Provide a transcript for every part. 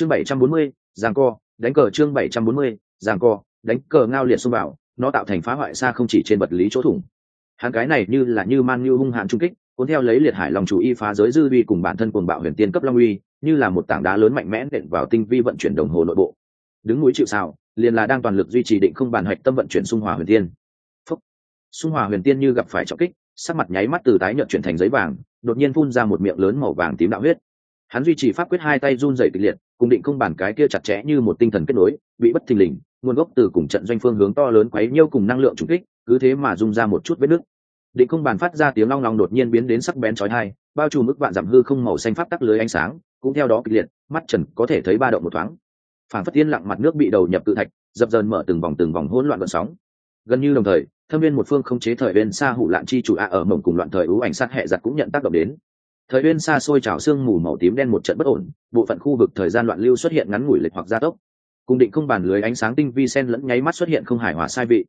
chương bảy trăm bốn mươi giang co, đánh cờ chương bảy trăm bốn mươi giang co, đánh cờ ngao liệt xông vào, nó tạo thành phá hoại xa không chỉ trên vật lý chỗ thủng. Hắn cái này như là như man như hung hãn trung kích, cuốn theo lấy liệt hải lòng chủ y phá giới dư vi cùng bản thân cuồng bạo huyền tiên cấp long uy, như là một tảng đá lớn mạnh mẽ đện vào tinh vi vận chuyển đồng hồ nội bộ. Đứng núi chịu xào liền là đang toàn lực duy trì định không bàn hoạch tâm vận chuyển xung hòa huyền tiên. Phúc. xung hòa huyền tiên như gặp phải trọng kích, sắc mặt nháy mắt từ tái nhợt chuyển thành giấy vàng, đột nhiên phun ra một miệng lớn màu vàng tím đạo huyết hắn duy trì pháp quyết hai tay run dày kịch liệt, cùng định không bản cái kia chặt chẽ như một tinh thần kết nối, bị bất thình lình, nguồn gốc từ cùng trận doanh phương hướng to lớn quấy nhiêu cùng năng lượng trùng kích, cứ thế mà rung ra một chút vết nước. định không bản phát ra tiếng long long đột nhiên biến đến sắc bén chói tai, bao trùm mức vạn giảm hư không màu xanh pháp tắc lưới ánh sáng, cũng theo đó kịch liệt, mắt trần có thể thấy ba động một thoáng. Phản phất tiên lặng mặt nước bị đầu nhập tự thạch, dập dờn mở từng vòng từng vòng hỗn loạn vận sóng. Gần như đồng thời, thâm viên một phương không chế thời bên xa hủ lạn chi chủ a ở mộng cùng loạn thời ưu ảnh sát hệ giặt cũng nhận tác động đến thời uyên xa xôi trào xương mù màu tím đen một trận bất ổn, bộ phận khu vực thời gian loạn lưu xuất hiện ngắn ngủi lệch hoặc gia tốc. Cùng định không bàn lưới ánh sáng tinh vi sen lẫn nháy mắt xuất hiện không hài hòa sai vị.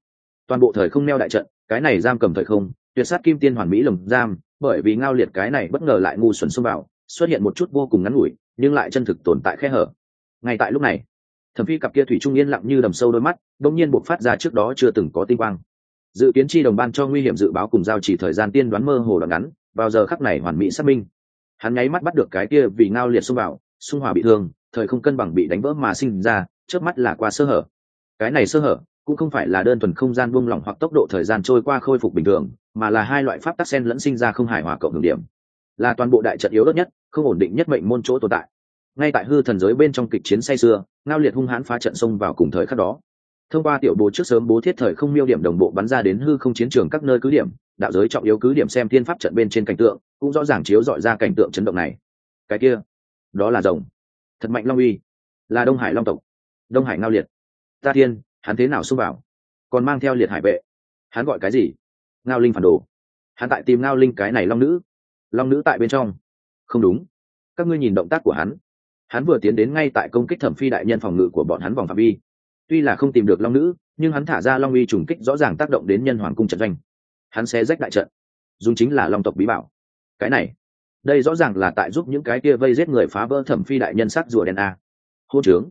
Toàn bộ thời không neo đại trận, cái này giam cầm thời không, tuyệt sát kim tiên hoàn mỹ lồng giam, bởi vì ngao liệt cái này bất ngờ lại ngu xuẩn xông vào, xuất hiện một chút vô cùng ngắn ngủi, nhưng lại chân thực tồn tại khe hở. Ngay tại lúc này, thẩm phi cặp kia thủy trung yên lặng như đầm sâu đôi mắt đông nhiên buộc phát ra trước đó chưa từng có tinh quang. Dự kiến chi đồng ban cho nguy hiểm dự báo cùng giao chỉ thời gian tiên đoán mơ hồ đoạn ngắn vào giờ khắc này hoàn mỹ xác minh. Hắn nháy mắt bắt được cái kia vì ngao liệt xông vào, xung hòa bị thương, thời không cân bằng bị đánh vỡ mà sinh ra trước mắt là qua sơ hở. Cái này sơ hở cũng không phải là đơn thuần không gian buông lỏng hoặc tốc độ thời gian trôi qua khôi phục bình thường, mà là hai loại pháp tắc sen lẫn sinh ra không hài hòa cộng hưởng điểm. Là toàn bộ đại trận yếu đất nhất, không ổn định nhất mệnh môn chỗ tồn tại. Ngay tại hư thần giới bên trong kịch chiến say xưa ngao liệt hung hãn phá trận xông vào cùng thời khắc đó. Thông qua tiểu bố trước sớm bố thiết thời không miêu điểm đồng bộ bắn ra đến hư không chiến trường các nơi cứ điểm đạo giới trọng yếu cứ điểm xem thiên pháp trận bên trên cảnh tượng, cũng rõ ràng chiếu dọi ra cảnh tượng chấn động này. Cái kia, đó là rồng. Thật mạnh long uy. Là đông hải long tộc. Đông hải ngao liệt. Ta thiên, hắn thế nào xông vào? Còn mang theo liệt hải vệ. Hắn gọi cái gì? Ngao linh phản đồ. Hắn tại tìm ngao linh cái này long nữ. Long nữ tại bên trong. Không đúng. Các ngươi nhìn động tác của hắn. Hắn vừa tiến đến ngay tại công kích thẩm phi đại nhân phòng ngự của bọn hắn vòng phạm vi. Tuy là không tìm được long nữ, nhưng hắn thả ra long uy trùng kích rõ ràng tác động đến nhân hoàng cung trận doanh hắn sẽ rách đại trận. Dùng chính là long tộc bí bảo. Cái này, đây rõ ràng là tại giúp những cái kia vây giết người phá vỡ thẩm phi đại nhân sắc rùa đen a. Hô trướng,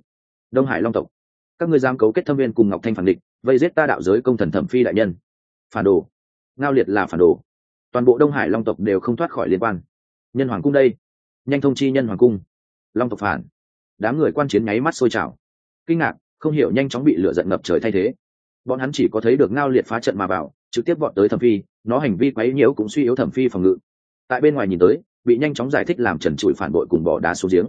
đông hải long tộc. Các ngươi dám cấu kết thâm viên cùng ngọc thanh phản địch, vây giết ta đạo giới công thần thẩm phi đại nhân. Phản đồ. Ngao liệt là phản đồ. Toàn bộ đông hải long tộc đều không thoát khỏi liên quan. Nhân hoàng cung đây. Nhanh thông chi nhân hoàng cung. Long tộc phản. Đám người quan chiến nháy mắt sôi trào. Kinh ngạc, không hiểu nhanh chóng bị lửa giận ngập trời thay thế. Bọn hắn chỉ có thấy được ngao liệt phá trận mà vào trực tiếp vọt tới thẩm phi, nó hành vi quấy nhiễu cũng suy yếu thẩm phi phòng ngự. Tại bên ngoài nhìn tới, bị nhanh chóng giải thích làm trần trụi phản bội cùng bỏ đá xuống giếng.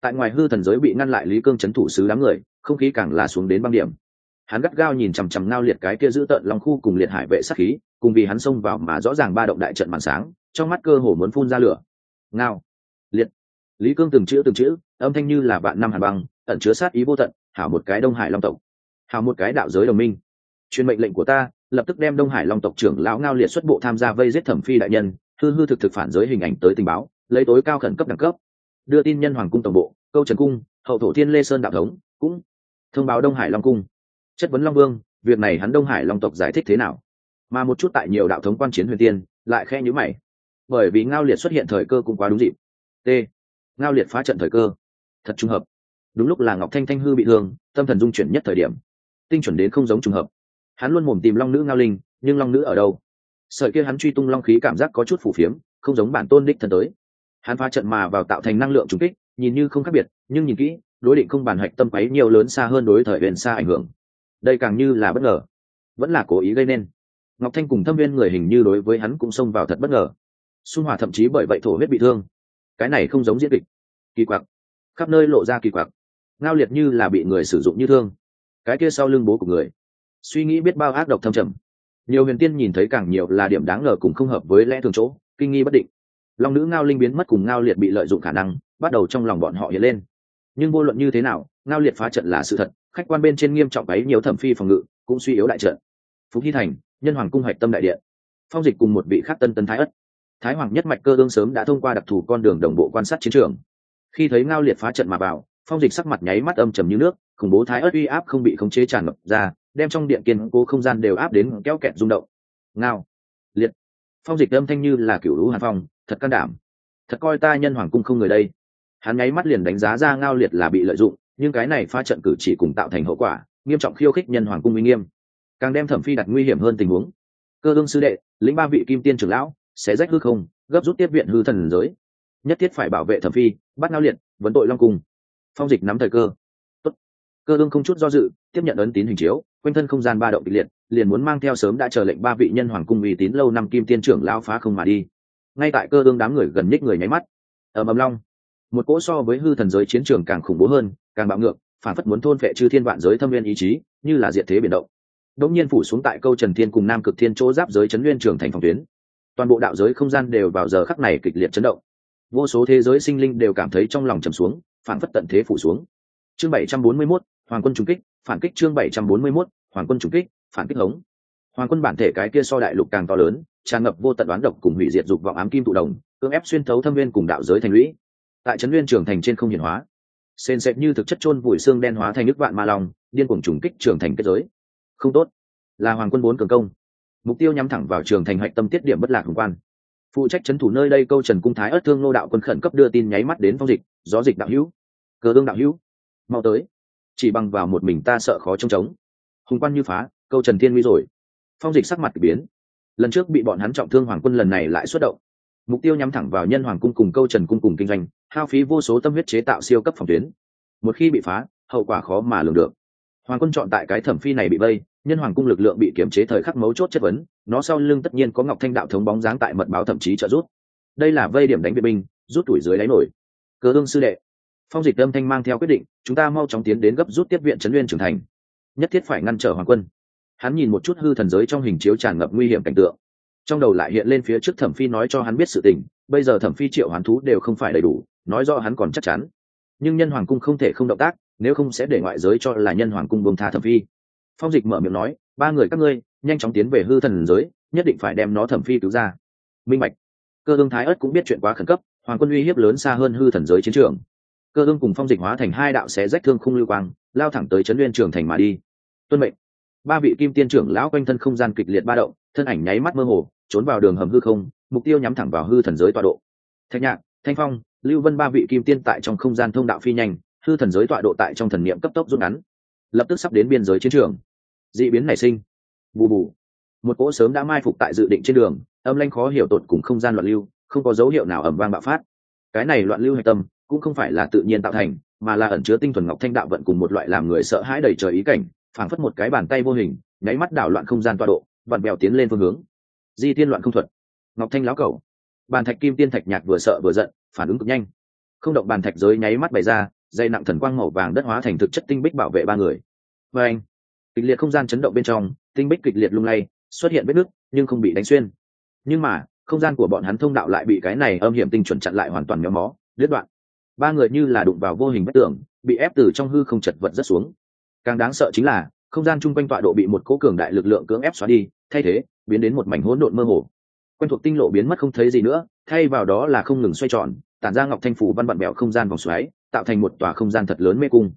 Tại ngoài hư thần giới bị ngăn lại lý cương c h ấ n thủ sứ đám người, không khí càng là xuống đến băng điểm. Hắn gắt gao nhìn chằm chằm ngao liệt cái kia giữ tợn lòng khu cùng liệt hải vệ sát khí, cùng vì hắn xông vào mà rõ ràng ba động đại trận màn sáng, trong mắt cơ hồ muốn phun ra lửa. Ngao, liệt. Lý cương từng chữ từng chữ, âm thanh như là vạn năm hàn băng, ẩn chứa sát ý vô tận, hảo một cái đông hải long tộc, hảo một cái đạo giới đồng minh. Truyền mệnh lệnh của ta lập tức đem đông hải long tộc trưởng lão ngao liệt xuất bộ tham gia vây giết thẩm phi đại nhân, hư hư thực thực phản giới hình ảnh tới tình báo, lấy tối cao khẩn cấp đẳng cấp. Đưa tin nhân hoàng cung tổng bộ, câu trần cung, hậu thổ thiên lê sơn đạo thống, cũng thông báo đông hải long cung. Chất vấn long vương, việc này hắn đông hải long tộc giải thích thế nào? Mà một chút tại nhiều đạo thống quan chiến huyền tiên, lại khe nhữ mày. Bởi vì ngao liệt xuất hiện thời cơ cũng quá đúng dịp. T. Ngao liệt phá trận thời cơ. Thật trùng hợp. Đúng lúc là ngọc thanh thanh hư bị thương, tâm thần dung chuyển nhất thời điểm. Tinh chuẩn đến không giống trùng hợp hắn luôn mồm tìm long nữ ngao linh, nhưng long nữ ở đâu? Sợi kia hắn truy tung long khí cảm giác có chút phủ phiếm, không giống bản tôn đích thân tới. Hắn phá trận mà vào tạo thành năng lượng trùng kích, nhìn như không khác biệt, nhưng nhìn kỹ, đối định không bàn hạch tâm quấy nhiều lớn xa hơn đối thời huyền xa ảnh hưởng. Đây càng như là bất ngờ, vẫn là cố ý gây nên. Ngọc thanh cùng thâm viên người hình như đối với hắn cũng xông vào thật bất ngờ. Xung hòa thậm chí bởi vậy thổ huyết bị thương. Cái này không giống diễn kịch. Kỳ quặc. Khắp nơi lộ ra kỳ quặc. Ngao liệt như là bị người sử dụng như thương. Cái kia sau lưng bố của người suy nghĩ biết bao ác độc thâm trầm. Nhiều huyền tiên nhìn thấy càng nhiều là điểm đáng ngờ cùng không hợp với lẽ thường chỗ, kinh nghi bất định. Long nữ ngao linh biến mất cùng ngao liệt bị lợi dụng khả năng, bắt đầu trong lòng bọn họ hiện lên. Nhưng vô luận như thế nào, ngao liệt phá trận là sự thật, khách quan bên trên nghiêm trọng ấy nhiều thẩm phi phòng ngự, cũng suy yếu đại trận. Phúc hy thành, nhân hoàng cung hoạch tâm đại điện. Phong dịch cùng một vị khắc tân tân thái ất. Thái hoàng nhất mạch cơ ương sớm đã thông qua đặc thù con đường đồng bộ quan sát chiến trường. Khi thấy ngao liệt phá trận mà vào, phong dịch sắc mặt nháy mắt âm trầm như nước, khủng bố thái ất uy áp không bị khống chế tràn ngập ra đem trong điện kiên cố không gian đều áp đến kéo kẹt rung động. Ngao. Liệt. Phong dịch âm thanh như là kiểu lũ hàn phong, thật can đảm. Thật coi ta nhân hoàng cung không người đây. Hắn nháy mắt liền đánh giá ra ngao liệt là bị lợi dụng, nhưng cái này pha trận cử chỉ cùng tạo thành hậu quả, nghiêm trọng khiêu khích nhân hoàng cung uy nghiêm. Càng đem thẩm phi đặt nguy hiểm hơn tình huống. Cơ ương sư đệ, lĩnh ba vị kim tiên trưởng lão, sẽ rách hư không, gấp rút tiếp viện hư thần giới. Nhất thiết phải bảo vệ thẩm phi, bắt ngao liệt, vấn tội long cung. Phong dịch nắm thời cơ. Tốt. cơ ương không chút do dự, tiếp nhận ấn tín hình chiếu quanh thân không gian ba động kịch liệt liền muốn mang theo sớm đã chờ lệnh ba vị nhân hoàng cung uy tín lâu năm kim tiên trưởng lao phá không mà đi. Ngay tại cơ ương đám người gần nhích người nháy mắt. Ở mầm long. Một cỗ so với hư thần giới chiến trường càng khủng bố hơn càng bạo ngược phản phất muốn thôn phệ chư thiên vạn giới thâm viên ý chí như là diệt thế biển động. Đống nhiên phủ xuống tại câu trần thiên cùng nam cực thiên chỗ giáp giới chấn nguyên trường thành phòng tuyến. Toàn bộ đạo giới không gian đều vào giờ khắc này kịch liệt chấn động. Vô số thế giới sinh linh đều cảm thấy trong lòng trầm xuống phản phất tận thế phủ xuống. Chương bảy trăm bốn mươi 741, hoàng quân trùng kích phản kích chương bảy trăm bốn mươi 741, hoàng quân trùng kích phản kích hống. Hoàng quân bản thể cái kia so đại lục càng to lớn tràn ngập vô tận đoán độc cùng hủy diệt dục vọng ám kim tụ đồng cưỡng ép xuyên thấu thâm viên cùng đạo giới thành lũy. Tại trấn nguyên trường thành trên không hiển hóa. Sền sệt như thực chất chôn vùi xương đen hóa thành nước vạn ma lòng điên cuồng trùng kích trường thành kết giới. Không tốt. Là hoàng quân bốn cường công. Mục tiêu nhắm thẳng vào trường thành hạch tâm tiết điểm bất lạc hùng quan. Phụ trách trấn thủ nơi đây câu trần cung thái ất thương nô đạo quân khẩn cấp đưa tin nháy mắt đến phong dịch gió dịch đạo hữu. Cờ ương đạo hữu mau tới chỉ bằng vào một mình ta sợ khó trông trống. Hùng quan như phá, câu trần thiên nguy rồi. Phong dịch sắc mặt biến. Lần trước bị bọn hắn trọng thương hoàng quân lần này lại xuất động. Mục tiêu nhắm thẳng vào nhân hoàng cung cùng câu trần cung cùng kinh doanh, hao phí vô số tâm huyết chế tạo siêu cấp phòng tuyến. Một khi bị phá, hậu quả khó mà lường được. Hoàng quân chọn tại cái thẩm phi này bị vây, nhân hoàng cung lực lượng bị kiểm chế thời khắc mấu chốt chất vấn, nó sau lưng tất nhiên có ngọc thanh đạo thống bóng dáng tại mật báo thậm chí trợ rút đây là vây điểm đánh vệ binh, rút tuổi dưới đáy nổi. Cơ ương sư đệ phong dịch âm thanh mang theo quyết định, chúng ta mau chóng tiến đến gấp rút tiếp viện trấn nguyên trưởng thành. Nhất thiết phải ngăn trở hoàng quân. Hắn nhìn một chút hư thần giới trong hình chiếu tràn ngập nguy hiểm cảnh tượng. Trong đầu lại hiện lên phía trước thẩm phi nói cho hắn biết sự tình, bây giờ thẩm phi triệu hoán thú đều không phải đầy đủ, nói do hắn còn chắc chắn. Nhưng nhân hoàng cung không thể không động tác, nếu không sẽ để ngoại giới cho là nhân hoàng cung bông tha thẩm phi. Phong dịch mở miệng nói, ba người các ngươi, nhanh chóng tiến về hư thần giới, nhất định phải đem nó thẩm phi cứu ra. Minh bạch. Cơ hương thái ất cũng biết chuyện quá khẩn cấp, hoàng quân uy hiếp lớn xa hơn hư thần giới chiến trường cơ ương cùng phong dịch hóa thành hai đạo xé rách thương khung lưu quang, lao thẳng tới trấn nguyên trường thành mà đi. Tuân mệnh. Ba vị kim tiên trưởng lão quanh thân không gian kịch liệt ba động, thân ảnh nháy mắt mơ hồ, trốn vào đường hầm hư không, mục tiêu nhắm thẳng vào hư thần giới tọa độ. Thạch nhạc, thanh phong, lưu vân ba vị kim tiên tại trong không gian thông đạo phi nhanh, hư thần giới tọa độ tại trong thần niệm cấp tốc rút ngắn. Lập tức sắp đến biên giới chiến trường. D ị biến nảy sinh. Bù bù. Một cỗ sớm đã mai phục tại dự định trên đường, âm lanh khó hiểu tột cùng không gian loạn lưu, không có dấu hiệu nào ẩm vang bạo phát. Cái này loạn lưu hạch tâm cũng không phải là tự nhiên tạo thành, mà là ẩn chứa tinh thuần ngọc thanh đạo vận cùng một loại làm người sợ hãi đầy trời ý cảnh, phảng phất một cái bàn tay vô hình, nháy mắt đảo loạn không gian toa độ, vặn bèo tiến lên phương hướng. Di tiên loạn không thuật. Ngọc thanh láo cầu bàn thạch kim tiên thạch nhạt vừa sợ vừa giận, phản ứng cực nhanh. Không động bàn thạch giới nháy mắt bày ra, dây nặng thần quang màu vàng đất hóa thành thực chất tinh bích bảo vệ ba người. Và anh, kịch liệt không gian chấn động bên trong, tinh bích kịch liệt lung lay, xuất hiện vết nứt, nhưng không bị đánh xuyên. Nhưng mà, không gian của bọn hắn thông đạo lại bị cái này âm hiểm tinh chuẩn chặn lại hoàn toàn méo mó, đứt đoạn ba người như là đụng vào vô hình bất tường, bị ép từ trong hư không chật vật rất xuống. Càng đáng sợ chính là, không gian chung quanh tọa độ bị một cố cường đại lực lượng cưỡng ép xóa đi, thay thế, biến đến một mảnh hỗn độn mơ hồ. Quen thuộc tinh lộ biến mất không thấy gì nữa, thay vào đó là không ngừng xoay tròn, tản ra ngọc thanh phủ văn vặn bẹo không gian vòng xoáy, tạo thành một tòa không gian thật lớn mê cung.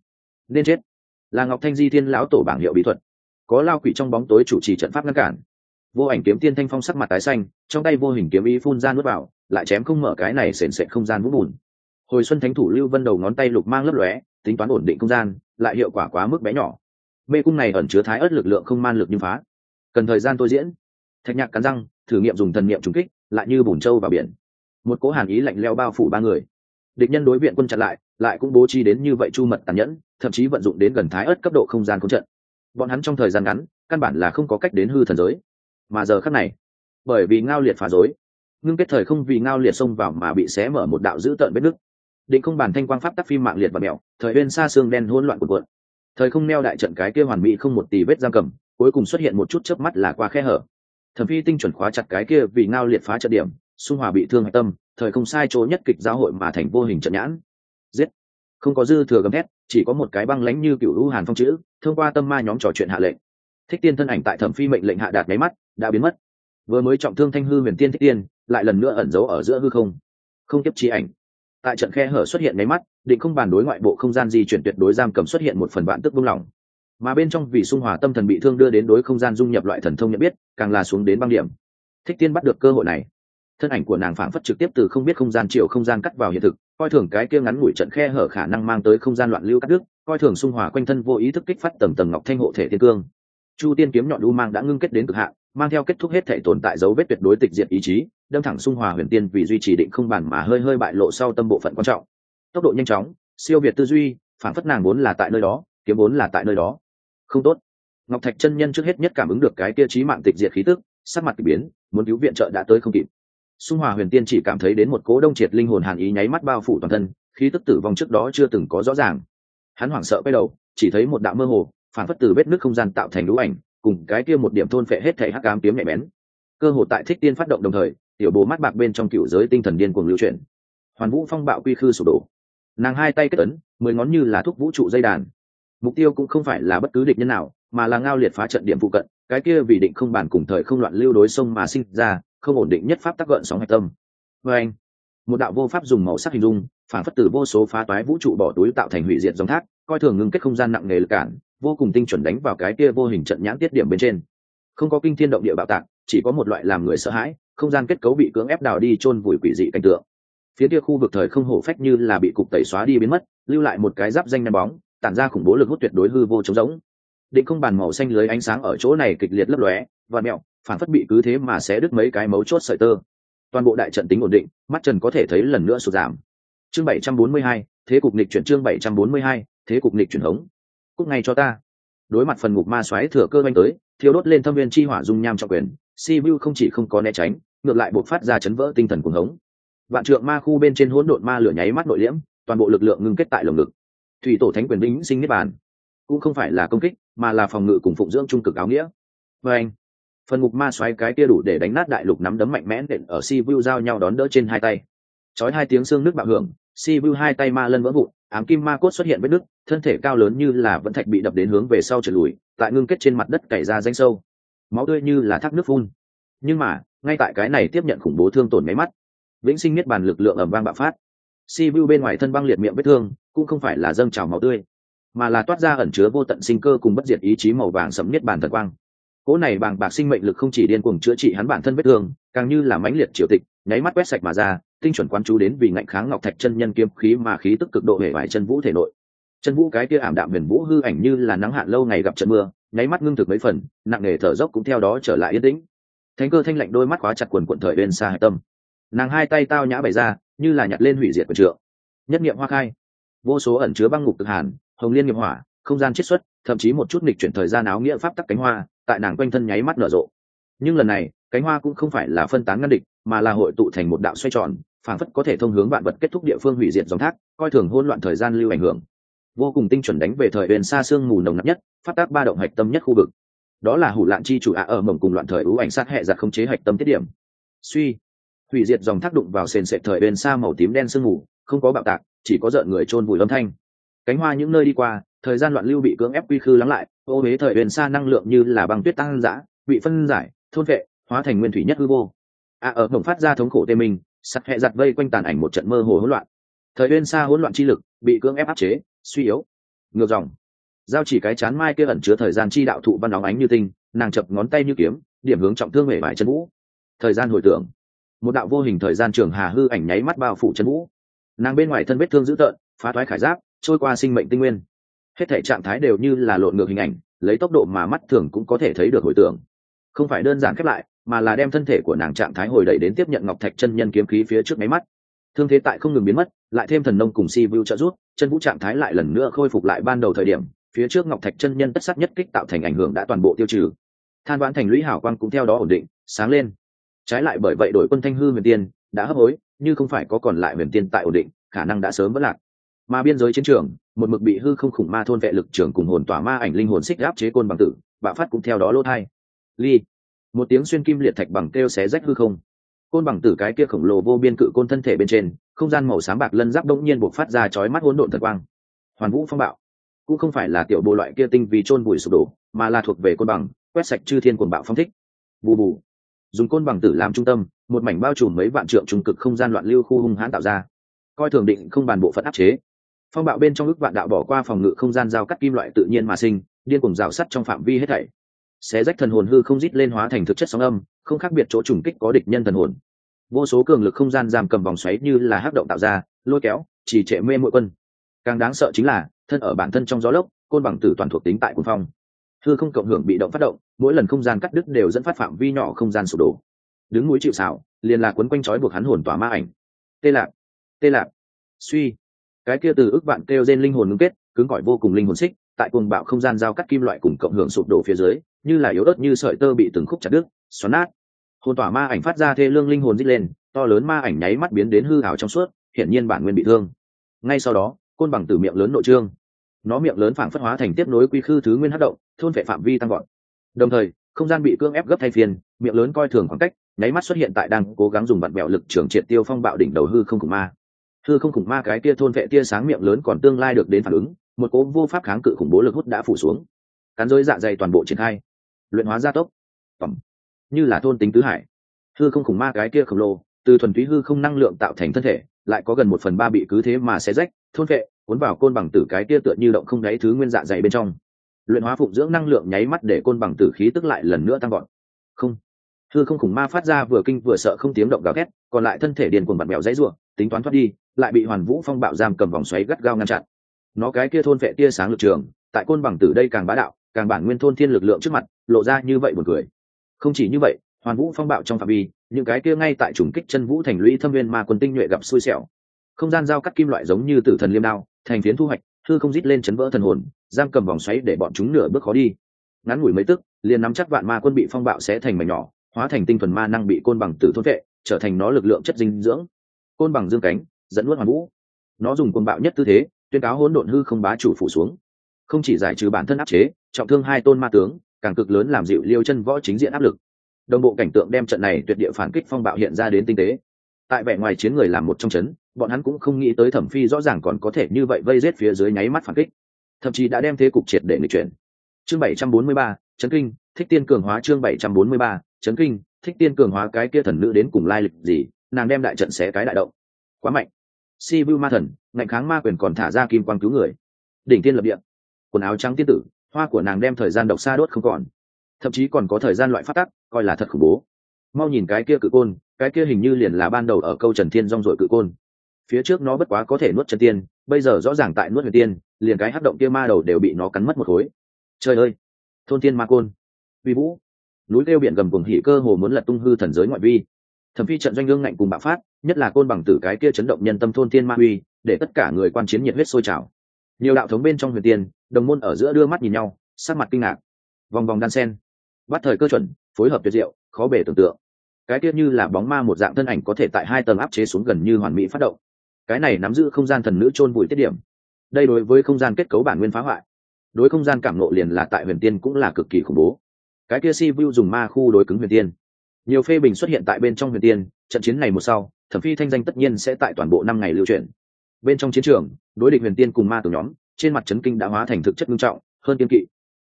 Nên chết. Là ngọc thanh di thiên lão tổ bảng hiệu bí thuật. Có lao quỷ trong bóng tối chủ trì trận pháp ngăn cản. Vô ảnh kiếm tiên thanh phong sắc mặt tái xanh, trong tay vô hình kiếm ý phun ra nuốt vào, lại chém không mở cái này sền sệt không gian vũng bùn hồi xuân thánh thủ lưu vân đầu ngón tay lục mang lấp lóe, tính toán ổn định không gian, lại hiệu quả quá mức bé nhỏ. Mê cung này ẩn chứa thái ớt lực lượng không man lực như phá. Cần thời gian tôi diễn. Thạch nhạc cắn răng, thử nghiệm dùng thần niệm trúng kích, lại như bùn trâu vào biển. Một cố hàn ý lạnh leo bao phủ ba người. Địch nhân đối viện quân chặn lại lại cũng bố trí đến như vậy chu mật tàn nhẫn, thậm chí vận dụng đến gần thái ớt cấp độ không gian không trận. Bọn hắn trong thời gian ngắn, căn bản là không có cách đến hư thần giới. Mà giờ khắc này, bởi vì ngao liệt phá dối ngưng kết thời không vì ngao liệt xông vào mà bị xé mở một đạo dữ tợn vết nứt định không bản thanh quang pháp tắc phim mạng liệt và mẹo, thời bên xa xương đen hỗn loạn cuộn cuộn. Thời không neo đại trận cái kia hoàn mỹ không một tì vết giam cầm, cuối cùng xuất hiện một chút chớp mắt là qua khe hở. Thẩm phi tinh chuẩn khóa chặt cái kia vì ngao liệt phá trận điểm, xung hòa bị thương hạch tâm, thời không sai chỗ nhất kịch giáo hội mà thành vô hình trận nhãn. Giết. Không có dư thừa gầm thét, chỉ có một cái băng lánh như cựu lũ hàn phong chữ, thông qua tâm ma nhóm trò chuyện hạ lệnh. Thích tiên thân ảnh tại thẩm phi mệnh lệnh hạ đạt máy mắt, đã biến mất. Vừa mới trọng thương thanh hư huyền tiên thích tiên, lại lần nữa ẩn giấu ở giữa hư không. Không tiếp trí ảnh tại trận khe hở xuất hiện máy mắt, định không bàn đối ngoại bộ không gian di chuyển tuyệt đối giam cầm xuất hiện một phần vạn tức buông lỏng. Mà bên trong vì xung hòa tâm thần bị thương đưa đến đối không gian dung nhập loại thần thông nhận biết, càng là xuống đến băng điểm. Thích tiên bắt được cơ hội này. Thân ảnh của nàng phảng phất trực tiếp từ không biết không gian chiều không gian cắt vào hiện thực, coi thường cái kia ngắn ngủi trận khe hở khả năng mang tới không gian loạn lưu cắt đứt, coi thường xung hòa quanh thân vô ý thức kích phát tầng tầng ngọc thanh hộ thể thiên cương chu tiên kiếm nhọn u mang đã ngưng kết đến cực hạn, mang theo kết thúc hết thể tồn tại dấu vết tuyệt đối tịch diệt ý chí, đâm thẳng xung hòa huyền tiên vì duy trì định không bản mà hơi hơi bại lộ sau tâm bộ phận quan trọng. Tốc độ nhanh chóng, siêu việt tư duy, phản phất nàng vốn là tại nơi đó, kiếm vốn là tại nơi đó. Không tốt. Ngọc thạch chân nhân trước hết nhất cảm ứng được cái kia trí mạng tịch diệt khí tức, sắc mặt k ỳ biến, muốn cứu viện trợ đã tới không kịp. Xung hòa huyền tiên chỉ cảm thấy đến một cố đông triệt linh hồn hàn ý nháy mắt bao phủ toàn thân, khí tức tử vong trước đó chưa từng có rõ ràng. Hắn hoảng sợ quay đầu, chỉ thấy một đạo mơ hồ phản phất từ vết nước không gian tạo thành lũ ảnh, cùng cái kia một điểm thôn phệ hết thể hắc ám kiếm nhạy bén. Cơ hội tại thích tiên phát động đồng thời, tiểu bố mắt bạc bên trong cựu giới tinh thần điên cuồng lưu chuyển. Hoàn vũ phong bạo quy khư sụp đổ. Nàng hai tay kết ấn, mười ngón như là thuốc vũ trụ dây đàn. Mục tiêu cũng không phải là bất cứ địch nhân nào, mà là ngao liệt phá trận điểm phụ cận, cái kia vì định không bản cùng thời không loạn lưu đối sông mà sinh ra, không ổn định nhất pháp tác gợn sóng hạch tâm. Vê anh một đạo vô pháp dùng màu sắc hình dung, phản phất từ vô số phá toái vũ trụ bỏ túi tạo thành hủy diệt dòng thác, coi thường ngưng kết không gian nặng nề lực cản vô cùng tinh chuẩn đánh vào cái kia vô hình trận nhãn tiết điểm bên trên. Không có kinh thiên động địa bạo tạc chỉ có một loại làm người sợ hãi không gian kết cấu bị cưỡng ép đào đi chôn vùi quỷ dị cảnh tượng. Phía kia khu vực thời không hổ phách như là bị cục tẩy xóa đi biến mất lưu lại một cái giáp danh ném bóng tản ra khủng bố lực hút tuyệt đối hư vô trống rỗng. Định không bàn màu xanh lưới ánh sáng ở chỗ này kịch liệt lấp lóe và mẹo phản phất bị cứ thế mà sẽ đứt mấy cái mấu chốt sợi tơ. Toàn bộ đại trận tính ổn định mắt trần có thể thấy lần nữa sụt giảm. Chương 742, thế cục nịch chuyển chương 742, thế cục nịch chuyển hống cúc ngay cho ta. Đối mặt phần ngục ma xoáy thừa cơ oanh tới thiếu đốt lên thâm viên chi hỏa dung nham trọng quyền, si vu không chỉ không có né tránh, ngược lại buộc phát ra chấn vỡ tinh thần cuồng hống. Vạn trượng ma khu bên trên hỗn độn ma lửa nháy mắt nội liễm, toàn bộ lực lượng ngưng kết tại lồng ngực. Thủy tổ thánh quyền bính sinh niết bàn. Cũng không phải là công kích, mà là phòng ngự cùng phụng dưỡng trung cực áo nghĩa. Vê anh phần ngục ma xoáy cái kia đủ để đánh nát đại lục nắm đấm mạnh mẽ đện ở si vu giao nhau đón đỡ trên hai tay. Chói hai tiếng xương nước bạo hưởng, si vu hai tay ma lân vỡ vụn, ám kim ma cốt xuất hiện vết nứt thân thể cao lớn như là vẫn thạch bị đập đến hướng về sau trượt lùi, tại ngưng kết trên mặt đất cày ra danh sâu. Máu tươi như là thác nước phun. Nhưng mà, ngay tại cái này tiếp nhận khủng bố thương tổn máy mắt, vĩnh sinh miết bàn lực lượng ẩm vang bạo phát. Si vu bên ngoài thân băng liệt miệng vết thương, cũng không phải là dâng trào máu tươi, mà là toát ra ẩn chứa vô tận sinh cơ cùng bất diệt ý chí màu vàng sẫm miết bàn thật quang. Cỗ này bàng bạc sinh mệnh lực không chỉ điên cuồng chữa trị hắn bản thân vết thương, càng như là mãnh liệt triều tịch, nháy mắt quét sạch mà ra, tinh chuẩn quán chú đến vì ngạnh kháng ngọc thạch chân nhân kiếm khí mà khí tức cực độ hệ vải chân vũ thể nội chân vũ cái kia ảm đạm huyền vũ hư ảnh như là nắng hạn lâu ngày gặp trận mưa, nháy mắt ngưng thực mấy phần, nặng nề thở dốc cũng theo đó trở lại yên tĩnh. Thánh cơ thanh lạnh đôi mắt khóa chặt quần quận thời bên xa hạch tâm. Nàng hai tay tao nhã bày ra, như là nhặt lên hủy diệt quần trượng. Nhất nghiệm hoa khai. Vô số ẩn chứa băng ngục cực hàn, hồng liên nghiệp hỏa, không gian chiết xuất, thậm chí một chút nghịch chuyển thời gian áo nghĩa pháp tắc cánh hoa, tại nàng quanh thân nháy mắt nở rộ. Nhưng lần này, cánh hoa cũng không phải là phân tán ngăn địch, mà là hội tụ thành một đạo xoay tròn, phảng phất có thể thông hướng vạn vật kết thúc địa phương hủy diệt dòng thác, coi thường hỗn loạn thời gian lưu ảnh hưởng vô cùng tinh chuẩn đánh về thời huyền xa xương mù nồng nặc nhất, phát tác ba động hạch tâm nhất khu vực. Đó là hủ lạn chi chủ ạ ở mầm cùng loạn thời ưu ảnh sát hệ giặc không chế hạch tâm tiết điểm. Suy, hủy diệt dòng thác đụng vào sền sệt thời huyền xa màu tím đen sương mù, không có bạo tạc, chỉ có rợn người chôn vùi âm thanh. Cánh hoa những nơi đi qua, thời gian loạn lưu bị cưỡng ép quy khư lắng lại, ô huế thời huyền xa năng lượng như là băng tuyết tăng dã, bị phân giải, thôn vệ, hóa thành nguyên thủy nhất hư vô. A ở mầm phát ra thống khổ tê mình sắt hệ giặt vây quanh tàn ảnh một trận mơ hồ hỗn loạn. Thời huyền xa hỗn loạn chi lực, bị cưỡng ép áp chế suy yếu. Ngược dòng. Giao chỉ cái chán mai kia ẩn chứa thời gian chi đạo thụ văn óng ánh như tinh, nàng chập ngón tay như kiếm, điểm hướng trọng thương hể vải chân vũ. Thời gian hồi tưởng. Một đạo vô hình thời gian trường hà hư ảnh nháy mắt bao phủ chân vũ. Nàng bên ngoài thân vết thương dữ tợn, phá thoái khải giáp, trôi qua sinh mệnh tinh nguyên. Hết thể trạng thái đều như là lộn ngược hình ảnh, lấy tốc độ mà mắt thường cũng có thể thấy được hồi tưởng. Không phải đơn giản khép lại, mà là đem thân thể của nàng trạng thái hồi đẩy đến tiếp nhận ngọc thạch chân nhân kiếm khí phía trước máy mắt. Thương thế tại không ngừng biến mất, lại thêm thần nông cùng si vu trợ rút chân vũ trạng thái lại lần nữa khôi phục lại ban đầu thời điểm, phía trước ngọc thạch chân nhân tất sắc nhất kích tạo thành ảnh hưởng đã toàn bộ tiêu trừ. Than vãn thành lũy hảo quang cũng theo đó ổn định, sáng lên. Trái lại bởi vậy đội quân thanh hư huyền tiên đã hấp hối, như không phải có còn lại huyền tiên tại ổn định, khả năng đã sớm vất lạc. Mà biên giới chiến trường, một mực bị hư không khủng ma thôn vệ lực trường cùng hồn tỏa ma ảnh linh hồn xích áp chế côn bằng tử, bạo phát cũng theo đó lỗ thai. Ly, một tiếng xuyên kim liệt thạch bằng kêu xé rách hư không côn bằng tử cái kia khổng lồ vô biên cự côn thân thể bên trên, không gian màu sáng bạc lân giáp đông nhiên buộc phát ra chói mắt hỗn độn thật quang. Hoàn vũ phong bạo. Cũng không phải là tiểu bộ loại kia tinh vì chôn bụi sụp đổ, mà là thuộc về côn bằng, quét sạch chư thiên quần bạo phong thích. Bù bù. Dùng côn bằng tử làm trung tâm, một mảnh bao trùm mấy vạn trượng trung cực không gian loạn lưu khu hung hãn tạo ra. Coi thường định không bàn bộ phận áp chế. Phong bạo bên trong ước vạn đạo bỏ qua phòng ngự không gian giao cắt kim loại tự nhiên mà sinh, điên cùng rào sắt trong phạm vi hết thảy. Xé rách thần hồn hư không rít lên hóa thành thực chất sóng âm không khác biệt chỗ trùng kích có địch nhân thần hồn. Vô số cường lực không gian giam cầm vòng xoáy như là hắc động tạo ra, lôi kéo chỉ trệ mê mỗi quân. Càng đáng sợ chính là, thân ở bản thân trong gió lốc, côn bằng tử toàn thuộc tính tại quân phong. Thư không cộng hưởng bị động phát động, mỗi lần không gian cắt đứt đều dẫn phát phạm vi nhỏ không gian sụp đổ. Đứng núi chịu xảo, liền là quấn quanh trói buộc hắn hồn tỏa ma ảnh. Tê lạc tê lạc suy. Cái kia từ ước bạn kêu trên linh hồn ngưng kết, cứng gọi vô cùng linh hồn xích, tại cuồng bạo không gian giao cắt kim loại cùng cộng hưởng sụp đổ phía dưới, như là yếu ớt như sợi tơ bị từng khúc chặt đứt, xoắn nát hồn tỏa ma ảnh phát ra thê lương linh hồn dích lên, to lớn ma ảnh nháy mắt biến đến hư hào trong suốt, hiển nhiên bản nguyên bị thương. Ngay sau đó, côn bằng từ miệng lớn nội trương. Nó miệng lớn phảng phất hóa thành tiếp nối quy khư thứ nguyên hất động, thôn vệ phạm vi tăng gọn đồng thời, không gian bị cưỡng ép gấp thay phiên, miệng lớn coi thường khoảng cách, nháy mắt xuất hiện tại đang cố gắng dùng bạn bẹo lực trưởng triệt tiêu phong bạo đỉnh đầu hư không khủng ma. Hư không khủng ma cái tia thôn vệ tia sáng miệng lớn còn tương lai được đến phản ứng, một cố vô pháp kháng cự khủng bố lực hút đã phủ xuống. Cắn rơi dạ dày toàn bộ triển khai. Luyện hóa gia tốc như là thôn tính tứ hải. Hư không khủng ma cái kia khổng lồ, từ thuần túy hư không năng lượng tạo thành thân thể, lại có gần một phần ba bị cứ thế mà sẽ rách, thôn vệ, cuốn vào côn bằng tử cái kia tựa như động không đáy thứ nguyên dạ dày bên trong. Luyện hóa phụng dưỡng năng lượng nháy mắt để côn bằng tử khí tức lại lần nữa tăng gọn không. Hư không khủng ma phát ra vừa kinh vừa sợ không tiếng động gào ghét còn lại thân thể điền cuồng bật mèo dãy ruộng tính toán thoát đi, lại bị hoàn vũ phong bạo giam cầm vòng xoáy gắt gao ngăn chặn. Nó cái kia thôn vệ tia sáng lực trường, tại côn bằng tử đây càng bá đạo, càng bản nguyên thôn thiên lực lượng trước mặt, lộ ra như vậy một người không chỉ như vậy, hoàn vũ phong bạo trong phạm vi, những cái kia ngay tại trùng kích chân vũ thành lũy thâm viên ma quân tinh nhuệ gặp xui xẻo. Không gian giao cắt kim loại giống như tử thần liêm đao, thành phiến thu hoạch hư không rít lên chấn vỡ thần hồn, giam cầm vòng xoáy để bọn chúng nửa bước khó đi. Ngắn ngủi mấy tức, liền nắm chắc vạn ma quân bị phong bạo sẽ thành mảnh nhỏ, hóa thành tinh thuần ma năng bị côn bằng tử thôn vệ, trở thành nó lực lượng chất dinh dưỡng. Côn bằng dương cánh, dẫn nuốt hoàn vũ. Nó dùng côn bạo nhất tư thế, tuyên cáo hỗn độn hư không bá chủ phủ xuống. Không chỉ giải trừ bản thân áp chế, trọng thương hai tôn ma tướng càng cực lớn làm dịu liêu chân võ chính diện áp lực. Đồng bộ cảnh tượng đem trận này tuyệt địa phản kích phong bạo hiện ra đến tinh tế. Tại vẻ ngoài chiến người làm một trong chấn bọn hắn cũng không nghĩ tới thẩm phi rõ ràng còn có thể như vậy vây rết phía dưới nháy mắt phản kích. Thậm chí đã đem thế cục triệt để người chuyển. Chương 743, chấn kinh thích tiên cường hóa chương 743, chấn kinh thích tiên cường hóa cái kia thần nữ đến cùng lai lịch gì nàng đem đại trận xé cái đại động. Quá mạnh. Si vu ma thần ngạnh kháng ma quyền còn thả ra kim quang cứu người. Đỉnh tiên lập địa. Quần áo trắng tiên tử hoa của nàng đem thời gian độc xa đốt không còn. Thậm chí còn có thời gian loại phát tắc, coi là thật khủng bố. Mau nhìn cái kia cự côn, cái kia hình như liền là ban đầu ở câu trần thiên rong rội cự côn. Phía trước nó bất quá có thể nuốt chân tiên, bây giờ rõ ràng tại nuốt huyền tiên, liền cái hắc động kia ma đầu đều bị nó cắn mất một khối. Trời ơi! Thôn tiên ma côn. Vi vũ. Núi kêu biển gầm cùng hỉ cơ hồ muốn lật tung hư thần giới ngoại vi. Thẩm phi trận doanh lương ngạnh cùng bạo phát, nhất là côn bằng tử cái kia chấn động nhân tâm thôn tiên ma uy, để tất cả người quan chiến nhiệt huyết sôi trào. Nhiều đạo thống bên trong huyền tiên đồng môn ở giữa đưa mắt nhìn nhau, sắc mặt kinh ngạc. Vòng vòng đan sen. Bắt thời cơ chuẩn, phối hợp tuyệt diệu, khó bể tưởng tượng. Cái kia như là bóng ma một dạng thân ảnh có thể tại hai tầng áp chế xuống gần như hoàn mỹ phát động. Cái này nắm giữ không gian thần nữ chôn vùi tiết điểm. Đây đối với không gian kết cấu bản nguyên phá hoại. Đối không gian cảm nộ liền là tại huyền tiên cũng là cực kỳ khủng bố. Cái kia si vu dùng ma khu đối cứng huyền tiên. Nhiều phê bình xuất hiện tại bên trong huyền tiên, trận chiến này một sau, thẩm phi thanh danh tất nhiên sẽ tại toàn bộ năm ngày lưu truyền bên trong chiến trường, đối địch huyền tiên cùng ma từ nhóm trên mặt chấn kinh đã hóa thành thực chất nghiêm trọng, hơn kiên kỵ.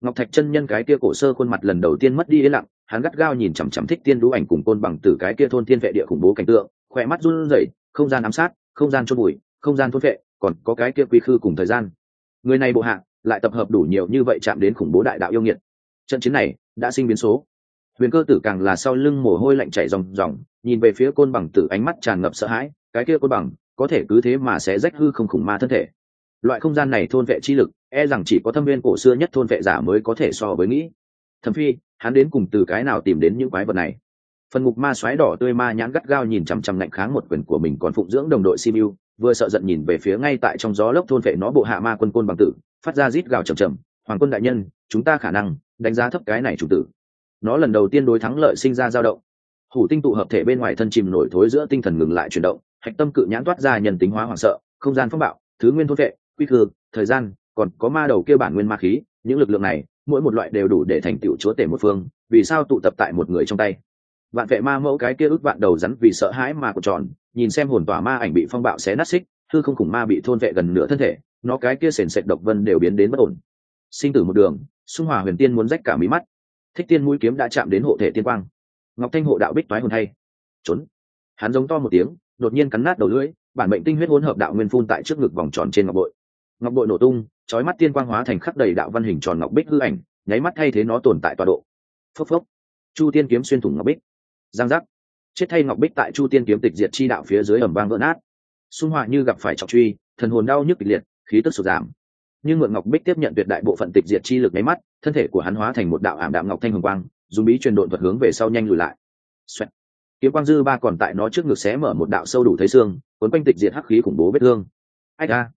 Ngọc thạch chân nhân cái kia cổ sơ khuôn mặt lần đầu tiên mất đi yên lặng, hắn gắt gao nhìn chằm chằm thích tiên đũ ảnh cùng côn bằng tử cái kia thôn thiên vệ địa khủng bố cảnh tượng, khỏe mắt run rẩy, không gian ám sát, không gian chôn bụi, không gian thôn vệ, còn có cái kia quy khư cùng thời gian. Người này bộ hạ, lại tập hợp đủ nhiều như vậy chạm đến khủng bố đại đạo yêu nghiệt. Trận chiến này đã sinh biến số. Huyền cơ tử càng là sau lưng mồ hôi lạnh chảy ròng ròng, nhìn về phía côn bằng tử ánh mắt tràn ngập sợ hãi, cái kia côn bằng có thể cứ thế mà sẽ rách hư không khủng ma thân thể loại không gian này thôn vệ chi lực e rằng chỉ có thâm viên cổ xưa nhất thôn vệ giả mới có thể so với nghĩ. Thầm phi, hắn đến cùng từ cái nào tìm đến những quái vật này? Phần ngục ma xoáy đỏ tươi ma nhãn gắt gao nhìn chằm chằm lạnh kháng một quyền của mình còn phụng dưỡng đồng đội simu vừa sợ giận nhìn về phía ngay tại trong gió lốc thôn vệ nó bộ hạ ma quân côn bằng tử, phát ra rít gào chầm chầm hoàng quân đại nhân, chúng ta khả năng đánh giá thấp cái này chủ tử. Nó lần đầu tiên đối thắng lợi sinh ra dao động. Hủ tinh tụ hợp thể bên ngoài thân chìm nổi thối giữa tinh thần ngừng lại chuyển động, hạch tâm cự nhãn toát ra nhân tính hóa hoảng sợ, không gian phong bạo, thứ nguyên thôn vệ quy cơ, thời gian còn có ma đầu kia bản nguyên ma khí những lực lượng này mỗi một loại đều đủ để thành tựu chúa tể một phương vì sao tụ tập tại một người trong tay? Vạn vệ ma mẫu cái kia ước vạn đầu rắn vì sợ hãi mà cột tròn nhìn xem hồn tỏa ma ảnh bị phong bạo xé nát xích thư không khủng ma bị thôn vệ gần nửa thân thể nó cái kia sền sệt độc vân đều biến đến bất ổn. Sinh tử một đường xung hòa huyền tiên muốn rách cả mí mắt. Thích tiên mũi kiếm đã chạm đến hộ thể tiên quang. Ngọc thanh hộ đạo bích toái hồn hay trốn. Hắn giống to một tiếng đột nhiên cắn nát đầu lưỡi bản mệnh tinh huyết hỗn hợp đạo nguyên phun tại trước ngực vòng tròn trên ngọc bội ngọc bội nổ tung trói mắt tiên quang hóa thành khắc đầy đạo văn hình tròn ngọc bích hư ảnh, nháy mắt thay thế nó tồn tại tọa độ. Phốc phốc. Chu tiên kiếm xuyên thủng ngọc bích. Giang giác. Chết thay ngọc bích tại chu tiên kiếm tịch diệt chi đạo phía dưới ẩm vang vỡ nát. Xung họa như gặp phải trọng truy, thần hồn đau nhức kịch liệt, khí tức sụt giảm. Nhưng ngượng ngọc bích tiếp nhận tuyệt đại bộ phận tịch diệt chi lực máy mắt, thân thể của hắn hóa thành một đạo ảm đạm ngọc thanh hồng quang, dùng bí truyền độn thuật hướng về sau nhanh lùi lại. Xoẹt. kiếm quang dư ba còn tại nó trước ngực xé mở một đạo sâu đủ thấy xương, cuốn quanh tịch diệt hắc khí khủng bố vết thương. Ách a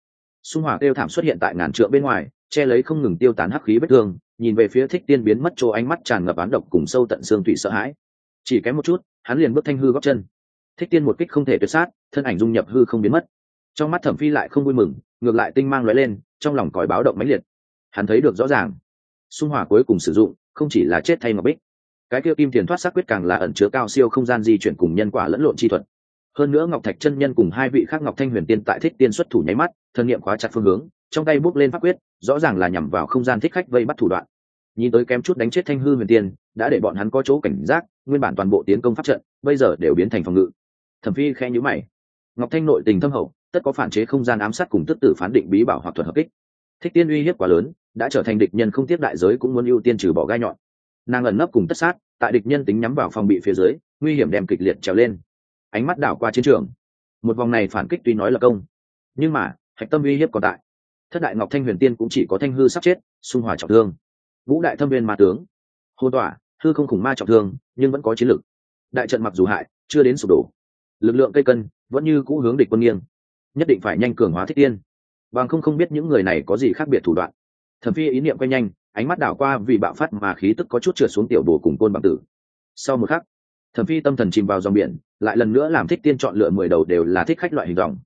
xung hỏa kêu thảm xuất hiện tại ngàn trượng bên ngoài, che lấy không ngừng tiêu tán hắc khí vết thương, nhìn về phía thích tiên biến mất chỗ ánh mắt tràn ngập án độc cùng sâu tận xương thủy sợ hãi. Chỉ kém một chút, hắn liền bước thanh hư góc chân. Thích tiên một kích không thể tuyệt sát, thân ảnh dung nhập hư không biến mất. Trong mắt thẩm phi lại không vui mừng, ngược lại tinh mang lóe lên, trong lòng còi báo động mãnh liệt. Hắn thấy được rõ ràng, xung hỏa cuối cùng sử dụng, không chỉ là chết thay ngọc bích. Cái kia kim tiền thoát xác quyết càng là ẩn chứa cao siêu không gian di chuyển cùng nhân quả lẫn lộn chi thuật hơn nữa ngọc thạch chân nhân cùng hai vị khác ngọc thanh huyền tiên tại thích tiên xuất thủ nháy mắt, thân nhiệm khóa chặt phương hướng, trong tay bước lên pháp quyết, rõ ràng là nhằm vào không gian thích khách vây bắt thủ đoạn. Nhìn tới kém chút đánh chết thanh hư huyền tiên, đã để bọn hắn có chỗ cảnh giác, nguyên bản toàn bộ tiến công pháp trận, bây giờ đều biến thành phòng ngự. Thẩm phi khẽ nhữ mày. Ngọc thanh nội tình thâm hậu, tất có phản chế không gian ám sát cùng tức tử phán định bí bảo hoặc thuật hợp kích. Thích tiên uy hiếp quá lớn, đã trở thành địch nhân không tiếp đại giới cũng muốn ưu tiên trừ bỏ gai nhọn. Nàng ẩn nấp cùng tất sát, tại địch nhân tính nhắm vào phòng bị phía dưới, nguy hiểm đem kịch liệt trèo lên ánh mắt đảo qua chiến trường. Một vòng này phản kích tuy nói là công, nhưng mà, hạch tâm uy hiếp còn tại. Thất đại ngọc thanh huyền tiên cũng chỉ có thanh hư sắp chết, xung hòa trọng thương. Vũ đại thâm viên ma tướng hô tỏa hư không khủng ma trọng thương, nhưng vẫn có chiến lực. Đại trận mặc dù hại, chưa đến sụp đổ. Lực lượng cây cân vẫn như cũ hướng địch quân nghiêng, nhất định phải nhanh cường hóa thích tiên. Bằng không không biết những người này có gì khác biệt thủ đoạn. Thẩm phi ý niệm quay nhanh, ánh mắt đảo qua vì bạo phát mà khí tức có chút trượt xuống tiểu bồ cùng côn bằng tử. Sau một khắc thẩm phi tâm thần chìm vào dòng biển, lại lần nữa làm thích tiên chọn lựa mười đầu đều là thích khách loại hình dòng.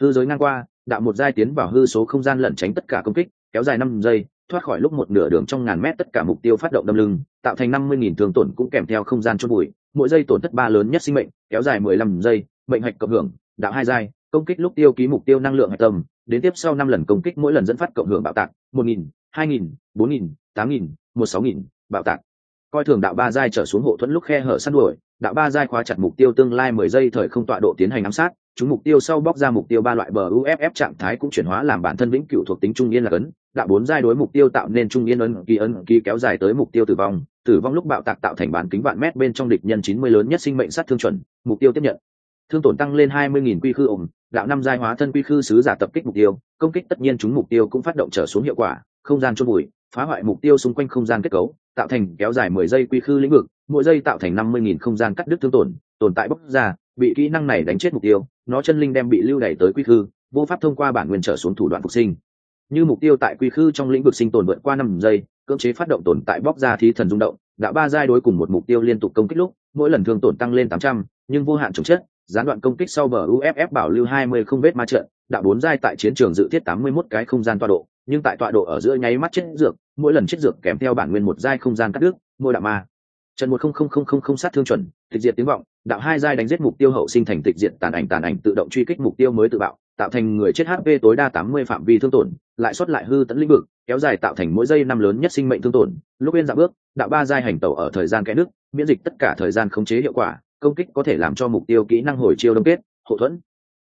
Hư giới ngang qua, đạo một giai tiến vào hư số không gian lẩn tránh tất cả công kích, kéo dài năm giây, thoát khỏi lúc một nửa đường trong ngàn mét tất cả mục tiêu phát động đâm lưng, tạo thành năm mươi nghìn thương tổn cũng kèm theo không gian chôn bụi mỗi giây tổn thất ba lớn nhất sinh mệnh, kéo dài mười lăm giây, mệnh hạch cộng hưởng, đạo hai giai, công kích lúc tiêu ký mục tiêu năng lượng hạch tâm, đến tiếp sau năm lần công kích mỗi lần dẫn phát cộng hưởng bạo tạc, một nghìn, hai nghìn, bốn nghìn, tám nghìn, một sáu nghìn, bạo tạc coi thường đạo ba giai trở xuống hộ thuẫn lúc khe hở săn đuổi đạo ba giai khóa chặt mục tiêu tương lai mười giây thời không tọa độ tiến hành ám sát chúng mục tiêu sau bóc ra mục tiêu ba loại bờ uff trạng thái cũng chuyển hóa làm bản thân vĩnh cửu thuộc tính trung yên là cấn đạo bốn giai đối mục tiêu tạo nên trung yên ấn kỳ ấn kỳ kéo dài tới mục tiêu tử vong tử vong lúc bạo tạc tạo thành bản kính vạn mét bên trong địch nhân chín mươi lớn nhất sinh mệnh sát thương chuẩn mục tiêu tiếp nhận. Thương tổn tăng lên hai mươi nghìn quy khư ủng, đạo năm giai hóa thân quy khư sứ giả tập kích mục tiêu công kích tất nhiên chúng mục tiêu cũng phát động trở xuống hiệu quả không gian chôn bụi phá hoại mục tiêu xung quanh không gian kết cấu, tạo thành kéo dài mười giây quy khư lĩnh vực, mỗi giây tạo thành năm mươi nghìn không gian cắt đứt thương tổn, tồn tại bốc ra, bị kỹ năng này đánh chết mục tiêu, nó chân linh đem bị lưu đẩy tới quy khư, vô pháp thông qua bản nguyên trở xuống thủ đoạn phục sinh. Như mục tiêu tại quy khư trong lĩnh vực sinh tồn vượt qua năm giây, cưỡng chế phát động tồn tại bóc ra thí thần rung động, đã ba giai đối cùng một mục tiêu liên tục công kích lúc, mỗi lần thương tổn tăng lên tám trăm, nhưng vô hạn chống chất, gián đoạn công kích sau bờ uff bảo lưu hai mươi không vết ma trận đạo bốn giai tại chiến trường dự thiết tám mươi 81 cái không gian tọa độ, nhưng tại tọa độ ở giữa nháy mắt chết dược, mỗi lần chết dược kèm theo bản nguyên một giai không gian cắt đứt, mỗi đạo ma. Trần một không không không không không sát thương chuẩn, tịch diệt tiếng vọng, đạo hai giai đánh giết mục tiêu hậu sinh thành tịch diệt tàn ảnh tàn ảnh tự động truy kích mục tiêu mới tự bạo, tạo thành người chết hp tối đa tám mươi phạm vi thương tổn, lại xuất lại hư tận lĩnh vực, kéo dài tạo thành mỗi giây năm lớn nhất sinh mệnh thương tổn. Lúc bên dạng bước, đạo ba giai hành tẩu ở thời gian kẽ nước, miễn dịch tất cả thời gian khống chế hiệu quả, công kích có thể làm cho mục tiêu kỹ năng hồi chiêu đông kết hộ thuẫn,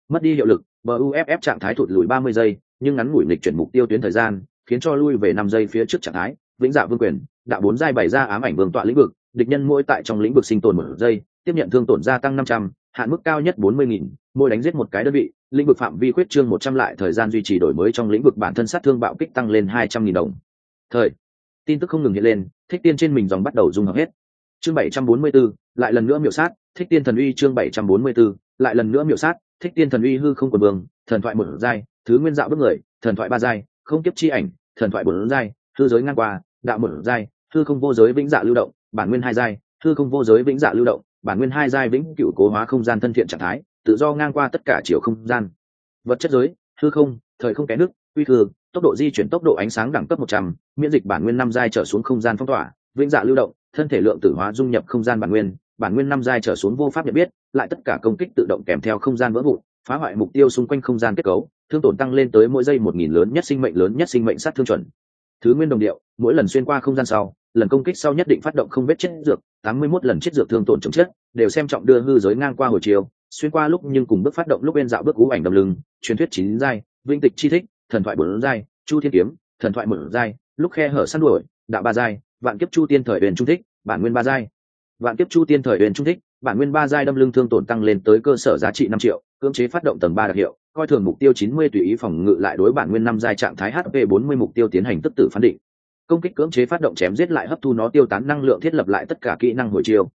mất đi hiệu lực buff trạng thái thụt lùi ba mươi giây nhưng ngắn ngủi lịch chuyển mục tiêu tuyến thời gian khiến cho lui về năm giây phía trước trạng thái. Vĩnh dạ vương quyền đạo bốn giai bày ra ám ảnh vương tọa lĩnh vực địch nhân mỗi tại trong lĩnh vực sinh tồn một giây tiếp nhận thương tổn gia tăng năm trăm hạn mức cao nhất bốn mươi nghìn mỗi đánh giết một cái đơn vị. Lĩnh vực phạm vi khuyết trương một trăm lại thời gian duy trì đổi mới trong lĩnh vực bản thân sát thương bạo kích tăng lên hai trăm nghìn đồng. Thời tin tức không ngừng hiện lên thích tiên trên mình dòng bắt đầu rung hợp hết. Chương bảy trăm bốn mươi 744, lại lần nữa miểu sát thích tiên thần uy chương bảy trăm bốn mươi 744, lại lần nữa miểu sát, thích tiên thần uy hư không quần vương, thần thoại một giai, thứ nguyên dạo bước người, thần thoại ba giai, không kiếp chi ảnh, thần thoại bốn giai, hư giới ngang qua, đạo một giai, hư không vô giới vĩnh dạ lưu động, bản nguyên hai giai, hư không vô giới vĩnh dạ lưu động, bản nguyên hai giai vĩnh cựu cố hóa không gian thân thiện trạng thái, tự do ngang qua tất cả chiều không gian. Vật chất giới, hư không, thời không kẽ nước, uy thường tốc độ di chuyển tốc độ ánh sáng đẳng cấp một trăm, miễn dịch bản nguyên năm giai trở xuống không gian phong tỏa, vĩnh dạ lưu động, thân thể lượng tử hóa dung nhập không gian bản nguyên bản nguyên năm giai trở xuống vô pháp nhận biết, lại tất cả công kích tự động kèm theo không gian vỡ vụn, phá hoại mục tiêu xung quanh không gian kết cấu, thương tổn tăng lên tới mỗi giây một nghìn lớn nhất sinh mệnh lớn nhất sinh mệnh sát thương chuẩn. Thứ nguyên đồng điệu, mỗi lần xuyên qua không gian sau, lần công kích sau nhất định phát động không vết chết dược, tám mươi 81 lần chết dược thương tổn chống chết, đều xem trọng đưa hư giới ngang qua hồi chiều, xuyên qua lúc nhưng cùng bước phát động lúc bên dạo bước cú ảnh đầm lưng, truyền thuyết chín giai, vinh tịch chi thích, thần thoại bốn giai, chu thiên kiếm, thần thoại một giai, lúc khe hở săn đuổi, đạo ba giai, vạn kiếp chu tiên thời huyền trung thích, bản nguyên ba giai vạn kiếp chu tiên thời huyền trung thích, bản nguyên ba giai đâm lưng thương tổn tăng lên tới cơ sở giá trị năm triệu, cưỡng chế phát động tầng ba đặc hiệu, coi thường mục tiêu chín mươi tùy ý phòng ngự lại đối bản nguyên năm giai trạng thái hp bốn mươi mục tiêu tiến hành tức tử phán định. Công kích cưỡng chế phát động chém giết lại hấp thu nó tiêu tán năng lượng thiết lập lại tất cả kỹ năng hồi chiêu.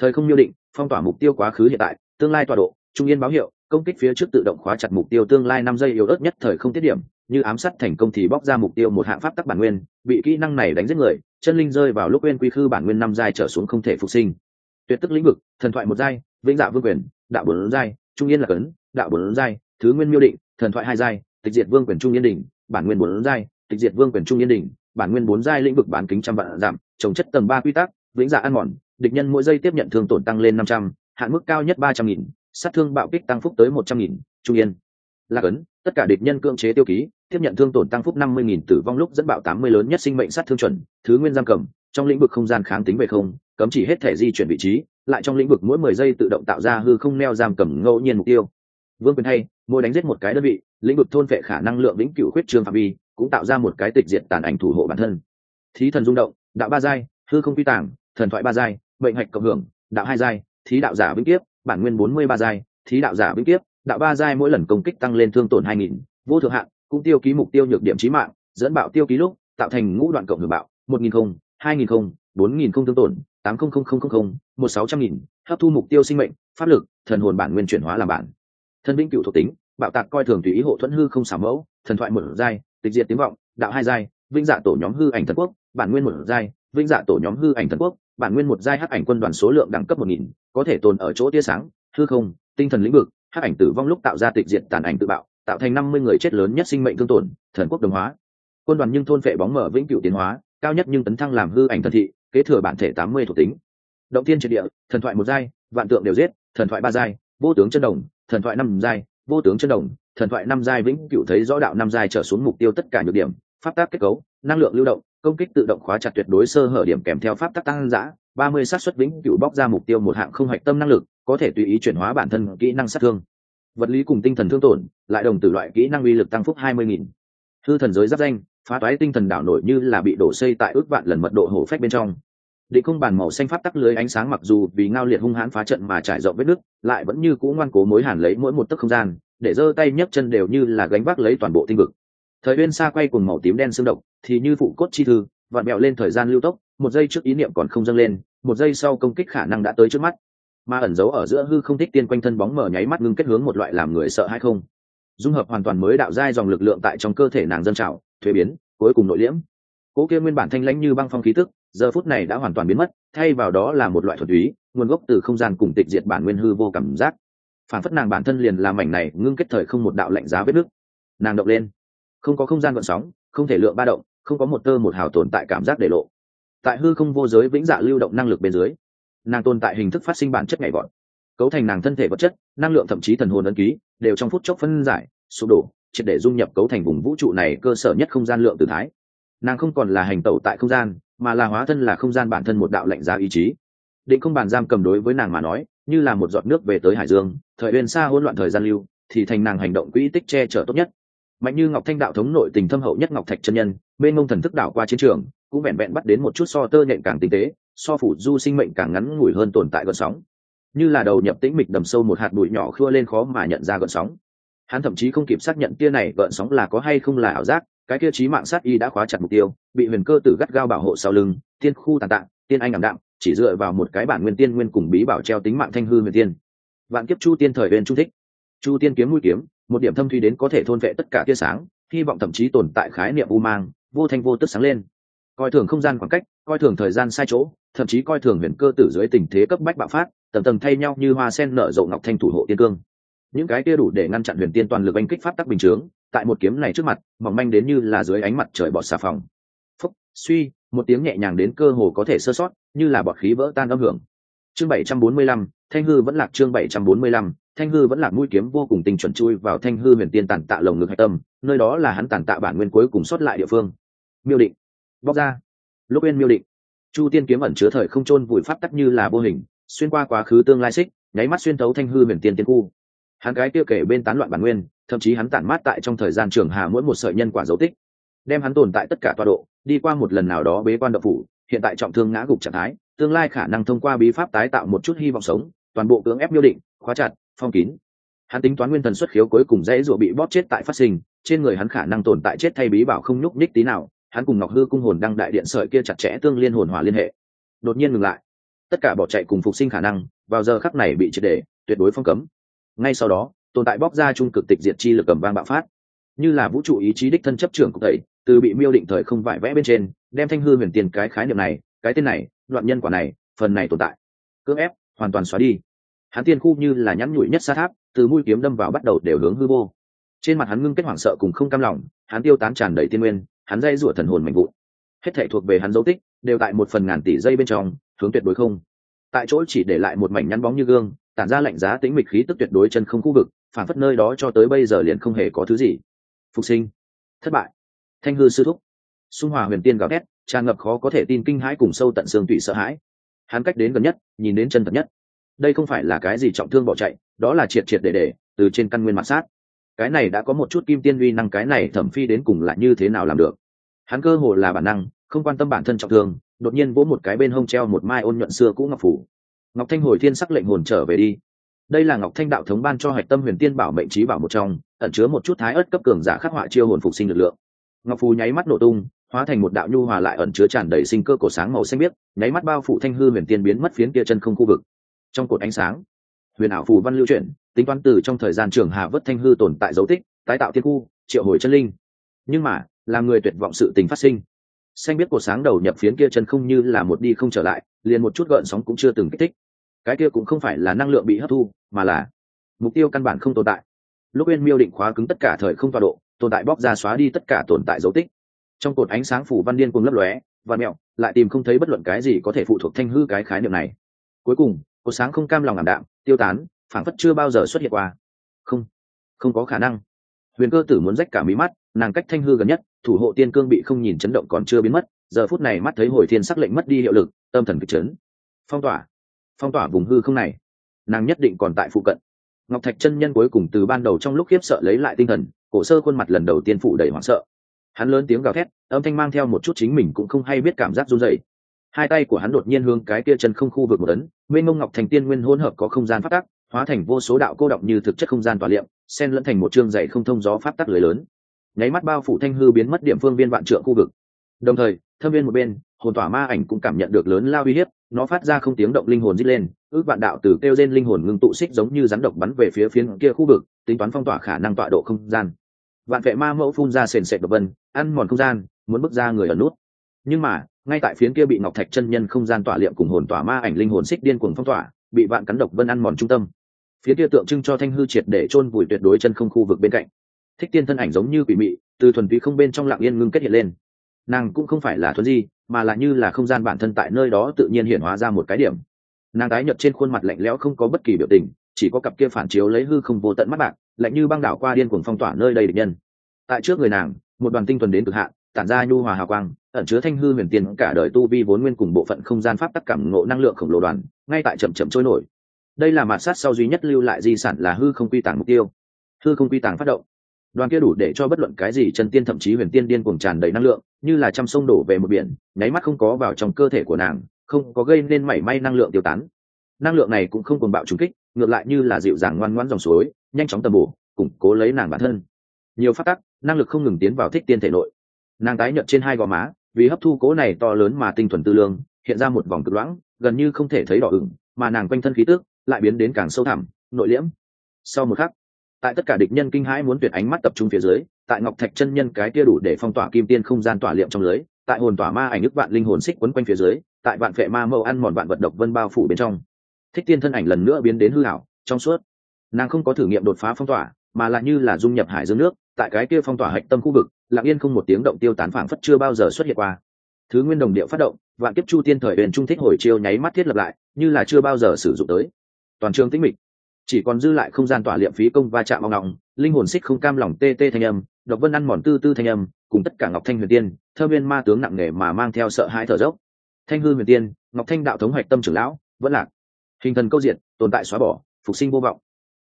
Thời không miêu định, phong tỏa mục tiêu quá khứ hiện tại, tương lai tọa độ, trung yên báo hiệu, công kích phía trước tự động khóa chặt mục tiêu tương lai năm giây yếu ớt nhất thời không tiết điểm như ám sát thành công thì bóc ra mục tiêu một hạng pháp tắc bản nguyên, bị kỹ năng này đánh giết người, chân linh rơi vào lúc quên quy khư bản nguyên năm giai trở xuống không thể phục sinh. Tuyệt tức lĩnh vực, thần thoại một giai, vĩnh dạ vương quyền, đạo bốn giai, trung yên là cấn, đạo bốn giai, thứ nguyên miêu định, thần thoại hai giai, tịch diệt vương quyền trung yên đỉnh, bản nguyên bốn giai, tịch diệt vương quyền trung yên đỉnh, bản nguyên bốn giai lĩnh vực bán kính trăm vạn giảm trồng chất tầng ba quy tắc, vĩnh dạ ăn mòn, địch nhân mỗi giây tiếp nhận thương tổn tăng lên năm trăm, hạn mức cao nhất ba trăm nghìn, sát thương bạo kích tăng phúc tới một trăm nghìn, trung yên lạc ấn tất cả địch nhân cưỡng chế tiêu ký, tiếp nhận thương tổn tăng phúc năm mươi nghìn tử vong lúc dẫn bạo tám mươi lớn nhất sinh mệnh sát thương chuẩn, thứ nguyên giam cầm, trong lĩnh vực không gian kháng tính về không, cấm chỉ hết thể di chuyển vị trí, lại trong lĩnh vực mỗi mười giây tự động tạo ra hư không neo giam cầm ngẫu nhiên mục tiêu. Vương quyền hay, mỗi đánh giết một cái đơn vị, lĩnh vực thôn vệ khả năng lượng vĩnh cửu khuyết trương phạm vi, cũng tạo ra một cái tịch diện tàn ảnh thủ hộ bản thân. Thí thần rung động, đạo ba giai, hư không quy tàng, thần thoại ba giai, mệnh hạch cộng hưởng, đạo hai giai, thí đạo giả vĩnh kiếp, bản nguyên bốn mươi ba giai, thí đạo giả vĩnh kiếp đạo ba giai mỗi lần công kích tăng lên thương tổn hai nghìn, vô thượng hạn cũng tiêu ký mục tiêu nhược điểm trí mạng, dẫn bạo tiêu ký lúc, tạo thành ngũ đoạn cộng hưởng bạo, một nghìn không, hai nghìn không, bốn nghìn không thương tổn, tám không không không không không, một sáu trăm nghìn, hấp thu mục tiêu sinh mệnh, pháp lực, thần hồn bản nguyên chuyển hóa làm bản. Thân vĩnh cựu thuộc tính, bạo tạc coi thường tùy ý hộ thuẫn hư không xả mẫu, thần thoại một giai, tịch diệt tiếng vọng, đạo hai giai vinh dạ tổ nhóm hư ảnh thần quốc, bản nguyên một giai vinh dạ tổ nhóm hư ảnh thần quốc, bản nguyên một giai hắc ảnh quân đoàn số lượng đẳng cấp một nghìn, có thể tồn ở chỗ tia sáng, hư không, tinh thần lĩnh vực hắc ảnh tử vong lúc tạo ra tịch diệt tàn ảnh tự bạo, tạo thành năm mươi người chết lớn nhất sinh mệnh thương tổn, thần quốc đồng hóa. Quân đoàn nhưng thôn vệ bóng mở vĩnh cửu tiến hóa, cao nhất nhưng tấn thăng làm hư ảnh thần thị, kế thừa bản thể tám mươi thuộc tính. Động tiên triệt địa, thần thoại một giai, vạn tượng đều giết, thần thoại ba giai, vô tướng chân đồng, thần thoại năm giai, vô tướng chân đồng, thần thoại năm giai vĩnh cửu thấy rõ đạo năm giai trở xuống mục tiêu tất cả nhược điểm, pháp tác kết cấu, năng lượng lưu động, công kích tự động khóa chặt tuyệt đối sơ hở điểm kèm theo pháp tắc tăng giã ba mươi sát xuất vĩnh cửu bóc ra mục tiêu một hạng không hạch tâm năng lực có thể tùy ý chuyển hóa bản thân kỹ năng sát thương. Vật lý cùng tinh thần thương tổn, lại đồng tử loại kỹ năng uy lực tăng phúc hai mươi nghìn. Hư thần giới giáp danh, phá toái tinh thần đảo nổi như là bị đổ xây tại ước vạn lần mật độ hổ phách bên trong. Định không bàn màu xanh pháp tắc lưới ánh sáng mặc dù vì ngao liệt hung hãn phá trận mà trải rộng vết nước lại vẫn như cũ ngoan cố mối hàn lấy mỗi một tấc không gian, để giơ tay nhấc chân đều như là gánh vác lấy toàn bộ tinh vực. Thời uyên xa quay cùng màu tím đen xương động thì như phụ cốt chi thư, vặn mẹo lên thời gian lưu tốc, một giây trước ý niệm còn không dâng lên, một giây sau công kích khả năng đã tới trước mắt mà ẩn giấu ở giữa hư không thích tiên quanh thân bóng mở nháy mắt ngưng kết hướng một loại làm người sợ hay không. Dung hợp hoàn toàn mới đạo giai dòng lực lượng tại trong cơ thể nàng dân trào, thuế biến, cuối cùng nội liễm. Cố kia nguyên bản thanh lãnh như băng phong khí tức, giờ phút này đã hoàn toàn biến mất, thay vào đó là một loại thuật túy nguồn gốc từ không gian cùng tịch diệt bản nguyên hư vô cảm giác. Phản phất nàng bản thân liền làm mảnh này ngưng kết thời không một đạo lạnh giá vết nước nàng động lên. Không có không gian gọn sóng, không thể lượng ba động, không có một tơ một hào tồn tại cảm giác để lộ. Tại hư không vô giới vĩnh dạ lưu động năng lực bên dưới nàng tồn tại hình thức phát sinh bản chất nhảy vọt, cấu thành nàng thân thể vật chất, năng lượng thậm chí thần hồn ấn ký, đều trong phút chốc phân giải, sụp đổ, triệt để dung nhập cấu thành vùng vũ trụ này cơ sở nhất không gian lượng từ thái. Nàng không còn là hành tẩu tại không gian, mà là hóa thân là không gian bản thân một đạo lệnh giá ý chí. Định không bàn giam cầm đối với nàng mà nói, như là một giọt nước về tới hải dương, thời bên xa hỗn loạn thời gian lưu, thì thành nàng hành động quỹ tích che chở tốt nhất. Mạnh như ngọc thanh đạo thống nội tình thâm hậu nhất ngọc thạch chân nhân bên ngông thần thức đảo qua chiến trường, cũng vẹn vẹn bắt đến một chút so tơ nhện càng tinh tế so phủ du sinh mệnh càng ngắn ngủi hơn tồn tại gợn sóng. Như là đầu nhập tĩnh mịch đầm sâu một hạt bụi nhỏ khua lên khó mà nhận ra gợn sóng. Hắn thậm chí không kịp xác nhận tia này gợn sóng là có hay không là ảo giác, cái kia trí mạng sát y đã khóa chặt mục tiêu, bị huyền cơ tử gắt gao bảo hộ sau lưng, tiên khu tàn tạng tiên anh ảm đạm, chỉ dựa vào một cái bản nguyên tiên nguyên cùng bí bảo treo tính mạng thanh hư huyền tiên. Vạn kiếp chu tiên thời huyền trung thích. Chu tiên kiếm mũi kiếm, một điểm thâm thuy đến có thể thôn vệ tất cả tia sáng, hy vọng thậm chí tồn tại khái niệm u mang, vô thanh vô tức sáng lên coi thường không gian khoảng cách, coi thường thời gian sai chỗ, thậm chí coi thường huyền cơ tử dưới tình thế cấp bách bạo phát, tầm tầm thay nhau như hoa sen nở rộ ngọc thanh thủ hộ tiên cương. Những cái kia đủ để ngăn chặn huyền tiên toàn lực anh kích pháp tắc bình chướng, tại một kiếm này trước mặt, mỏng manh đến như là dưới ánh mặt trời bọt xà phòng. Phúc, suy, một tiếng nhẹ nhàng đến cơ hồ có thể sơ sót, như là bọt khí vỡ tan âm hưởng. Chương bảy trăm bốn mươi lăm, thanh hư vẫn lạc chương bảy trăm bốn mươi lăm, thanh hư vẫn lạc mũi kiếm vô cùng tinh chuẩn chui vào thanh hư huyền tiên tàn tạ lồng ngực hạch tâm, nơi đó là hắn tàn tạ bản nguyên cuối cùng xuất lại địa phương. Miêu định bóc ra. Lúc yên miêu định, chu tiên kiếm ẩn chứa thời không trôn vùi pháp tắc như là vô hình, xuyên qua quá khứ tương lai xích, nháy mắt xuyên thấu thanh hư huyền tiên tiên khu. Hắn cái kia kể bên tán loạn bản nguyên, thậm chí hắn tản mát tại trong thời gian trường hà mỗi một sợi nhân quả dấu tích, đem hắn tồn tại tất cả tọa độ, đi qua một lần nào đó bế quan độc phủ, hiện tại trọng thương ngã gục trạng thái, tương lai khả năng thông qua bí pháp tái tạo một chút hy vọng sống, toàn bộ cưỡng ép miêu định, khóa chặt, phong kín. Hắn tính toán nguyên thần xuất khiếu cuối cùng dễ dụa bị bóp chết tại phát sinh, trên người hắn khả năng tồn tại chết thay bí bảo không nhúc nhích tí nào hắn cùng ngọc hư cung hồn đăng đại điện sợi kia chặt chẽ tương liên hồn hỏa liên hệ. Đột nhiên ngừng lại. Tất cả bỏ chạy cùng phục sinh khả năng, vào giờ khắc này bị triệt để, tuyệt đối phong cấm. Ngay sau đó, tồn tại bóc ra trung cực tịch diệt chi lực cầm vang bạo phát. Như là vũ trụ ý chí đích thân chấp trưởng cục tẩy từ bị miêu định thời không vải vẽ bên trên, đem thanh hư huyền tiền cái khái niệm này, cái tên này, đoạn nhân quả này, phần này tồn tại. Cưỡng ép, hoàn toàn xóa đi. Hắn tiên khu như là nhắn nhủi nhất xa tháp, từ mũi kiếm đâm vào bắt đầu đều hướng hư vô. Trên mặt hắn ngưng kết hoảng sợ cùng không cam lòng, hắn tiêu tán tràn đầy tiên nguyên hắn dây rủa thần hồn mạnh vụn. Hết thể thuộc về hắn dấu tích, đều tại một phần ngàn tỷ giây bên trong, hướng tuyệt đối không. Tại chỗ chỉ để lại một mảnh nhăn bóng như gương, tản ra lạnh giá tính mịch khí tức tuyệt đối chân không khu vực, phản phất nơi đó cho tới bây giờ liền không hề có thứ gì. Phục sinh. Thất bại. Thanh hư sư thúc. Xung hòa huyền tiên gào thét, tràn ngập khó có thể tin kinh hãi cùng sâu tận xương tủy sợ hãi. Hắn cách đến gần nhất, nhìn đến chân thật nhất. Đây không phải là cái gì trọng thương bỏ chạy, đó là triệt triệt để để, từ trên căn nguyên mặt sát cái này đã có một chút kim tiên uy năng, cái này thẩm phi đến cùng là như thế nào làm được? Hắn cơ hồ là bản năng, không quan tâm bản thân trọng thương, đột nhiên vỗ một cái bên hông treo một mai ôn nhuận xưa cũ ngọc phủ. Ngọc thanh hồi thiên sắc lệnh hồn trở về đi. Đây là ngọc thanh đạo thống ban cho hạch tâm huyền tiên bảo mệnh trí bảo một trong, ẩn chứa một chút thái ớt cấp cường giả khắc họa chiêu hồn phục sinh lực lượng. Ngọc phù nháy mắt nổ tung, hóa thành một đạo nhu hòa lại ẩn chứa tràn đầy sinh cơ cổ sáng màu xanh biếc, nháy mắt bao phủ thanh hư huyền tiên biến mất phiến kia chân không khu vực. Trong cột ánh sáng huyền ảo phù văn lưu chuyển, tính toán từ trong thời gian trường hà vất thanh hư tồn tại dấu tích, tái tạo thiên khu, triệu hồi chân linh. Nhưng mà làm người tuyệt vọng sự tình phát sinh. Xanh biết của sáng đầu nhập phiến kia chân không như là một đi không trở lại, liền một chút gợn sóng cũng chưa từng kích thích. Cái kia cũng không phải là năng lượng bị hấp thu, mà là mục tiêu căn bản không tồn tại. Lúc uyên miêu định khóa cứng tất cả thời không tọa độ, tồn tại bóc ra xóa đi tất cả tồn tại dấu tích. Trong cột ánh sáng phủ văn điên cùng lấp lóe, và mẹo, lại tìm không thấy bất luận cái gì có thể phụ thuộc thanh hư cái khái niệm này. Cuối cùng cô sáng không cam lòng ảm đạm, tiêu tán, phảng phất chưa bao giờ xuất hiện qua. Không không có khả năng. Huyền cơ tử muốn rách cả mí mắt, nàng cách thanh hư gần nhất, thủ hộ tiên cương bị không nhìn chấn động còn chưa biến mất, giờ phút này mắt thấy hồi thiên sắc lệnh mất đi hiệu lực, tâm thần kịch chấn. Phong tỏa phong tỏa vùng hư không này. Nàng nhất định còn tại phụ cận. Ngọc thạch chân nhân cuối cùng từ ban đầu trong lúc khiếp sợ lấy lại tinh thần, cổ sơ khuôn mặt lần đầu tiên phụ đầy hoảng sợ. Hắn lớn tiếng gào thét, âm thanh mang theo một chút chính mình cũng không hay biết cảm giác run dậy hai tay của hắn đột nhiên hướng cái kia chân không khu vực một ấn bên mông ngọc thành tiên nguyên hỗn hợp có không gian phát tắc, hóa thành vô số đạo cô động như thực chất không gian tỏa liệm, xen lẫn thành một chương dày không thông gió phát tắc lưới lớn. Nháy mắt bao phủ thanh hư biến mất điểm phương viên vạn trượng khu vực. Đồng thời, thâm viên một bên, hồn tỏa ma ảnh cũng cảm nhận được lớn lao uy hiếp, nó phát ra không tiếng động linh hồn dít lên, ước vạn đạo từ kêu trên linh hồn ngưng tụ xích giống như rắn độc bắn về phía phía kia khu vực, tính toán phong tỏa khả năng tọa độ không gian. Vạn vệ ma mẫu phun ra sền sệt độc vân, ăn mòn không gian, muốn bước ra người ở nút. Nhưng mà ngay tại phiến kia bị ngọc thạch chân nhân không gian tỏa liệm cùng hồn tỏa ma ảnh linh hồn xích điên cuồng phong tỏa, bị vạn cắn độc vân ăn mòn trung tâm. Phía kia tượng trưng cho thanh hư triệt để chôn vùi tuyệt đối chân không khu vực bên cạnh. Thích tiên thân ảnh giống như quỷ mị, từ thuần túy không bên trong lặng yên ngưng kết hiện lên. Nàng cũng không phải là thuần di, mà là như là không gian bản thân tại nơi đó tự nhiên hiện hóa ra một cái điểm. Nàng tái nhợt trên khuôn mặt lạnh lẽo không có bất kỳ biểu tình, chỉ có cặp kia phản chiếu lấy hư không vô tận mắt bạc, lạnh như băng đảo qua điên cuồng phong tỏa nơi đây địch nhân. Tại trước người nàng, một đoàn tinh thuần đến cực hạn, tản ra nhu hòa hào quang ẩn chứa thanh hư huyền tiền cả đời tu vi vốn nguyên cùng bộ phận không gian pháp tắc cảm ngộ năng lượng khổng lồ đoàn, ngay tại chậm chậm trôi nổi. Đây là mạt sát sau duy nhất lưu lại di sản là hư không quy tàng mục tiêu. Hư không quy tàng phát động. Đoàn kia đủ để cho bất luận cái gì chân tiên thậm chí huyền tiên điên cuồng tràn đầy năng lượng, như là trăm sông đổ về một biển, nháy mắt không có vào trong cơ thể của nàng, không có gây nên mảy may năng lượng tiêu tán. Năng lượng này cũng không cùng bạo trùng kích, ngược lại như là dịu dàng ngoan ngoãn dòng suối, nhanh chóng tầm bổ, củng cố lấy nàng bản thân. Nhiều phát tắc, năng lực không ngừng tiến vào thích tiên thể nội. Nàng tái nhợt trên hai gò má vì hấp thu cố này to lớn mà tinh thuần tư lương, hiện ra một vòng cực loãng gần như không thể thấy đỏ ửng, mà nàng quanh thân khí tước lại biến đến càng sâu thẳm, nội liễm. Sau một khắc, tại tất cả địch nhân kinh hãi muốn tuyệt ánh mắt tập trung phía dưới, tại ngọc thạch chân nhân cái kia đủ để phong tỏa kim tiên không gian tỏa liệm trong lưới, tại hồn tỏa ma ảnh ức vạn linh hồn xích quấn quanh phía dưới, tại vạn vệ ma mâu ăn mòn vạn vật độc vân bao phủ bên trong. Thích tiên thân ảnh lần nữa biến đến hư hảo trong suốt. Nàng không có thử nghiệm đột phá phong tỏa, mà lại như là dung nhập hải dương nước tại cái kia phong tỏa hạch tâm khu vực, lặng yên không một tiếng động tiêu tán phảng phất chưa bao giờ xuất hiện qua. Thứ nguyên đồng điệu phát động, vạn kiếp chu tiên thời huyền trung thích hồi chiêu nháy mắt thiết lập lại, như là chưa bao giờ sử dụng tới. Toàn trường tĩnh mịch. Chỉ còn dư lại không gian tỏa liệm phí công va chạm ong ngọng linh hồn xích không cam lòng tê tê thanh âm, độc vân ăn mòn tư tư thanh âm, cùng tất cả ngọc thanh huyền tiên, thơ viên ma tướng nặng nề mà mang theo sợ hãi thở dốc. Thanh hư huyền tiên, ngọc thanh đạo thống hoạch tâm trưởng lão, vẫn lạc. Hình thần câu diện tồn tại xóa bỏ, phục sinh vô vọng.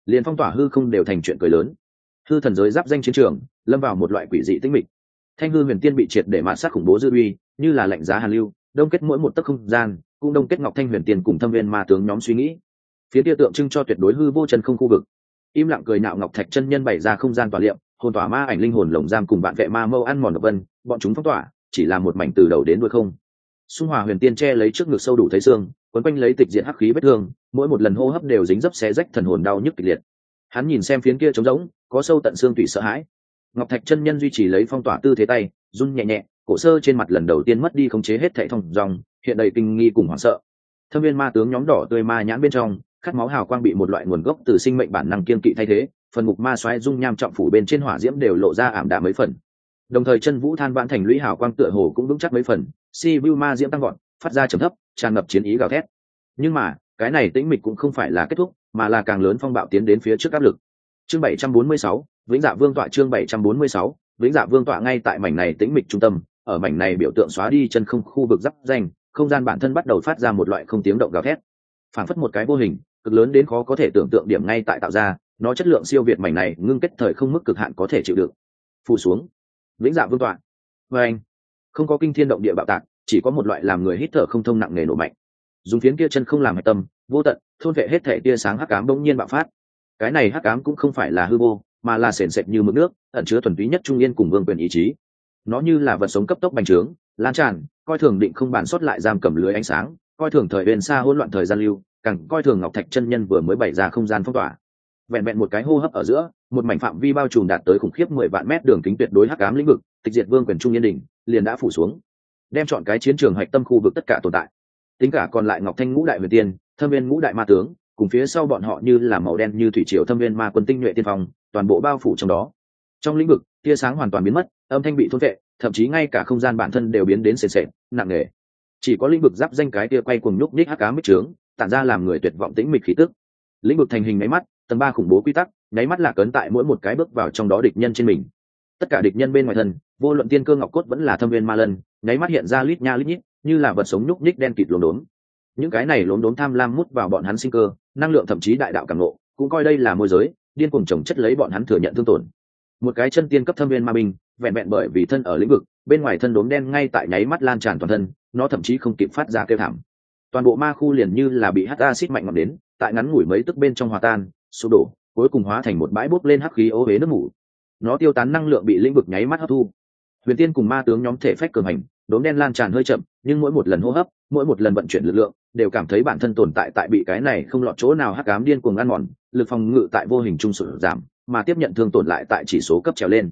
Liền phong tỏa hư không đều thành chuyện cười lớn hư thần giới giáp danh chiến trường, lâm vào một loại quỷ dị tinh mịch. Thanh hư huyền tiên bị triệt để mạ sát khủng bố dư uy, như là lạnh giá hàn lưu, đông kết mỗi một tấc không gian, cũng đông kết ngọc thanh huyền tiên cùng thâm viên ma tướng nhóm suy nghĩ. Phía tia tượng trưng cho tuyệt đối hư vô chân không khu vực. Im lặng cười nạo ngọc thạch chân nhân bày ra không gian tỏa liệm, hồn tỏa ma ảnh linh hồn lồng giam cùng bạn vệ ma mâu ăn mòn độc vân, bọn chúng phong tỏa, chỉ là một mảnh từ đầu đến đuôi không. Xung hòa huyền tiên che lấy trước ngực sâu đủ thấy xương, quấn quanh lấy tịch diện hắc khí vết thương, mỗi một lần hô hấp đều dính dấp xé rách thần hồn đau nhức kịch liệt. Hắn nhìn xem phiến kia trống rỗng có sâu tận xương tủy sợ hãi. Ngọc thạch chân nhân duy trì lấy phong tỏa tư thế tay, run nhẹ nhẹ, cổ sơ trên mặt lần đầu tiên mất đi khống chế hết thệ thông dòng, hiện đầy kinh nghi cùng hoảng sợ. Thâm viên ma tướng nhóm đỏ tươi ma nhãn bên trong, khát máu hào quang bị một loại nguồn gốc từ sinh mệnh bản năng kiên kỵ thay thế, phần mục ma xoáy dung nham trọng phủ bên trên hỏa diễm đều lộ ra ảm đạm mấy phần. Đồng thời chân vũ than vãn thành lũy hào quang tựa hồ cũng vững chắc mấy phần, si vu ma diễm tăng gọn phát ra trầm thấp, tràn ngập chiến ý gào thét. Nhưng mà, cái này tĩnh mịch cũng không phải là kết thúc, mà là càng lớn phong bạo tiến đến phía trước áp lực chương 746, vĩnh dạ vương tọa chương 746, vĩnh dạ vương tọa ngay tại mảnh này tĩnh mịch trung tâm ở mảnh này biểu tượng xóa đi chân không khu vực giáp danh không gian bản thân bắt đầu phát ra một loại không tiếng động gào thét. Phản phất một cái vô hình cực lớn đến khó có thể tưởng tượng điểm ngay tại tạo ra nó chất lượng siêu việt mảnh này ngưng kết thời không mức cực hạn có thể chịu đựng. Phù xuống. Vĩnh dạ vương tọa. Vê anh không có kinh thiên động địa bạo tạc chỉ có một loại làm người hít thở không thông nặng nề nổ mạnh. Dùng phiến kia chân không làm hạch tâm vô tận thôn vệ hết thể tia sáng hắc ám bỗng nhiên bạo phát cái này hắc ám cũng không phải là hư vô, mà là sền sệt như mực nước, ẩn chứa thuần túy nhất trung yên cùng vương quyền ý chí. Nó như là vật sống cấp tốc bành trướng, lan tràn, coi thường định không bản sót lại giam cầm lưới ánh sáng, coi thường thời bên xa hỗn loạn thời gian lưu, càng coi thường ngọc thạch chân nhân vừa mới bày ra không gian phong tỏa. Vẹn vẹn một cái hô hấp ở giữa, một mảnh phạm vi bao trùm đạt tới khủng khiếp mười vạn mét đường kính tuyệt đối hắc ám lĩnh vực, tịch diệt vương quyền trung yên đình liền đã phủ xuống. Đem chọn cái chiến trường hạch tâm khu vực tất cả tồn tại. Tính cả còn lại ngọc thanh ngũ đại huyền tiên, thâm viên ngũ đại ma tướng cùng phía sau bọn họ như là màu đen như thủy triều thâm viên ma quân tinh nhuệ tiên phong, toàn bộ bao phủ trong đó. Trong lĩnh vực, tia sáng hoàn toàn biến mất, âm thanh bị thôn vệ, thậm chí ngay cả không gian bản thân đều biến đến sệt sệt, nặng nề. Chỉ có lĩnh vực giáp danh cái tia quay cùng nhúc nhích hắc cá mít trướng, tản ra làm người tuyệt vọng tĩnh mịch khí tức. Lĩnh vực thành hình máy mắt, tầng ba khủng bố quy tắc, nháy mắt là cấn tại mỗi một cái bước vào trong đó địch nhân trên mình. Tất cả địch nhân bên ngoài thân, vô luận tiên cơ ngọc cốt vẫn là thâm viên ma lân, nháy mắt hiện ra lít nha lít nhít, như là vật sống nhúc nhích đen kịt lốm đốn những cái này lốm đốm tham lam mút vào bọn hắn sinh cơ, năng lượng thậm chí đại đạo cảm nộ cũng coi đây là môi giới, điên cuồng trồng chất lấy bọn hắn thừa nhận thương tổn. Một cái chân tiên cấp thâm viên ma binh, vẹn vẹn bởi vì thân ở lĩnh vực, bên ngoài thân đốm đen ngay tại nháy mắt lan tràn toàn thân, nó thậm chí không kịp phát ra kêu thảm. Toàn bộ ma khu liền như là bị hắt acid mạnh ngọt đến, tại ngắn ngủi mấy tức bên trong hòa tan, sụp đổ, cuối cùng hóa thành một bãi bốc lên hắc khí ố huế nước mủ. Nó tiêu tán năng lượng bị lĩnh vực nháy mắt hấp thu. Huyền tiên cùng ma tướng nhóm thể phách cường hành, đốm đen lan tràn hơi chậm, nhưng mỗi một lần hô hấp mỗi một lần vận chuyển lực lượng, đều cảm thấy bản thân tồn tại tại bị cái này không lọt chỗ nào hắc ám điên cuồng ăn mòn, lực phòng ngự tại vô hình trung sụt giảm, mà tiếp nhận thương tổn lại tại chỉ số cấp trèo lên.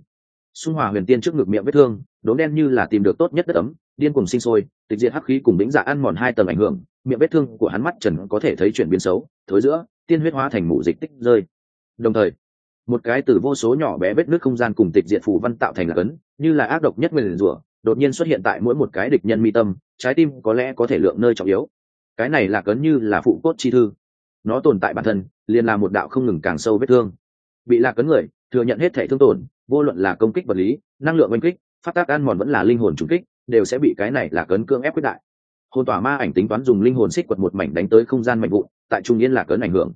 Xung hòa huyền tiên trước ngực miệng vết thương, đốm đen như là tìm được tốt nhất đất ấm, điên cuồng sinh sôi, tịch diệt hắc khí cùng lĩnh dạ ăn mòn hai tầng ảnh hưởng, miệng vết thương của hắn mắt trần có thể thấy chuyển biến xấu, thối giữa, tiên huyết hóa thành mủ dịch tích rơi. Đồng thời, một cái từ vô số nhỏ bé vết nước không gian cùng tịch diệt phù văn tạo thành là cấn như là ác độc nhất nguyền rủa đột nhiên xuất hiện tại mỗi một cái địch nhân mi tâm, trái tim có lẽ có thể lượng nơi trọng yếu. Cái này là cấn như là phụ cốt chi thư. Nó tồn tại bản thân, liền là một đạo không ngừng càng sâu vết thương. Bị lạc cấn người, thừa nhận hết thể thương tổn, vô luận là công kích vật lý, năng lượng oanh kích, phát tác ăn mòn vẫn là linh hồn trùng kích, đều sẽ bị cái này là cấn cương ép quyết đại. Hồn tỏa ma ảnh tính toán dùng linh hồn xích quật một mảnh đánh tới không gian mạnh vụn, tại trung yên là cấn ảnh hưởng.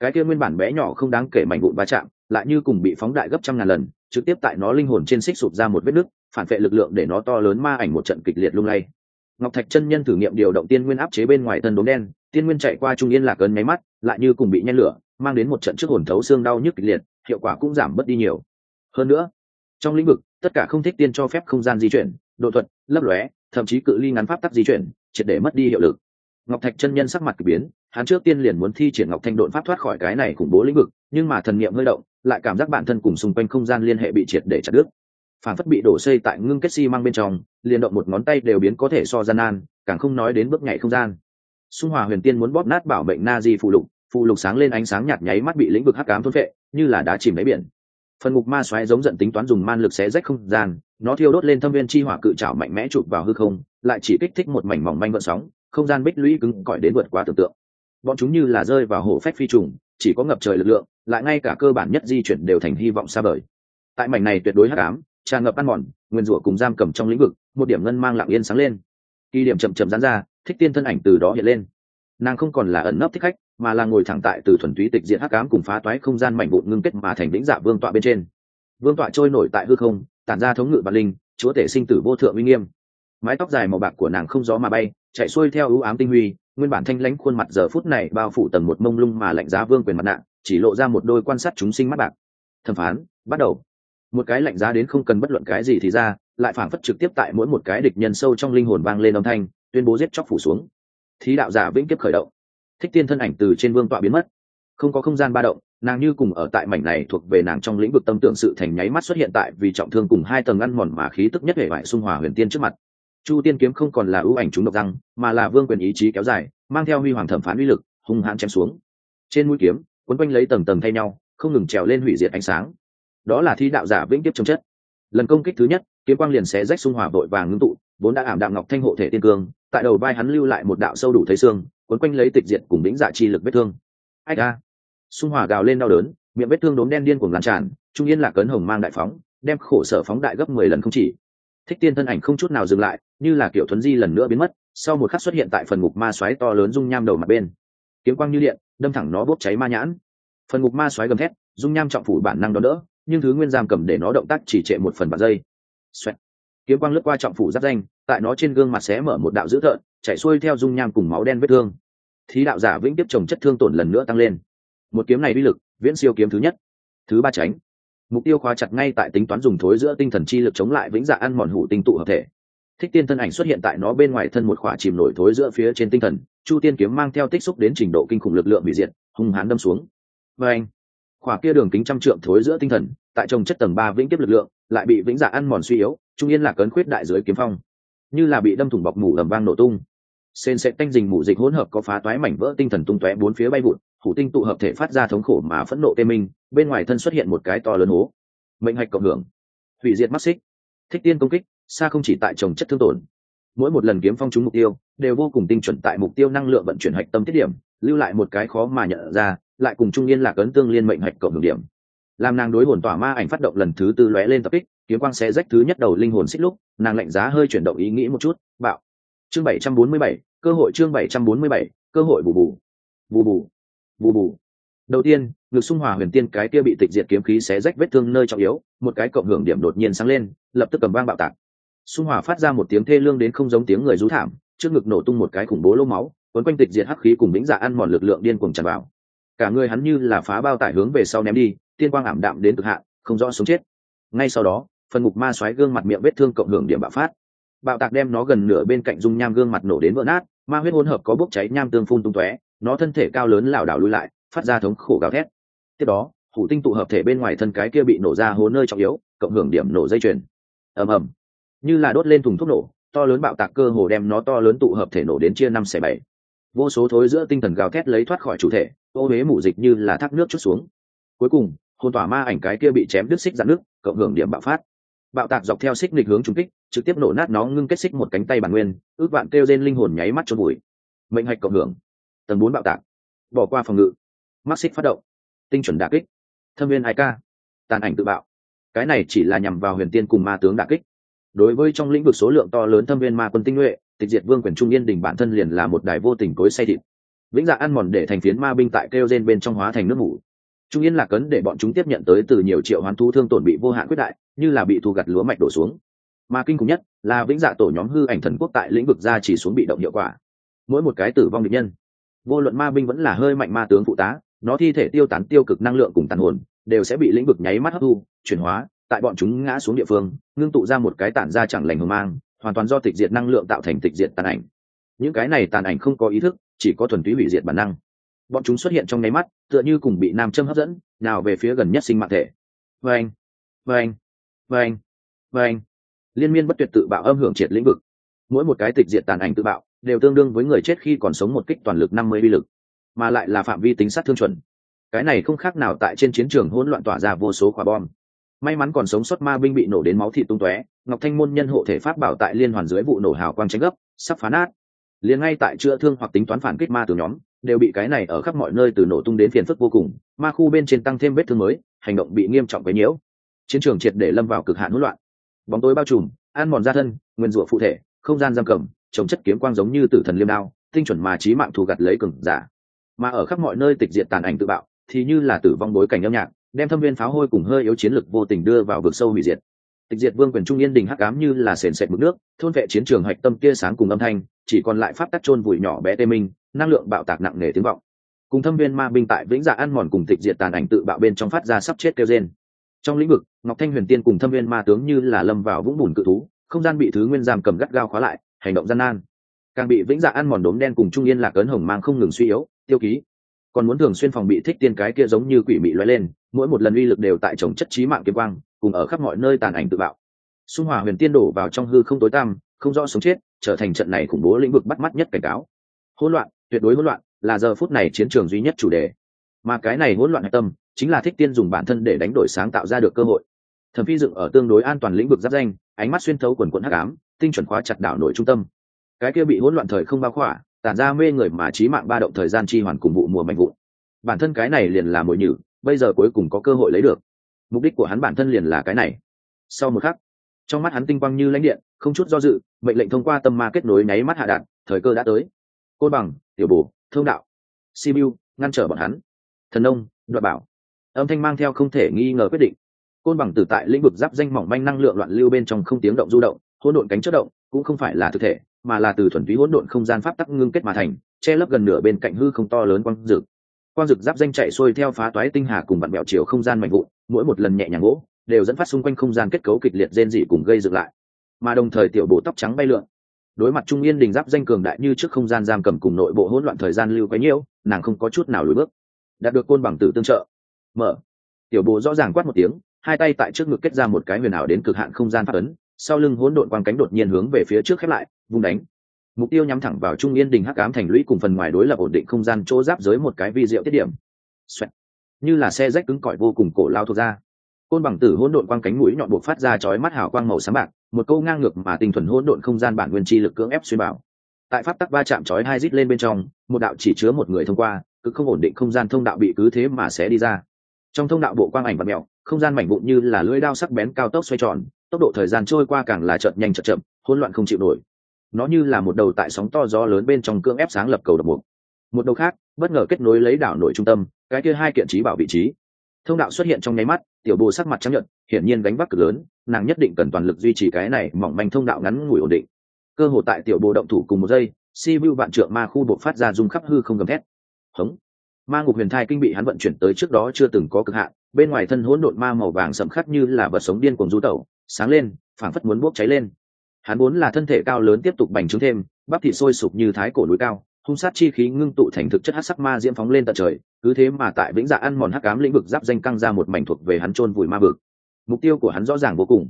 Cái kia nguyên bản bé nhỏ không đáng kể mảnh vụn va chạm, lại như cùng bị phóng đại gấp trăm ngàn lần, trực tiếp tại nó linh hồn trên xích sụp ra một vết nứt phản vệ lực lượng để nó to lớn ma ảnh một trận kịch liệt lung lay. Ngọc thạch chân nhân thử nghiệm điều động tiên nguyên áp chế bên ngoài thân đốm đen, tiên nguyên chạy qua trung yên lạc ấn nháy mắt, lại như cùng bị nhen lửa, mang đến một trận trước hồn thấu xương đau nhức kịch liệt, hiệu quả cũng giảm bớt đi nhiều. Hơn nữa, trong lĩnh vực, tất cả không thích tiên cho phép không gian di chuyển, độ thuật, lấp lóe, thậm chí cự ly ngắn pháp tắc di chuyển, triệt để mất đi hiệu lực. Ngọc thạch chân nhân sắc mặt k ỳ biến, hắn trước tiên liền muốn thi triển ngọc thanh độn pháp thoát khỏi cái này khủng bố lĩnh vực, nhưng mà thần niệm hơi động, lại cảm giác bản thân cùng xung quanh không gian liên hệ bị triệt để chặt đứt phản phất bị đổ xây tại ngưng kết xi、si、măng bên trong, liền động một ngón tay đều biến có thể so gian nan, càng không nói đến bước nhảy không gian. Xung hòa huyền tiên muốn bóp nát bảo mệnh na di phụ lục phụ lục sáng lên ánh sáng nhạt nháy mắt bị lĩnh vực hắc cám thôn vệ như là đá chìm đáy biển. Phần mục ma xoáy giống giận tính toán dùng man lực xé rách không gian, nó thiêu đốt lên thâm viên chi hỏa cự trảo mạnh mẽ chụp vào hư không, lại chỉ kích thích một mảnh mỏng manh vận sóng, không gian bích lũy cứng cỏi đến vượt quá tưởng tượng. Bọn chúng như là rơi vào hổ phách phi trùng, chỉ có ngập trời lực lượng, lại ngay cả cơ bản nhất di chuyển đều thành hy vọng xa vời. Tại mảnh này tuyệt đối hắc ám tràn ngập ăn mòn, nguyên rủa cùng giam cầm trong lĩnh vực, một điểm ngân mang lặng yên sáng lên. Kỳ điểm chậm chậm dán ra, thích tiên thân ảnh từ đó hiện lên. Nàng không còn là ẩn nấp thích khách, mà là ngồi thẳng tại từ thuần túy tịch diện hắc ám cùng phá toái không gian mảnh vụn ngưng kết mà thành lĩnh dạ vương tọa bên trên. Vương tọa trôi nổi tại hư không, tản ra thống ngự bản linh, chúa tể sinh tử vô thượng uy nghiêm. Mái tóc dài màu bạc của nàng không gió mà bay, chạy xuôi theo ưu ám tinh huy, nguyên bản thanh lãnh khuôn mặt giờ phút này bao phủ tầng một mông lung mà lạnh giá vương quyền mặt nạ, chỉ lộ ra một đôi quan sát chúng sinh mắt bạc. Thẩm phán, bắt đầu một cái lạnh giá đến không cần bất luận cái gì thì ra, lại phảng phất trực tiếp tại mỗi một cái địch nhân sâu trong linh hồn vang lên âm thanh, tuyên bố giết chóc phủ xuống. Thí đạo giả vĩnh kiếp khởi động. Thích tiên thân ảnh từ trên vương tọa biến mất. Không có không gian ba động, nàng như cùng ở tại mảnh này thuộc về nàng trong lĩnh vực tâm tưởng sự thành nháy mắt xuất hiện tại vì trọng thương cùng hai tầng ăn mòn mà khí tức nhất hệ vải xung hòa huyền tiên trước mặt. Chu tiên kiếm không còn là ưu ảnh chúng độc răng, mà là vương quyền ý chí kéo dài, mang theo huy hoàng thẩm phán uy lực, hung hãn chém xuống. Trên mũi kiếm, quấn quanh lấy tầng tầng thay nhau, không ngừng trèo lên hủy diệt ánh sáng đó là thi đạo giả vĩnh tiếp trong chất. Lần công kích thứ nhất, kiếm quang liền xé rách xung hòa vội vàng ngưng tụ, vốn đã ảm đạm ngọc thanh hộ thể tiên cương, tại đầu vai hắn lưu lại một đạo sâu đủ thấy xương quấn quanh lấy tịch diệt cùng lĩnh dạ chi lực vết thương. Ai ra xung hòa gào lên đau đớn, miệng vết thương đốm đen điên cuồng lan tràn, trung yên lạc cấn hồng mang đại phóng, đem khổ sở phóng đại gấp mười lần không chỉ. Thích tiên thân ảnh không chút nào dừng lại, như là kiểu thuấn di lần nữa biến mất, sau một khắc xuất hiện tại phần ngục ma xoáy to lớn dung nham đầu mặt bên. Kiếm quang như điện, đâm thẳng nó bốc cháy ma nhãn. Phần ngục ma xoáy gầm thét, dung nham trọng phủ bản năng đó đỡ nhưng thứ nguyên giam cầm để nó động tác chỉ trệ một phần bàn dây Xoẹt. kiếm quang lướt qua trọng phủ giáp danh, tại nó trên gương mặt xé mở một đạo dữ thợn chảy xuôi theo dung nham cùng máu đen vết thương. Thí đạo giả vĩnh tiếp trồng chất thương tổn lần nữa tăng lên. Một kiếm này uy lực, viễn siêu kiếm thứ nhất. Thứ ba tránh mục tiêu khóa chặt ngay tại tính toán dùng thối giữa tinh thần chi lực chống lại vĩnh dạ ăn mòn hủ tinh tụ hợp thể. Thích tiên thân ảnh xuất hiện tại nó bên ngoài thân một khỏa chìm nổi thối giữa phía trên tinh thần, chu tiên kiếm mang theo tích xúc đến trình độ kinh khủng lực lượng bị diệt, hung hãn đâm xuống. Và anh khỏa kia đường kính trăm trượng thối giữa tinh thần, tại trồng chất tầng ba vĩnh tiếp lực lượng, lại bị vĩnh dạ ăn mòn suy yếu, trung yên là cấn khuyết đại dưới kiếm phong. Như là bị đâm thủng bọc mủ lầm vang nổ tung. Sên sẽ tanh dình mủ dịch hỗn hợp có phá toái mảnh vỡ tinh thần tung tóe bốn phía bay vụn hủ tinh tụ hợp thể phát ra thống khổ mà phẫn nộ tê minh, bên ngoài thân xuất hiện một cái to lớn hố. Mệnh hạch cộng hưởng. Hủy diệt mắc xích. Thích tiên công kích, xa không chỉ tại trồng chất thương tổn. Mỗi một lần kiếm phong trúng mục tiêu, đều vô cùng tinh chuẩn tại mục tiêu năng lượng vận chuyển hạch tâm tiết điểm, lưu lại một cái khó mà nhận ra lại cùng trung niên lạc ấn tương liên mệnh hạch cộng hưởng điểm. Làm nàng đối hồn tỏa ma ảnh phát động lần thứ tư lóe lên tập kích, kiếm quang sẽ rách thứ nhất đầu linh hồn xích lúc, nàng lạnh giá hơi chuyển động ý nghĩ một chút, bạo. Chương bảy trăm bốn mươi bảy, cơ hội chương bảy trăm bốn mươi bảy, cơ hội bù bù. Bù bù. Bù bù. Đầu tiên, ngực xung hòa huyền tiên cái kia bị tịch diệt kiếm khí xé rách vết thương nơi trọng yếu, một cái cộng hưởng điểm đột nhiên sáng lên, lập tức cầm vang bạo tạc. Xung hòa phát ra một tiếng thê lương đến không giống tiếng người rú thảm, trước ngực nổ tung một cái khủng bố lô máu, quấn quanh tịch diệt hắc khí cùng lĩnh dạ ăn mòn lực lượng điên cuồng tràn vào cả người hắn như là phá bao tải hướng về sau ném đi, tiên quang ảm đạm đến cực hạn, không rõ sống chết. Ngay sau đó, phần ngục ma xoáy gương mặt miệng vết thương cộng hưởng điểm bạo phát. Bạo tạc đem nó gần nửa bên cạnh dung nham gương mặt nổ đến vỡ nát, ma huyết hỗn hợp có bốc cháy nham tương phun tung tóe, nó thân thể cao lớn lảo đảo lui lại, phát ra thống khổ gào thét. Tiếp đó hủ tinh tụ hợp thể bên ngoài thân cái kia bị nổ ra hố nơi trọng yếu, cộng hưởng điểm nổ dây chuyền. Ầm ầm. Như là đốt lên thùng thuốc nổ, to lớn bạo tạc cơ hồ đem nó to lớn tụ hợp thể nổ đến chia năm xẻ bảy vô số thối giữa tinh thần gào thét lấy thoát khỏi chủ thể, ô huế mủ dịch như là thác nước chút xuống. Cuối cùng hồn tỏa ma ảnh cái kia bị chém đứt xích dạn nước, cộng hưởng điểm bạo phát. Bạo tạc dọc theo xích lịch hướng trúng kích, trực tiếp nổ nát nó ngưng kết xích một cánh tay bản nguyên, ước vạn kêu lên linh hồn nháy mắt trốn bụi mệnh hạch cộng hưởng. Tầng bốn bạo tạc. Bỏ qua phòng ngự. Mắc xích phát động. Tinh chuẩn đà kích. Thâm viên hai ca tàn ảnh tự bạo. Cái này chỉ là nhằm vào huyền tiên cùng ma tướng đà kích. Đối với trong lĩnh vực số lượng to lớn thâm viên ma quân tinh nhuệ tịch diệt vương quyền trung yên đình bản thân liền là một đài vô tình cối say thịt. Vĩnh dạ ăn mòn để thành phiến ma binh tại kêu gen bên trong hóa thành nước mủ. Trung yên là cấn để bọn chúng tiếp nhận tới từ nhiều triệu hoán thu thương tổn bị vô hạn quyết đại, như là bị thu gặt lúa mạch đổ xuống. Mà kinh khủng nhất là vĩnh dạ tổ nhóm hư ảnh thần quốc tại lĩnh vực ra chỉ xuống bị động hiệu quả. Mỗi một cái tử vong địch nhân, vô luận ma binh vẫn là hơi mạnh ma tướng phụ tá, nó thi thể tiêu tán tiêu cực năng lượng cùng tàn hồn, đều sẽ bị lĩnh vực nháy mắt hấp thu, chuyển hóa, tại bọn chúng ngã xuống địa phương, ngưng tụ ra một cái tản ra chẳng lành hờ mang hoàn toàn do tịch diệt năng lượng tạo thành tịch diệt tàn ảnh. Những cái này tàn ảnh không có ý thức, chỉ có thuần túy hủy diệt bản năng. Bọn chúng xuất hiện trong nháy mắt, tựa như cùng bị nam châm hấp dẫn, nào về phía gần nhất sinh mạng thể. Vâng vâng vâng vâng. Liên miên bất tuyệt tự bạo âm hưởng triệt lĩnh vực. Mỗi một cái tịch diệt tàn ảnh tự bạo đều tương đương với người chết khi còn sống một kích toàn lực năm mươi vi lực, mà lại là phạm vi tính sát thương chuẩn. Cái này không khác nào tại trên chiến trường hỗn loạn tỏa ra vô số quả bom may mắn còn sống sót ma binh bị nổ đến máu thịt tung tóe, ngọc thanh môn nhân hộ thể pháp bảo tại liên hoàn dưới vụ nổ hào quang tranh gấp, sắp phá nát. Liền ngay tại chữa thương hoặc tính toán phản kích ma từ nhóm, đều bị cái này ở khắp mọi nơi từ nổ tung đến phiền phức vô cùng, ma khu bên trên tăng thêm vết thương mới, hành động bị nghiêm trọng quấy nhiễu. Chiến trường triệt để lâm vào cực hạn hỗn loạn. Bóng tối bao trùm ăn mòn da thân, nguyên rủa phụ thể, không gian giam cầm, chống chất kiếm quang giống như tử thần liêm đao, tinh chuẩn mà trí mạng thù gặt lấy cừng giả. Mà ở khắp mọi nơi tịch diệt tàn ảnh tự bạo, thì như là tử vong bối cảnh âm nhạc đem thâm viên pháo hôi cùng hơi yếu chiến lực vô tình đưa vào vực sâu hủy diệt. Tịch diệt vương quyền trung yên đình hắc ám như là sền sệt mực nước, thôn vệ chiến trường hạch tâm kia sáng cùng âm thanh, chỉ còn lại pháp tắc chôn vùi nhỏ bé tê minh, năng lượng bạo tạc nặng nề tiếng vọng. Cùng thâm viên ma binh tại vĩnh dạ ăn mòn cùng tịch diệt tàn ảnh tự bạo bên trong phát ra sắp chết kêu trên trong lĩnh vực, ngọc thanh huyền tiên cùng thâm viên ma tướng như là lâm vào vũng bùn cự thú, không gian bị thứ nguyên giam cầm gắt gao khóa lại, hành động gian nan. Càng bị vĩnh dạ ăn mòn đốm đen cùng trung yên lạc ấn hồng mang không ngừng suy yếu, tiêu ký. Còn muốn thường xuyên phòng bị thích tiên cái kia giống như quỷ mị loay lên mỗi một lần uy lực đều tại trồng chất trí mạng kiếm quang, cùng ở khắp mọi nơi tàn ảnh tự bạo. Xung hòa huyền tiên đổ vào trong hư không tối tăm, không rõ sống chết, trở thành trận này khủng bố lĩnh vực bắt mắt nhất cảnh cáo. Hỗn loạn, tuyệt đối hỗn loạn, là giờ phút này chiến trường duy nhất chủ đề. Mà cái này hỗn loạn hạch tâm, chính là thích tiên dùng bản thân để đánh đổi sáng tạo ra được cơ hội. Thẩm phi dựng ở tương đối an toàn lĩnh vực giáp danh, ánh mắt xuyên thấu quần quận hắc ám, tinh chuẩn khóa chặt đảo nội trung tâm. Cái kia bị hỗn loạn thời không bao khỏa, tản ra mê người mà trí mạng ba động thời gian chi hoàn cùng vụ mùa mạnh vụ bản thân cái này liền là mồi nhử bây giờ cuối cùng có cơ hội lấy được. Mục đích của hắn bản thân liền là cái này. Sau một khắc, trong mắt hắn tinh quang như lãnh điện, không chút do dự, mệnh lệnh thông qua tâm ma kết nối nháy mắt hạ đạn thời cơ đã tới. Côn bằng, tiểu bù thương đạo. Sibiu ngăn trở bọn hắn. Thần nông, đoạn bảo. Âm thanh mang theo không thể nghi ngờ quyết định. Côn bằng tử tại lĩnh vực giáp danh mỏng manh năng lượng loạn lưu bên trong không tiếng động du động, hỗn độn cánh chất động, cũng không phải là thực thể, mà là từ thuần túy hỗn độn không gian pháp tắc ngưng kết mà thành, che lấp gần nửa bên cạnh hư không to lớn quang dực quang dực giáp danh chạy xuôi theo phá toái tinh hà cùng bạn bèo chiều không gian mạnh vụn, mỗi một lần nhẹ nhàng gỗ đều dẫn phát xung quanh không gian kết cấu kịch liệt rên dị cùng gây dựng lại. Mà đồng thời tiểu bộ tóc trắng bay lượn. Đối mặt trung yên đình giáp danh cường đại như trước không gian giam cầm cùng nội bộ hỗn loạn thời gian lưu quấy nhiễu, nàng không có chút nào lùi bước. Đạt được côn bằng tử tương trợ. Mở. Tiểu bộ rõ ràng quát một tiếng, hai tay tại trước ngực kết ra một cái huyền ảo đến cực hạn không gian phát ấn, sau lưng hỗn độn quang cánh đột nhiên hướng về phía trước khép lại, vung đánh mục tiêu nhắm thẳng vào trung yên đình hắc ám thành lũy cùng phần ngoài đối lập ổn định không gian chỗ giáp giới một cái vi diệu tiết điểm. Xoẹt. như là xe rách cứng cỏi vô cùng cổ lao thuộc ra. Côn bằng tử hỗn độn quang cánh mũi nhọn buộc phát ra chói mắt hào quang màu sáng bạc, một câu ngang ngược mà tinh thuần hỗn độn không gian bản nguyên chi lực cưỡng ép xuyên bảo. Tại pháp tắc va chạm chói hai rít lên bên trong, một đạo chỉ chứa một người thông qua, cứ không ổn định không gian thông đạo bị cứ thế mà sẽ đi ra. Trong thông đạo bộ quang ảnh và mèo, không gian mảnh vụn như là lưỡi đao sắc bén cao tốc xoay tròn, tốc độ thời gian trôi qua càng là chợt nhanh chợt chậm, hỗn loạn không chịu nổi nó như là một đầu tại sóng to gió lớn bên trong cưỡng ép sáng lập cầu độc mục. Một đầu khác, bất ngờ kết nối lấy đảo nội trung tâm, cái kia hai kiện trí bảo vị trí. Thông đạo xuất hiện trong nháy mắt, tiểu bồ sắc mặt chấp nhận hiển nhiên gánh vác cực lớn, nàng nhất định cần toàn lực duy trì cái này mỏng manh thông đạo ngắn ngủi ổn định. Cơ hội tại tiểu bồ động thủ cùng một giây, si vu vạn trượng ma khu buộc phát ra rung khắp hư không gầm thét. Hống! Ma ngục huyền thai kinh bị hắn vận chuyển tới trước đó chưa từng có cực hạn, bên ngoài thân hỗn độn ma màu vàng sậm khắc như là vật sống điên cuồng du tẩu, sáng lên, phảng phất muốn bốc cháy lên hắn muốn là thân thể cao lớn tiếp tục bành trướng thêm, bắp thịt sôi sục như thái cổ núi cao, hung sát chi khí ngưng tụ thành thực chất hát sắc ma diễm phóng lên tận trời, cứ thế mà tại vĩnh dạ ăn mòn hắc cám lĩnh vực giáp danh căng ra một mảnh thuộc về hắn chôn vùi ma vực. Mục tiêu của hắn rõ ràng vô cùng.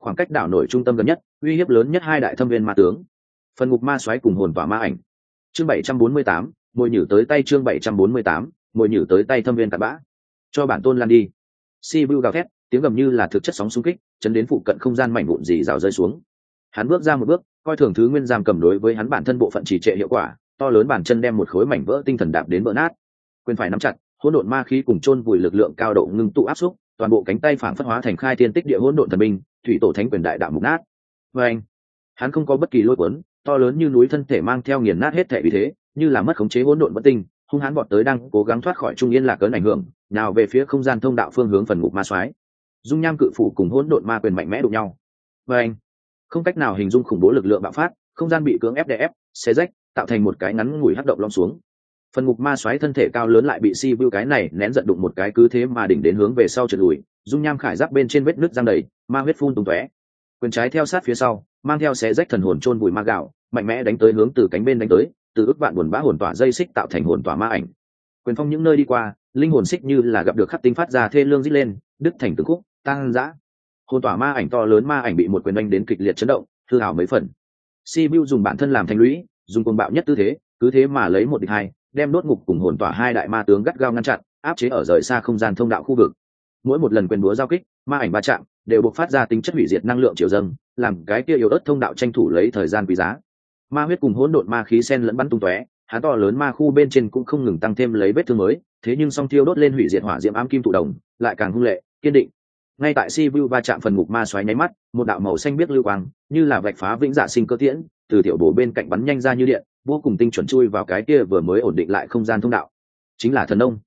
Khoảng cách đảo nổi trung tâm gần nhất, uy hiếp lớn nhất hai đại thâm viên ma tướng. Phần ngục ma xoáy cùng hồn và ma ảnh. Chương bảy trăm bốn mươi tám, mồi nhử tới tay chương bảy trăm bốn mươi tám, mồi nhử tới tay thâm viên tạt bã. Cho bản tôn lan đi. Si bưu gào thét, tiếng gầm như là thực chất sóng xung kích, chấn đến phụ cận không gian mảnh vụn dì rào rơi xuống hắn bước ra một bước coi thường thứ nguyên giam cầm đối với hắn bản thân bộ phận trì trệ hiệu quả to lớn bàn chân đem một khối mảnh vỡ tinh thần đạp đến vỡ nát. Quyền phải nắm chặt hỗn độn ma khí cùng chôn vùi lực lượng cao độ ngưng tụ áp xúc toàn bộ cánh tay phản phất hóa thành khai thiên tích địa hỗn độn thần minh, thủy tổ thánh quyền đại đạo mục nát. Vê anh hắn không có bất kỳ lôi cuốn to lớn như núi thân thể mang theo nghiền nát hết thể vì thế như là mất khống chế hỗn độn bất tinh hung hãn bọn tới đang cố gắng thoát khỏi trung yên lạc cấn ảnh hưởng nào về phía không gian thông đạo phương hướng phần ngục ma soái. Dung nham cự phủ cùng hỗn độn ma quyền mạnh mẽ đụng nhau. Vê anh không cách nào hình dung khủng bố lực lượng bạo phát, không gian bị cưỡng ép đè ép, xé rách, tạo thành một cái ngắn ngủi hất động long xuống. Phần ngục ma xoáy thân thể cao lớn lại bị si vu cái này nén giận đụng một cái cứ thế mà đỉnh đến hướng về sau trượt lùi, dung nham khải giáp bên trên vết nước giang đầy, ma huyết phun tung tóe. Quyền trái theo sát phía sau, mang theo xé rách thần hồn chôn bụi ma gạo, mạnh mẽ đánh tới hướng từ cánh bên đánh tới, từ ức vạn buồn bã hồn tỏa dây xích tạo thành hồn tỏa ma ảnh. Quyền phong những nơi đi qua, linh hồn xích như là gặp được khắc tinh phát ra thê lương dít lên, đứt thành từng khúc tăng dã hồn tỏa ma ảnh to lớn ma ảnh bị một quyền anh đến kịch liệt chấn động, hư hào mấy phần. Si vu dùng bản thân làm thanh lũy, dùng côn bạo nhất tư thế, cứ thế mà lấy một địch hai, đem đốt ngục cùng hồn tỏa hai đại ma tướng gắt gao ngăn chặn, áp chế ở rời xa không gian thông đạo khu vực. Mỗi một lần quyền búa giao kích, ma ảnh va chạm, đều buộc phát ra tính chất hủy diệt năng lượng triệu dâng, làm cái kia yếu ớt thông đạo tranh thủ lấy thời gian quý giá. Ma huyết cùng hỗn độn ma khí sen lẫn bắn tung tóe hắn to lớn ma khu bên trên cũng không ngừng tăng thêm lấy vết thương mới, thế nhưng song thiêu đốt lên hủy diệt hỏa diễm ám kim thụ đồng, lại càng hung lệ, kiên định ngay tại si vu va chạm phần ngục ma xoáy nháy mắt, một đạo màu xanh biết lưu quang, như là vạch phá vĩnh dạ sinh cơ tiễn, từ tiểu bổ bên cạnh bắn nhanh ra như điện, vô cùng tinh chuẩn chui vào cái kia vừa mới ổn định lại không gian thông đạo. Chính là thần nông.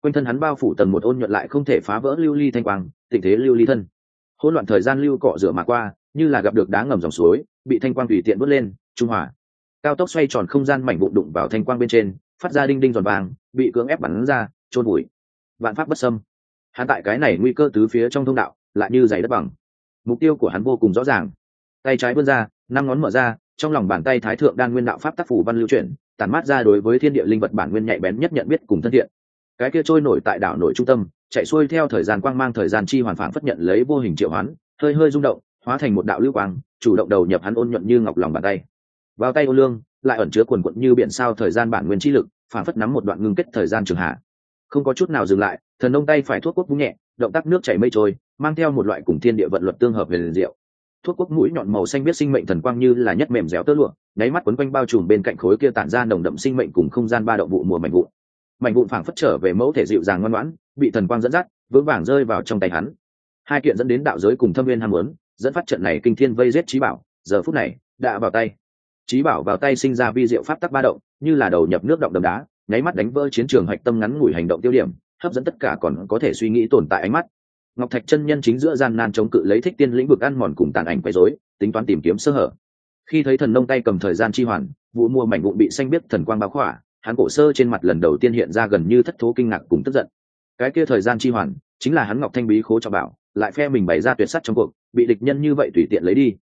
Quanh thân hắn bao phủ tầng một ôn nhuận lại không thể phá vỡ lưu ly thanh quang tình thế lưu ly thân. Hỗn loạn thời gian lưu cọ rửa mà qua, như là gặp được đá ngầm dòng suối, bị thanh quang tùy tiện vớt lên, trung hòa. Cao tốc xoay tròn không gian mảnh vụn đụng vào thanh quang bên trên, phát ra đinh đinh giòn vàng, bị cưỡng ép bắn ra trôn bụi vạn pháp bất xâm hắn tại cái này nguy cơ tứ phía trong thông đạo, lại như giày đất bằng. Mục tiêu của hắn vô cùng rõ ràng. Tay trái vươn ra, năm ngón mở ra, trong lòng bàn tay thái thượng đan nguyên đạo pháp tác phủ văn lưu chuyển, tản mát ra đối với thiên địa linh vật bản nguyên nhạy bén nhất nhận biết cùng thân thiện. Cái kia trôi nổi tại đảo nội trung tâm, chạy xuôi theo thời gian quang mang thời gian chi hoàn phản phất nhận lấy vô hình triệu hoán, hơi hơi rung động, hóa thành một đạo lưu quang, chủ động đầu nhập hắn ôn nhuận như ngọc lòng bàn tay. Vào tay ô lương, lại ẩn chứa quần quận như biển sao thời gian bản nguyên chi lực phản phất nắm một đoạn ngưng kết thời gian trường hạ không có chút nào dừng lại, thần nông tay phải thuốc quốc vung nhẹ, động tác nước chảy mây trôi, mang theo một loại cùng thiên địa vận luật tương hợp về liền diệu. Thuốc quốc mũi nhọn màu xanh biết sinh mệnh thần quang như là nhất mềm dẻo tơ lụa, nháy mắt quấn quanh bao trùm bên cạnh khối kia tản ra nồng đậm sinh mệnh cùng không gian ba động vụ mùa mảnh vụn. Mảnh vụn phảng phất trở về mẫu thể dịu dàng ngoan ngoãn, bị thần quang dẫn dắt, vững vàng rơi vào trong tay hắn. Hai kiện dẫn đến đạo giới cùng thâm viên ham muốn, dẫn phát trận này kinh thiên vây giết trí bảo, giờ phút này, đã vào tay. Trí bảo vào tay sinh ra vi diệu pháp tắc ba động, như là đầu nhập nước động đầm đá nháy mắt đánh vỡ chiến trường hạch tâm ngắn ngủi hành động tiêu điểm, hấp dẫn tất cả còn có thể suy nghĩ tồn tại ánh mắt. Ngọc thạch chân nhân chính giữa gian nan chống cự lấy thích tiên lĩnh vực ăn mòn cùng tàn ảnh quấy rối, tính toán tìm kiếm sơ hở. Khi thấy thần nông tay cầm thời gian chi hoàn, vụ mua mảnh vụn bị xanh biết thần quang báo khỏa, hắn cổ sơ trên mặt lần đầu tiên hiện ra gần như thất thố kinh ngạc cùng tức giận. Cái kia thời gian chi hoàn, chính là hắn ngọc thanh bí khố cho bảo, lại phe mình bày ra tuyệt sắt trong cuộc, bị địch nhân như vậy tùy tiện lấy đi.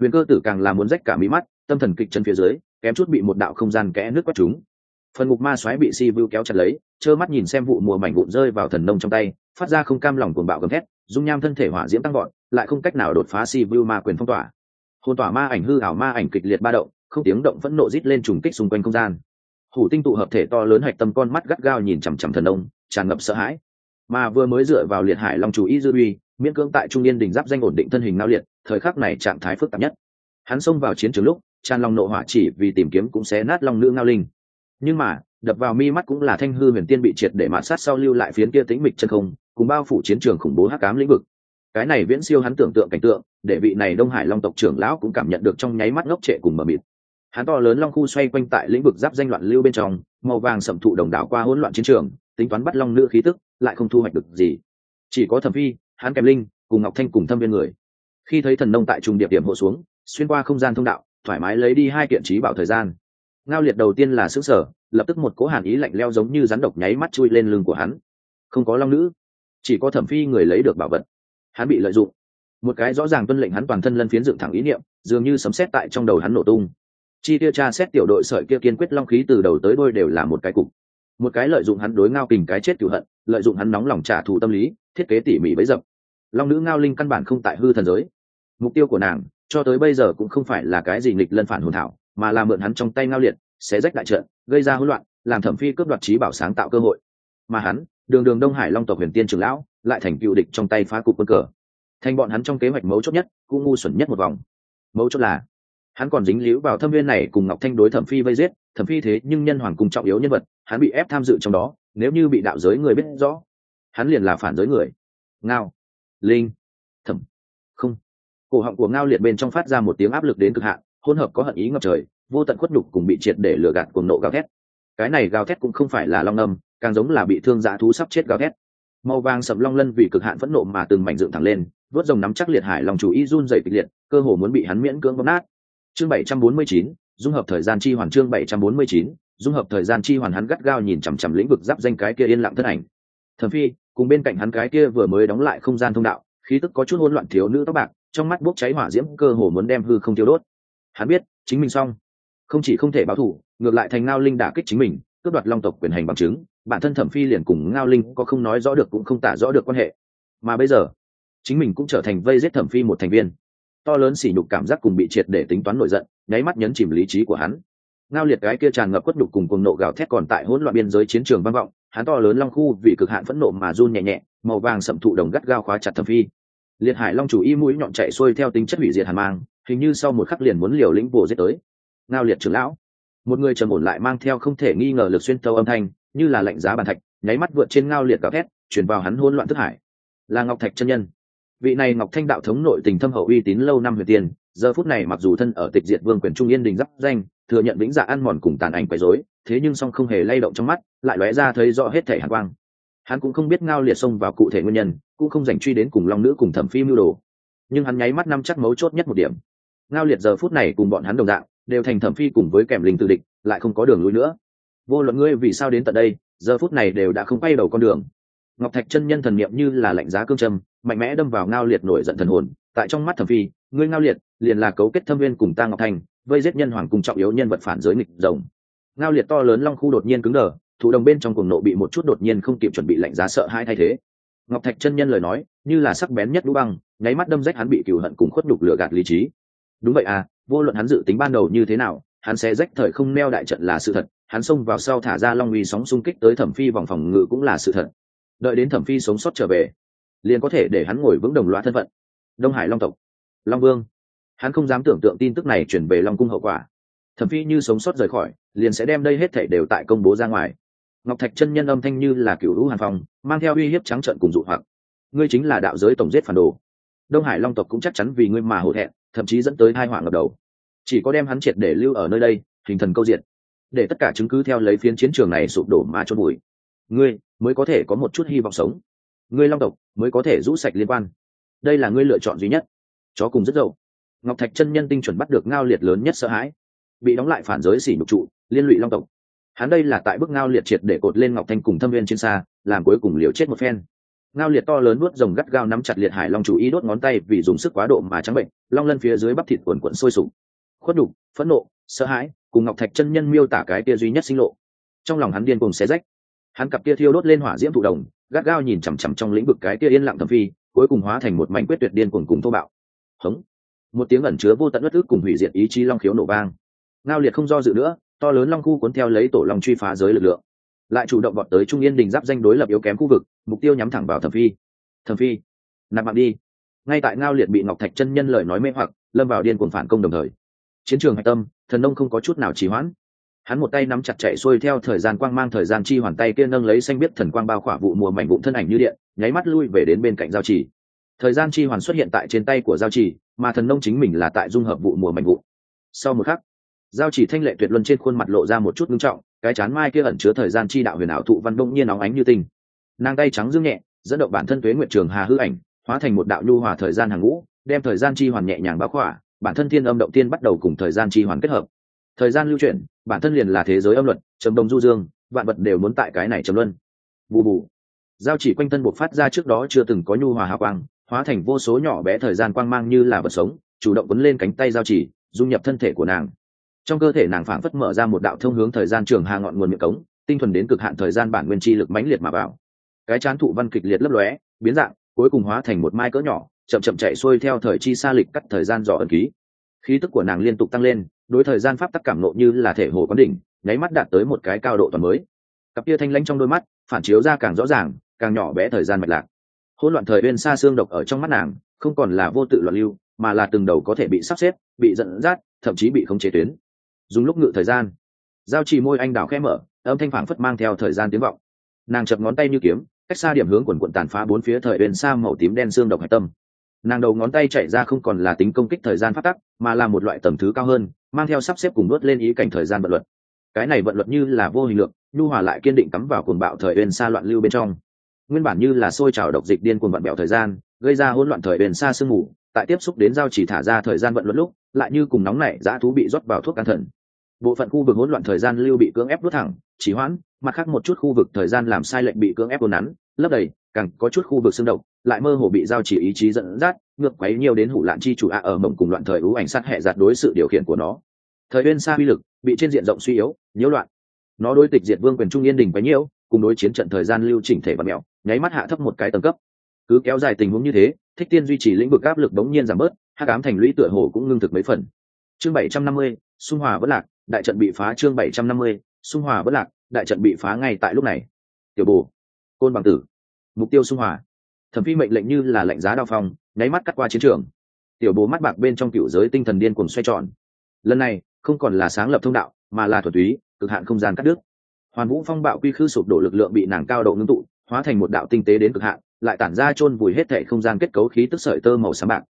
Huyền cơ tử càng là muốn rách cả mí mắt, tâm thần kịch chân phía dưới, kém chút bị một đạo không gian kẽ nước quét chúng phần ngục ma xoáy bị si vu kéo chặt lấy, trơ mắt nhìn xem vụ mùa mảnh vụn rơi vào thần nông trong tay, phát ra không cam lòng cuồng bạo gầm thét, dung nham thân thể hỏa diễm tăng gọn lại không cách nào đột phá si vu ma quyền phong tỏa. Hồn tỏa ma ảnh hư ảo ma ảnh kịch liệt ba động, không tiếng động phẫn nộ rít lên trùng kích xung quanh không gian. Hủ tinh tụ hợp thể to lớn hạch tâm con mắt gắt gao nhìn chằm chằm thần nông, tràn ngập sợ hãi. Mà vừa mới dựa vào liệt hải long chủ y dư uy, miễn cưỡng tại trung yên đình giáp danh ổn định thân hình nao liệt, thời khắc này trạng thái phức tạp nhất. Hắn xông vào chiến trường lúc, tràn lòng nộ hỏa chỉ vì tìm kiếm cũng xé nát long nữ ngao linh nhưng mà, đập vào mi mắt cũng là thanh hư huyền tiên bị triệt để mạt sát sau lưu lại phiến kia tĩnh mịch chân không, cùng bao phủ chiến trường khủng bố hắc ám lĩnh vực. Cái này viễn siêu hắn tưởng tượng cảnh tượng, để vị này đông hải long tộc trưởng lão cũng cảm nhận được trong nháy mắt ngốc trệ cùng mờ mịt. Hắn to lớn long khu xoay quanh tại lĩnh vực giáp danh loạn lưu bên trong, màu vàng sẩm thụ đồng đảo qua hỗn loạn chiến trường, tính toán bắt long nữ khí tức, lại không thu hoạch được gì. Chỉ có thẩm phi, hắn kèm linh, cùng ngọc thanh cùng thâm viên người. Khi thấy thần nông tại trùng điệp điểm hộ xuống, xuyên qua không gian thông đạo, thoải mái lấy đi hai kiện trí bảo thời gian ngao liệt đầu tiên là xứ sở lập tức một cố hàn ý lạnh leo giống như rắn độc nháy mắt chui lên lưng của hắn. Không có long nữ, chỉ có thẩm phi người lấy được bảo vật. Hắn bị lợi dụng. Một cái rõ ràng tuân lệnh hắn toàn thân lân phiến dựng thẳng ý niệm, dường như sấm xét tại trong đầu hắn nổ tung. Chi tiêu tra xét tiểu đội sợi kia kiên quyết long khí từ đầu tới đôi đều là một cái cục. Một cái lợi dụng hắn đối ngao kình cái chết cựu hận, lợi dụng hắn nóng lòng trả thù tâm lý, thiết kế tỉ mỉ bấy dập. Long nữ ngao linh căn bản không tại hư thần giới. Mục tiêu của nàng, cho tới bây giờ cũng không phải là cái gì nghịch lân phản hồn thảo mà là mượn hắn trong tay ngao liệt sẽ rách đại trận, gây ra hỗn loạn, làm thẩm phi cướp đoạt trí bảo sáng tạo cơ hội. Mà hắn, đường đường đông hải long tộc huyền tiên trường lão, lại thành cựu địch trong tay phá cục quân cờ. Thành bọn hắn trong kế hoạch mấu chốt nhất, cũng ngu xuẩn nhất một vòng. Mấu chốt là, hắn còn dính líu vào thâm viên này cùng ngọc thanh đối thẩm phi vây giết, thẩm phi thế nhưng nhân hoàng cùng trọng yếu nhân vật, hắn bị ép tham dự trong đó, nếu như bị đạo giới người biết rõ, hắn liền là phản giới người. Ngao, linh, thẩm, không. Cổ họng của ngao liệt bên trong phát ra một tiếng áp lực đến cực hạn hỗn hợp có hận ý ngập trời, vô tận khuất đục cùng bị triệt để lừa gạt cuồng nộ gào thét. Cái này gào thét cũng không phải là long âm, càng giống là bị thương dã thú sắp chết gào thét. Màu vàng sầm long lân vì cực hạn phẫn nộ mà từng mảnh dựng thẳng lên, vớt rồng nắm chắc liệt hải lòng chủ y run dày kịch liệt, cơ hồ muốn bị hắn miễn cưỡng bóp nát. Chương bảy trăm bốn mươi chín, dung hợp thời gian chi hoàn chương bảy trăm bốn mươi chín, dung hợp thời gian chi hoàn hắn gắt gao nhìn chằm chằm lĩnh vực giáp danh cái kia yên lặng thân ảnh. Thẩm phi, cùng bên cạnh hắn cái kia vừa mới đóng lại không gian thông đạo, khí tức có chút hỗn loạn thiếu nữ tóc bạc, trong mắt bốc cháy hỏa diễm, cơ hồ muốn đem hư không tiêu đốt hắn biết, chính mình xong. Không chỉ không thể báo thù, ngược lại thành ngao linh đả kích chính mình, cướp đoạt long tộc quyền hành bằng chứng, bản thân thẩm phi liền cùng ngao linh có không nói rõ được cũng không tả rõ được quan hệ. Mà bây giờ, chính mình cũng trở thành vây giết thẩm phi một thành viên. To lớn sỉ nhục cảm giác cùng bị triệt để tính toán nổi giận, nháy mắt nhấn chìm lý trí của hắn. Ngao liệt cái kia tràn ngập quất đục cùng cuồng nộ gào thét còn tại hỗn loạn biên giới chiến trường vang vọng, hắn to lớn long khu vì cực hạn phẫn nộ mà run nhẹ nhẹ, màu vàng sậm thụ đồng gắt gao khóa chặt thẩm phi. Liệt hải long chủ y mũi nhọn chạy xuôi theo tính chất hủy diệt hàn mang hình như sau một khắc liền muốn liều lĩnh bổ giết tới. Ngao liệt trưởng lão. Một người trầm ổn lại mang theo không thể nghi ngờ lực xuyên tâu âm thanh, như là lạnh giá bàn thạch, nháy mắt vượt trên ngao liệt gào thét chuyển vào hắn hỗn loạn thức hải. Là ngọc thạch chân nhân. Vị này ngọc thanh đạo thống nội tình thâm hậu uy tín lâu năm huyền tiền giờ phút này mặc dù thân ở tịch diệt vương quyền trung yên đình giáp danh, thừa nhận vĩnh dạ ăn mòn cùng tàn ảnh quấy rối, thế nhưng song không hề lay động trong mắt, lại lóe ra thấy rõ hết thể hàn quang. Hắn cũng không biết ngao liệt xông vào cụ thể nguyên nhân, cũng không dành truy đến cùng long nữ cùng thẩm phi mưu đồ. Nhưng hắn nháy mắt năm chắc mấu chốt nhất một điểm ngao liệt giờ phút này cùng bọn hắn đồng dạng, đều thành thẩm phi cùng với kèm linh tự địch, lại không có đường lui nữa. Vô luận ngươi vì sao đến tận đây, giờ phút này đều đã không quay đầu con đường. Ngọc thạch chân nhân thần niệm như là lạnh giá cương trầm mạnh mẽ đâm vào ngao liệt nổi giận thần hồn. Tại trong mắt thẩm phi, ngươi ngao liệt, liền là cấu kết thâm viên cùng ta ngọc thành, vây giết nhân hoàng cùng trọng yếu nhân vật phản giới nghịch rồng. Ngao liệt to lớn long khu đột nhiên cứng đờ, thủ đồng bên trong cuồng nộ bị một chút đột nhiên không kịp chuẩn bị lạnh giá sợ hai thay thế. Ngọc thạch chân nhân lời nói, như là sắc bén nhất đũ băng, nháy mắt đâm rách hắn bị cựu hận cùng khuất đục lửa gạt lý trí đúng vậy à vô luận hắn dự tính ban đầu như thế nào, hắn sẽ rách thời không neo đại trận là sự thật, hắn xông vào sau thả ra long uy sóng xung kích tới thẩm phi vòng phòng ngự cũng là sự thật. Đợi đến thẩm phi sống sót trở về, liền có thể để hắn ngồi vững đồng loạt thân phận. Đông hải long tộc, long vương. Hắn không dám tưởng tượng tin tức này chuyển về long cung hậu quả. Thẩm phi như sống sót rời khỏi, liền sẽ đem đây hết thảy đều tại công bố ra ngoài. Ngọc thạch chân nhân âm thanh như là cựu hữu hàn phong, mang theo uy hiếp trắng trận cùng dụ hoặc. Ngươi chính là đạo giới tổng giết phản đồ đông hải long tộc cũng chắc chắn vì ngươi mà hổ thẹn, thậm chí dẫn tới hai họa ngập đầu. Chỉ có đem hắn triệt để lưu ở nơi đây, hình thần câu diện để tất cả chứng cứ theo lấy phiến chiến trường này sụp đổ mà trôn bụi ngươi mới có thể có một chút hy vọng sống. Ngươi long tộc mới có thể rũ sạch liên quan. Đây là ngươi lựa chọn duy nhất. Chó cùng rất dậu. Ngọc thạch chân nhân tinh chuẩn bắt được ngao liệt lớn nhất sợ hãi. Bị đóng lại phản giới xỉ nhục trụ, liên lụy long tộc. Hắn đây là tại bức ngao liệt triệt để cột lên ngọc thanh cùng thâm viên trên xa, làm cuối cùng liều chết một phen ngao liệt to lớn nuốt rồng gắt gao nắm chặt liệt hải long chủ ý đốt ngón tay vì dùng sức quá độ mà trắng bệnh, long lân phía dưới bắp thịt quần quận sôi sục. Khuất đục, phẫn nộ, sợ hãi, cùng ngọc thạch chân nhân miêu tả cái tia duy nhất sinh lộ. Trong lòng hắn điên cùng xé rách. Hắn cặp tia thiêu đốt lên hỏa diễm thụ đồng, gắt gao nhìn chằm chằm trong lĩnh vực cái tia yên lặng thầm phi, cuối cùng hóa thành một mảnh quyết tuyệt điên cuồng cùng thô bạo. Hống. Một tiếng ẩn chứa vô tận bất ức cùng hủy diệt ý chí long khiếu nổ vang. Ngao liệt không do dự nữa, to lớn long khu cuốn theo lấy tổ long truy phá giới lực lượng lại chủ động vọt tới trung yên đình giáp danh đối lập yếu kém khu vực, mục tiêu nhắm thẳng vào thẩm phi. Thẩm phi, nạp mạng đi. Ngay tại ngao liệt bị ngọc thạch chân nhân lời nói mê hoặc, lâm vào điên cuồng phản công đồng thời. Chiến trường hạch tâm, thần nông không có chút nào trì hoãn. Hắn một tay nắm chặt chạy xuôi theo thời gian quang mang thời gian chi hoàn tay kia nâng lấy xanh biết thần quang bao khỏa vụ mùa mảnh vụn thân ảnh như điện, nháy mắt lui về đến bên cạnh giao trì. Thời gian chi hoàn xuất hiện tại trên tay của giao trì, mà thần nông chính mình là tại dung hợp vụ mùa mảnh vụn. Sau một khắc giao chỉ thanh lệ tuyệt luân trên khuôn mặt lộ ra một chút ngưng trọng, cái chán mai kia ẩn chứa thời gian chi đạo huyền ảo thụ văn đông nhiên óng ánh như tinh. Nàng tay trắng dương nhẹ, dẫn động bản thân tuế nguyện trường hà hư ảnh, hóa thành một đạo nhu hòa thời gian hàng ngũ, đem thời gian chi hoàn nhẹ nhàng báo khỏa, bản thân thiên âm động tiên bắt đầu cùng thời gian chi hoàn kết hợp. Thời gian lưu chuyển, bản thân liền là thế giới âm luật trầm đông du dương, vạn vật đều muốn tại cái này trầm luân. Bù bù. Giao chỉ quanh thân buộc phát ra trước đó chưa từng có nhu hòa hào quang, hóa thành vô số nhỏ bé thời gian quang mang như là vật sống, chủ động quấn lên cánh tay giao chỉ, dung nhập thân thể của nàng trong cơ thể nàng phảng phất mở ra một đạo thông hướng thời gian trường hà ngọn nguồn miệng cống, tinh thuần đến cực hạn thời gian bản nguyên chi lực mãnh liệt mà vào. Cái chán thụ văn kịch liệt lấp lóe, biến dạng, cuối cùng hóa thành một mai cỡ nhỏ, chậm chậm chạy xuôi theo thời chi xa lịch cắt thời gian dò ẩn ký. Khí tức của nàng liên tục tăng lên, đối thời gian pháp tắc cảm nộ như là thể hồ quán đỉnh, nháy mắt đạt tới một cái cao độ toàn mới. Cặp kia thanh lãnh trong đôi mắt, phản chiếu ra càng rõ ràng, càng nhỏ bé thời gian mạch lạc. Hỗn loạn thời bên xa xương độc ở trong mắt nàng, không còn là vô tự loạn lưu, mà là từng đầu có thể bị sắp xếp, bị dẫn dắt, thậm chí bị khống chế tuyến dùng lúc ngự thời gian. Giao trì môi anh đào khẽ mở, âm thanh phảng phất mang theo thời gian tiếng vọng. Nàng chập ngón tay như kiếm, cách xa điểm hướng quần quận tàn phá bốn phía thời bên xa màu tím đen xương độc hạch tâm. Nàng đầu ngón tay chạy ra không còn là tính công kích thời gian phát tắc, mà là một loại tầm thứ cao hơn, mang theo sắp xếp cùng đốt lên ý cảnh thời gian vận luật. Cái này vận luật như là vô hình lượng, nhu hòa lại kiên định cắm vào cuồng bạo thời bên xa loạn lưu bên trong. Nguyên bản như là sôi trào độc dịch điên cuồng vận bẹo thời gian, gây ra hỗn loạn thời bên xa sương mù, tại tiếp xúc đến giao chỉ thả ra thời gian vận luật lúc, lại như cùng nóng nảy dã thú bị rót vào thuốc an thần bộ phận khu vực hỗn loạn thời gian lưu bị cưỡng ép đốt thẳng, chỉ hoãn, mặt khác một chút khu vực thời gian làm sai lệnh bị cưỡng ép đồn nắn, lấp đầy, càng có chút khu vực xương động lại mơ hồ bị giao chỉ ý chí dẫn dắt, ngược quấy nhiều đến hủ lạn chi chủ ạ ở mộng cùng loạn thời ưu ảnh sát hệ giạt đối sự điều khiển của nó. Thời bên xa uy lực, bị trên diện rộng suy yếu, nhiễu loạn. Nó đối tịch diệt vương quyền trung yên đình quấy nhiễu, cùng đối chiến trận thời gian lưu chỉnh thể và mẹo, nháy mắt hạ thấp một cái tầng cấp. Cứ kéo dài tình huống như thế, thích tiên duy trì lĩnh vực áp lực đống nhiên giảm bớt, hắc ám thành lũy tựa hồ cũng ngưng thực mấy phần. Chương bảy trăm năm mươi, xung hòa vẫn lạc đại trận bị phá chương bảy trăm năm mươi, xung hòa bất lạc, đại trận bị phá ngay tại lúc này. Tiểu bồ, côn bằng tử, mục tiêu xung hòa. Thẩm phi mệnh lệnh như là lệnh giá đao phong, nháy mắt cắt qua chiến trường. Tiểu bồ mắt bạc bên trong cựu giới tinh thần điên cuồng xoay tròn. Lần này, không còn là sáng lập thông đạo, mà là thuật túy, cực hạn không gian cắt đứt. Hoàn vũ phong bạo quy khư sụp đổ lực lượng bị nàng cao độ ngưng tụ, hóa thành một đạo tinh tế đến cực hạn, lại tản ra chôn vùi hết thể không gian kết cấu khí tức sợi tơ màu xám bạc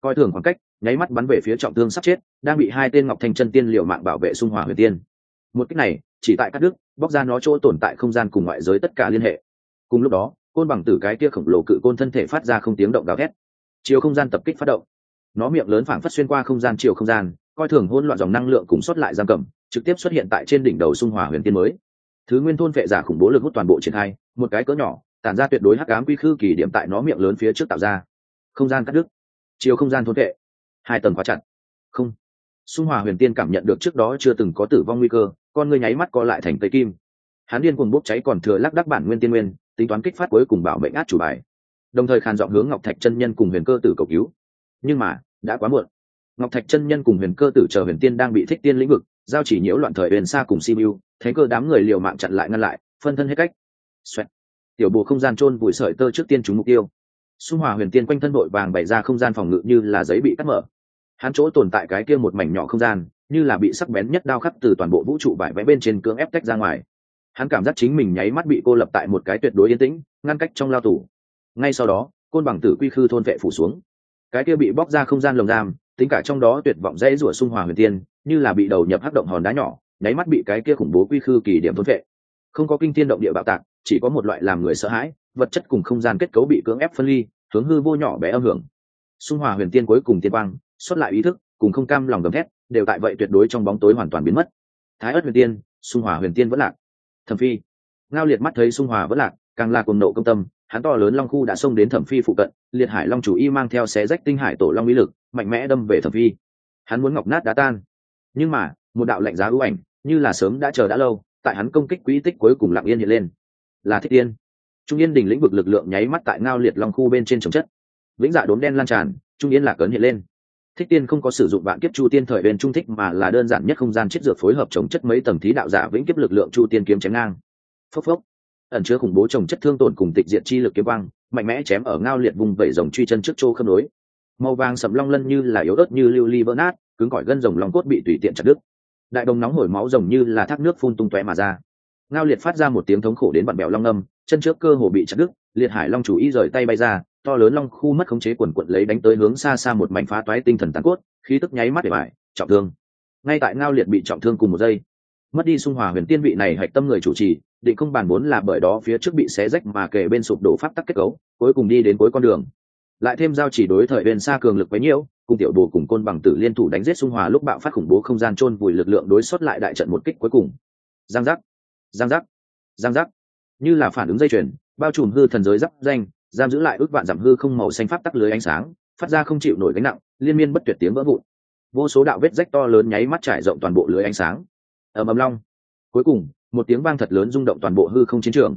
coi thường khoảng cách, nháy mắt bắn về phía trọng thương sắp chết, đang bị hai tên ngọc thanh chân tiên liều mạng bảo vệ xung hòa huyền tiên. Một cách này, chỉ tại các đức bóc ra nó chỗ tồn tại không gian cùng ngoại giới tất cả liên hệ. Cùng lúc đó, côn bằng tử cái kia khổng lồ cự côn thân thể phát ra không tiếng động gào thét. Chiều không gian tập kích phát động. Nó miệng lớn phảng phất xuyên qua không gian chiều không gian, coi thường hỗn loạn dòng năng lượng cùng xuất lại giam cầm, trực tiếp xuất hiện tại trên đỉnh đầu xung hòa huyền tiên mới. Thứ nguyên thôn vệ giả khủng bố lực hút toàn bộ triển khai, một cái cỡ nhỏ, tản ra tuyệt đối hắc ám quy khư kỳ điểm tại nó miệng lớn phía trước tạo ra. Không gian cắt đứt chiều không gian thôn vệ. Hai tầng quá chặt. Không. Xung hòa huyền tiên cảm nhận được trước đó chưa từng có tử vong nguy cơ, con người nháy mắt co lại thành tây kim. Hắn điên cuồng bốc cháy còn thừa lắc đắc bản nguyên tiên nguyên, tính toán kích phát cuối cùng bảo mệnh át chủ bài. Đồng thời khàn giọng hướng ngọc thạch chân nhân cùng huyền cơ tử cầu cứu. Nhưng mà, đã quá muộn. Ngọc thạch chân nhân cùng huyền cơ tử chờ huyền tiên đang bị thích tiên lĩnh vực, giao chỉ nhiễu loạn thời huyền xa cùng simu thấy cơ đám người liều mạng chặn lại ngăn lại, phân thân hết cách. Xoẹt. tiểu bộ không gian trôn vùi sợi tơ trước tiên trúng mục tiêu xung hòa huyền tiên quanh thân đội vàng bày ra không gian phòng ngự như là giấy bị cắt mở. Hắn chỗ tồn tại cái kia một mảnh nhỏ không gian, như là bị sắc bén nhất đao khắc từ toàn bộ vũ trụ vải vẽ bên trên cưỡng ép tách ra ngoài. Hắn cảm giác chính mình nháy mắt bị cô lập tại một cái tuyệt đối yên tĩnh, ngăn cách trong lao tù. Ngay sau đó, côn bằng tử quy khư thôn vệ phủ xuống. Cái kia bị bóc ra không gian lồng giam, tính cả trong đó tuyệt vọng dễ rủa xung hòa huyền tiên, như là bị đầu nhập hắc động hòn đá nhỏ, nháy mắt bị cái kia khủng bố quy khư kỳ điểm thôn vệ. Không có kinh thiên động địa bạo tạc, chỉ có một loại làm người sợ hãi vật chất cùng không gian kết cấu bị cưỡng ép phân ly, hướng hư vô nhỏ bé âm hưởng. Xung hòa huyền tiên cuối cùng tiên quang, xuất lại ý thức, cùng không cam lòng gầm thét, đều tại vậy tuyệt đối trong bóng tối hoàn toàn biến mất. Thái ớt huyền tiên, xung hòa huyền tiên vẫn lạc. Thẩm phi. Ngao liệt mắt thấy xung hòa vẫn lạc, càng là cùng nộ công tâm, hắn to lớn long khu đã xông đến thẩm phi phụ cận, liệt hải long chủ y mang theo xé rách tinh hải tổ long mỹ lực, mạnh mẽ đâm về thẩm phi. Hắn muốn ngọc nát đá tan. Nhưng mà, một đạo lạnh giá ưu ảnh, như là sớm đã chờ đã lâu, tại hắn công kích quỹ tích cuối cùng lặng yên hiện lên. Là thích tiên trung yên đỉnh lĩnh vực lực lượng nháy mắt tại ngao liệt long khu bên trên trồng chất. Vĩnh dạ đốm đen lan tràn, trung yên lạc ấn hiện lên. Thích tiên không có sử dụng vạn kiếp chu tiên thời bên trung thích mà là đơn giản nhất không gian chết dược phối hợp trồng chất mấy tầng thí đạo giả vĩnh kiếp lực lượng chu tiên kiếm chém ngang. Phốc phốc. Ẩn chứa khủng bố trồng chất thương tổn cùng tịch diện chi lực kiếm quang, mạnh mẽ chém ở ngao liệt vùng vẩy rồng truy chân trước chỗ khớp nối. Màu vàng sầm long lân như là yếu ớt như lưu ly vỡ nát, cứng cỏi gân rồng long cốt bị tùy tiện chặt đứt. Đại đồng nóng hổi máu rồng như là thác nước phun tung tóe mà ra ngao liệt phát ra một tiếng thống khổ đến bạn bèo long âm, chân trước cơ hồ bị chặt đứt, liệt hải long chủ ý rời tay bay ra, to lớn long khu mất khống chế quần quận lấy đánh tới hướng xa xa một mảnh phá toái tinh thần tàn cốt, khí tức nháy mắt để bại, trọng thương. Ngay tại ngao liệt bị trọng thương cùng một giây, mất đi xung hòa huyền tiên vị này hạch tâm người chủ trì, định không bàn vốn là bởi đó phía trước bị xé rách mà kể bên sụp đổ pháp tắc kết cấu, cuối cùng đi đến cuối con đường. Lại thêm giao chỉ đối thời bên xa cường lực quấy nhiễu, cùng tiểu bồ cùng côn bằng tử liên thủ đánh giết xung hòa lúc bạo phát khủng bố không gian chôn vùi lực lượng đối xuất lại đại trận một kích cuối cùng. Giang giác giang giác. Giang giác. Như là phản ứng dây chuyền, bao trùm hư thần giới giáp danh, giam giữ lại ước vạn giảm hư không màu xanh pháp tắc lưới ánh sáng, phát ra không chịu nổi gánh nặng, liên miên bất tuyệt tiếng vỡ vụn. Vô số đạo vết rách to lớn nháy mắt trải rộng toàn bộ lưới ánh sáng. Ở mầm long. Cuối cùng, một tiếng vang thật lớn rung động toàn bộ hư không chiến trường.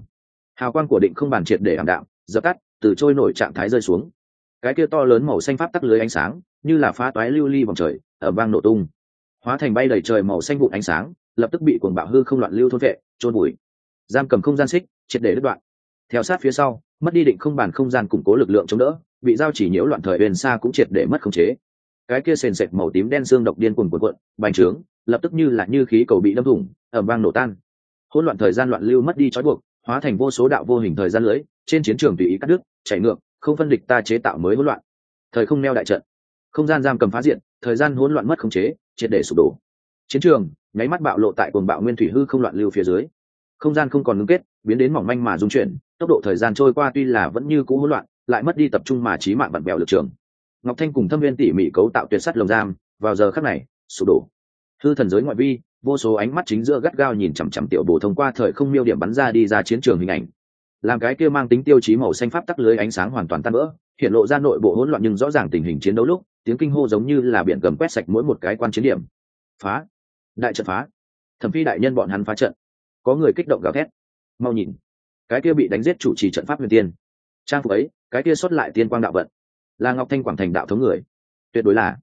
Hào quang của định không bàn triệt để ảm đạm, dập tắt, từ trôi nổi trạng thái rơi xuống. Cái kia to lớn màu xanh pháp tắc lưới ánh sáng, như là phá toái lưu ly vòng trời ở vang nổ tung. Hóa thành bay đầy trời màu xanh vụn ánh sáng lập tức bị cuồng bạo hư không loạn lưu thôn vệ trôn bụi giam cầm không gian xích, triệt để đứt đoạn. Theo sát phía sau, mất đi định không bàn không gian củng cố lực lượng chống đỡ, bị giao chỉ nhiễu loạn thời bên xa cũng triệt để mất khống chế. Cái kia sền sệt màu tím đen xương độc điên cuồng cuộn cuộn, bành trướng, lập tức như là như khí cầu bị đâm thủng ẩm vang nổ tan. Hỗn loạn thời gian loạn lưu mất đi trói buộc, hóa thành vô số đạo vô hình thời gian lưới, trên chiến trường tùy ý cắt đứt, chảy ngược, không phân địch ta chế tạo mới hỗn loạn. Thời không neo đại trận. Không gian giam cầm phá diện, thời gian hỗn loạn mất khống chế, triệt để sụp đổ. Chiến trường nháy mắt bạo lộ tại cuồng bạo nguyên thủy hư không loạn lưu phía dưới. Không gian không còn ngưng kết, biến đến mỏng manh mà dung chuyển, tốc độ thời gian trôi qua tuy là vẫn như cũ hỗn loạn, lại mất đi tập trung mà trí mạng bận bèo lực trường. Ngọc thanh cùng thâm viên tỉ mỉ cấu tạo tuyệt sắt lồng giam, vào giờ khắc này, sụp đổ. Hư thần giới ngoại vi, vô số ánh mắt chính giữa gắt gao nhìn chằm chằm tiểu bồ thông qua thời không miêu điểm bắn ra đi ra chiến trường hình ảnh. Làm cái kia mang tính tiêu chí màu xanh pháp tắc lưới ánh sáng hoàn toàn tan vỡ, hiện lộ ra nội bộ hỗn loạn nhưng rõ ràng tình hình chiến đấu lúc, tiếng kinh hô giống như là biển gầm quét sạch mỗi một cái quan chiến điểm. Phá! Đại trận phá. Thẩm phi đại nhân bọn hắn phá trận. Có người kích động gào thét. Mau nhìn. Cái kia bị đánh giết chủ trì trận pháp huyền tiên. Trang phục ấy, cái kia xuất lại tiên quang đạo vận. Là ngọc thanh quảng thành đạo thống người. Tuyệt đối là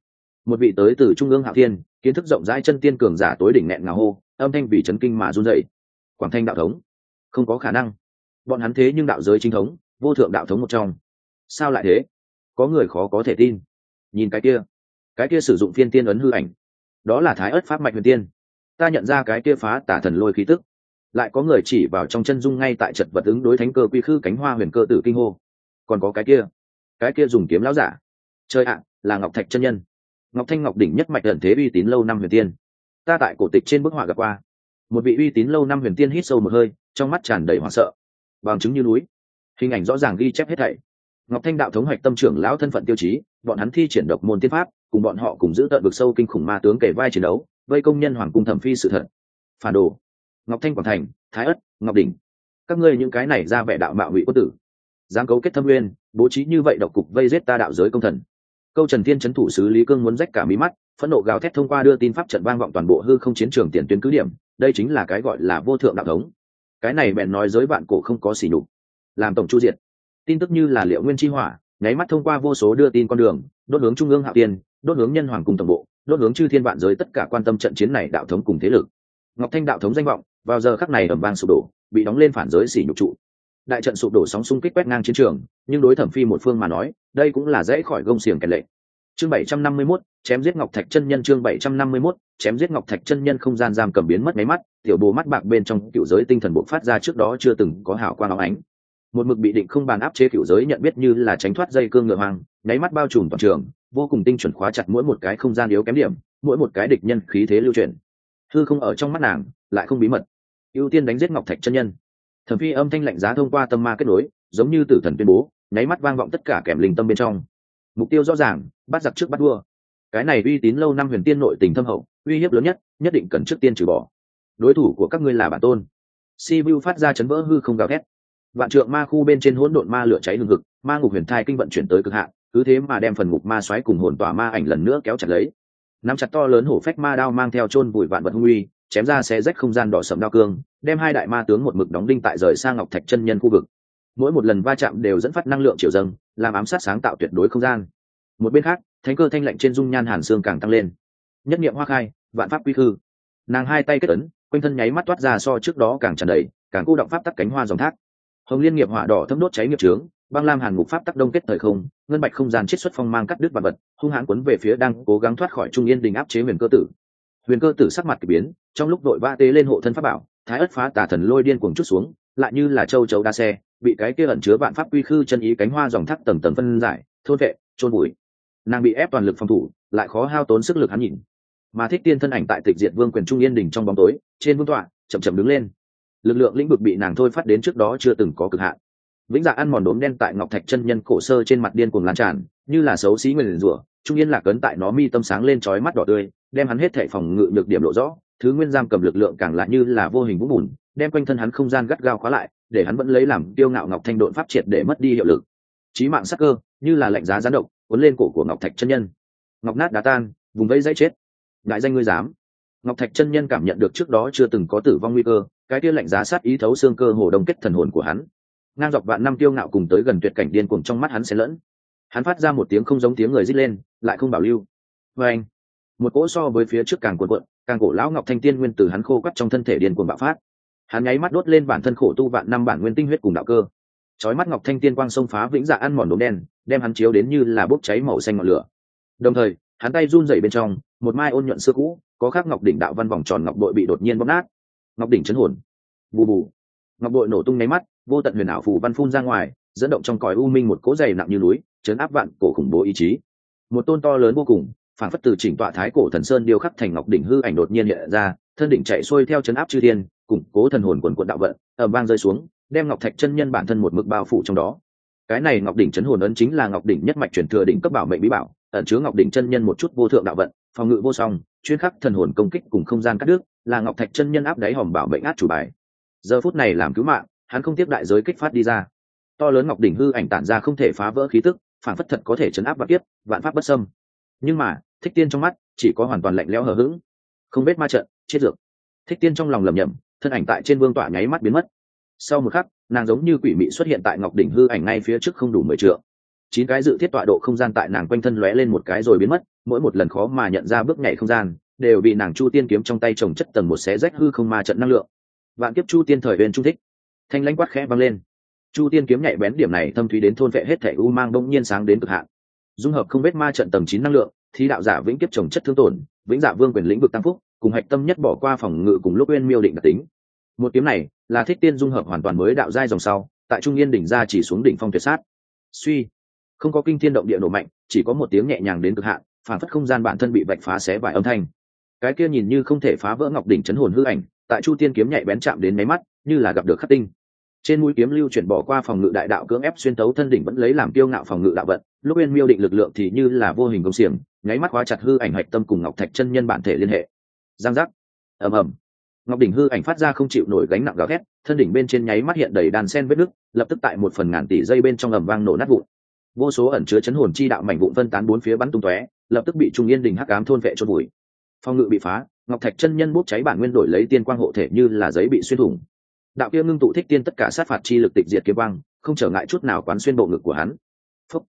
một vị tới từ trung ương hạo thiên, kiến thức rộng rãi chân tiên cường giả tối đỉnh nẹn ngào hô, âm thanh vì chấn kinh mà run dậy quảng thanh đạo thống, không có khả năng. Bọn hắn thế nhưng đạo giới chính thống, vô thượng đạo thống một trong. Sao lại thế? Có người khó có thể tin. Nhìn cái kia. Cái kia sử dụng phiên tiên ấn hư ảnh đó là thái ớt pháp mạch huyền tiên. Ta nhận ra cái kia phá tả thần lôi khí tức. Lại có người chỉ vào trong chân dung ngay tại trận vật ứng đối thánh cơ quy khư cánh hoa huyền cơ tử kinh hô. Còn có cái kia cái kia dùng kiếm lão giả. Chơi ạ, là ngọc thạch chân nhân. Ngọc thanh ngọc đỉnh nhất mạch ẩn thế uy tín lâu năm huyền tiên. Ta tại cổ tịch trên bức họa gặp qua. Một vị uy tín lâu năm huyền tiên hít sâu một hơi, trong mắt tràn đầy hoảng sợ. Bằng chứng như núi. Hình ảnh rõ ràng ghi chép hết thảy. Ngọc thanh đạo thống hoạch tâm trưởng lão thân phận tiêu chí, bọn hắn thi triển độc môn tiên pháp cùng bọn họ cùng giữ tận vực sâu kinh khủng ma tướng kể vai chiến đấu, vây công nhân hoàng cung thẩm phi sự thật. Phản đồ, ngọc thanh quảng thành, thái ất, ngọc đỉnh. Các ngươi những cái này ra vẻ đạo mạo ngụy quân tử giang cấu kết thâm nguyên, bố trí như vậy độc cục vây giết ta đạo giới công thần. Câu trần thiên trấn thủ sứ lý cương muốn rách cả mí mắt, phẫn nộ gào thét thông qua đưa tin pháp trận vang vọng toàn bộ hư không chiến trường tiền tuyến cứ điểm, đây chính là cái gọi là vô thượng đạo thống. Cái này bèn nói giới bạn cổ không có xỉ nhục. Làm tổng chu diệt. Tin tức như là liệu nguyên chi hỏa, nháy mắt thông qua vô số đưa tin con đường, đốt hướng trung ương hạo tiên đốt hướng nhân hoàng cùng tổng bộ đốt hướng chư thiên vạn giới tất cả quan tâm trận chiến này đạo thống cùng thế lực. Ngọc thanh đạo thống danh vọng vào giờ khắc này ẩm vang sụp đổ bị đóng lên phản giới xỉ nhục trụ. Đại trận sụp đổ sóng xung kích quét ngang chiến trường nhưng đối thẩm phi một phương mà nói đây cũng là dễ khỏi gông xiềng kèn lệ. Chương 751, chém giết ngọc thạch chân nhân chương 751, chém giết ngọc thạch chân nhân không gian giam cầm biến mất máy mắt tiểu bồ mắt bạc bên trong cựu giới tinh thần bộc phát ra trước đó chưa từng có hào quang áo ánh. Một mực bị định không bàn áp chế cựu giới nhận biết như là tránh thoát dây cương ngựa hoang nháy mắt bao trùm toàn trường vô cùng tinh chuẩn khóa chặt mỗi một cái không gian yếu kém điểm, mỗi một cái địch nhân khí thế lưu truyền. Thư không ở trong mắt nàng, lại không bí mật. Ưu tiên đánh giết ngọc thạch chân nhân. Thẩm phi âm thanh lạnh giá thông qua tâm ma kết nối, giống như tử thần tuyên bố, nháy mắt vang vọng tất cả kèm linh tâm bên trong. Mục tiêu rõ ràng, bắt giặc trước bắt vua. Cái này uy tín lâu năm huyền tiên nội tình thâm hậu, uy hiếp lớn nhất nhất định cần trước tiên trừ bỏ. Đối thủ của các ngươi là bản tôn. Si vu phát ra chấn vỡ hư không gào thét. Vạn trượng ma khu bên trên hỗn độn ma lửa cháy hương hực, ma ngục huyền thai kinh vận chuyển tới cực hạn cứ thế mà đem phần ngục ma xoáy cùng hồn tỏa ma ảnh lần nữa kéo chặt lấy. Nắm chặt to lớn hổ phách ma đao mang theo chôn bụi vạn vật hung uy, chém ra xe rách không gian đỏ sầm đao cương, đem hai đại ma tướng một mực đóng đinh tại rời sang ngọc thạch chân nhân khu vực. Mỗi một lần va chạm đều dẫn phát năng lượng chiều dâng, làm ám sát sáng tạo tuyệt đối không gian. Một bên khác, thánh cơ thanh lạnh trên dung nhan hàn xương càng tăng lên. Nhất nghiệm hoa khai, vạn pháp quy khư. Nàng hai tay kết ấn, quanh thân nháy mắt toát ra so trước đó càng tràn đầy, càng cô động pháp tắc cánh hoa dòng thác. Hồng liên nghiệp hỏa đỏ thấm đốt cháy nghiệp trướng băng lam hàn ngục pháp tắc đông kết thời không, ngân bạch không gian chiết xuất phong mang cắt đứt vật vật, hung hãn quấn về phía đang cố gắng thoát khỏi trung yên đình áp chế huyền cơ tử. Huyền cơ tử sắc mặt k ỳ biến, trong lúc đội ba tế lên hộ thân pháp bảo, thái ất phá tà thần lôi điên cuồng chút xuống, lại như là châu chấu đa xe, bị cái kia ẩn chứa vạn pháp quy khư chân ý cánh hoa dòng thác tầng tầng phân giải, thôn vệ trôn bụi nàng bị ép toàn lực phòng thủ, lại khó hao tốn sức lực hắn nhìn. Mà thích tiên thân ảnh tại tịch diệt vương quyền trung yên đình trong bóng tối, trên vương tọa, chậm chậm đứng lên. Lực lượng lĩnh vực bị nàng thôi phát đến trước đó chưa từng có cực hạn vĩnh dạ ăn mòn đốm đen tại ngọc thạch chân nhân cổ sơ trên mặt điên cuồng lan tràn, như là xấu xí nguyền rủa, trung yên lạc cấn tại nó mi tâm sáng lên trói mắt đỏ tươi, đem hắn hết thệ phòng ngự được điểm lộ rõ, thứ nguyên giam cầm lực lượng càng lại như là vô hình vũng bùn, đem quanh thân hắn không gian gắt gao khóa lại, để hắn vẫn lấy làm tiêu ngạo ngọc thanh độn pháp triệt để mất đi hiệu lực. Trí mạng sắc cơ, như là lạnh giá gián động cuốn lên cổ của ngọc thạch chân nhân. Ngọc nát đá tan, vùng vẫy dãy chết. Ngại danh ngươi dám. Ngọc thạch chân nhân cảm nhận được trước đó chưa từng có tử vong nguy cơ, cái tia lạnh giá sát ý thấu xương cơ hồ đông kết thần hồn của hắn ngang dọc vạn năm tiêu ngạo cùng tới gần tuyệt cảnh điên cuồng trong mắt hắn sẽ lẫn. Hắn phát ra một tiếng không giống tiếng người rít lên, lại không bảo lưu. Vê anh, một cỗ so với phía trước càng cuộn cuộn, càng cổ lão ngọc thanh tiên nguyên từ hắn khô quắt trong thân thể điên cuồng bạo phát. Hắn nháy mắt đốt lên bản thân khổ tu vạn năm bản nguyên tinh huyết cùng đạo cơ. Chói mắt ngọc thanh tiên quang xông phá vĩnh dạ ăn mòn đốm đen, đem hắn chiếu đến như là bốc cháy màu xanh ngọn lửa. Đồng thời, hắn tay run rẩy bên trong, một mai ôn nhuận xưa cũ, có khắc ngọc đỉnh đạo văn vòng tròn ngọc bội bị đột nhiên bóp nát. Ngọc đỉnh chấn hồn. Bù bù. Ngọc bội nổ tung nháy mắt vô tận huyền ảo phù văn phun ra ngoài, dẫn động trong cõi u minh một cỗ dày nặng như núi, chấn áp vạn cổ khủng bố ý chí. Một tôn to lớn vô cùng, phản phất từ chỉnh tọa thái cổ thần sơn điêu khắc thành ngọc đỉnh hư ảnh đột nhiên hiện ra, thân đỉnh chạy xuôi theo chấn áp chư thiên, củng cố thần hồn quần quận đạo vận ẩm vang rơi xuống, đem ngọc thạch chân nhân bản thân một mực bao phủ trong đó. Cái này ngọc đỉnh chấn hồn ấn chính là ngọc đỉnh nhất mạch truyền thừa đỉnh cấp bảo mệnh bí bảo, ẩn chứa ngọc đỉnh chân nhân một chút vô thượng đạo vận, phòng ngự vô song, chuyên khắc thần hồn công kích cùng không gian cắt đứt, là ngọc thạch chân nhân áp đáy hòm bảo mệnh át chủ bài. Giờ phút này làm cứu mạng hắn không tiếp đại giới kích phát đi ra. To lớn ngọc đỉnh hư ảnh tản ra không thể phá vỡ khí tức, phản phất thật có thể chấn áp và kiếp, vạn pháp bất sâm nhưng mà, thích tiên trong mắt chỉ có hoàn toàn lạnh lẽo hờ hững. Không biết ma trận, chết dược. Thích tiên trong lòng lầm nhầm thân ảnh tại trên vương tỏa nháy mắt biến mất. Sau một khắc, nàng giống như quỷ mị xuất hiện tại ngọc đỉnh hư ảnh ngay phía trước không đủ mười trượng. Chín cái dự thiết tọa độ không gian tại nàng quanh thân lóe lên một cái rồi biến mất, mỗi một lần khó mà nhận ra bước nhảy không gian, đều bị nàng chu tiên kiếm trong tay trồng chất tầng một xé rách hư không ma trận năng lượng. Vạn kiếp chu tiên thời bên trung thích thanh lãnh quát khẽ vang lên. Chu tiên kiếm nhạy bén điểm này thâm thúy đến thôn vệ hết thể u mang bỗng nhiên sáng đến cực hạn. Dung hợp không vết ma trận tầng chín năng lượng thì đạo giả vĩnh kiếp trồng chất thương tổn, vĩnh giả vương quyền lĩnh vực tăng phúc, cùng hạch tâm nhất bỏ qua phòng ngự cùng lúc uyên miêu định đặc tính. Một kiếm này là thích tiên dung hợp hoàn toàn mới đạo giai dòng sau, tại trung yên đỉnh ra chỉ xuống đỉnh phong tuyệt sát. Suy, không có kinh thiên động địa nổ mạnh, chỉ có một tiếng nhẹ nhàng đến cực hạn, phản phất không gian bản thân bị vạch phá xé vài âm thanh. Cái kia nhìn như không thể phá vỡ ngọc đỉnh chấn hồn hư ảnh, tại chu tiên kiếm nhạy bén chạm đến máy mắt, như là gặp được khắc tinh trên mũi kiếm lưu chuyển bỏ qua phòng ngự đại đạo cưỡng ép xuyên tấu thân đỉnh vẫn lấy làm tiêu ngạo phòng ngự đạo vận, lúc uyên miêu định lực lượng thì như là vô hình công xiềng, nháy mắt khóa chặt hư ảnh hạch tâm cùng ngọc thạch chân nhân bản thể liên hệ. Giang giác. Ầm ầm. Ngọc đỉnh hư ảnh phát ra không chịu nổi gánh nặng gào thét, thân đỉnh bên trên nháy mắt hiện đầy đàn sen vết nước lập tức tại một phần ngàn tỷ dây bên trong ầm vang nổ nát vụn. Vô số ẩn chứa chấn hồn chi đạo mảnh vụn phân tán bốn phía bắn tung tóe, lập tức bị trung yên đỉnh hắc ám thôn vệ chôn bụi phong ngự bị phá, ngọc thạch chân nhân bốc cháy bản nguyên đổi lấy tiên quang hộ thể như là giấy bị xuyên thủng đạo kia ngưng tụ thích tiên tất cả sát phạt chi lực tịch diệt kiếm quang, không trở ngại chút nào quán xuyên bộ ngực của hắn. Phúc.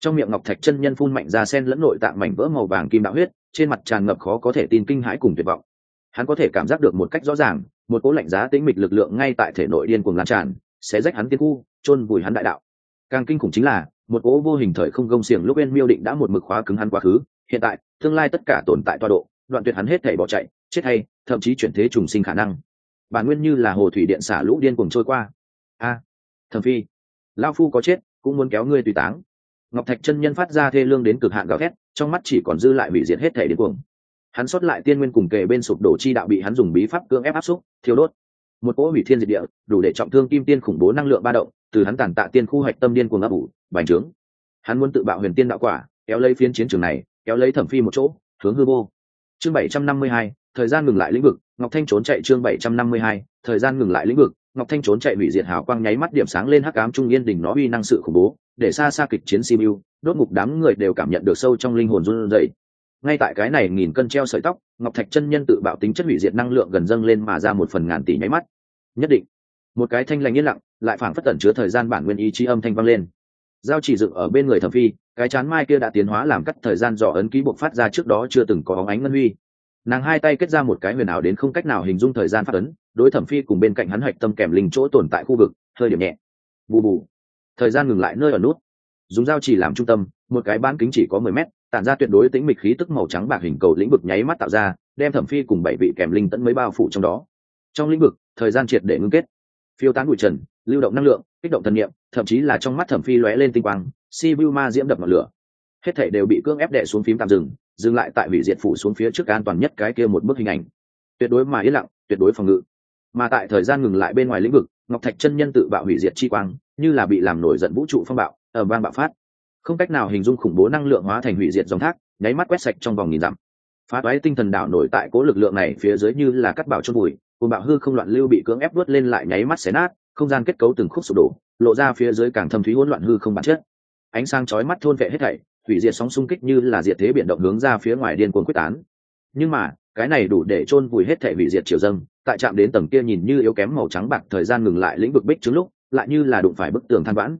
trong miệng ngọc thạch chân nhân phun mạnh ra sen lẫn nội tạng mảnh vỡ màu vàng kim đạo huyết, trên mặt tràn ngập khó có thể tin kinh hãi cùng tuyệt vọng. Hắn có thể cảm giác được một cách rõ ràng, một cố lạnh giá tĩnh mịch lực lượng ngay tại thể nội điên cuồng lan tràn, sẽ rách hắn tiên khu, chôn vùi hắn đại đạo. Càng kinh khủng chính là, một cố vô hình thời không gông xiềng lúc bên miêu định đã một mực khóa cứng hắn quá khứ, hiện tại, tương lai tất cả tồn tại toa độ, đoạn tuyệt hắn hết thể bỏ chạy, chết hay, thậm chí chuyển thế trùng sinh khả năng bản nguyên như là hồ thủy điện xả lũ điên cuồng trôi qua. A, thẩm phi lao phu có chết, cũng muốn kéo ngươi tùy táng. Ngọc thạch chân nhân phát ra thê lương đến cực hạn gào thét, trong mắt chỉ còn dư lại hủy diệt hết thể điên cuồng. Hắn xuất lại tiên nguyên cùng kề bên sụp đổ chi đạo bị hắn dùng bí pháp cưỡng ép áp xúc, thiêu đốt. Một cỗ hủy thiên diệt địa, đủ để trọng thương kim tiên khủng bố năng lượng ba động, từ hắn tàn tạ tiên khu hoạch tâm điên cuồng ấp ủ, bành trướng. Hắn muốn tự bạo huyền tiên đạo quả, kéo lấy phiến chiến trường này, kéo lấy thẩm phi một chỗ, hướng hư vô. Chương bảy trăm năm mươi hai thời gian ngừng lại lĩnh vực, ngọc thanh trốn chạy chương bảy trăm năm mươi hai, thời gian ngừng lại lĩnh vực, ngọc thanh trốn chạy hủy diệt hào quang nháy mắt điểm sáng lên hắc ám trung yên đỉnh nó uy năng sự khủng bố, để xa xa kịch chiến simu đốt ngục đám người đều cảm nhận được sâu trong linh hồn run rẩy. Ngay tại cái này nghìn cân treo sợi tóc, ngọc thạch chân nhân tự bạo tính chất hủy diệt năng lượng gần dâng lên mà ra một phần ngàn tỷ nháy mắt. Nhất định, một cái thanh lành yên lặng, lại phảng phất tẩn chứa thời gian bản nguyên ý chí âm thanh vang lên. Giao chỉ dựng ở bên người thẩm phi, cái chán mai kia đã tiến hóa làm cắt thời gian dò ấn ký buộc phát ra trước đó chưa từng có óng ánh ngân huy nàng hai tay kết ra một cái huyền ảo đến không cách nào hình dung thời gian phát ấn, đối thẩm phi cùng bên cạnh hắn hạch tâm kèm linh chỗ tồn tại khu vực, hơi điểm nhẹ. Bù bù. Thời gian ngừng lại nơi ở nút. Dùng dao chỉ làm trung tâm, một cái bán kính chỉ có mười mét, tản ra tuyệt đối tính mịch khí tức màu trắng bạc hình cầu lĩnh vực nháy mắt tạo ra, đem thẩm phi cùng bảy vị kèm linh tẫn mấy bao phủ trong đó. Trong lĩnh vực, thời gian triệt để ngưng kết. Phiêu tán bụi trần, lưu động năng lượng, kích động thần nghiệm thậm chí là trong mắt thẩm phi lóe lên tinh quang, si vu ma diễm đập ngọn lửa. Hết thể đều bị cưỡng ép đè xuống phím tạm dừng dừng lại tại hủy diệt phủ xuống phía trước an toàn nhất cái kia một bức hình ảnh. Tuyệt đối mà yên lặng, tuyệt đối phòng ngự. Mà tại thời gian ngừng lại bên ngoài lĩnh vực, ngọc thạch chân nhân tự bạo hủy diệt chi quang, như là bị làm nổi giận vũ trụ phong bạo, ở vang bạo phát. Không cách nào hình dung khủng bố năng lượng hóa thành hủy diệt dòng thác, nháy mắt quét sạch trong vòng nghìn dặm. Phá toái tinh thần đảo nổi tại cố lực lượng này phía dưới như là cắt bảo trong bụi, cùng bạo hư không loạn lưu bị cưỡng ép vớt lên lại nháy mắt xé nát, không gian kết cấu từng khúc sụp đổ, lộ ra phía dưới càng thâm thúy hỗn loạn hư không bản chất. Ánh sáng chói mắt thôn vệ hết thảy hủy diệt sóng xung kích như là diệt thế biển động hướng ra phía ngoài điên cuồng quyết tán. Nhưng mà, cái này đủ để chôn vùi hết thảy hủy diệt triều dâng, tại chạm đến tầng kia nhìn như yếu kém màu trắng bạc thời gian ngừng lại lĩnh vực bích trứng lúc, lại như là đụng phải bức tường than vãn.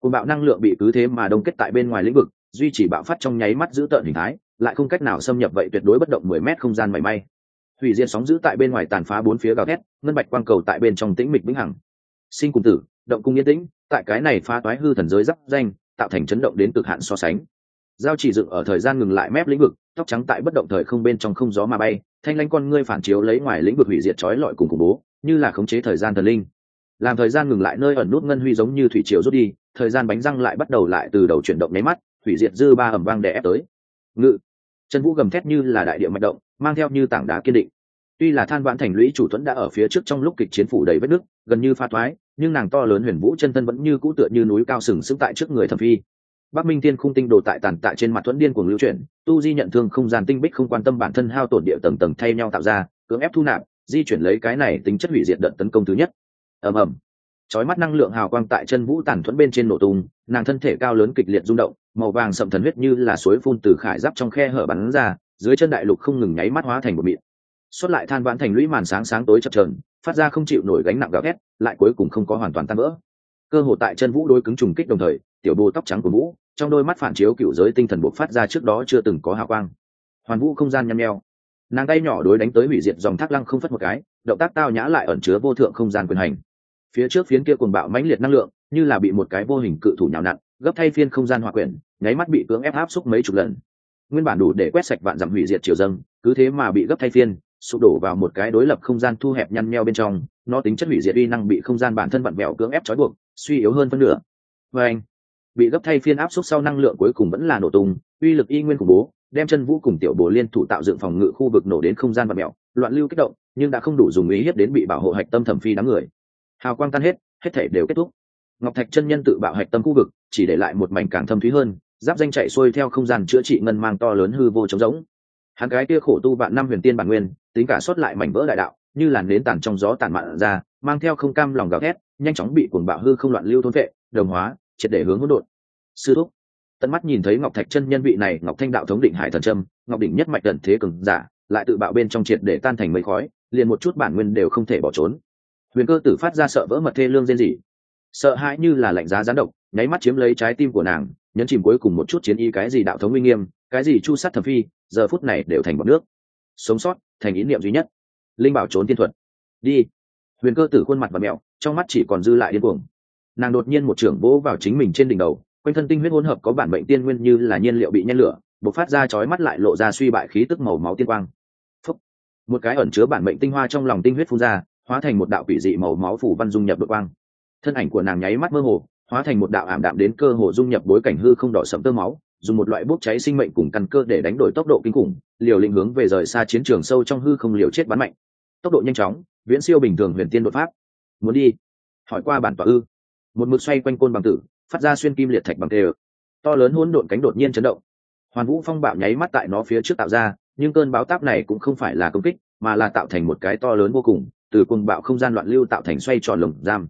Cùng bạo năng lượng bị cứ thế mà đông kết tại bên ngoài lĩnh vực, duy trì bạo phát trong nháy mắt giữ tợn hình thái, lại không cách nào xâm nhập vậy tuyệt đối bất động mười mét không gian mảy may. Hủy diệt sóng giữ tại bên ngoài tàn phá bốn phía gào thét, ngân bạch quang cầu tại bên trong tĩnh mịch vĩnh hằng. Sinh cùng tử, động cung yên tĩnh, tại cái này phá toái hư thần giới giáp danh, tạo thành chấn động đến cực hạn so sánh giao chỉ dựng ở thời gian ngừng lại mép lĩnh vực, tóc trắng tại bất động thời không bên trong không gió mà bay, thanh lanh con ngươi phản chiếu lấy ngoài lĩnh vực hủy diệt trói lọi cùng khủng bố, như là khống chế thời gian thần linh. Làm thời gian ngừng lại nơi ẩn nút ngân huy giống như thủy triều rút đi, thời gian bánh răng lại bắt đầu lại từ đầu chuyển động nháy mắt, hủy diệt dư ba ẩm vang đè ép tới. Ngự. Chân vũ gầm thét như là đại địa mạch động, mang theo như tảng đá kiên định. Tuy là than vãn thành lũy chủ thuẫn đã ở phía trước trong lúc kịch chiến phủ đầy vết nước gần như pha thoái, nhưng nàng to lớn huyền vũ chân thân vẫn như cũ tựa như núi cao sừng sững tại trước người thẩm phi bắc minh tiên khung tinh đồ tại tàn tại trên mặt thuẫn điên cuồng lưu chuyển, tu di nhận thương không gian tinh bích không quan tâm bản thân hao tổn địa tầng tầng thay nhau tạo ra, cưỡng ép thu nạp, di chuyển lấy cái này tính chất hủy diệt đợt tấn công thứ nhất. Ầm ầm. Chói mắt năng lượng hào quang tại chân vũ tàn thuẫn bên trên nổ tung, nàng thân thể cao lớn kịch liệt rung động, màu vàng sậm thần huyết như là suối phun từ khải giáp trong khe hở bắn ra, dưới chân đại lục không ngừng nháy mắt hóa thành một mịn. Xuất lại than vãn thành lũy màn sáng sáng tối chập trờn phát ra không chịu nổi gánh nặng gào thét, lại cuối cùng không có hoàn toàn tan vỡ. Cơ hồ tại chân vũ đôi cứng trùng kích đồng thời, tiểu bồ tóc trắng của vũ trong đôi mắt phản chiếu cựu giới tinh thần buộc phát ra trước đó chưa từng có hào quang. Hoàn vũ không gian nhăm nheo. Nàng tay nhỏ đối đánh tới hủy diệt dòng thác lăng không phất một cái, động tác tao nhã lại ẩn chứa vô thượng không gian quyền hành. Phía trước phiến kia cuồng bạo mãnh liệt năng lượng, như là bị một cái vô hình cự thủ nhào nặn, gấp thay phiên không gian hòa quyển nháy mắt bị cưỡng ép áp xúc mấy chục lần. Nguyên bản đủ để quét sạch vạn dặm hủy diệt triều dâng, cứ thế mà bị gấp thay phiên, sụp đổ vào một cái đối lập không gian thu hẹp nhăn nheo bên trong, nó tính chất hủy diệt uy năng bị không gian bản thân vặn vẹo cưỡng ép trói buộc, suy yếu hơn phân nửa. Vê anh bị gấp thay phiên áp suất sau năng lượng cuối cùng vẫn là nổ tung, uy lực y nguyên khủng bố, đem chân vũ cùng tiểu bồ liên thủ tạo dựng phòng ngự khu vực nổ đến không gian vặn mẹo loạn lưu kích động, nhưng đã không đủ dùng ý hiếp đến bị bảo hộ hạch tâm thẩm phi đám người. Hào quang tan hết hết thể đều kết thúc. Ngọc thạch chân nhân tự bạo hạch tâm khu vực, chỉ để lại một mảnh càng thâm thúy hơn, giáp danh chạy xuôi theo không gian chữa trị ngân mang to lớn hư vô trống rỗng. Hắn cái kia khổ tu vạn năm huyền tiên bản nguyên, tính cả xuất lại mảnh vỡ đại đạo, như làn nến tàn trong gió tàn mạn ra, mang theo không cam lòng gào thét, nhanh chóng bị cuồng bạo hư không loạn lưu thôn vệ, đồng hóa triệt để hướng hỗn độn. Sư thúc. Tận mắt nhìn thấy ngọc thạch chân nhân vị này, ngọc thanh đạo thống định hải thần trâm ngọc đỉnh nhất mạch tận thế cường giả, lại tự bạo bên trong triệt để tan thành mây khói, liền một chút bản nguyên đều không thể bỏ trốn. Huyền cơ tử phát ra sợ vỡ mật thê lương rên rỉ. Sợ hãi như là lạnh giá gián độc, nháy mắt chiếm lấy trái tim của nàng, nhấn chìm cuối cùng một chút chiến y cái gì đạo thống uy nghiêm, cái gì chu sát thẩm phi, giờ phút này đều thành bọc nước. Sống sót, thành ý niệm duy nhất. Linh bảo trốn tiên thuật. Đi. Huyền cơ tử khuôn mặt và mẹo, trong mắt chỉ còn dư lại điên cuồng nàng đột nhiên một trưởng vỗ vào chính mình trên đỉnh đầu, quanh thân tinh huyết hỗn hợp có bản mệnh tiên nguyên như là nhiên liệu bị nhen lửa, bộc phát ra chói mắt lại lộ ra suy bại khí tức màu máu tiên quang. Phúc. một cái ẩn chứa bản mệnh tinh hoa trong lòng tinh huyết phun ra, hóa thành một đạo quỷ dị màu máu phủ văn dung nhập đội quang. Thân ảnh của nàng nháy mắt mơ hồ, hóa thành một đạo ảm đạm đến cơ hồ dung nhập bối cảnh hư không đỏ sẫm tơ máu, dùng một loại bốc cháy sinh mệnh cùng căn cơ để đánh đổi tốc độ kinh khủng, liều lĩnh hướng về rời xa chiến trường sâu trong hư không liều chết bắn mạnh. Tốc độ nhanh chóng, viễn siêu bình thường huyền tiên đột pháp. Muốn đi? Hỏi qua bản tòa ư một mực xoay quanh côn bằng tử, phát ra xuyên kim liệt thạch bằng tê ơ. To lớn hỗn độn cánh đột nhiên chấn động. Hoàn vũ phong bạo nháy mắt tại nó phía trước tạo ra, nhưng cơn báo táp này cũng không phải là công kích, mà là tạo thành một cái to lớn vô cùng, từ cuồng bạo không gian loạn lưu tạo thành xoay tròn lồng giam.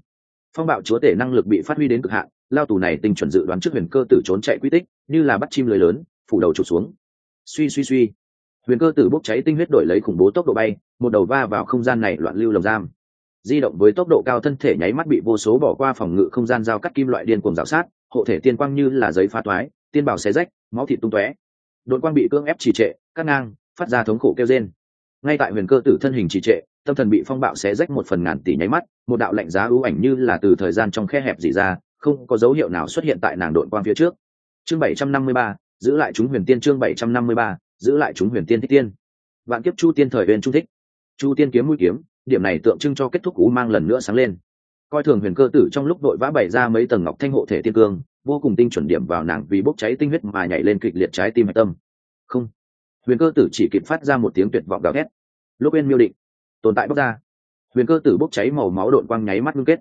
Phong bạo chúa tể năng lực bị phát huy đến cực hạn, lao tù này tinh chuẩn dự đoán trước huyền cơ tử trốn chạy quy tích, như là bắt chim lưới lớn, phủ đầu trục xuống. Suy suy suy. Huyền cơ tử bốc cháy tinh huyết đổi lấy khủng bố tốc độ bay, một đầu va vào không gian này loạn lưu lồng giam di động với tốc độ cao thân thể nháy mắt bị vô số bỏ qua phòng ngự không gian giao cắt kim loại điên cuồng rào sát, hộ thể tiên quang như là giấy pha toái, tiên bảo xé rách, máu thịt tung tóe. Đội quang bị cưỡng ép trì trệ, cắt ngang, phát ra thống khổ kêu trên ngay tại huyền cơ tử thân hình trì trệ, tâm thần bị phong bạo xé rách một phần ngàn tỷ nháy mắt, một đạo lạnh giá ưu ảnh như là từ thời gian trong khe hẹp dỉ ra, không có dấu hiệu nào xuất hiện tại nàng đội quang phía trước. Chương bảy trăm năm mươi ba, giữ lại chúng huyền tiên chương bảy trăm năm mươi ba, giữ lại chúng huyền tiên thích tiên. Vạn kiếp chu tiên thời huyền trung thích. Chu tiên kiếm mũi kiếm điểm này tượng trưng cho kết thúc cú mang lần nữa sáng lên. Coi thường huyền cơ tử trong lúc đội vã bày ra mấy tầng ngọc thanh hộ thể tiên cương, vô cùng tinh chuẩn điểm vào nàng vì bốc cháy tinh huyết mà nhảy lên kịch liệt trái tim hạch tâm. Không. Huyền cơ tử chỉ kịp phát ra một tiếng tuyệt vọng gào thét. Lúc bên miêu định, tồn tại bốc ra. Huyền cơ tử bốc cháy màu máu đội quang nháy mắt ngưng kết.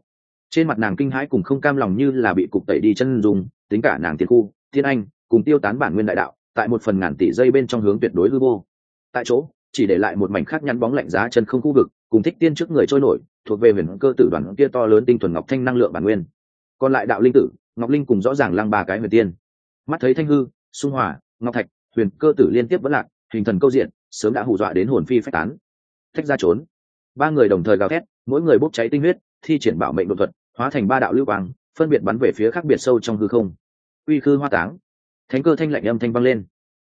Trên mặt nàng kinh hãi cùng không cam lòng như là bị cục tẩy đi chân dùng tính cả nàng tiên khu thiên anh, cùng tiêu tán bản nguyên đại đạo, tại một phần ngàn tỷ dây bên trong hướng tuyệt đối hư vô. Tại chỗ chỉ để lại một mảnh khắc nhăn bóng lạnh giá chân không khu vực, cùng thích tiên trước người trôi nổi, thuộc về huyền cơ tử đoàn kia to lớn tinh thuần ngọc thanh năng lượng bản nguyên. Còn lại đạo linh tử, ngọc linh cùng rõ ràng lăng ba cái huyền tiên. Mắt thấy thanh hư, xung hỏa ngọc thạch, huyền cơ tử liên tiếp vẫn lạc, hình thần câu diện, sớm đã hù dọa đến hồn phi phách tán. Thách ra trốn. Ba người đồng thời gào thét, mỗi người bốc cháy tinh huyết, thi triển bảo mệnh đột thuật, hóa thành ba đạo lưu quang, phân biệt bắn về phía khác biệt sâu trong hư không. Uy khư hoa táng. Thánh cơ thanh lạnh âm thanh vang lên.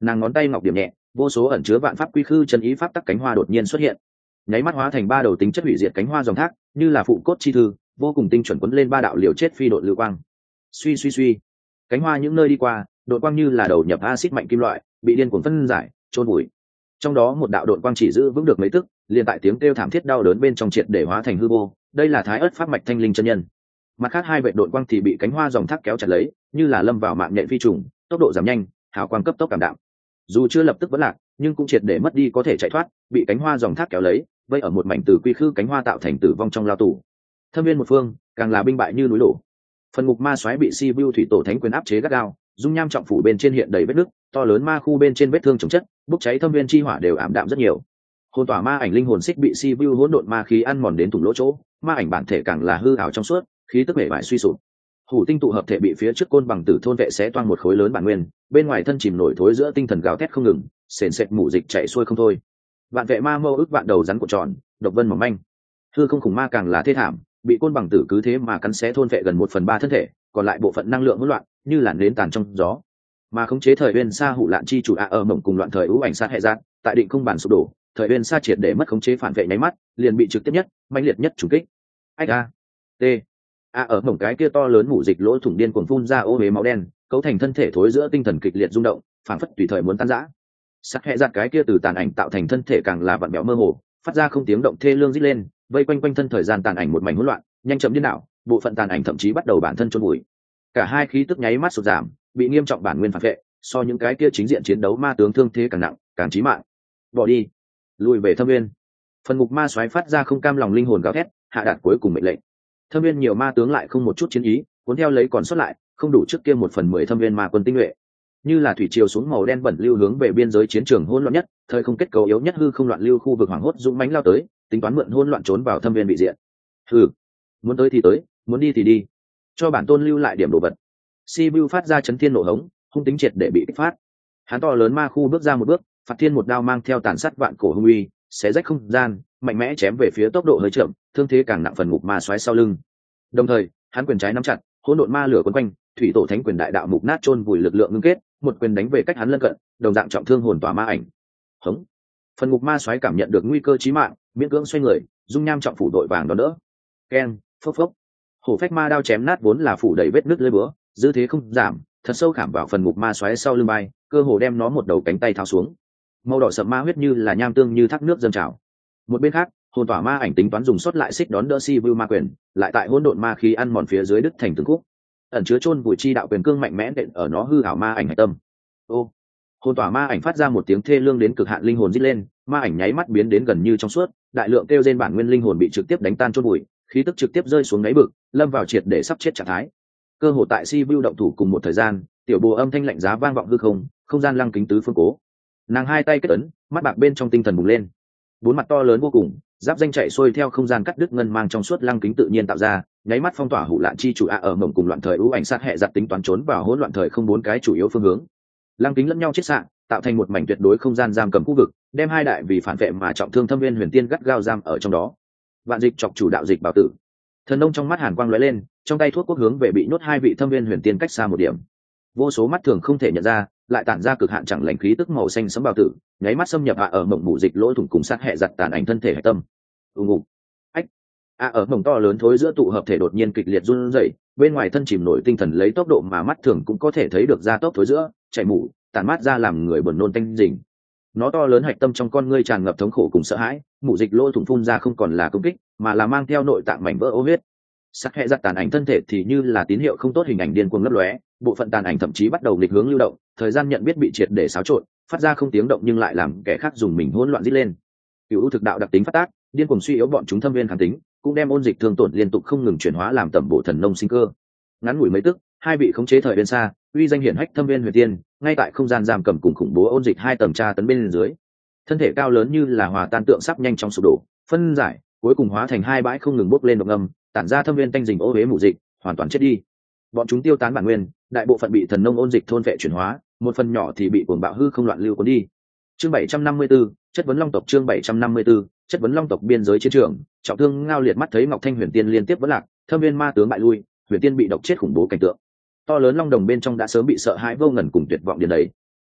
Nàng ngón tay ngọc điểm nhẹ vô số ẩn chứa vạn pháp quy khư chân ý pháp tắc cánh hoa đột nhiên xuất hiện. Nháy mắt hóa thành ba đầu tính chất hủy diệt cánh hoa dòng thác, như là phụ cốt chi thư, vô cùng tinh chuẩn quấn lên ba đạo liều chết phi đội lưu quang. Suy suy suy. Cánh hoa những nơi đi qua đội quang như là đầu nhập acid mạnh kim loại, bị điên cuồng phân giải trôn bụi trong đó một đạo đội quang chỉ giữ vững được mấy tức, liền tại tiếng kêu thảm thiết đau đớn bên trong triệt để hóa thành hư vô, đây là thái ớt pháp mạch thanh linh chân nhân. Mặt khác hai vệ đội quang thì bị cánh hoa dòng thác kéo chặt lấy, như là lâm vào mạng nhện phi trùng, tốc độ giảm nhanh, hào quang cấp tốc cảm đạm dù chưa lập tức vẫn lạc nhưng cũng triệt để mất đi có thể chạy thoát bị cánh hoa dòng thác kéo lấy vây ở một mảnh từ quy khư cánh hoa tạo thành tử vong trong lao tù. Thâm viên một phương càng là binh bại như núi đổ. Phần ngục ma xoáy bị si vu thủy tổ thánh quyền áp chế gắt gao dung nham trọng phủ bên trên hiện đầy vết nước, to lớn ma khu bên trên vết thương chống chất bốc cháy thâm viên chi hỏa đều ảm đạm rất nhiều. Hồn tỏa ma ảnh linh hồn xích bị si vu hỗn độn ma khí ăn mòn đến thủng lỗ chỗ ma ảnh bản thể càng là hư ảo trong suốt khí tức vẻ vải suy sụp hủ tinh tụ hợp thể bị phía trước côn bằng tử thôn vệ xé toang một khối lớn bản nguyên, bên ngoài thân chìm nổi thối giữa tinh thần gào thét không ngừng, sền sệt mủ dịch chạy xuôi không thôi. Vạn vệ ma mâu ức vạn đầu rắn cuộn tròn, độc vân mỏng manh. Thư không khủng ma càng là thê thảm, bị côn bằng tử cứ thế mà cắn xé thôn vệ gần một phần ba thân thể, còn lại bộ phận năng lượng hỗn loạn, như làn nến tàn trong gió. Mà khống chế thời bên xa hụ lạn chi chủ a ở mộng cùng loạn thời ưu ảnh sát hệ giác tại định không bản sụp đổ, thời bên xa triệt để mất khống chế phản vệ nháy mắt, liền bị trực tiếp nhất, mãnh liệt nhất trùng kích. Ách a. T a ở mộng cái kia to lớn mủ dịch lỗ thủng điên cuồng phun ra ô huế máu đen, cấu thành thân thể thối giữa tinh thần kịch liệt rung động, phản phất tùy thời muốn tan rã. Sắc hệ giặt cái kia từ tàn ảnh tạo thành thân thể càng là vặn béo mơ hồ, phát ra không tiếng động thê lương rít lên, vây quanh quanh thân thời gian tàn ảnh một mảnh hỗn loạn, nhanh chậm điên đảo, bộ phận tàn ảnh thậm chí bắt đầu bản thân trôn bụi cả hai khí tức nháy mắt sụt giảm, bị nghiêm trọng bản nguyên phản vệ, so những cái kia chính diện chiến đấu ma tướng thương thế càng nặng, càng chí mạng. Bỏ đi. Lùi về thâm nguyên. phần ngục ma xoáy phát ra không cam lòng linh hồn gào thét, hạ đạt cuối cùng mệnh lệnh thâm viên nhiều ma tướng lại không một chút chiến ý, cuốn theo lấy còn sót lại, không đủ trước kia một phần mười thâm viên ma quân tinh nhuệ. Như là thủy triều xuống màu đen bẩn lưu hướng về biên giới chiến trường hỗn loạn nhất, thời không kết cấu yếu nhất hư không loạn lưu khu vực hoảng hốt dũng mánh lao tới, tính toán mượn hỗn loạn trốn vào thâm viên bị diện hừ, muốn tới thì tới, muốn đi thì đi. Cho bản tôn lưu lại điểm đồ vật. Si vu phát ra chấn thiên nổ hống, hung tính triệt để bị kích phát. Hắn to lớn ma khu bước ra một bước, phạt thiên một đao mang theo tàn sát vạn cổ hung uy, xé rách không gian, mạnh mẽ chém về phía tốc độ hơi chậm thương thế càng nặng phần ngục ma xoáy sau lưng. Đồng thời, hắn quyền trái nắm chặt, hỗn độn ma lửa quấn quanh, thủy tổ thánh quyền đại đạo mục nát chôn vùi lực lượng ngưng kết, một quyền đánh về cách hắn lân cận, đồng dạng trọng thương hồn tỏa ma ảnh. Hống. Phần ngục ma xoáy cảm nhận được nguy cơ chí mạng, miễn cưỡng xoay người, dung nham trọng phủ đội vàng đó đỡ. Keng phốc phốc. Hổ phách ma đao chém nát vốn là phủ đầy vết nứt lưỡi búa, dư thế không giảm, thật sâu khảm vào phần ngục ma xoáy sau lưng bay, cơ hồ đem nó một đầu cánh tay tháo xuống. Màu đỏ sậm ma huyết như là nham tương như thác nước dâng trào. Một bên khác hồn tỏa ma ảnh tính toán dùng sót lại xích đón đỡ si vu ma quyền, lại tại hỗn độn ma khí ăn mòn phía dưới đứt thành từng khúc. Ẩn chứa chôn bụi chi đạo quyền cương mạnh mẽ đệm ở nó hư hảo ma ảnh hạch tâm. Ô hồn tỏa ma ảnh phát ra một tiếng thê lương đến cực hạn linh hồn rít lên, ma ảnh nháy mắt biến đến gần như trong suốt, đại lượng kêu trên bản nguyên linh hồn bị trực tiếp đánh tan chôn bụi khí tức trực tiếp rơi xuống đáy bực lâm vào triệt để sắp chết trạng thái. Cơ hội tại si vu động thủ cùng một thời gian, tiểu bồ âm thanh lạnh giá vang vọng hư không không gian lăng kính tứ phương cố. Nàng hai tay kết ấn, mắt bạc bên trong tinh thần bùng lên. Bốn mặt to lớn vô cùng giáp danh chạy xuôi theo không gian cắt đứt ngân mang trong suốt lăng kính tự nhiên tạo ra, nháy mắt phong tỏa hủ lạn chi chủ a ở mộng cùng loạn thời ưu ảnh sát hệ giặt tính toán trốn vào hỗn loạn thời không bốn cái chủ yếu phương hướng. Lăng kính lẫn nhau chết sạn tạo thành một mảnh tuyệt đối không gian giam cầm khu vực, đem hai đại vì phản vệ mà trọng thương thâm viên huyền tiên gắt gao giam ở trong đó. Vạn dịch chọc chủ đạo dịch bảo tử. Thần nông trong mắt hàn quang lóe lên, trong tay thuốc quốc hướng về bị nhốt hai vị thâm viên huyền tiên cách xa một điểm. Vô số mắt thường không thể nhận ra, lại tản ra cực hạn chẳng lành khí tức màu xanh sấm bào tử nháy mắt xâm nhập hạ ở mộng mủ dịch lỗ thủng cùng sát hệ giặt tàn ảnh thân thể hạch tâm. Ùng ùng ách. A ở mộng to lớn thối giữa tụ hợp thể đột nhiên kịch liệt run rẩy, bên ngoài thân chìm nổi tinh thần lấy tốc độ mà mắt thường cũng có thể thấy được ra tốc thối giữa chạy mủ tàn mát ra làm người buồn nôn tanh dình. Nó to lớn hạch tâm trong con ngươi tràn ngập thống khổ cùng sợ hãi mụ dịch lỗ thủng phun ra không còn là công kích, mà là mang theo nội tạng mảnh vỡ ô huyết. Sắc hệ giặt tàn ảnh thân thể thì như là tín hiệu không tốt hình ảnh điên cuồng lấp lóe, bộ phận tàn ảnh thậm chí bắt đầu nghịch hướng lưu động, thời gian nhận biết bị triệt để xáo trộn phát ra không tiếng động nhưng lại làm kẻ khác dùng mình hỗn loạn dít lên. Cựu thực đạo đặc tính phát tác điên cuồng suy yếu bọn chúng thâm viên kháng tính cũng đem ôn dịch thương tổn liên tục không ngừng chuyển hóa làm tẩm bộ thần nông sinh cơ. Ngắn ngủi mấy tức hai vị khống chế thời bên xa uy danh hiển hách thâm viên huyền tiên ngay tại không gian giam cầm cùng khủng bố ôn dịch hai tầng tra tấn bên dưới. Thân thể cao lớn như là hòa tan tượng sắp nhanh trong sụp đổ phân giải cuối cùng hóa thành hai bãi không ngừng bốc lên độc âm, tản ra thâm viên tanh dình ô huế mù dịch hoàn toàn chết đi. Bọn chúng tiêu tán bản nguyên đại bộ phận bị thần nông ôn dịch thôn vệ chuyển hóa một phần nhỏ thì bị cuồng bạo hư không loạn lưu cuốn đi. Chương 754, chất vấn long tộc chương 754, chất vấn long tộc biên giới chiến trường trọng thương ngao liệt mắt thấy ngọc thanh huyền tiên liên tiếp vẫn lạc thâm viên ma tướng bại lui huyền tiên bị độc chết khủng bố cảnh tượng. To lớn long đồng bên trong đã sớm bị sợ hãi vô ngần cùng tuyệt vọng điền đấy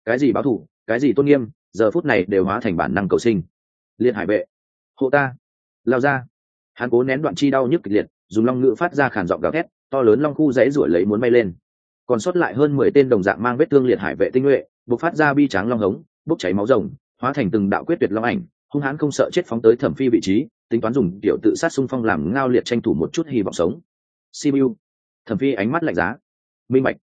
cái gì báo thù cái gì tôn nghiêm giờ phút này đều hóa thành bản năng cầu sinh. Liên hải vệ hộ ta. Lao ra. Hắn cố nén đoạn chi đau nhức kịch liệt dùng long ngữ phát ra khản giọng gào thét to lớn long khu dãy ruổi lấy muốn bay lên còn sót lại hơn mười tên đồng dạng mang vết thương liệt hải vệ tinh nhuệ, bộc phát ra bi tráng long hống, bốc cháy máu rồng, hóa thành từng đạo quyết tuyệt long ảnh, hung hãn không sợ chết phóng tới thẩm phi vị trí, tính toán dùng tiểu tự sát xung phong làm ngao liệt tranh thủ một chút hy vọng sống. Sibiu. Thẩm phi ánh mắt lạnh giá. Minh bạch.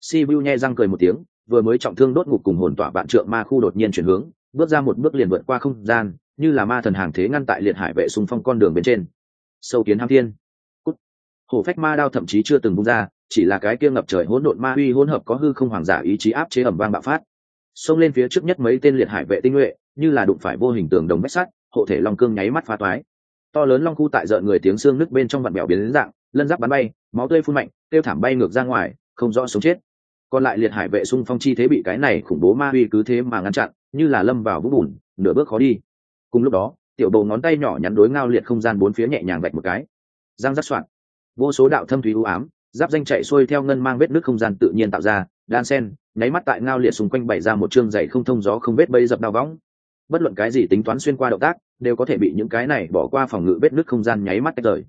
Sibiu nhẹ răng cười một tiếng, vừa mới trọng thương đốt ngục cùng hồn tỏa vạn trượng ma khu đột nhiên chuyển hướng, bước ra một bước liền vượt qua không gian, như là ma thần hàng thế ngăn tại liệt hải vệ xung phong con đường bên trên. Sâu kiến ham thiên. Cút. hổ phách ma đao thậm chí chưa từng bung ra chỉ là cái kia ngập trời hỗn độn ma uy hỗn hợp có hư không hoàng giả ý chí áp chế ẩm vang bạo phát. Xông lên phía trước nhất mấy tên liệt hải vệ tinh nhuệ, như là đụng phải vô hình tường đồng bách sắt, hộ thể long cương nháy mắt phá toái. To lớn long khu tại rợn người tiếng xương nước bên trong vặn bèo biến đến dạng, lân giáp bắn bay, máu tươi phun mạnh, tiêu thảm bay ngược ra ngoài, không rõ sống chết. Còn lại liệt hải vệ xung phong chi thế bị cái này khủng bố ma uy cứ thế mà ngăn chặn, như là lâm vào vũng bùn, nửa bước khó đi. Cùng lúc đó, tiểu bầu ngón tay nhỏ nhắn đối ngao liệt không gian bốn phía nhẹ nhàng vạch một cái. Giang rắc soạn. Vô số đạo thâm thúy u ám giáp danh chạy xuôi theo ngân mang vết nước không gian tự nhiên tạo ra, đan sen, nháy mắt tại ngao liệt xung quanh bày ra một chương dày không thông gió không vết bây dập đào võng. Bất luận cái gì tính toán xuyên qua động tác, đều có thể bị những cái này bỏ qua phòng ngự vết nước không gian nháy mắt tách rời.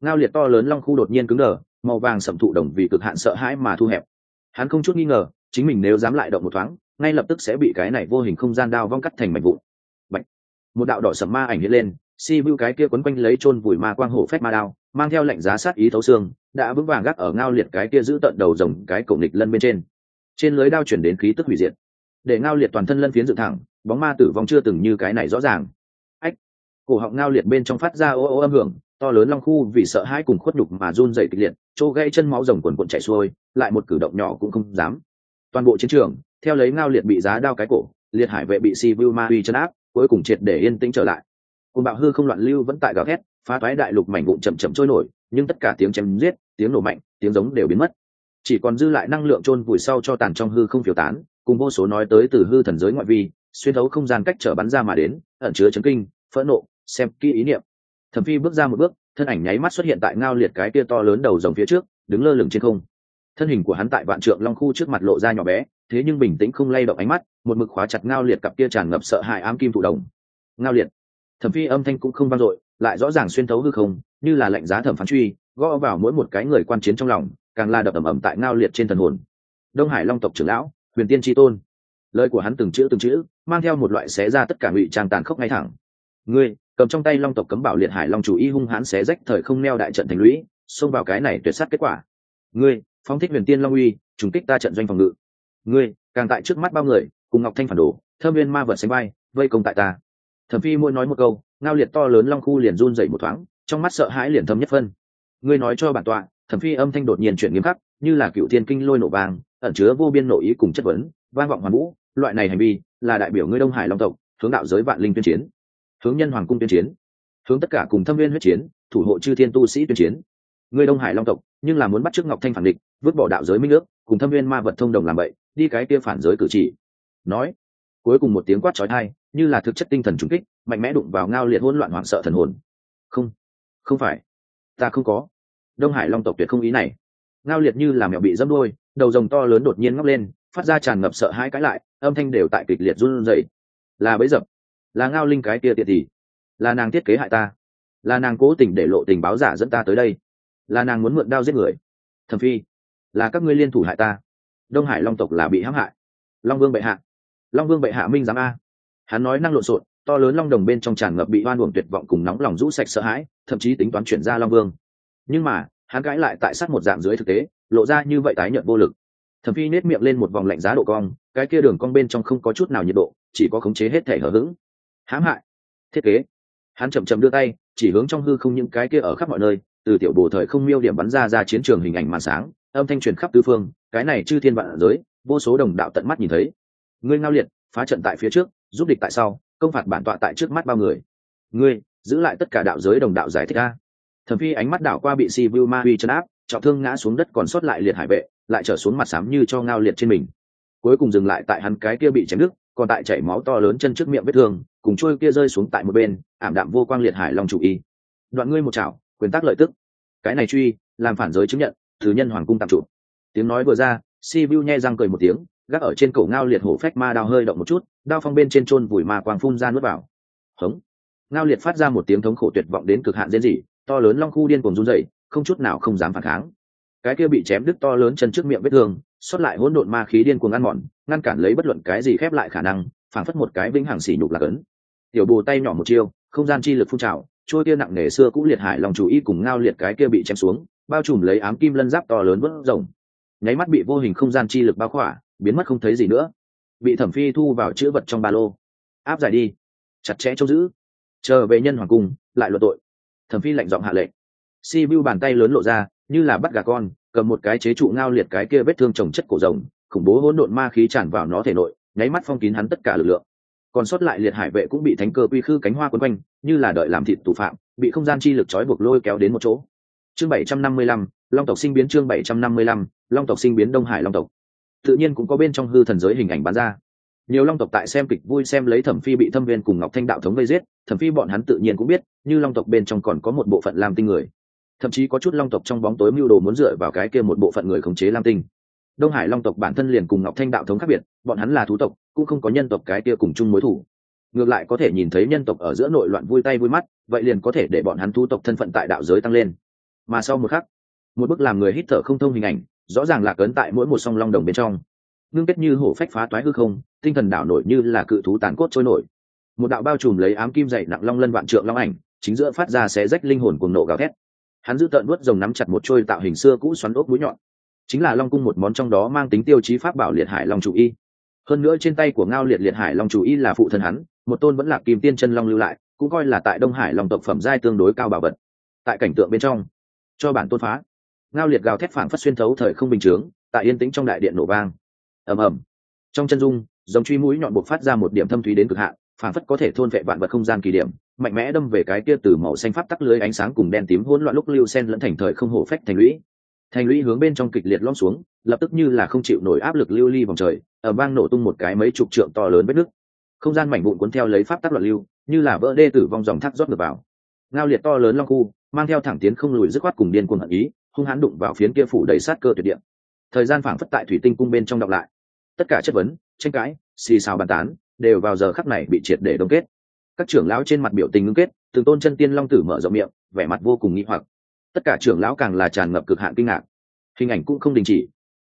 Ngao liệt to lớn long khu đột nhiên cứng đờ, màu vàng sẩm thụ đồng vì cực hạn sợ hãi mà thu hẹp. Hắn không chút nghi ngờ, chính mình nếu dám lại động một thoáng, ngay lập tức sẽ bị cái này vô hình không gian đao vong cắt thành mảnh vụn. Bạch. một đạo đỏ sầm ma ảnh hiện lên, si bưu cái kia quấn quanh lấy chôn vùi ma quang hổ phách ma đao, mang theo lệnh giá sát ý thấu xương đã vững vàng gác ở ngao liệt cái kia giữ tận đầu rồng cái cổ nghịch lân bên trên. Trên lưới đao chuyển đến khí tức hủy diệt. Để ngao liệt toàn thân lân phiến dựng thẳng, bóng ma tử vong chưa từng như cái này rõ ràng. Ách! Cổ họng ngao liệt bên trong phát ra ô ô âm hưởng, to lớn long khu vì sợ hãi cùng khuất nhục mà run dậy kịch liệt, chỗ gây chân máu rồng quần quần chảy xuôi, lại một cử động nhỏ cũng không dám. Toàn bộ chiến trường, theo lấy ngao liệt bị giá đao cái cổ, liệt hải vệ bị si vu ma uy chấn áp, cuối cùng triệt để yên tĩnh trở lại. Cùng bạo hư không loạn lưu vẫn tại gào thét, phá toái đại lục mảnh vụn chậm chậm trôi nổi, nhưng tất cả tiếng chém giết tiếng nổ mạnh, tiếng giống đều biến mất. Chỉ còn dư lại năng lượng chôn vùi sau cho tàn trong hư không phiêu tán, cùng vô số nói tới từ hư thần giới ngoại vi, xuyên thấu không gian cách trở bắn ra mà đến, ẩn chứa chấn kinh, phẫn nộ, xem kỹ ý niệm. Thẩm phi bước ra một bước, thân ảnh nháy mắt xuất hiện tại ngao liệt cái tia to lớn đầu rồng phía trước, đứng lơ lửng trên không. Thân hình của hắn tại vạn trượng long khu trước mặt lộ ra nhỏ bé, thế nhưng bình tĩnh không lay động ánh mắt, một mực khóa chặt ngao liệt cặp kia tràn ngập sợ hãi ám kim thụ đồng. Ngao liệt. Thẩm phi âm thanh cũng không vang dội, lại rõ ràng xuyên thấu hư không, như là lệnh giá thẩm phán truy gõ vào mỗi một cái người quan chiến trong lòng, càng là đập ầm ầm tại ngao liệt trên thần hồn. Đông hải long tộc trưởng lão, huyền tiên tri tôn. Lời của hắn từng chữ từng chữ, mang theo một loại xé ra tất cả ngụy trang tàn khốc ngay thẳng. Ngươi, cầm trong tay long tộc cấm bảo liệt hải long chủ y hung hãn xé rách thời không neo đại trận thành lũy, xông vào cái này tuyệt sát kết quả. Ngươi, phóng thích huyền tiên long uy, trùng kích ta trận doanh phòng ngự. Ngươi, càng tại trước mắt bao người, cùng ngọc thanh phản đồ, thơm viên ma vợt sánh bay vây công tại ta. Thẩm phi mỗi nói một câu, ngao liệt to lớn long khu liền run dậy một thoáng, trong mắt sợ hãi liền thâm nhất phân ngươi nói cho bản tọa, thẩm phi âm thanh đột nhiên chuyển nghiêm khắc, như là cựu thiên kinh lôi nổ vàng, ẩn chứa vô biên nội ý cùng chất vấn, vang vọng hoàn vũ, loại này hành vi, là đại biểu ngươi đông hải long tộc, hướng đạo giới vạn linh tuyên chiến. Hướng nhân hoàng cung tuyên chiến. Hướng tất cả cùng thâm viên huyết chiến, thủ hộ chư thiên tu sĩ tuyên chiến. Ngươi đông hải long tộc, nhưng là muốn bắt trước ngọc thanh phản địch, vứt bỏ đạo giới minh nước cùng thâm viên ma vật thông đồng làm vậy, đi cái kia phản giới cử chỉ. Nói, cuối cùng một tiếng quát trói thai như là thực chất tinh thần trung kích, mạnh mẽ đụng vào ngao liệt hỗn loạn hoảng sợ thần hồn. Không không phải. Ta không có đông hải long tộc tuyệt không ý này. Ngao liệt như là mèo bị dâm đôi đầu rồng to lớn đột nhiên ngóc lên, phát ra tràn ngập sợ hãi cãi lại, âm thanh đều tại kịch liệt run rẩy. Là bấy dập, là ngao linh cái kia tiệt thì là nàng thiết kế hại ta, là nàng cố tình để lộ tình báo giả dẫn ta tới đây, là nàng muốn mượn đao giết người. Thầm phi, là các ngươi liên thủ hại ta. Đông hải long tộc là bị hãm hại. Long vương bệ hạ, long vương bệ hạ minh giám a. Hắn nói năng lộn xộn, to lớn long đồng bên trong tràn ngập bị oan uổng tuyệt vọng cùng nóng lòng rũ sạch sợ hãi, thậm chí tính toán chuyển ra long vương nhưng mà, hắn cãi lại tại sát một dạng dưới thực tế, lộ ra như vậy tái nhợt vô lực. Thẩm phi nết miệng lên một vòng lạnh giá độ cong, cái kia đường cong bên trong không có chút nào nhiệt độ, chỉ có khống chế hết thể hở h ữ g hãm hại. Thiết kế. Hắn chậm chậm đưa tay, chỉ hướng trong hư không những cái kia ở khắp mọi nơi, từ tiểu bồ thời không miêu điểm bắn ra ra chiến trường hình ảnh màn sáng, âm thanh truyền khắp tứ phương, cái này chư thiên vạn giới, vô số đồng đạo tận mắt nhìn thấy. Ngươi ngao liệt, phá trận tại phía trước, giúp địch tại sau, công phạt bản tọa tại trước mắt bao người. Ngươi, giữ lại tất cả đạo giới đồng đạo giải thích a thẩm phi ánh mắt đảo qua bị si vu ma uy chấn áp, trọng thương ngã xuống đất còn sót lại liệt hải vệ, lại trở xuống mặt sám như cho ngao liệt trên mình. Cuối cùng dừng lại tại hắn cái kia bị chém đứt, còn tại chảy máu to lớn chân trước miệng vết thương, cùng trôi kia rơi xuống tại một bên, ảm đạm vô quang liệt hải long chủ y. Đoạn ngươi một chảo, quyền tác lợi tức. Cái này truy, làm phản giới chứng nhận, thứ nhân hoàng cung tạm trụ. Tiếng nói vừa ra si vu nhẹ răng cười một tiếng, gác ở trên cổ ngao liệt hổ phách ma đao hơi động một chút, đao phong bên trên chôn vùi ma quang phun ra nuốt vào. Hống. Ngao liệt phát ra một tiếng thống khổ tuyệt vọng đến cực hạn diễn dị to lớn long khu điên cuồng run dậy không chút nào không dám phản kháng. Cái kia bị chém đứt to lớn chân trước miệng vết thương xuất lại hỗn độn ma khí điên cuồng ăn mòn, ngăn cản lấy bất luận cái gì khép lại khả năng phản phất một cái vĩnh hằng xỉ nhục lạc ấn. Tiểu bù tay nhỏ một chiêu, không gian chi lực phun trào, trôi kia nặng nề xưa cũng liệt hải lòng chủ y cùng ngao liệt cái kia bị chém xuống, bao trùm lấy ám kim lân giáp to lớn vớt rồng. Nháy mắt bị vô hình không gian chi lực bao khỏa, biến mất không thấy gì nữa. Bị thẩm phi thu vào chữ vật trong ba lô. Áp giải đi. Chặt chẽ trông giữ. Chờ về nhân hoàng cung, lại luận tội thẩm phi lạnh giọng hạ lệnh. Si vu bàn tay lớn lộ ra, như là bắt gà con, cầm một cái chế trụ ngao liệt cái kia vết thương trồng chất cổ rồng, khủng bố hỗn độn ma khí tràn vào nó thể nội, nháy mắt phong kín hắn tất cả lực lượng. Còn sót lại liệt hải vệ cũng bị thánh cơ quy khư cánh hoa quấn quanh, như là đợi làm thịt tù phạm, bị không gian chi lực trói buộc lôi kéo đến một chỗ. Chương bảy trăm năm mươi lăm, long tộc sinh biến chương bảy trăm năm mươi lăm, long tộc sinh biến đông hải long tộc. Tự nhiên cũng có bên trong hư thần giới hình ảnh bán ra nhiều long tộc tại xem kịch vui xem lấy thẩm phi bị thâm viên cùng ngọc thanh đạo thống gây giết, thẩm phi bọn hắn tự nhiên cũng biết, như long tộc bên trong còn có một bộ phận lam tinh người. Thậm chí có chút long tộc trong bóng tối mưu đồ muốn dựa vào cái kia một bộ phận người khống chế lam tinh. Đông hải long tộc bản thân liền cùng ngọc thanh đạo thống khác biệt, bọn hắn là thú tộc, cũng không có nhân tộc cái kia cùng chung mối thủ. Ngược lại có thể nhìn thấy nhân tộc ở giữa nội loạn vui tay vui mắt, vậy liền có thể để bọn hắn thú tộc thân phận tại đạo giới tăng lên. Mà sau một khắc, một bức làm người hít thở không thông hình ảnh, rõ ràng là cấn tại mỗi một song long đồng bên trong ngưng kết như hổ phách phá toái hư không, tinh thần đảo nổi như là cự thú tàn cốt trôi nổi. Một đạo bao trùm lấy ám kim dày nặng long lân vạn trượng long ảnh, chính giữa phát ra xé rách linh hồn cuồng nộ gào thét. Hắn giữ tợn vuốt rồng nắm chặt một trôi tạo hình xưa cũ xoắn ốc mũi nhọn. Chính là long cung một món trong đó mang tính tiêu chí pháp bảo liệt hải long chủ y. Hơn nữa trên tay của ngao liệt liệt hải long chủ y là phụ thân hắn, một tôn vẫn là kim tiên chân long lưu lại, cũng coi là tại đông hải long tộc phẩm giai tương đối cao bảo vật. Tại cảnh tượng bên trong, cho bản tôn phá. Ngao liệt gào thét phảng phất xuyên thấu thời không bình chướng, tại yên tĩnh trong đại điện nổ vang ầm ầm. Trong chân dung, dòng truy mũi nhọn buộc phát ra một điểm thâm thúy đến cực hạn phản phất có thể thôn vệ vạn vật không gian kỳ điểm, mạnh mẽ đâm về cái kia từ màu xanh pháp tắc lưới ánh sáng cùng đen tím hỗn loạn lúc lưu sen lẫn thành thời không hổ phách thành lũy. Thành lũy hướng bên trong kịch liệt lom xuống, lập tức như là không chịu nổi áp lực lưu ly vòng trời, ở bang nổ tung một cái mấy chục trượng to lớn vết nước không gian mảnh vụn cuốn theo lấy pháp tắc loạn lưu, như là vỡ đê tử vong dòng thác rót ngược vào. Ngao liệt to lớn long khu, mang theo thẳng tiến không lùi dứt khoát cùng điên cuồng hận ý, hung hãn đụng vào phiến kia phủ đầy sát cơ tuyệt điện thời gian phảng phất tại thủy tinh cung bên trong đọc lại tất cả chất vấn, tranh cãi, xì xào bàn tán, đều vào giờ khắc này bị triệt để đông kết. Các trưởng lão trên mặt biểu tình ngưng kết, từ tôn chân tiên long tử mở rộng miệng, vẻ mặt vô cùng nghi hoặc. Tất cả trưởng lão càng là tràn ngập cực hạn kinh ngạc. Hình ảnh cũng không đình chỉ.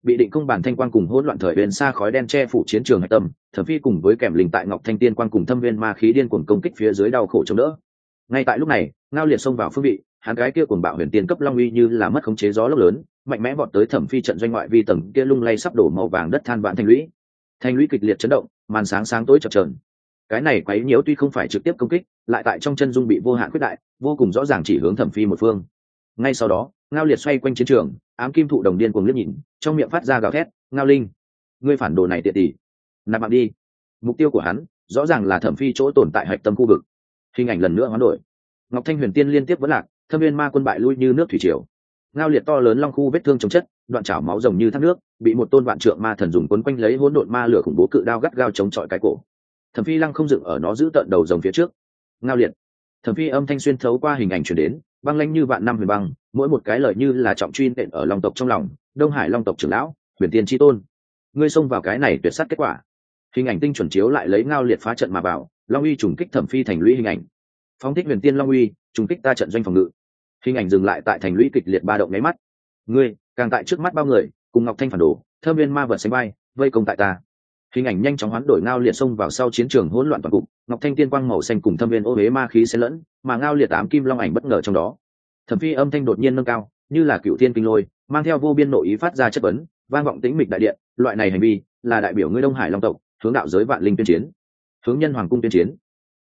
Bị định công bản thanh quan cùng hỗn loạn thời bên xa khói đen che phủ chiến trường hạch tâm, thẩm phi cùng với kèm linh tại ngọc thanh tiên quan cùng thâm viên ma khí điên cuồng công kích phía dưới đau khổ chống đỡ. Ngay tại lúc này, ngao liệt xông vào phương vị hắn gái kia cuồng bạo huyền tiên cấp long uy như là mất khống chế gió lốc lớn, mạnh mẽ vọt tới thẩm phi trận doanh ngoại vi tầng kia lung lay sắp đổ màu vàng đất than vạn thành lũy. Thành lũy kịch liệt chấn động, màn sáng sáng tối chập trờn cái này quấy nhiễu tuy không phải trực tiếp công kích, lại tại trong chân dung bị vô hạn quyết đại, vô cùng rõ ràng chỉ hướng thẩm phi một phương. Ngay sau đó, ngao liệt xoay quanh chiến trường, ám kim thụ đồng điên cuồng liếc nhìn, trong miệng phát ra gào thét, ngao linh, ngươi phản đồ này tiện tỷ nạp mạng đi. Mục tiêu của hắn, rõ ràng là thẩm phi chỗ tồn tại hạch tâm khu vực. Hình ảnh lần nữa hoán đổi. Ngọc thanh huyền tiên liên tiếp vẫn lạc thâm viên ma quân bại lui như nước thủy triều. Ngao liệt to lớn long khu vết thương chống chất, đoạn chảo máu rồng như thác nước, bị một tôn vạn trượng ma thần dùng quấn quanh lấy hỗn độn ma lửa khủng bố cự đao gắt gao chống chọi cái cổ. Thẩm phi lăng không dựng ở nó giữ tận đầu rồng phía trước. Ngao liệt. Thẩm phi âm thanh xuyên thấu qua hình ảnh chuyển đến, băng lanh như vạn năm huyền băng, mỗi một cái lời như là trọng truy nện ở long tộc trong lòng, đông hải long tộc trưởng lão, huyền tiên tri tôn. Ngươi xông vào cái này tuyệt sát kết quả. Hình ảnh tinh chuẩn chiếu lại lấy ngao liệt phá trận mà vào long uy trùng kích thẩm phi thành lũy hình ảnh. Phóng thích huyền tiên long uy, trùng kích ta trận doanh phòng ngự hình ảnh dừng lại tại thành lũy kịch liệt ba động nháy mắt. Ngươi, càng tại trước mắt bao người, cùng ngọc thanh phản đồ thơm viên ma vật sánh bay vây công tại ta. Hình ảnh nhanh chóng hoán đổi ngao liệt xông vào sau chiến trường hỗn loạn toàn cục, ngọc thanh tiên quang màu xanh cùng thâm viên ô huế ma khí xen lẫn, mà ngao liệt tám kim long ảnh bất ngờ trong đó. Thẩm phi âm thanh đột nhiên nâng cao, như là cựu thiên kinh lôi, mang theo vô biên nội ý phát ra chất vấn, vang vọng tĩnh mịch đại điện, loại này hành vi, là đại biểu ngươi đông hải long tộc, hướng đạo giới vạn linh tuyên chiến. Hướng nhân hoàng cung tuyên chiến.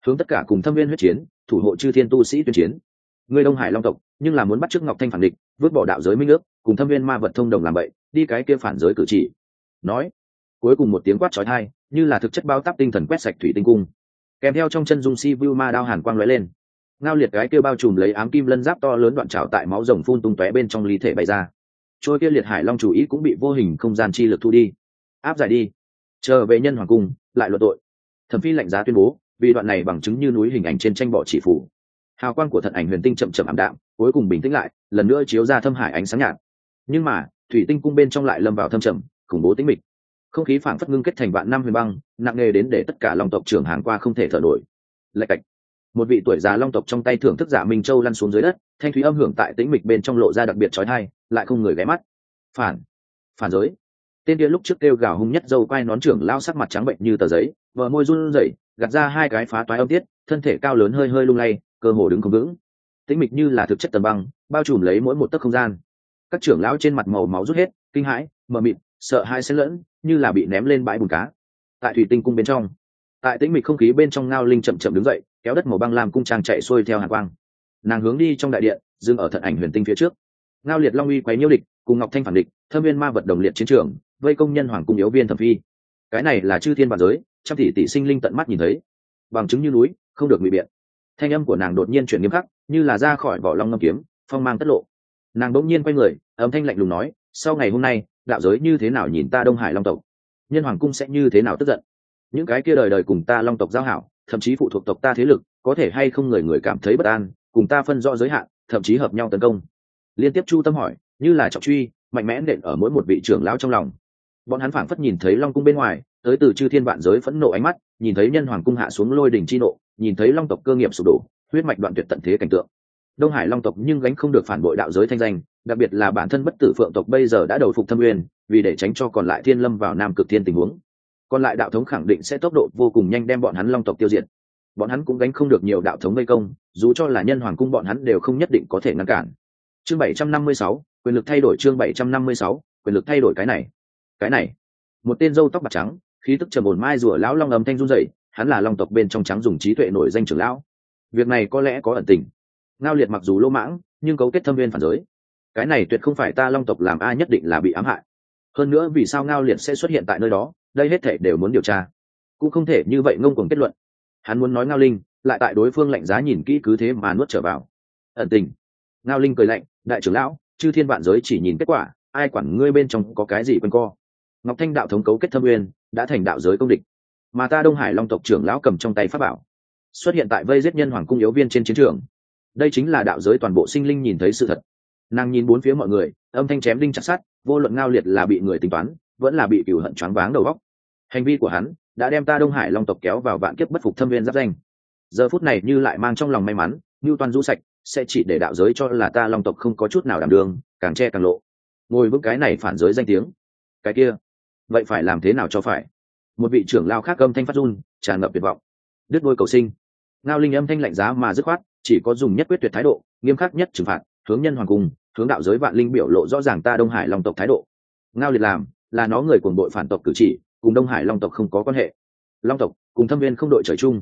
Hướng tất cả cùng thâm viên huyết chiến, thủ hộ chư thiên tu sĩ tuyên chiến ngươi đông hải long tộc, nhưng là muốn bắt chước ngọc thanh phản địch, vứt bỏ đạo giới minh nước cùng thâm viên ma vật thông đồng làm vậy đi cái kia phản giới cử chỉ. Nói, cuối cùng một tiếng quát trói thai như là thực chất bao tắp tinh thần quét sạch thủy tinh cung. Kèm theo trong chân dung si vu ma đao hàn quang lóe lên. Ngao liệt cái kia bao trùm lấy ám kim lân giáp to lớn đoạn trào tại máu rồng phun tung tóe bên trong lý thể bày ra. Trôi kia liệt hải long chủ ý cũng bị vô hình không gian chi lực thu đi. Áp giải đi. Chờ về nhân hoàng cung, lại luận tội. Thẩm phi lạnh giá tuyên bố, vì đoạn này bằng chứng như núi hình ảnh trên tranh bỏ chỉ phủ hào quang của thận ảnh huyền tinh chậm chậm ảm đạm, cuối cùng bình tĩnh lại, lần nữa chiếu ra thâm hải ánh sáng nhạt. Nhưng mà, thủy tinh cung bên trong lại lâm vào thâm trầm, khủng bố tính mịch. Không khí phảng phất ngưng kết thành vạn năm huyền băng, nặng nề đến để tất cả long tộc trưởng hàng qua không thể thở nổi. Lạch cạch. Một vị tuổi già long tộc trong tay thưởng thức giả minh châu lăn xuống dưới đất, thanh thúy âm hưởng tại tĩnh mịch bên trong lộ ra đặc biệt trói thai lại không người ghé mắt. Phản. Phản giới. Tên kia lúc trước kêu gào hung nhất dâu quai nón trưởng lao sắc mặt trắng bệnh như tờ giấy vợ môi run rẩy, gạt ra hai cái phá toái âm tiết, thân thể cao lớn hơi hơi lung lay cơ hồ đứng không vững. Tĩnh mịch như là thực chất tần băng, bao trùm lấy mỗi một tấc không gian. Các trưởng lão trên mặt màu máu rút hết, kinh hãi, mờ mịt, sợ hai xen lẫn, như là bị ném lên bãi bùn cá. Tại thủy tinh cung bên trong, tại tĩnh mịch không khí bên trong ngao linh chậm chậm đứng dậy, kéo đất màu băng làm cung trang chạy xuôi theo hàng quang. Nàng hướng đi trong đại điện, dừng ở thận ảnh huyền tinh phía trước. Ngao liệt long uy quấy nhiễu địch, cùng ngọc thanh phản địch, thâm viên ma vật đồng liệt chiến trường, vây công nhân hoàng cung yếu viên thẩm phi. Cái này là chư thiên bản giới, trăm tỷ tỷ sinh linh tận mắt nhìn thấy. Bằng chứng như núi, không được ngụy biện thanh âm của nàng đột nhiên chuyển nghiêm khắc, như là ra khỏi vỏ long ngâm kiếm, phong mang tất lộ. Nàng đột nhiên quay người, âm thanh lạnh lùng nói, sau ngày hôm nay, đạo giới như thế nào nhìn ta đông hải long tộc? Nhân hoàng cung sẽ như thế nào tức giận? Những cái kia đời đời cùng ta long tộc giao hảo, thậm chí phụ thuộc tộc ta thế lực, có thể hay không người người cảm thấy bất an, cùng ta phân rõ giới hạn, thậm chí hợp nhau tấn công. Liên tiếp chu tâm hỏi, như là trọng truy, mạnh mẽ nện ở mỗi một vị trưởng lão trong lòng. Bọn hắn phảng phất nhìn thấy long cung bên ngoài tới từ chư thiên vạn giới phẫn nộ ánh mắt, nhìn thấy nhân hoàng cung hạ xuống lôi đỉnh chi nộ, nhìn thấy long tộc cơ nghiệp sụp đổ, huyết mạch đoạn tuyệt tận thế cảnh tượng. Đông hải long tộc nhưng gánh không được phản bội đạo giới thanh danh, đặc biệt là bản thân bất tử phượng tộc bây giờ đã đầu phục thâm uyên, vì để tránh cho còn lại thiên lâm vào nam cực thiên tình huống. Còn lại đạo thống khẳng định sẽ tốc độ vô cùng nhanh đem bọn hắn long tộc tiêu diệt. Bọn hắn cũng gánh không được nhiều đạo thống vây công, dù cho là nhân hoàng cung bọn hắn đều không nhất định có thể ngăn cản. Chương bảy trăm năm mươi sáu, quyền lực thay đổi chương bảy trăm năm mươi sáu, quyền lực thay đổi cái này. Cái này. Một tên dâu tóc bạc trắng khí tức trầm ổn mai rùa lão long âm thanh run rẩy, hắn là long tộc bên trong trắng dùng trí tuệ nổi danh trưởng lão. Việc này có lẽ có ẩn tình. Ngao liệt mặc dù lỗ mãng, nhưng cấu kết thâm viên phản giới. Cái này tuyệt không phải ta long tộc làm a nhất định là bị ám hại. Hơn nữa vì sao ngao liệt sẽ xuất hiện tại nơi đó, đây hết thể đều muốn điều tra. Cũng không thể như vậy ngông cuồng kết luận. Hắn muốn nói ngao linh, lại tại đối phương lạnh giá nhìn kỹ cứ thế mà nuốt trở vào. Ẩn tình. Ngao linh cười lạnh, đại trưởng lão, chư thiên vạn giới chỉ nhìn kết quả, ai quản ngươi bên trong có cái gì quanh co? Ngọc thanh đạo thống cấu kết thâm uyên đã thành đạo giới công địch. Mà ta đông hải long tộc trưởng lão cầm trong tay pháp bảo, xuất hiện tại vây giết nhân hoàng cung yếu viên trên chiến trường. Đây chính là đạo giới toàn bộ sinh linh nhìn thấy sự thật. Nàng nhìn bốn phía mọi người, âm thanh chém đinh chặt sát vô luận ngao liệt là bị người tính toán, vẫn là bị cửu hận choáng váng đầu góc hành vi của hắn đã đem ta đông hải long tộc kéo vào vạn kiếp bất phục thâm viên giáp danh. Giờ phút này như lại mang trong lòng may mắn như toàn du sạch sẽ chỉ để đạo giới cho là ta long tộc không có chút nào đảm đường, càng che càng lộ. Ngồi vững cái này phản giới danh tiếng. Cái kia vậy phải làm thế nào cho phải? Một vị trưởng lao khác âm thanh phát run, tràn ngập tuyệt vọng. Đứt đôi cầu sinh. Ngao linh âm thanh lạnh giá mà dứt khoát, chỉ có dùng nhất quyết tuyệt thái độ, nghiêm khắc nhất trừng phạt, hướng nhân hoàng cung, hướng đạo giới vạn linh biểu lộ rõ ràng ta đông hải long tộc thái độ. Ngao liệt làm, là nó người cuồng đội phản tộc cử chỉ, cùng đông hải long tộc không có quan hệ. Long tộc, cùng thâm viên không đội trời chung.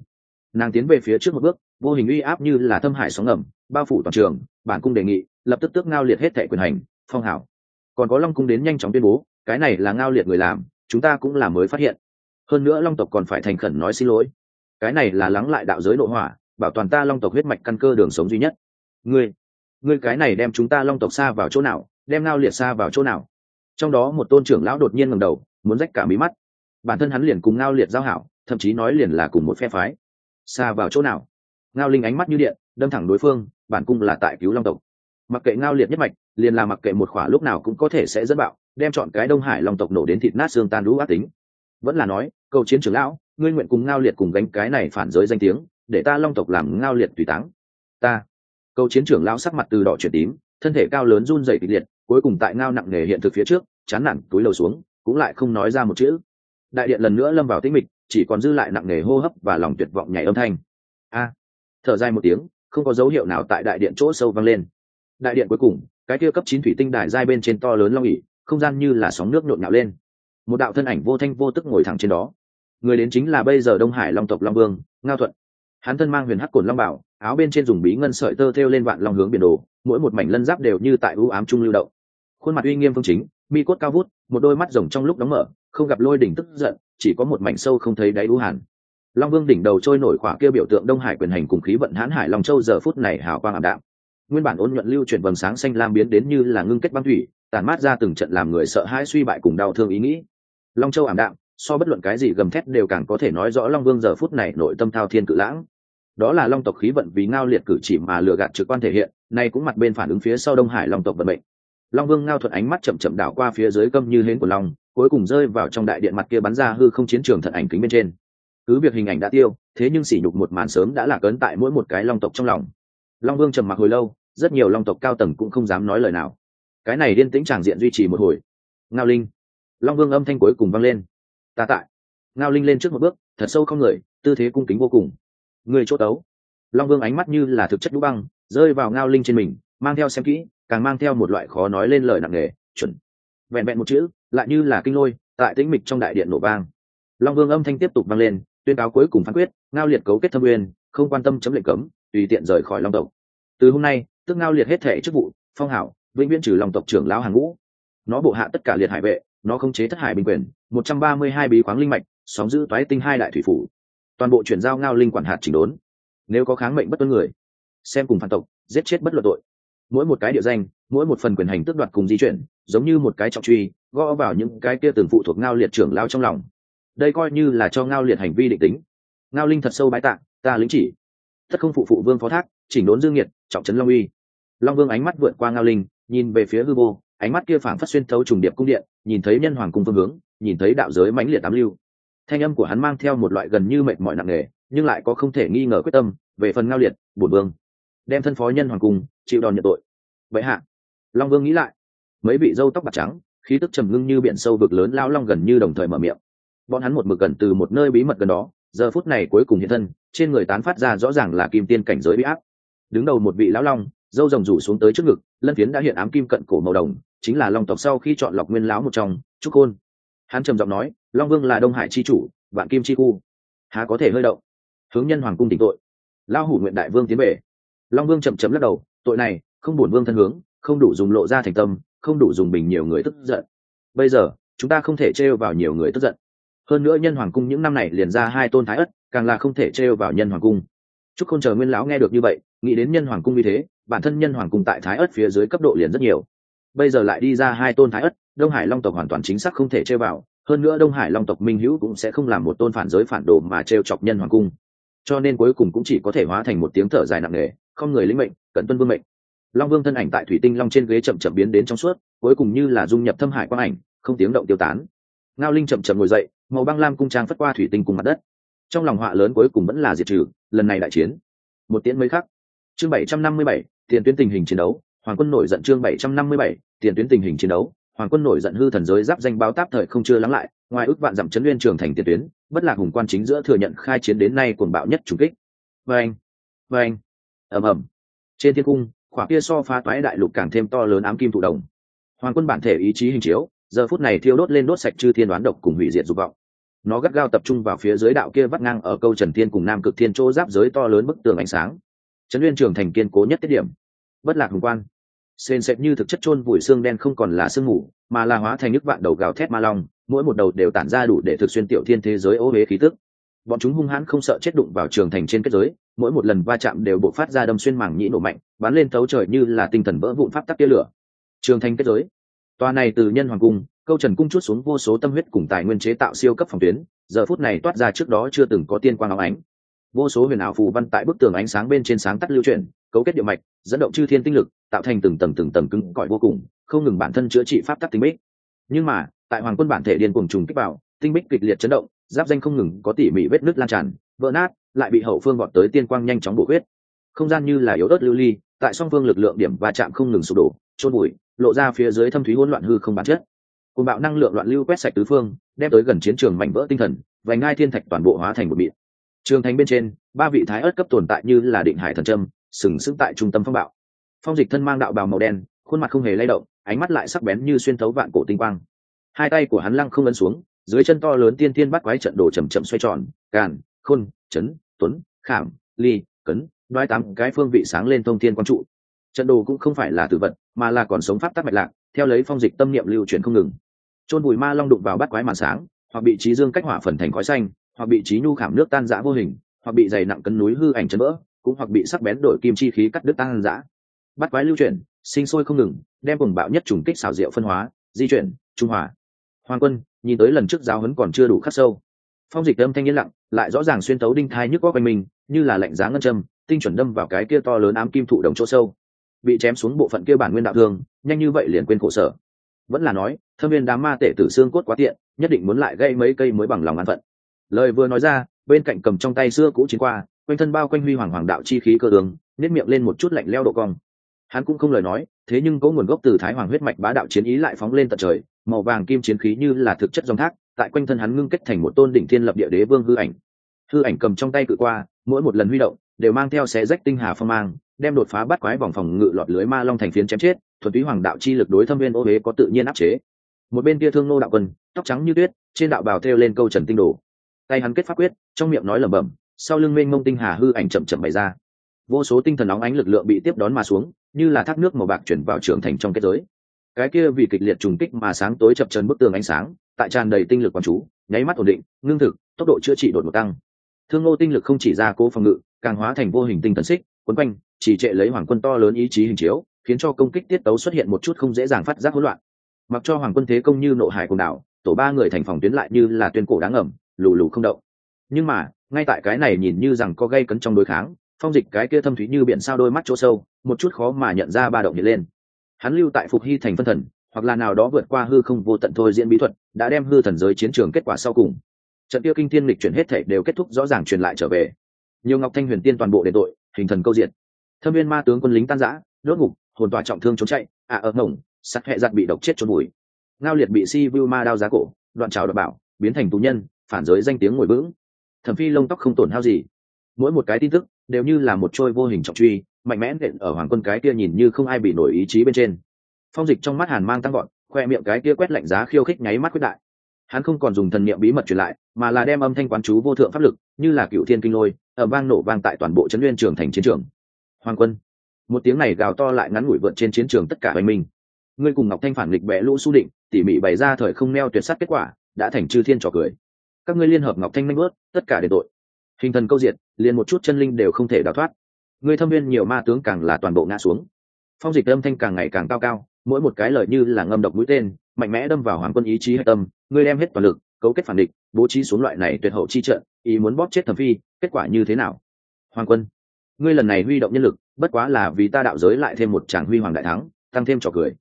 Nàng tiến về phía trước một bước, vô hình uy áp như là thâm hải sóng ngầm, bao phủ toàn trường, bản cung đề nghị, lập tức tước ngao liệt hết thẻ quyền hành, phong hảo còn có long cung đến nhanh chóng tuyên bố cái này là ngao liệt người làm, chúng ta cũng là mới phát hiện. Hơn nữa long tộc còn phải thành khẩn nói xin lỗi. Cái này là lắng lại đạo giới nội hỏa, bảo toàn ta long tộc huyết mạch căn cơ đường sống duy nhất. Ngươi ngươi cái này đem chúng ta long tộc xa vào chỗ nào, đem ngao liệt xa vào chỗ nào? Trong đó một tôn trưởng lão đột nhiên ngầm đầu, muốn rách cả mí mắt. Bản thân hắn liền cùng ngao liệt giao hảo, thậm chí nói liền là cùng một phe phái. Xa vào chỗ nào? Ngao linh ánh mắt như điện, đâm thẳng đối phương, bản cung là tại cứu long tộc. Mặc kệ ngao liệt nhất mạch, liền là mặc kệ một khỏa lúc nào cũng có thể sẽ dẫn bạo đem chọn cái đông hải long tộc nổ đến thịt nát xương tan lũ ác tính. Vẫn là nói câu chiến trưởng lão, ngươi nguyện cùng ngao liệt cùng gánh cái này phản giới danh tiếng, để ta long tộc làm ngao liệt tùy táng. Ta. Câu chiến trưởng lão sắc mặt từ đỏ chuyển tím, thân thể cao lớn run dày kịch liệt, cuối cùng tại ngao nặng nề hiện thực phía trước, chán nản túi lầu xuống, cũng lại không nói ra một chữ. Đại điện lần nữa lâm vào tĩnh mịch, chỉ còn dư lại nặng nề hô hấp và lòng tuyệt vọng nhảy âm thanh. A. Thở dài một tiếng, không có dấu hiệu nào tại đại điện chỗ sâu vang lên. Đại điện cuối cùng, cái kia cấp chín thủy tinh đài giai bên trên to lớn long ỉ không gian như là sóng nước nhộn nhạo lên. Một đạo thân ảnh vô thanh vô tức ngồi thẳng trên đó. Người đến chính là bây giờ đông hải long tộc long vương, ngao thuận. Hắn thân mang huyền hắc cồn long bảo, áo bên trên dùng bí ngân sợi tơ thêu lên vạn long hướng biển đồ, mỗi một mảnh lân giáp đều như tại ưu ám trung lưu động. Khuôn mặt uy nghiêm phương chính, mi cốt cao vút, một đôi mắt rồng trong lúc đóng mở, không gặp lôi đỉnh tức giận, chỉ có một mảnh sâu không thấy đáy ưu hàn. Long vương đỉnh đầu trôi nổi khỏa kia biểu tượng đông hải quyền hành cùng khí vận hãn hải long châu giờ phút này hào quang ảm đạm nguyên bản ôn nhuận lưu chuyển vầng sáng xanh lam biến đến như là ngưng kết băng thủy tàn mát ra từng trận làm người sợ hãi suy bại cùng đau thương ý nghĩ. Long châu ảm đạm, so bất luận cái gì gầm thét đều càng có thể nói rõ long vương giờ phút này nội tâm thao thiên cự lãng. Đó là long tộc khí vận vì ngao liệt cử chỉ mà lừa gạt trực quan thể hiện, nay cũng mặt bên phản ứng phía sau đông hải long tộc vận mệnh. Long vương ngao thuận ánh mắt chậm chậm đảo qua phía dưới câm như hến của long, cuối cùng rơi vào trong đại điện mặt kia bắn ra hư không chiến trường thật ảnh kính bên trên. Cứ việc hình ảnh đã tiêu, thế nhưng sỉ nhục một màn sớm đã là cấn tại mỗi một cái long tộc trong lòng. Long vương trầm mặc hồi lâu rất nhiều long tộc cao tầng cũng không dám nói lời nào. Cái này điên tĩnh tràng diện duy trì một hồi. Ngao linh, long vương âm thanh cuối cùng vang lên. Ta tại. Ngao linh lên trước một bước, thật sâu không người, tư thế cung kính vô cùng. Người chỗ tấu. Long vương ánh mắt như là thực chất đũ băng, rơi vào ngao linh trên mình, mang theo xem kỹ, càng mang theo một loại khó nói lên lời nặng nề, chuẩn. Vẹn vẹn một chữ, lại như là kinh lôi, tại tĩnh mịch trong đại điện nổ vang. Long vương âm thanh tiếp tục vang lên, tuyên cáo cuối cùng phán quyết, ngao liệt cấu kết thâm uyên không quan tâm chấm lệnh cấm, tùy tiện rời khỏi long tộc. Từ hôm nay tức ngao liệt hết thể chức vụ, phong hảo, vĩnh viễn trừ lòng tộc trưởng lão hàng ngũ. Nó bộ hạ tất cả liệt hải vệ, nó khống chế thất hải bình quyền, một trăm ba mươi hai bí khoáng linh mạch, sóng giữ toái tinh hai đại thủy phủ. Toàn bộ chuyển giao ngao linh quản hạt chỉnh đốn. Nếu có kháng mệnh bất tuân người, xem cùng phản tộc, giết chết bất luận tội. Mỗi một cái địa danh, mỗi một phần quyền hành tước đoạt cùng di chuyển, giống như một cái trọng truy, gõ vào những cái kia từng phụ thuộc ngao liệt trưởng lao trong lòng. Đây coi như là cho ngao liệt hành vi định tính. Ngao linh thật sâu bái tạ, ta lính chỉ. Thất không phụ phụ vương phó thác, chỉnh đốn dương nhiệt, trọng trấn long uy long vương ánh mắt vượt qua ngao linh, nhìn về phía hư vô, ánh mắt kia phảng phất xuyên thấu trùng điệp cung điện, nhìn thấy nhân hoàng cung phương hướng, nhìn thấy đạo giới mãnh liệt tám lưu. Thanh âm của hắn mang theo một loại gần như mệt mỏi nặng nề, nhưng lại có không thể nghi ngờ quyết tâm, về phần ngao liệt, bổn vương, đem thân phó nhân hoàng cung, chịu đòn nhận tội. Vậy hạ. Long vương nghĩ lại, mấy vị dâu tóc bạc trắng, khí tức trầm ngưng như biển sâu vực lớn lao long gần như đồng thời mở miệng. Bọn hắn một mực gần từ một nơi bí mật gần đó, giờ phút này cuối cùng hiện thân, trên người tán phát ra rõ ràng là kim tiên cảnh giới bị áp. Đứng đầu một vị lão long dâu rồng rủ xuống tới trước ngực, lân phiến đã hiện ám kim cận cổ màu đồng, chính là long tộc sau khi chọn lọc nguyên lão một trong, trúc khôn. Hắn trầm giọng nói, long vương là đông hải c h i chủ, vạn kim chi khu. Há có thể hơi động? Hướng nhân hoàng cung tỉnh tội. Lao hủ nguyện đại vương tiến về. Long vương chậm chấm lắc đầu, tội này, không bổn vương thân hướng, không đủ dùng lộ ra thành tâm, không đủ dùng bình nhiều người tức giận. Bây giờ, chúng ta không thể trêu vào nhiều người tức giận. Hơn nữa nhân hoàng cung những năm này liền ra hai tôn thái ất, càng là không thể trêu vào nhân hoàng cung. Chúc không chờ nguyên lão nghe được như vậy, nghĩ đến nhân hoàng cung như thế bản thân nhân hoàng cung tại thái ất phía dưới cấp độ liền rất nhiều. Bây giờ lại đi ra hai tôn thái ất đông hải long tộc hoàn toàn chính xác không thể chơi vào, hơn nữa đông hải long tộc minh hữu cũng sẽ không làm một tôn phản giới phản đồ mà trêu chọc nhân hoàng cung. Cho nên cuối cùng cũng chỉ có thể hóa thành một tiếng thở dài nặng nề, không người lĩnh mệnh, cận tuân vương mệnh. Long vương thân ảnh tại thủy tinh long trên ghế chậm chậm biến đến trong suốt, cuối cùng như là dung nhập thâm hải quang ảnh, không tiếng động tiêu tán. Ngao linh chậm chậm ngồi dậy, màu băng lam cung trang phất qua thủy tinh cùng mặt đất. Trong lòng họa lớn cuối cùng vẫn là diệt trừ, lần này đại chiến. Một tiễn mấy khắc. Chương bảy trăm năm mươi bảy tiền tuyến tình hình chiến đấu, hoàng quân nổi giận chương bảy trăm năm mươi bảy, tiền tuyến tình hình chiến đấu, hoàng quân nổi giận hư thần giới giáp danh báo táp thời không chưa lắng lại, ngoài ước vạn dặm chấn nguyên trường thành tiền tuyến, bất lạc hùng quan chính giữa thừa nhận khai chiến đến nay cuồng bạo nhất chủ kích. Vê anh vê anh ầm ầm. Trên thiên cung, khỏa kia so phá toái đại lục càng thêm to lớn ám kim thụ đồng hoàng quân bản thể ý chí hình chiếu, giờ phút này thiêu đốt lên đốt sạch chư thiên đoán độc cùng hủy diệt dục vọng. Nó gắt gao tập trung vào phía dưới đạo kia vắt ngang ở câu trần thiên cùng nam cực thiên chỗ giáp giới to lớn bức tường ánh sáng. Trấn nguyên trường thành kiên cố nhất tiết điểm bất lạc hùng quan sền sệt như thực chất chôn vùi xương đen không còn là sương mù, mà là hóa thành nước vạn đầu gào thét ma long, mỗi một đầu đều tản ra đủ để thực xuyên tiểu thiên thế giới ô huế khí tức. Bọn chúng hung hãn không sợ chết đụng vào trường thành trên kết giới, mỗi một lần va chạm đều bộ phát ra đâm xuyên mảng nhĩ nổ mạnh, bắn lên thấu trời như là tinh thần vỡ vụn pháp tắc tia lửa. Trường thành kết giới. Tòa này từ nhân hoàng cung, câu trần cung chút xuống vô số tâm huyết cùng tài nguyên chế tạo siêu cấp phòng tuyến, giờ phút này toát ra trước đó chưa từng có tiên quang áo ánh. Vô số huyền ảo phù văn tại bức tường ánh sáng bên trên sáng tắt lưu chuyển cấu kết địa mạch, dẫn động chư thiên tinh lực, tạo thành từng tầng từng tầng cứng cỏi vô cùng, không ngừng bản thân chữa trị pháp tắc tinh bích. Nhưng mà, tại hoàng quân bản thể điên cuồng trùng kích vào tinh bích kịch liệt chấn động, giáp danh không ngừng có tỉ mỉ vết nứt lan tràn, vỡ nát, lại bị hậu phương gọt tới tiên quang nhanh chóng bổ huyết. Không gian như là yếu ớt lưu ly, tại song phương lực lượng điểm va chạm không ngừng sụp đổ trôn bụi, lộ ra phía dưới thâm thúy hỗn loạn hư không bản chất. Cùng bạo năng lượng loạn lưu quét sạch tứ phương, đem tới gần chiến trường mảnh vỡ tinh thần và ngai thiên thạch toàn bộ hóa thành một bịt trường thành bên trên, ba vị thái ớt cấp tồn tại như là định hải thần trâm sừng sững tại trung tâm phong bạo. Phong dịch thân mang đạo bào màu đen, khuôn mặt không hề lay động, ánh mắt lại sắc bén như xuyên thấu vạn cổ tinh quang. Hai tay của hắn lăng không ấn xuống, dưới chân to lớn tiên tiên bắt quái trận đồ chầm chậm xoay tròn, càn, khôn, chấn, tuấn, khảm, ly, cấn, đoái tám cái phương vị sáng lên thông thiên quang trụ. Trận đồ cũng không phải là tử vật, mà là còn sống pháp tắc mạch lạc, theo lấy phong dịch tâm niệm lưu chuyển không ngừng. Chôn bùi ma long đụng vào bắt quái màn sáng, hoặc bị trí dương cách hỏa phần thành khói xanh, hoặc bị trí nhu khảm nước tan rã vô hình, hoặc bị dày nặng cân núi hư ảnh chấn vỡ cũng hoặc bị sắc bén đổi kim chi khí cắt đứt tăng dã bắt quái lưu chuyển, sinh sôi không ngừng, đem cùng bạo nhất trùng kích xảo diệu phân hóa, di chuyển, trung hòa. Hoàng quân, nhìn tới lần trước giáo huấn còn chưa đủ khắc sâu. Phong dịch âm thanh yên lặng, lại rõ ràng xuyên tấu đinh thai nhức góc quanh mình, như là lạnh giá ngân châm, tinh chuẩn đâm vào cái kia to lớn ám kim thụ đồng chỗ sâu. Bị chém xuống bộ phận kia bản nguyên đạo thương, nhanh như vậy liền quên khổ sở. Vẫn là nói, thâm viên đám ma tể tử xương cốt quá tiện, nhất định muốn lại gây mấy cây mới bằng lòng an phận. Lời vừa nói ra, bên cạnh cầm trong tay xưa cũ chiến qua quanh thân bao quanh huy hoàng hoàng đạo chi khí cơ tướng nếp miệng lên một chút lạnh leo độ cong. Hắn cũng không lời nói, thế nhưng có nguồn gốc từ thái hoàng huyết mạch bá đạo chiến ý lại phóng lên tận trời, màu vàng kim chiến khí như là thực chất dòng thác, tại quanh thân hắn ngưng kết thành một tôn đỉnh thiên lập địa đế vương hư ảnh. Hư ảnh cầm trong tay cự qua, mỗi một lần huy động, đều mang theo xé rách tinh hà phong mang, đem đột phá bắt quái vòng phòng ngự lọt lưới ma long thành phiến chém chết, thuần túy hoàng đạo chi lực đối thâm viên ô huế có tự nhiên áp chế. Một bên kia thương nô đạo quân, tóc trắng như tuyết, trên đạo bào theo lên câu trần tinh đồ. Tay hắn kết pháp quyết, trong miệng nói lẩm bẩm sau lưng mênh mông tinh hà hư ảnh chậm chậm bày ra. Vô số tinh thần nóng ánh lực lượng bị tiếp đón mà xuống, như là thác nước màu bạc chuyển vào trưởng thành trong kết giới. Cái kia vì kịch liệt trùng kích mà sáng tối chập trần bức tường ánh sáng, tại tràn đầy tinh lực quán chú, nháy mắt ổn định, ngưng thực, tốc độ chữa trị đột ngột tăng. Thương ngô tinh lực không chỉ ra cố phòng ngự, càng hóa thành vô hình tinh thần xích, quấn quanh chỉ trệ lấy hoàng quân to lớn ý chí hình chiếu, khiến cho công kích tiết tấu xuất hiện một chút không dễ dàng phát giác hỗn loạn. Mặc cho hoàng quân thế công như nộ hải cùng đảo, tổ ba người thành phòng tuyến lại như là tuyên cổ đáng ẩm lù lù không động nhưng mà, ngay tại cái này nhìn như rằng có gây cấn trong đối kháng, phong dịch cái kia thâm thúy như biển sao đôi mắt chỗ sâu, một chút khó mà nhận ra ba động hiện lên. Hắn lưu tại phục hy thành phân thần, hoặc là nào đó vượt qua hư không vô tận thôi diễn bí thuật, đã đem hư thần giới chiến trường kết quả sau cùng. Trận tiêu kinh thiên lịch chuyển hết thể đều kết thúc rõ ràng truyền lại trở về. Nhiều ngọc thanh huyền tiên toàn bộ đền tội, hình thần câu diện thâm viên ma tướng quân lính tan giã đốt ngục, hồn tỏa trọng thương trốn chạy, ạ ở ngổng, sắt hẹ giặt bị độc chết trốn bụi. Ngao liệt bị si vu ma đao giá cổ, đoạn trào đập bảo, biến thành tù nhân, phản giới danh tiếng ngồi vững thẩm phi lông tóc không tổn hao gì. Mỗi một cái tin tức đều như là một trôi vô hình trọng truy, mạnh mẽ nện ở hoàng quân cái kia nhìn như không ai bị nổi ý chí bên trên. Phong dịch trong mắt hàn mang tăng gọn khoe miệng cái kia quét lạnh giá khiêu khích nháy mắt quyết đại. Hắn không còn dùng thần niệm bí mật truyền lại, mà là đem âm thanh quán chú vô thượng pháp lực, như là cựu thiên kinh lôi, ở vang nổ vang tại toàn bộ trấn nguyên trường thành chiến trường. Hoàng quân, một tiếng này gào to lại ngắn ngủi vượt trên chiến trường tất cả hoành minh. Ngươi cùng ngọc thanh phản nghịch bẽ lũ su định, tỉ mỉ bày ra thời không neo tuyệt sắt kết quả, đã thành chư thiên trò cười các ngươi liên hợp ngọc thanh manh bớt tất cả để tội. Hình thần câu diệt, liền một chút chân linh đều không thể đào thoát. Ngươi thâm viên nhiều ma tướng càng là toàn bộ ngã xuống. Phong dịch âm thanh càng ngày càng cao cao, mỗi một cái lời như là ngâm độc mũi tên, mạnh mẽ đâm vào hoàng quân ý chí hạch tâm, ngươi đem hết toàn lực, cấu kết phản địch, bố trí xuống loại này tuyệt hậu chi trận, ý muốn bóp chết thẩm phi, kết quả như thế nào? Hoàng quân, ngươi lần này huy động nhân lực, bất quá là vì ta đạo giới lại thêm một tràng huy hoàng đại thắng, tăng thêm trò cười.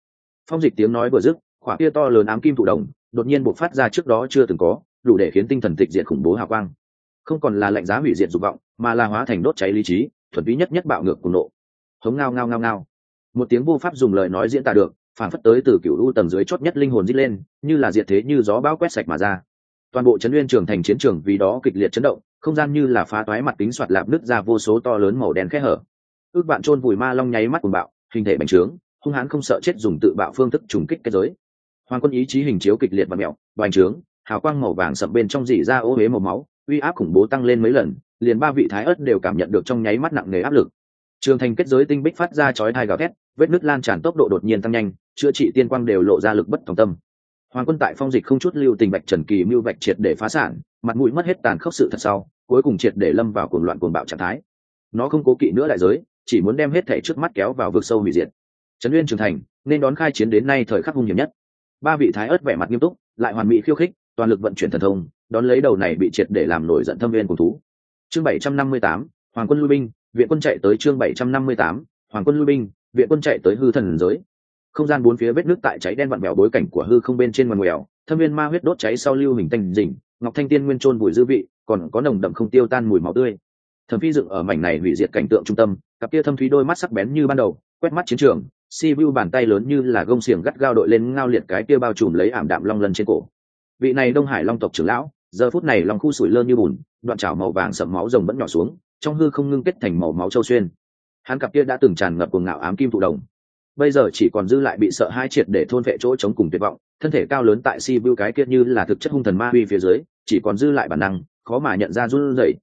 Phong dịch tiếng nói vừa dứt, khỏa kia to lớn ám kim thụ đồng, đột nhiên bộc phát ra trước đó chưa từng có đủ để khiến tinh thần tịch diệt khủng bố hào quang. Không còn là lạnh giá hủy diệt dục vọng, mà là hóa thành đốt cháy lý trí, thuần túy nhất nhất bạo ngược cùng nộ. Hống ngao ngao ngao ngao. Một tiếng vô pháp dùng lời nói diễn tả được phản phất tới từ cựu u tầng dưới chót nhất linh hồn dít lên, như là diệt thế như gió bão quét sạch mà ra. Toàn bộ trấn nguyên trường thành chiến trường vì đó kịch liệt chấn động, không gian như là phá toái mặt kính soạt lạp nứt ra vô số to lớn màu đen khẽ hở. Ước bạn chôn vùi ma long nháy mắt cùng bạo, hình thể bành trướng, hung hãn không sợ chết dùng tự bạo phương thức trùng kích cái giới. Hoàng quân ý chí hình chiếu kịch liệt và mẹo, bành trướng hào quang màu vàng sậm bên trong dỉ ra ô huế màu máu, uy áp khủng bố tăng lên mấy lần, liền ba vị thái ớt đều cảm nhận được trong nháy mắt nặng nề áp lực. Trường thành kết giới tinh bích phát ra chói thai gào thét, vết nứt lan tràn tốc độ đột nhiên tăng nhanh, chữa trị tiên quang đều lộ ra lực bất thòng tâm. Hoàng quân tại phong dịch không chút lưu tình bạch trần kỳ mưu bạch triệt để phá sản, mặt mũi mất hết tàn khốc sự thật sau, cuối cùng triệt để lâm vào cuồng loạn cuồng bạo trạng thái. Nó không cố kỵ nữa đại giới, chỉ muốn đem hết thể trước mắt kéo vào vực sâu hủy diệt. Trấn uyên trưởng thành, nên đón khai chiến đến nay thời khắc hung hiểm nhất. Ba vị thái ớt vẻ mặt nghiêm túc, lại hoàn mỹ khiêu khích toàn lực vận chuyển thần thông, đón lấy đầu này bị triệt để làm nổi giận thâm viên của thú. Chương bảy trăm năm mươi tám, hoàng quân lui binh, viện quân chạy tới chương bảy trăm năm mươi tám, hoàng quân lui binh, viện quân chạy tới hư thần giới. Không gian bốn phía vết nước tại cháy đen vặn vẹo bối cảnh của hư không bên trên ngoằn ngoèo, thâm viên ma huyết đốt cháy sau lưu hình tanh dình, ngọc thanh tiên nguyên trôn bụi dư vị, còn có nồng đậm không tiêu tan mùi máu tươi. Thẩm phi dựng ở mảnh này hủy diệt cảnh tượng trung tâm, cặp kia thâm thúy đôi mắt sắc bén như ban đầu, quét mắt chiến trường, si vu bàn tay lớn như là gông xiềng gắt gao đội lên ngao liệt cái kia bao trùm lấy ảm đạm long lân trên cổ vị này đông hải long tộc trưởng lão, giờ phút này lòng khu sủi lơ như bùn, đoạn trào màu vàng sậm máu rồng vẫn nhỏ xuống, trong hư không ngưng kết thành màu máu châu xuyên. Hắn cặp kia đã từng tràn ngập cuồng ngạo ám kim thụ đồng. Bây giờ chỉ còn dư lại bị sợ hai triệt để thôn vệ chỗ chống cùng tuyệt vọng, thân thể cao lớn tại si vu cái kia như là thực chất hung thần ma huy phía dưới, chỉ còn dư lại bản năng, khó mà nhận ra run rẩy.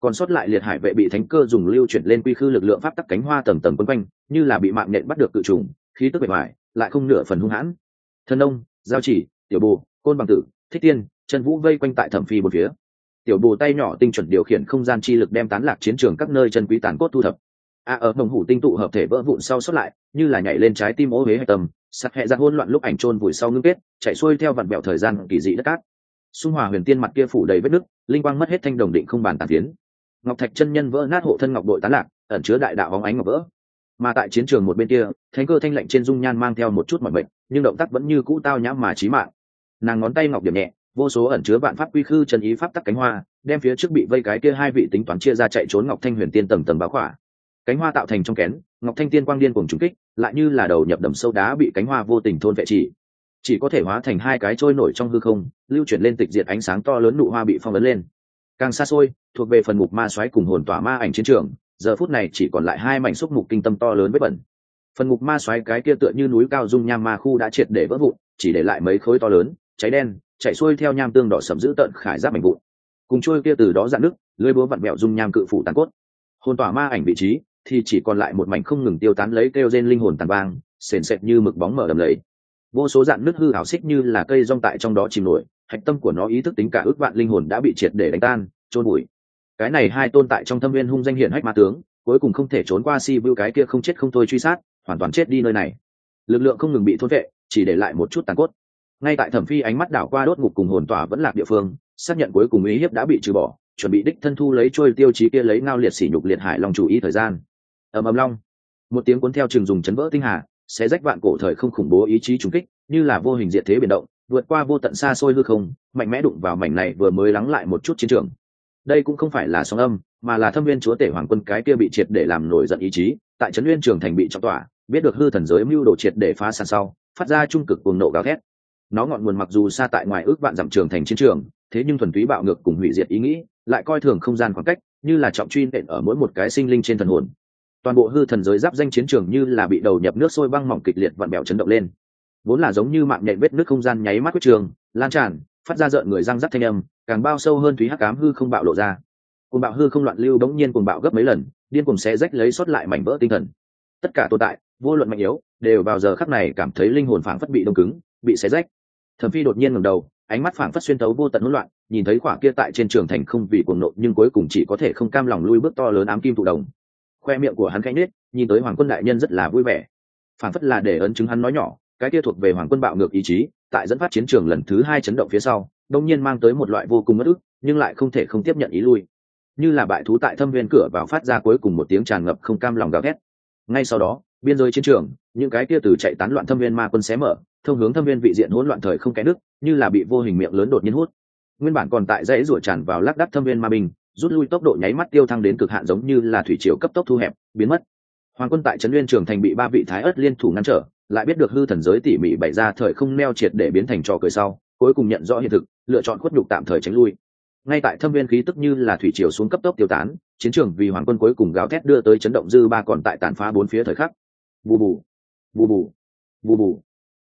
Còn sót lại liệt hải vệ bị thánh cơ dùng lưu chuyển lên quy khư lực lượng pháp tắc cánh hoa tầng tầng quấn quanh, như là bị mạng nhện bắt được cự trùng, khí tức bề ngoài, lại không nửa phần hung hãn. Thân ông giao chỉ, tiểu bù côn bằng tử thích tiên chân vũ vây quanh tại thẩm phi một phía. Tiểu bồ tay nhỏ tinh chuẩn điều khiển không gian chi lực đem tán lạc chiến trường các nơi chân quý tàn cốt thu thập. A, ở mông hủ tinh tụ hợp thể vỡ vụn sau xuất lại, như là nhảy lên trái tim ô huế hạch tâm sặc hẹ ra hôn loạn lúc ảnh trôn vùi sau ngưng kết, chạy xuôi theo vặn bẹo thời gian kỳ dị đất cát. Xung hòa huyền tiên mặt kia phủ đầy vết nứt, linh quang mất hết thanh đồng định không bàn tàn tiến ngọc thạch chân nhân vỡ nát hộ thân ngọc đội tán lạc, ẩn chứa đại đạo bóng ánh ngọc vỡ. Mà tại chiến trường một bên kia thánh cơ thanh lạnh trên dung nhan mang theo một chút mọi bệnh nhưng động tác vẫn như cũ tao nhãm mà trí mạng nàng ngón tay ngọc điểm nhẹ, vô số ẩn chứa vạn pháp quy khư trần ý pháp tắc cánh hoa, đem phía trước bị vây cái kia hai vị tính toán chia ra chạy trốn ngọc thanh huyền tiên tầng tầng báo khỏa. Cánh hoa tạo thành trong kén, ngọc thanh tiên quang điên cùng trúng kích, lại như là đầu nhập đầm sâu đá bị cánh hoa vô tình thôn vệ chỉ. Chỉ có thể hóa thành hai cái trôi nổi trong hư không, lưu chuyển lên tịch diệt ánh sáng to lớn nụ hoa bị phong ấn lên. Càng xa xôi, thuộc về phần mục ma xoáy cùng hồn tỏa ma ảnh chiến trường, giờ phút này chỉ còn lại hai mảnh xúc mục kinh tâm to lớn với bẩn. Phần mục ma xoáy cái kia tựa như núi cao dung nham ma khu đã triệt để vỡ vụn, chỉ để lại mấy khối to lớn cháy đen chạy xuôi theo nham tương đỏ sầm giữ tận khải giáp mảnh vụn. Cùng trôi kia từ đó dạn nước lưới búa vặn mẹo dung nham cự phủ tàn cốt. Hồn tỏa ma ảnh vị trí, thì chỉ còn lại một mảnh không ngừng tiêu tán lấy kêu gen linh hồn tàn vang sền sệt như mực bóng mở đầm lầy. Vô số dạn nước hư hảo xích như là cây rong tại trong đó chìm nổi, hạch tâm của nó ý thức tính cả ước vạn linh hồn đã bị triệt để đánh tan trôn bụi. Cái này hai tồn tại trong thâm viên hung danh hiển hách ma tướng, cuối cùng không thể trốn qua si bưu cái kia không chết không thôi truy sát, hoàn toàn chết đi nơi này. Lực lượng không ngừng bị thôn vệ, chỉ để lại một chút tàn cốt ngay tại thẩm phi ánh mắt đảo qua đốt ngục cùng hồn tỏa vẫn lạc địa phương, xác nhận cuối cùng ý hiếp đã bị trừ bỏ, chuẩn bị đích thân thu lấy trôi tiêu chí kia lấy ngao liệt sỉ nhục liệt hải long chủ ý thời gian. Ầm ầm long. Một tiếng cuốn theo trường dùng chấn vỡ tinh hà sẽ rách vạn cổ thời không khủng bố ý chí trùng kích, như là vô hình diệt thế biển động, vượt qua vô tận xa xôi hư không, mạnh mẽ đụng vào mảnh này vừa mới lắng lại một chút chiến trường. Đây cũng không phải là sóng âm, mà là thâm viên chúa tể hoàng quân cái kia bị triệt để làm nổi giận ý chí, tại trấn nguyên trường thành bị trọng tỏa, biết được hư thần giới mưu đồ triệt để phá sàn sau, phát ra trung cực cuồng nộ gào thét nó ngọn nguồn mặc dù xa tại ngoài ước vạn dặm trường thành chiến trường, thế nhưng thuần túy bạo ngược cùng hủy diệt ý nghĩ, lại coi thường không gian khoảng cách, như là trọng truy nện ở mỗi một cái sinh linh trên thần hồn. Toàn bộ hư thần giới giáp danh chiến trường như là bị đầu nhập nước sôi băng mỏng kịch liệt vặn bẹo chấn động lên. Vốn là giống như mạng nhện vết nước không gian nháy mắt quyết trường, lan tràn, phát ra rợn người răng rắc thanh âm, càng bao sâu hơn thúy hắc cám hư không bạo lộ ra. Cùng bạo hư không loạn lưu bỗng nhiên cùng bạo gấp mấy lần, điên cùng sẽ rách lấy sót lại mảnh vỡ tinh thần. Tất cả tồn tại, vô luận mạnh yếu, đều vào giờ khắc này cảm thấy linh hồn phảng phất bị đông cứng, bị xé rách thẩm phi đột nhiên ngẩng đầu, ánh mắt phảng phất xuyên tấu vô tận hỗn loạn, nhìn thấy quả kia tại trên trường thành không vì cuồng nộ nhưng cuối cùng chỉ có thể không cam lòng lui bước to lớn ám kim thụ đồng. Khoe miệng của hắn khẽ nết nhìn tới hoàng quân đại nhân rất là vui vẻ. Phảng phất là để ấn chứng hắn nói nhỏ, cái kia thuộc về hoàng quân bạo ngược ý chí, tại dẫn phát chiến trường lần thứ hai chấn động phía sau, đông nhiên mang tới một loại vô cùng mất ức, nhưng lại không thể không tiếp nhận ý lui. Như là bại thú tại thâm viên cửa vào phát ra cuối cùng một tiếng tràn ngập không cam lòng gào thét. Ngay sau đó, biên giới chiến trường, những cái kia từ chạy tán loạn thâm viên ma quân xé mở thông hướng thâm viên vị diện hỗn loạn thời không kẽ đức như là bị vô hình miệng lớn đột nhiên hút. Nguyên bản còn tại dãy rủa tràn vào lác đắc thâm viên ma bình rút lui tốc độ nháy mắt tiêu thăng đến cực hạn giống như là thủy triều cấp tốc thu hẹp, biến mất. Hoàng quân tại trấn nguyên trường thành bị ba vị thái ớt liên thủ ngăn trở, lại biết được hư thần giới tỉ mỉ bày ra thời không neo triệt để biến thành trò cười sau, cuối cùng nhận rõ hiện thực, lựa chọn khuất nhục tạm thời tránh lui. Ngay tại thâm viên khí tức như là thủy triều xuống cấp tốc tiêu tán, chiến trường vì hoàng quân cuối cùng gáo thét đưa tới chấn động dư ba còn tại tàn phá bốn phía thời khắc. Bù bù. Bù bù. Bù bù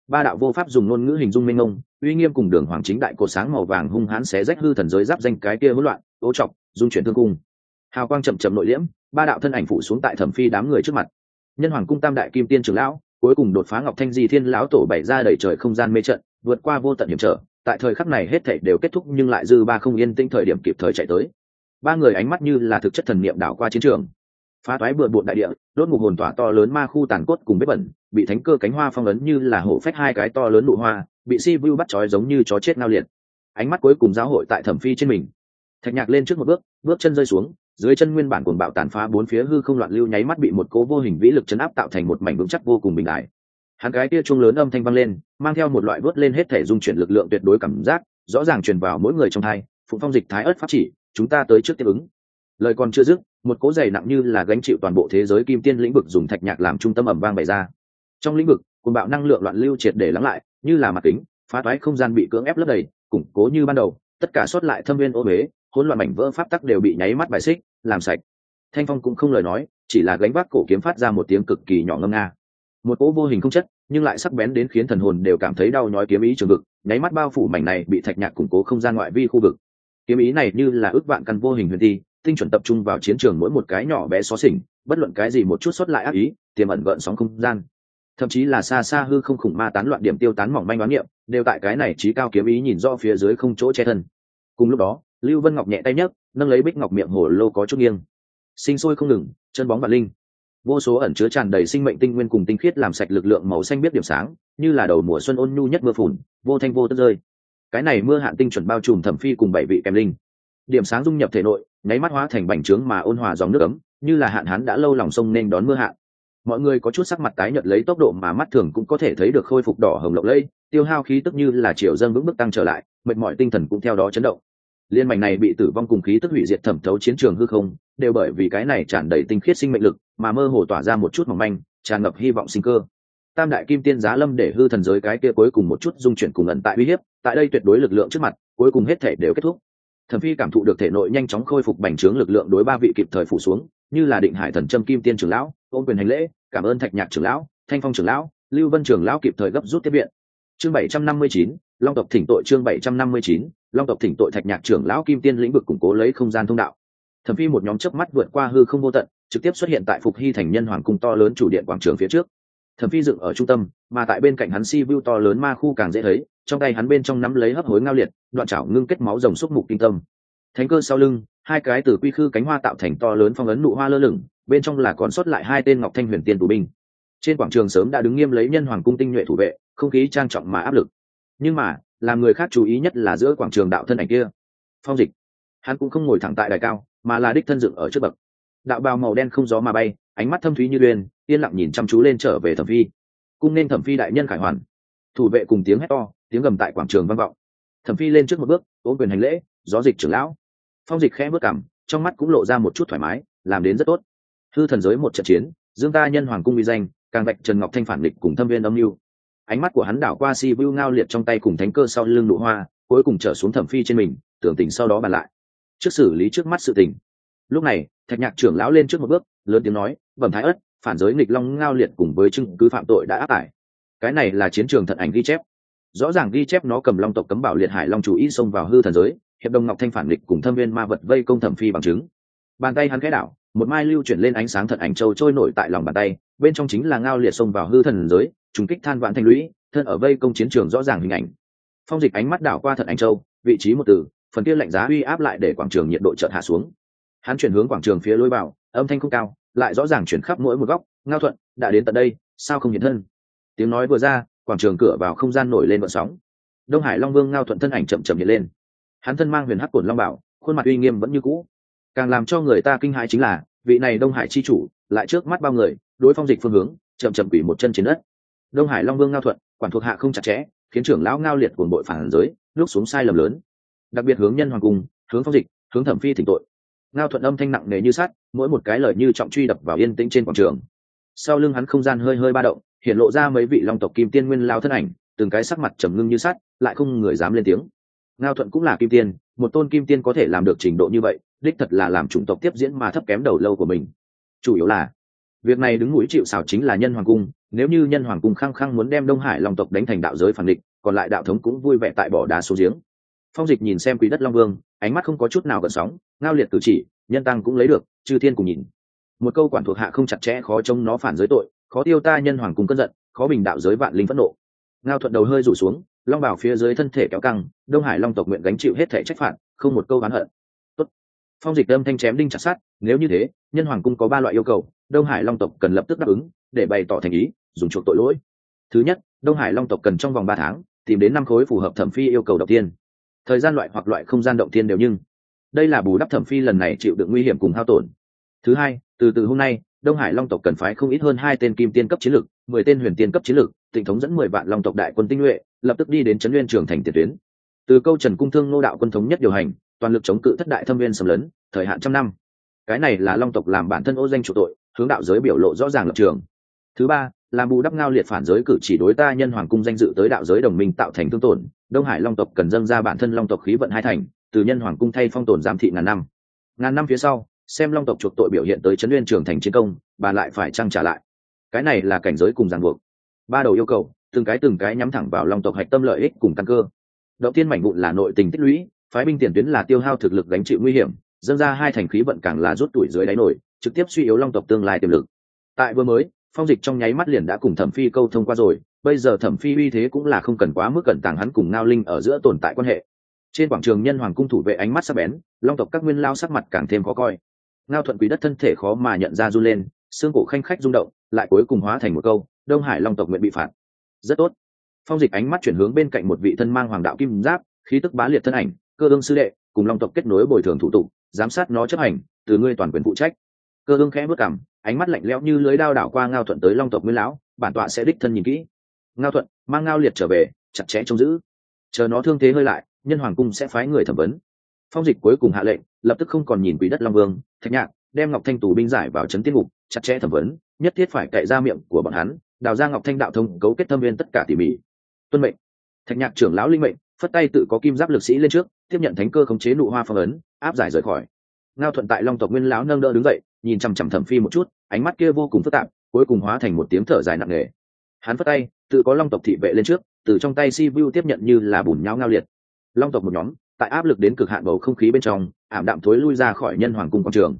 ba đạo vô pháp dùng ngôn ngữ hình dung minh ngông uy nghiêm cùng đường hoàng chính đại cột sáng màu vàng hung hãn xé rách hư thần giới giáp danh cái kia hỗn loạn ố chọc dung chuyển thương cung. Hào quang chậm chậm nội liễm, ba đạo thân ảnh phủ xuống tại thẩm phi đám người trước mặt. Nhân hoàng cung tam đại kim tiên trưởng lão, cuối cùng đột phá ngọc thanh di thiên lão tổ bảy ra đẩy trời không gian mê trận, vượt qua vô tận hiểm trở, tại thời khắc này hết thảy đều kết thúc nhưng lại dư ba không yên tĩnh thời điểm kịp thời chạy tới. Ba người ánh mắt như là thực chất thần niệm đảo qua chiến trường phá toái bừa bộn đại địa, đốt ngục hồn tỏa to lớn ma khu tàn cốt cùng bếp bẩn bị thánh cơ cánh hoa phong ấn như là hổ phách hai cái to lớn nụ hoa, bị si vu bắt trói giống như chó chết nao liệt. Ánh mắt cuối cùng giáo hội tại thẩm phi trên mình. Thạch nhạc lên trước một bước bước chân rơi xuống, dưới chân nguyên bản cuồng bạo tàn phá bốn phía hư không loạn lưu nháy mắt bị một cố vô hình vĩ lực chấn áp tạo thành một mảnh vững chắc vô cùng bình đại. Hắn cái kia chuông lớn âm thanh vang lên, mang theo một loại vớt lên hết thể dung chuyển lực lượng tuyệt đối cảm giác, rõ ràng truyền vào mỗi người trong thai phụng phong dịch thái ớt pháp chỉ, chúng ta tới trước tiếp ứng lời còn chưa dứt, một cố dày nặng như là gánh chịu toàn bộ thế giới kim tiên lĩnh vực dùng thạch nhạc làm trung tâm ẩm vang bày ra. Trong lĩnh vực cồn bạo năng lượng loạn lưu triệt để lắng lại, như là mặt kính, phá toái không gian bị cưỡng ép lấp đầy, củng cố như ban đầu, tất cả sót lại thâm viên ô huế, hỗn loạn mảnh vỡ pháp tắc đều bị nháy mắt bài xích, làm sạch. Thanh phong cũng không lời nói, chỉ là gánh vác cổ kiếm phát ra một tiếng cực kỳ nhỏ ngâm nga. Một cỗ vô hình không chất, nhưng lại sắc bén đến khiến thần hồn đều cảm thấy đau nhói kiếm ý trường vực, nháy mắt bao phủ mảnh này bị thạch nhạc củng cố không gian ngoại vi khu vực. Kiếm ý này như là ước vạn căn vô hình huyền ti tinh chuẩn tập trung vào chiến trường mỗi một cái nhỏ bé xó xỉnh, bất luận cái gì một chút xuất lại ác ý, tiềm ẩn gợn sóng không gian. Thậm chí là xa xa hư không khủng ma tán loạn điểm tiêu tán mỏng manh đoán niệm, đều tại cái này trí cao kiếm ý nhìn do phía dưới không chỗ che thân. Cùng lúc đó, lưu vân ngọc nhẹ tay nhấc, nâng lấy bích ngọc miệng hồ lô có chút nghiêng. Sinh sôi không ngừng, chân bóng bản linh. Vô số ẩn chứa tràn đầy sinh mệnh tinh nguyên cùng tinh khiết làm sạch lực lượng màu xanh biết điểm sáng, như là đầu mùa xuân ôn nhu nhất mưa phùn, vô thanh vô tức rơi. Cái này mưa hạn tinh chuẩn bao trùm thẩm phi cùng bảy vị kèm linh điểm sáng dung nhập thể nội, nháy mắt hóa thành bành trướng mà ôn hòa dòng nước ấm, như là hạn hán đã lâu lòng sông nên đón mưa hạn mọi người có chút sắc mặt tái nhợt lấy tốc độ mà mắt thường cũng có thể thấy được khôi phục đỏ hồng lộng lây tiêu hao khí tức như là chiều dâng vững bước tăng trở lại, mệt mỏi tinh thần cũng theo đó chấn động. Liên mảnh này bị tử vong cùng khí tức hủy diệt thẩm thấu chiến trường hư không, đều bởi vì cái này tràn đầy tinh khiết sinh mệnh lực mà mơ hồ tỏa ra một chút mỏng manh, tràn ngập hy vọng sinh cơ. Tam đại kim tiên giá lâm để hư thần giới cái kia cuối cùng một chút dung chuyển cùng ẩn tại uy hiếp, tại đây tuyệt đối lực lượng trước mặt, cuối cùng hết thể đều kết thúc thần phi cảm thụ được thể nội nhanh chóng khôi phục bành trướng lực lượng đối ba vị kịp thời phủ xuống, như là định hải thần trâm kim tiên trưởng lão ôm quyền hành lễ, cảm ơn thạch nhạc trưởng lão, thanh phong trưởng lão, lưu vân trưởng lão kịp thời gấp rút tiếp viện. Chương bảy trăm năm mươi chín, long tộc thỉnh tội chương bảy trăm năm mươi chín, long tộc thỉnh tội thạch nhạc trưởng lão kim tiên lĩnh vực củng cố lấy không gian thông đạo. Thẩm phi một nhóm chớp mắt vượt qua hư không vô tận, trực tiếp xuất hiện tại phục hy thành nhân hoàng cung to lớn chủ điện quảng trường phía trước thẩm phi dựng ở trung tâm, mà tại bên cạnh hắn si vu to lớn ma khu càng dễ thấy, trong tay hắn bên trong nắm lấy hấp hối ngao liệt, đoạn chảo ngưng kết máu rồng xúc mục kinh tâm. Thánh cơ sau lưng, hai cái từ quy khư cánh hoa tạo thành to lớn phong ấn nụ hoa lơ lửng, bên trong là còn sót lại hai tên ngọc thanh huyền tiên tù binh. Trên quảng trường sớm đã đứng nghiêm lấy nhân hoàng cung tinh nhuệ thủ vệ, không khí trang trọng mà áp lực. Nhưng mà, làm người khác chú ý nhất là giữa quảng trường đạo thân ảnh kia. Phong dịch. Hắn cũng không ngồi thẳng tại đài cao, mà là đích thân dựng ở trước bậc. Đạo bào màu đen không gió mà bay, ánh mắt thâm thúy như đuyên yên lặng nhìn chăm chú lên trở về thẩm phi. Cung nên thẩm phi đại nhân khải hoàn. Thủ vệ cùng tiếng hét to, tiếng gầm tại quảng trường vang vọng. Thẩm phi lên trước một bước, ôm quyền hành lễ, gió dịch trưởng lão. Phong dịch khẽ bước cảm trong mắt cũng lộ ra một chút thoải mái, làm đến rất tốt. Hư thần giới một trận chiến, dương ta nhân hoàng cung uy danh, càng vạch trần ngọc thanh phản địch cùng thâm viên âm mưu. Ánh mắt của hắn đảo qua si vu ngao liệt trong tay cùng thánh cơ sau lưng nụ hoa, cuối cùng trở xuống thẩm phi trên mình, tưởng tình sau đó bàn lại. Trước xử lý trước mắt sự tình. Lúc này, thạch nhạc trưởng lão lên trước một bước, lớn tiếng nói, bẩm thái ất phản giới nghịch long ngao liệt cùng với chứng cứ phạm tội đã áp tải. Cái này là chiến trường thận ảnh ghi chép. Rõ ràng ghi chép nó cầm long tộc cấm bảo liệt hải long chủ ý xông vào hư thần giới, hiệp đồng ngọc thanh phản nghịch cùng thâm viên ma vật vây công thẩm phi bằng chứng. Bàn tay hắn khẽ đảo, một mai lưu chuyển lên ánh sáng thận ảnh châu trôi nổi tại lòng bàn tay, bên trong chính là ngao liệt xông vào hư thần giới, trùng kích than vạn thành lũy, thân ở vây công chiến trường rõ ràng hình ảnh. Phong dịch ánh mắt đảo qua thận ảnh châu, vị trí một từ, phần kia lạnh giá uy áp lại để quảng trường nhiệt độ chợt hạ xuống. Hắn chuyển hướng quảng trường phía lối vào, âm thanh không cao lại rõ ràng chuyển khắp mỗi một góc. Ngao thuận, đã đến tận đây, sao không hiện thân? Tiếng nói vừa ra, quảng trường cửa vào không gian nổi lên vận sóng. Đông hải long vương ngao thuận thân ảnh chậm chậm hiện lên. Hắn thân mang huyền hắc cổn long bảo, khuôn mặt uy nghiêm vẫn như cũ. Càng làm cho người ta kinh hãi chính là, vị này đông hải chi chủ, lại trước mắt bao người, đối phong dịch phương hướng, chậm chậm quỷ một chân trên đất. Đông hải long vương ngao thuận, quản thuộc hạ không chặt chẽ, khiến trưởng lão ngao liệt cuồng bội phản giới lúc xuống sai lầm lớn. Đặc biệt hướng nhân hoàng cung, hướng phong dịch, hướng thẩm phi thỉnh tội ngao thuận âm thanh nặng nề như sắt, mỗi một cái lời như trọng truy đập vào yên tĩnh trên quảng trường. Sau lưng hắn không gian hơi hơi ba động, hiện lộ ra mấy vị long tộc kim tiên nguyên lao thân ảnh, từng cái sắc mặt trầm ngưng như sắt, lại không người dám lên tiếng. Ngao thuận cũng là kim tiên, một tôn kim tiên có thể làm được trình độ như vậy, đích thật là làm chủng tộc tiếp diễn mà thấp kém đầu lâu của mình. Chủ yếu là, việc này đứng mũi chịu xảo chính là nhân hoàng cung, nếu như nhân hoàng cung khăng khăng muốn đem đông hải long tộc đánh thành đạo giới phản địch, còn lại đạo thống cũng vui vẻ tại bỏ đá số giếng. Phong dịch nhìn xem quý đất long vương ánh mắt không có chút nào gần sóng, ngao liệt cử chỉ, nhân tăng cũng lấy được, chư thiên cùng nhìn. Một câu quản thuộc hạ không chặt chẽ khó trông nó phản giới tội, khó tiêu ta nhân hoàng cung cơn giận, khó bình đạo giới vạn linh phẫn nộ. Ngao thuận đầu hơi rủ xuống, long bảo phía dưới thân thể kéo căng, đông hải long tộc nguyện gánh chịu hết thể trách phạt, không một câu oán hận. Tốt. phong dịch âm thanh chém đinh chặt sát nếu như thế, nhân hoàng cung có ba loại yêu cầu, đông hải long tộc cần lập tức đáp ứng, để bày tỏ thành ý, dùng chuộc tội lỗi. Thứ nhất, đông hải long tộc cần trong vòng ba tháng, tìm đến năm khối phù hợp thẩm phi yêu cầu đầu tiên thời gian loại hoặc loại không gian động thiên đều nhưng đây là bù đắp thẩm phi lần này chịu được nguy hiểm cùng hao tổn. Thứ hai, từ từ hôm nay, đông hải long tộc cần phái không ít hơn hai tên kim tiên cấp chiến lược, mười tên huyền tiên cấp chiến lược tỉnh thống dẫn mười vạn long tộc đại quân tinh nhuệ, lập tức đi đến trấn nguyên trường thành tiền tuyến. Từ câu trần cung thương nô đạo quân thống nhất điều hành, toàn lực chống cự thất đại thâm viên sầm lớn thời hạn trăm năm. Cái này là long tộc làm bản thân ô danh chủ tội, hướng đạo giới biểu lộ rõ ràng lập trường. Thứ ba, làm bù đắp ngao liệt phản giới cử chỉ đối ta nhân hoàng cung danh dự tới đạo giới đồng minh tạo thành thương tổn đông hải long tộc cần dâng ra bản thân long tộc khí vận hai thành, từ nhân hoàng cung thay phong tồn giám thị ngàn năm. Ngàn năm phía sau, xem long tộc chuộc tội biểu hiện tới trấn nguyên trường thành chiến công, bà lại phải trăng trả lại. Cái này là cảnh giới cùng ràng buộc. Ba đầu yêu cầu, từng cái từng cái nhắm thẳng vào long tộc hạch tâm lợi ích cùng căn cơ. Động tiên mảnh vụn là nội tình tích lũy, phái binh tiền tuyến là tiêu hao thực lực gánh chịu nguy hiểm, dâng ra hai thành khí vận càng là rút tuổi dưới đáy nổi, trực tiếp suy yếu long tộc tương lai tiềm lực. Tại vừa mới phong dịch trong nháy mắt liền đã cùng thẩm phi câu thông qua rồi, bây giờ thẩm phi uy thế cũng là không cần quá mức cẩn tàng hắn cùng ngao linh ở giữa tồn tại quan hệ. Trên quảng trường nhân hoàng cung thủ vệ ánh mắt sắc bén, long tộc các nguyên lao sắc mặt càng thêm khó coi. Ngao thuận quý đất thân thể khó mà nhận ra run lên, xương cổ khanh khách rung động, lại cuối cùng hóa thành một câu, đông hải long tộc nguyện bị phạt. Rất tốt. Phong dịch ánh mắt chuyển hướng bên cạnh một vị thân mang hoàng đạo kim giáp, khí tức bá liệt thân ảnh, cơ ương sư đệ, cùng long tộc kết nối bồi thường thủ tục, giám sát nó chấp hành, từ ngươi toàn quyền phụ trách. Cơ ương khẽ bước cảm ánh mắt lạnh lẽo như lưới đao đảo qua ngao thuận tới long tộc nguyên lão, bản tọa sẽ đích thân nhìn kỹ. Ngao thuận, mang ngao liệt trở về, chặt chẽ trông giữ. Chờ nó thương thế hơi lại, nhân hoàng cung sẽ phái người thẩm vấn. Phong dịch cuối cùng hạ lệnh, lập tức không còn nhìn quỷ đất long vương, thạch nhạc, đem ngọc thanh tù binh giải vào trấn tiên ngục, chặt chẽ thẩm vấn, nhất thiết phải cậy ra miệng của bọn hắn, đào ra ngọc thanh đạo thông cấu kết thâm viên tất cả tỉ mỉ. Tuân mệnh. Thạch nhạc trưởng lão linh mệnh, phất tay tự có kim giáp lực sĩ lên trước, tiếp nhận thánh cơ khống chế nụ hoa phong ấn, áp giải rời khỏi. Ngao thuận tại long tộc nguyên lão nâng đỡ đứng dậy nhìn chằm chằm thẩm phi một chút, ánh mắt kia vô cùng phức tạp, cuối cùng hóa thành một tiếng thở dài nặng nề. Hắn phất tay, tự có long tộc thị vệ lên trước, từ trong tay si vu tiếp nhận như là bùn nhão ngao liệt. Long tộc một nhóm, tại áp lực đến cực hạn bầu không khí bên trong, ảm đạm thối lui ra khỏi nhân hoàng cung quảng trường.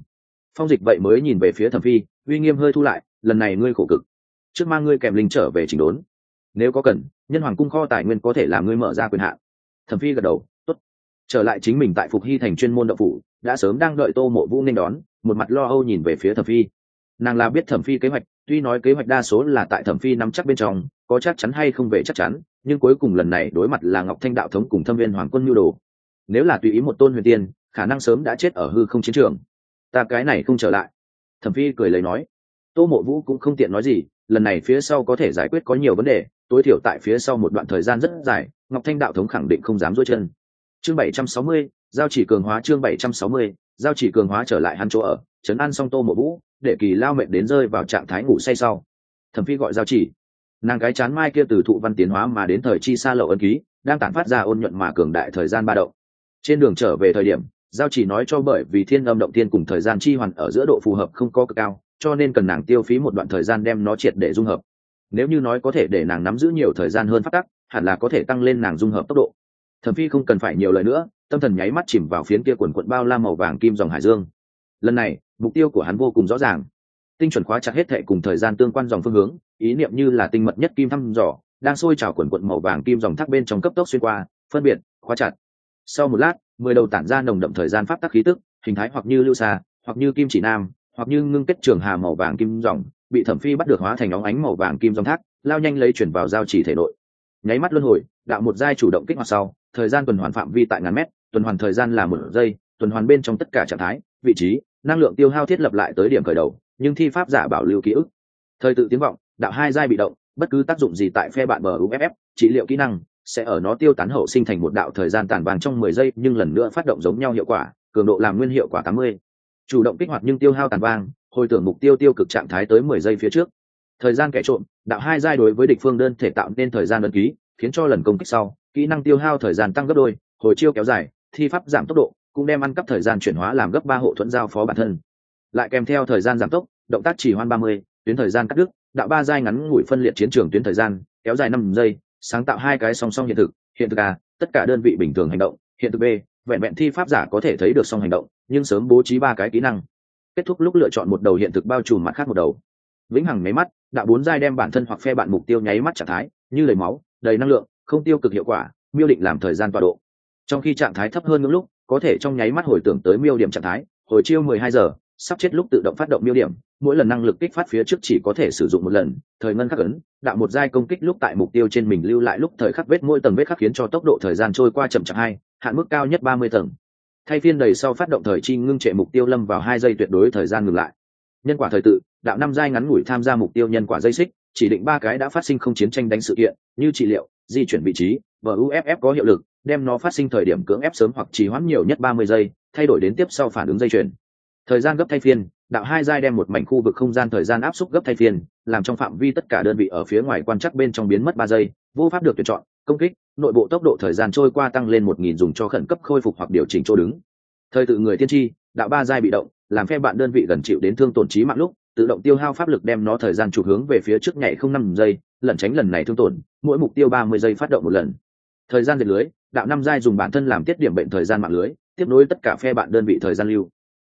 Phong dịch vậy mới nhìn về phía thẩm phi, uy nghiêm hơi thu lại, lần này ngươi khổ cực. Trước mang ngươi kèm linh trở về chỉnh đốn. Nếu có cần, nhân hoàng cung kho tài nguyên có thể làm ngươi mở ra quyền hạn. Thẩm phi gật đầu, tốt. Trở lại chính mình tại phục hy thành chuyên môn đậu phủ, đã sớm đang đợi tô mộ vũ nên đón một mặt lo âu nhìn về phía thẩm phi. Nàng là biết thẩm phi kế hoạch, tuy nói kế hoạch đa số là tại thẩm phi nắm chắc bên trong, có chắc chắn hay không về chắc chắn, nhưng cuối cùng lần này đối mặt là ngọc thanh đạo thống cùng thâm viên hoàng quân nhu đồ. Nếu là tùy ý một tôn huyền tiên, khả năng sớm đã chết ở hư không chiến trường. Ta cái này không trở lại. Thẩm phi cười lấy nói. Tô mộ vũ cũng không tiện nói gì, lần này phía sau có thể giải quyết có nhiều vấn đề, tối thiểu tại phía sau một đoạn thời gian rất dài, ngọc thanh đạo thống khẳng định không dám dối chân. Chương bảy trăm sáu mươi, giao chỉ cường hóa chương bảy trăm sáu mươi giao chỉ cường hóa trở lại hắn chỗ ở, chấn an xong tô mộ vũ, để kỳ lao mệnh đến rơi vào trạng thái ngủ say sau. Thẩm phi gọi giao chỉ. Nàng cái chán mai kia từ thụ văn tiến hóa mà đến thời chi xa lậu ân ký, đang tản phát ra ôn nhuận mà cường đại thời gian ba động. Trên đường trở về thời điểm, giao chỉ nói cho bởi vì thiên âm động tiên cùng thời gian chi hoàn ở giữa độ phù hợp không có cực cao, cho nên cần nàng tiêu phí một đoạn thời gian đem nó triệt để dung hợp. Nếu như nói có thể để nàng nắm giữ nhiều thời gian hơn phát tắc, hẳn là có thể tăng lên nàng dung hợp tốc độ. Thẩm phi không cần phải nhiều lời nữa tâm thần nháy mắt chìm vào phiến kia quần quận bao la màu vàng kim dòng hải dương. Lần này, mục tiêu của hắn vô cùng rõ ràng. Tinh chuẩn khóa chặt hết thệ cùng thời gian tương quan dòng phương hướng, ý niệm như là tinh mật nhất kim thăm dò, đang sôi trào quần quận màu vàng kim dòng thác bên trong cấp tốc xuyên qua, phân biệt, khóa chặt. Sau một lát, mười đầu tản ra nồng đậm thời gian pháp tắc khí tức, hình thái hoặc như lưu xa hoặc như kim chỉ nam, hoặc như ngưng kết trường hà màu vàng kim dòng, bị thẩm phi bắt được hóa thành óng ánh màu vàng kim dòng thác, lao nhanh lấy chuyển vào giao chỉ thể nội. Nháy mắt luân hồi, đạo một giai chủ động kích hoạt sau, thời gian tuần hoàn phạm vi tại ngàn mét tuần hoàn thời gian là một giây, tuần hoàn bên trong tất cả trạng thái, vị trí, năng lượng tiêu hao thiết lập lại tới điểm khởi đầu, nhưng thi pháp giả bảo lưu ký ức. Thời tự tiếng vọng, đạo hai giai bị động, bất cứ tác dụng gì tại phe bạn bờ uff trị liệu kỹ năng, sẽ ở nó tiêu tán hậu sinh thành một đạo thời gian tàn vàng trong mười giây, nhưng lần nữa phát động giống nhau hiệu quả, cường độ làm nguyên hiệu quả tám mươi. Chủ động kích hoạt nhưng tiêu hao tàn vang hồi tưởng mục tiêu tiêu cực trạng thái tới mười giây phía trước. Thời gian kẻ trộm, đạo hai giai đối với địch phương đơn thể tạo nên thời gian đơn ký, khiến cho lần công kích sau, kỹ năng tiêu hao thời gian tăng gấp đôi, hồi chiêu kéo dài thi pháp giảm tốc độ, cũng đem ăn cắp thời gian chuyển hóa làm gấp ba hộ thuẫn giao phó bản thân. Lại kèm theo thời gian giảm tốc, động tác chỉ hoan ba mươi, tuyến thời gian cắt đứt, đạo ba giai ngắn ngủi phân liệt chiến trường tuyến thời gian, kéo dài năm giây, sáng tạo hai cái song song hiện thực hiện thực a, tất cả đơn vị bình thường hành động, hiện thực b, vẹn vẹn thi pháp giả có thể thấy được song hành động, nhưng sớm bố trí ba cái kỹ năng. Kết thúc lúc lựa chọn một đầu hiện thực bao trùm mặt khác một đầu. Vĩnh hằng máy mắt, đạo bốn giai đem bản thân hoặc phe bạn mục tiêu nháy mắt trạng thái, như đầy máu, đầy năng lượng, không tiêu cực hiệu quả, miêu định làm thời gian tọa độ trong khi trạng thái thấp hơn những lúc, có thể trong nháy mắt hồi tưởng tới miêu điểm trạng thái, hồi chiêu mười hai giờ, sắp chết lúc tự động phát động miêu điểm, mỗi lần năng lực kích phát phía trước chỉ có thể sử dụng một lần, thời ngân khắc ấn, đạo một giai công kích lúc tại mục tiêu trên mình lưu lại lúc thời khắc vết mỗi tầng vết khắc khiến cho tốc độ thời gian trôi qua chậm chạp hai, hạn mức cao nhất ba mươi tầng. Thay phiên đầy sau phát động thời chi ngưng trệ mục tiêu lâm vào hai giây tuyệt đối thời gian ngừng lại. Nhân quả thời tự, đạo năm giai ngắn ngủi tham gia mục tiêu nhân quả dây xích, chỉ định ba cái đã phát sinh không chiến tranh đánh sự kiện, như trị liệu, di chuyển vị trí và uff có hiệu lực đem nó phát sinh thời điểm cưỡng ép sớm hoặc trì hoãn nhiều nhất ba mươi giây, thay đổi đến tiếp sau phản ứng dây chuyền. thời gian gấp thay phiên, đạo hai giai đem một mảnh khu vực không gian thời gian áp suất gấp thay phiên, làm trong phạm vi tất cả đơn vị ở phía ngoài quan chắc bên trong biến mất ba giây, vô pháp được tuyển chọn, công kích, nội bộ tốc độ thời gian trôi qua tăng lên một nghìn dùng cho khẩn cấp khôi phục hoặc điều chỉnh chỗ đứng thời tự người tiên tri, đạo ba giai bị động, làm phe bạn đơn vị gần chịu đến thương tổn trí mạng lúc, tự động tiêu hao pháp lực đem nó thời gian chủ hướng về phía trước nhảy không năm giây, lẩn tránh lần này thương tổn, mỗi mục tiêu ba mươi giây phát động một lần thời gian diệt lưới đạo năm giai dùng bản thân làm tiết điểm bệnh thời gian mạng lưới, tiếp nối tất cả phe bạn đơn vị thời gian lưu.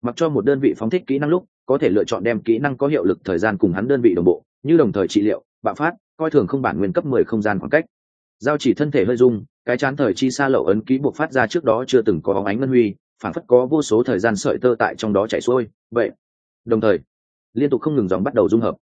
Mặc cho một đơn vị phóng thích kỹ năng lúc, có thể lựa chọn đem kỹ năng có hiệu lực thời gian cùng hắn đơn vị đồng bộ, như đồng thời trị liệu, bạo phát, coi thường không bản nguyên cấp mười không gian khoảng cách. Giao chỉ thân thể hơi dung cái chán thời chi xa lậu ấn ký buộc phát ra trước đó chưa từng có bóng ánh ngân huy, phản phất có vô số thời gian sợi tơ tại trong đó chảy xuôi, vậy. Đồng thời, liên tục không ngừng dòng bắt đầu dung hợp.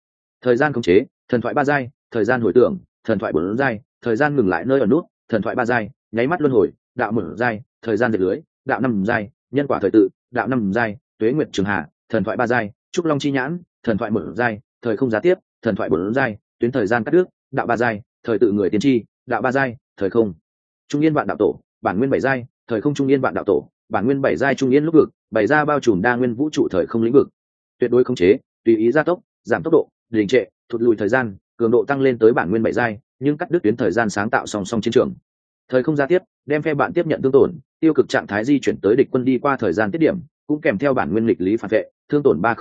Thời gian khống chế, thần thoại ba giai, thời gian hồi tưởng, thần thoại bốn giai, thời gian ngừng lại nơi ở nút, thần thoại ba giai nháy mắt luân hồi, đạo mở giai, thời gian dệt lưới, đạo năm giai, nhân quả thời tự, đạo năm giai, tuế nguyệt trường hạ, thần thoại ba giai, trúc long chi nhãn, thần thoại mở giai, thời không giá tiếp, thần thoại bốn giai, tuyến thời gian cắt đứt, đạo ba giai, thời tự người tiên tri, đạo ba giai, thời không. Trung yên vạn đạo tổ, bản nguyên bảy giai, thời không trung yên vạn đạo tổ, bản nguyên bảy giai trung yên lúc vực, bảy ra bao trùm đa nguyên vũ trụ thời không lĩnh vực. Tuyệt đối khống chế, tùy ý gia tốc, giảm tốc độ, đình trệ, thụt lùi thời gian, cường độ tăng lên tới bản nguyên bảy giai, nhưng cắt đứt tuyến thời gian sáng tạo song song chiến trường thời không gia tiếp, đem phe bạn tiếp nhận tương tổn, tiêu cực trạng thái di chuyển tới địch quân đi qua thời gian tiết điểm, cũng kèm theo bản nguyên lịch lý phản vệ, thương tổn ba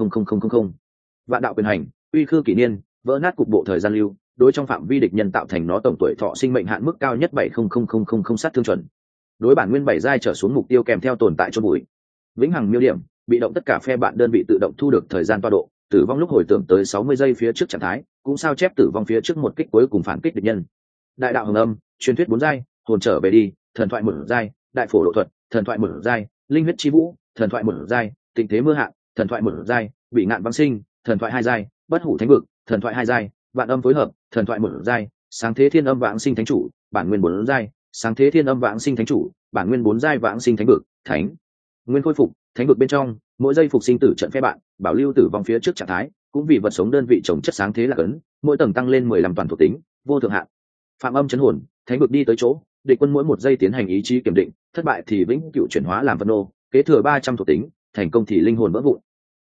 vạn đạo quyền hành, uy khư kỷ niên, vỡ nát cục bộ thời gian lưu, đối trong phạm vi địch nhân tạo thành nó tổng tuổi thọ sinh mệnh hạn mức cao nhất bảy sát thương chuẩn. Đối bản nguyên bảy giai trở xuống mục tiêu kèm theo tồn tại cho bụi. Vĩnh hằng miêu điểm, bị động tất cả phe bạn đơn vị tự động thu được thời gian toa độ, tử vong lúc hồi tưởng tới sáu mươi giây phía trước trạng thái, cũng sao chép tử vong phía trước một kích cuối cùng phản kích địch nhân. Đại đạo hồng âm, truyền thuyết bốn giai hồn trở về đi, thần thoại một giai đại phổ độ thuật, thần thoại một giai linh huyết chi vũ, thần thoại một giai tình thế mưa hạn thần thoại một giai bị ngạn văn sinh, thần thoại hai giai bất hủ thánh vực, thần thoại hai giai vạn âm phối hợp, thần thoại một giai sáng thế thiên âm vãng sinh thánh chủ, bản nguyên bốn giai sáng thế thiên âm vãng sinh thánh chủ, bản nguyên bốn giai vãng sinh thánh vực, thánh. Nguyên khôi phục, thánh vực bên trong, mỗi giây phục sinh tử trận phe bạn, bảo lưu tử vong phía trước trạng thái, cũng vì vật sống đơn vị trồng chất sáng thế là cấn, mỗi tầng tăng lên mười lăm toàn thuộc tính, vô thượng hạn phạm âm chấn hồn, thánh vực đi tới chỗ địch quân mỗi một giây tiến hành ý chí kiểm định, thất bại thì vĩnh cựu chuyển hóa làm vật nô, kế thừa ba trăm thuộc tính, thành công thì linh hồn vỡ vụn.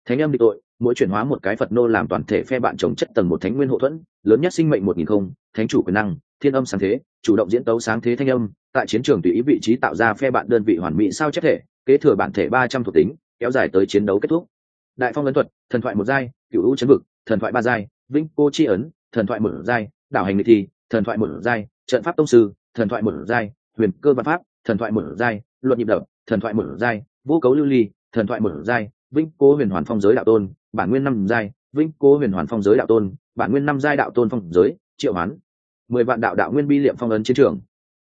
Thánh âm bị tội, mỗi chuyển hóa một cái phật nô làm toàn thể phe bạn trồng chất tầng một thánh nguyên hậu thuẫn, lớn nhất sinh mệnh một nghìn không, thánh chủ quyền năng, thiên âm sáng thế, chủ động diễn tấu sáng thế thanh âm, tại chiến trường tùy ý vị trí tạo ra phe bạn đơn vị hoàn mỹ sao chép thể, kế thừa bản thể ba trăm thuộc tính, kéo dài tới chiến đấu kết thúc. Đại phong ấn thuật, thần thoại một giai cựu hữu chấn vực, thần thoại ba giai, vĩnh cô chi ấn, thần thoại một giai, đảo hành nghị thi, thần thoại một giai, trận pháp tông sư thần thoại một giai, huyền cơ văn pháp, thần thoại một giai, luật nhịp đập, thần thoại một giai vô cấu lưu ly, thần thoại một giai, vĩnh cố huyền hoàn phong giới đạo tôn, bản nguyên năm giai, vĩnh cố huyền hoàn phong giới đạo tôn, bản nguyên năm giai đạo tôn phong giới, triệu hoán. Mười vạn đạo đạo nguyên bi liệm phong ấn chiến trường.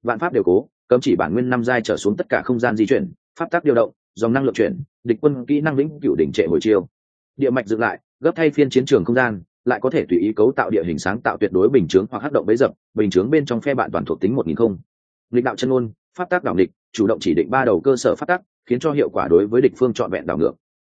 Vạn pháp đều cố, cấm chỉ bản nguyên năm giai trở xuống tất cả không gian di chuyển, pháp tác điều động, dòng năng lượng chuyển, địch quân kỹ năng lĩnh cựu đỉnh trệ hồi chiêu. Địa mạch dựng lại, gấp thay phiên chiến trường không gian lại có thể tùy ý cấu tạo địa hình sáng tạo tuyệt đối bình chướng hoặc hắc động bấy dập, bình chướng bên trong phe bạn toàn thuộc tính một nghìn không. Lịch đạo chân ngôn, pháp tác đảo địch chủ động chỉ định ba đầu cơ sở pháp tác, khiến cho hiệu quả đối với địch phương trọn vẹn đảo ngược.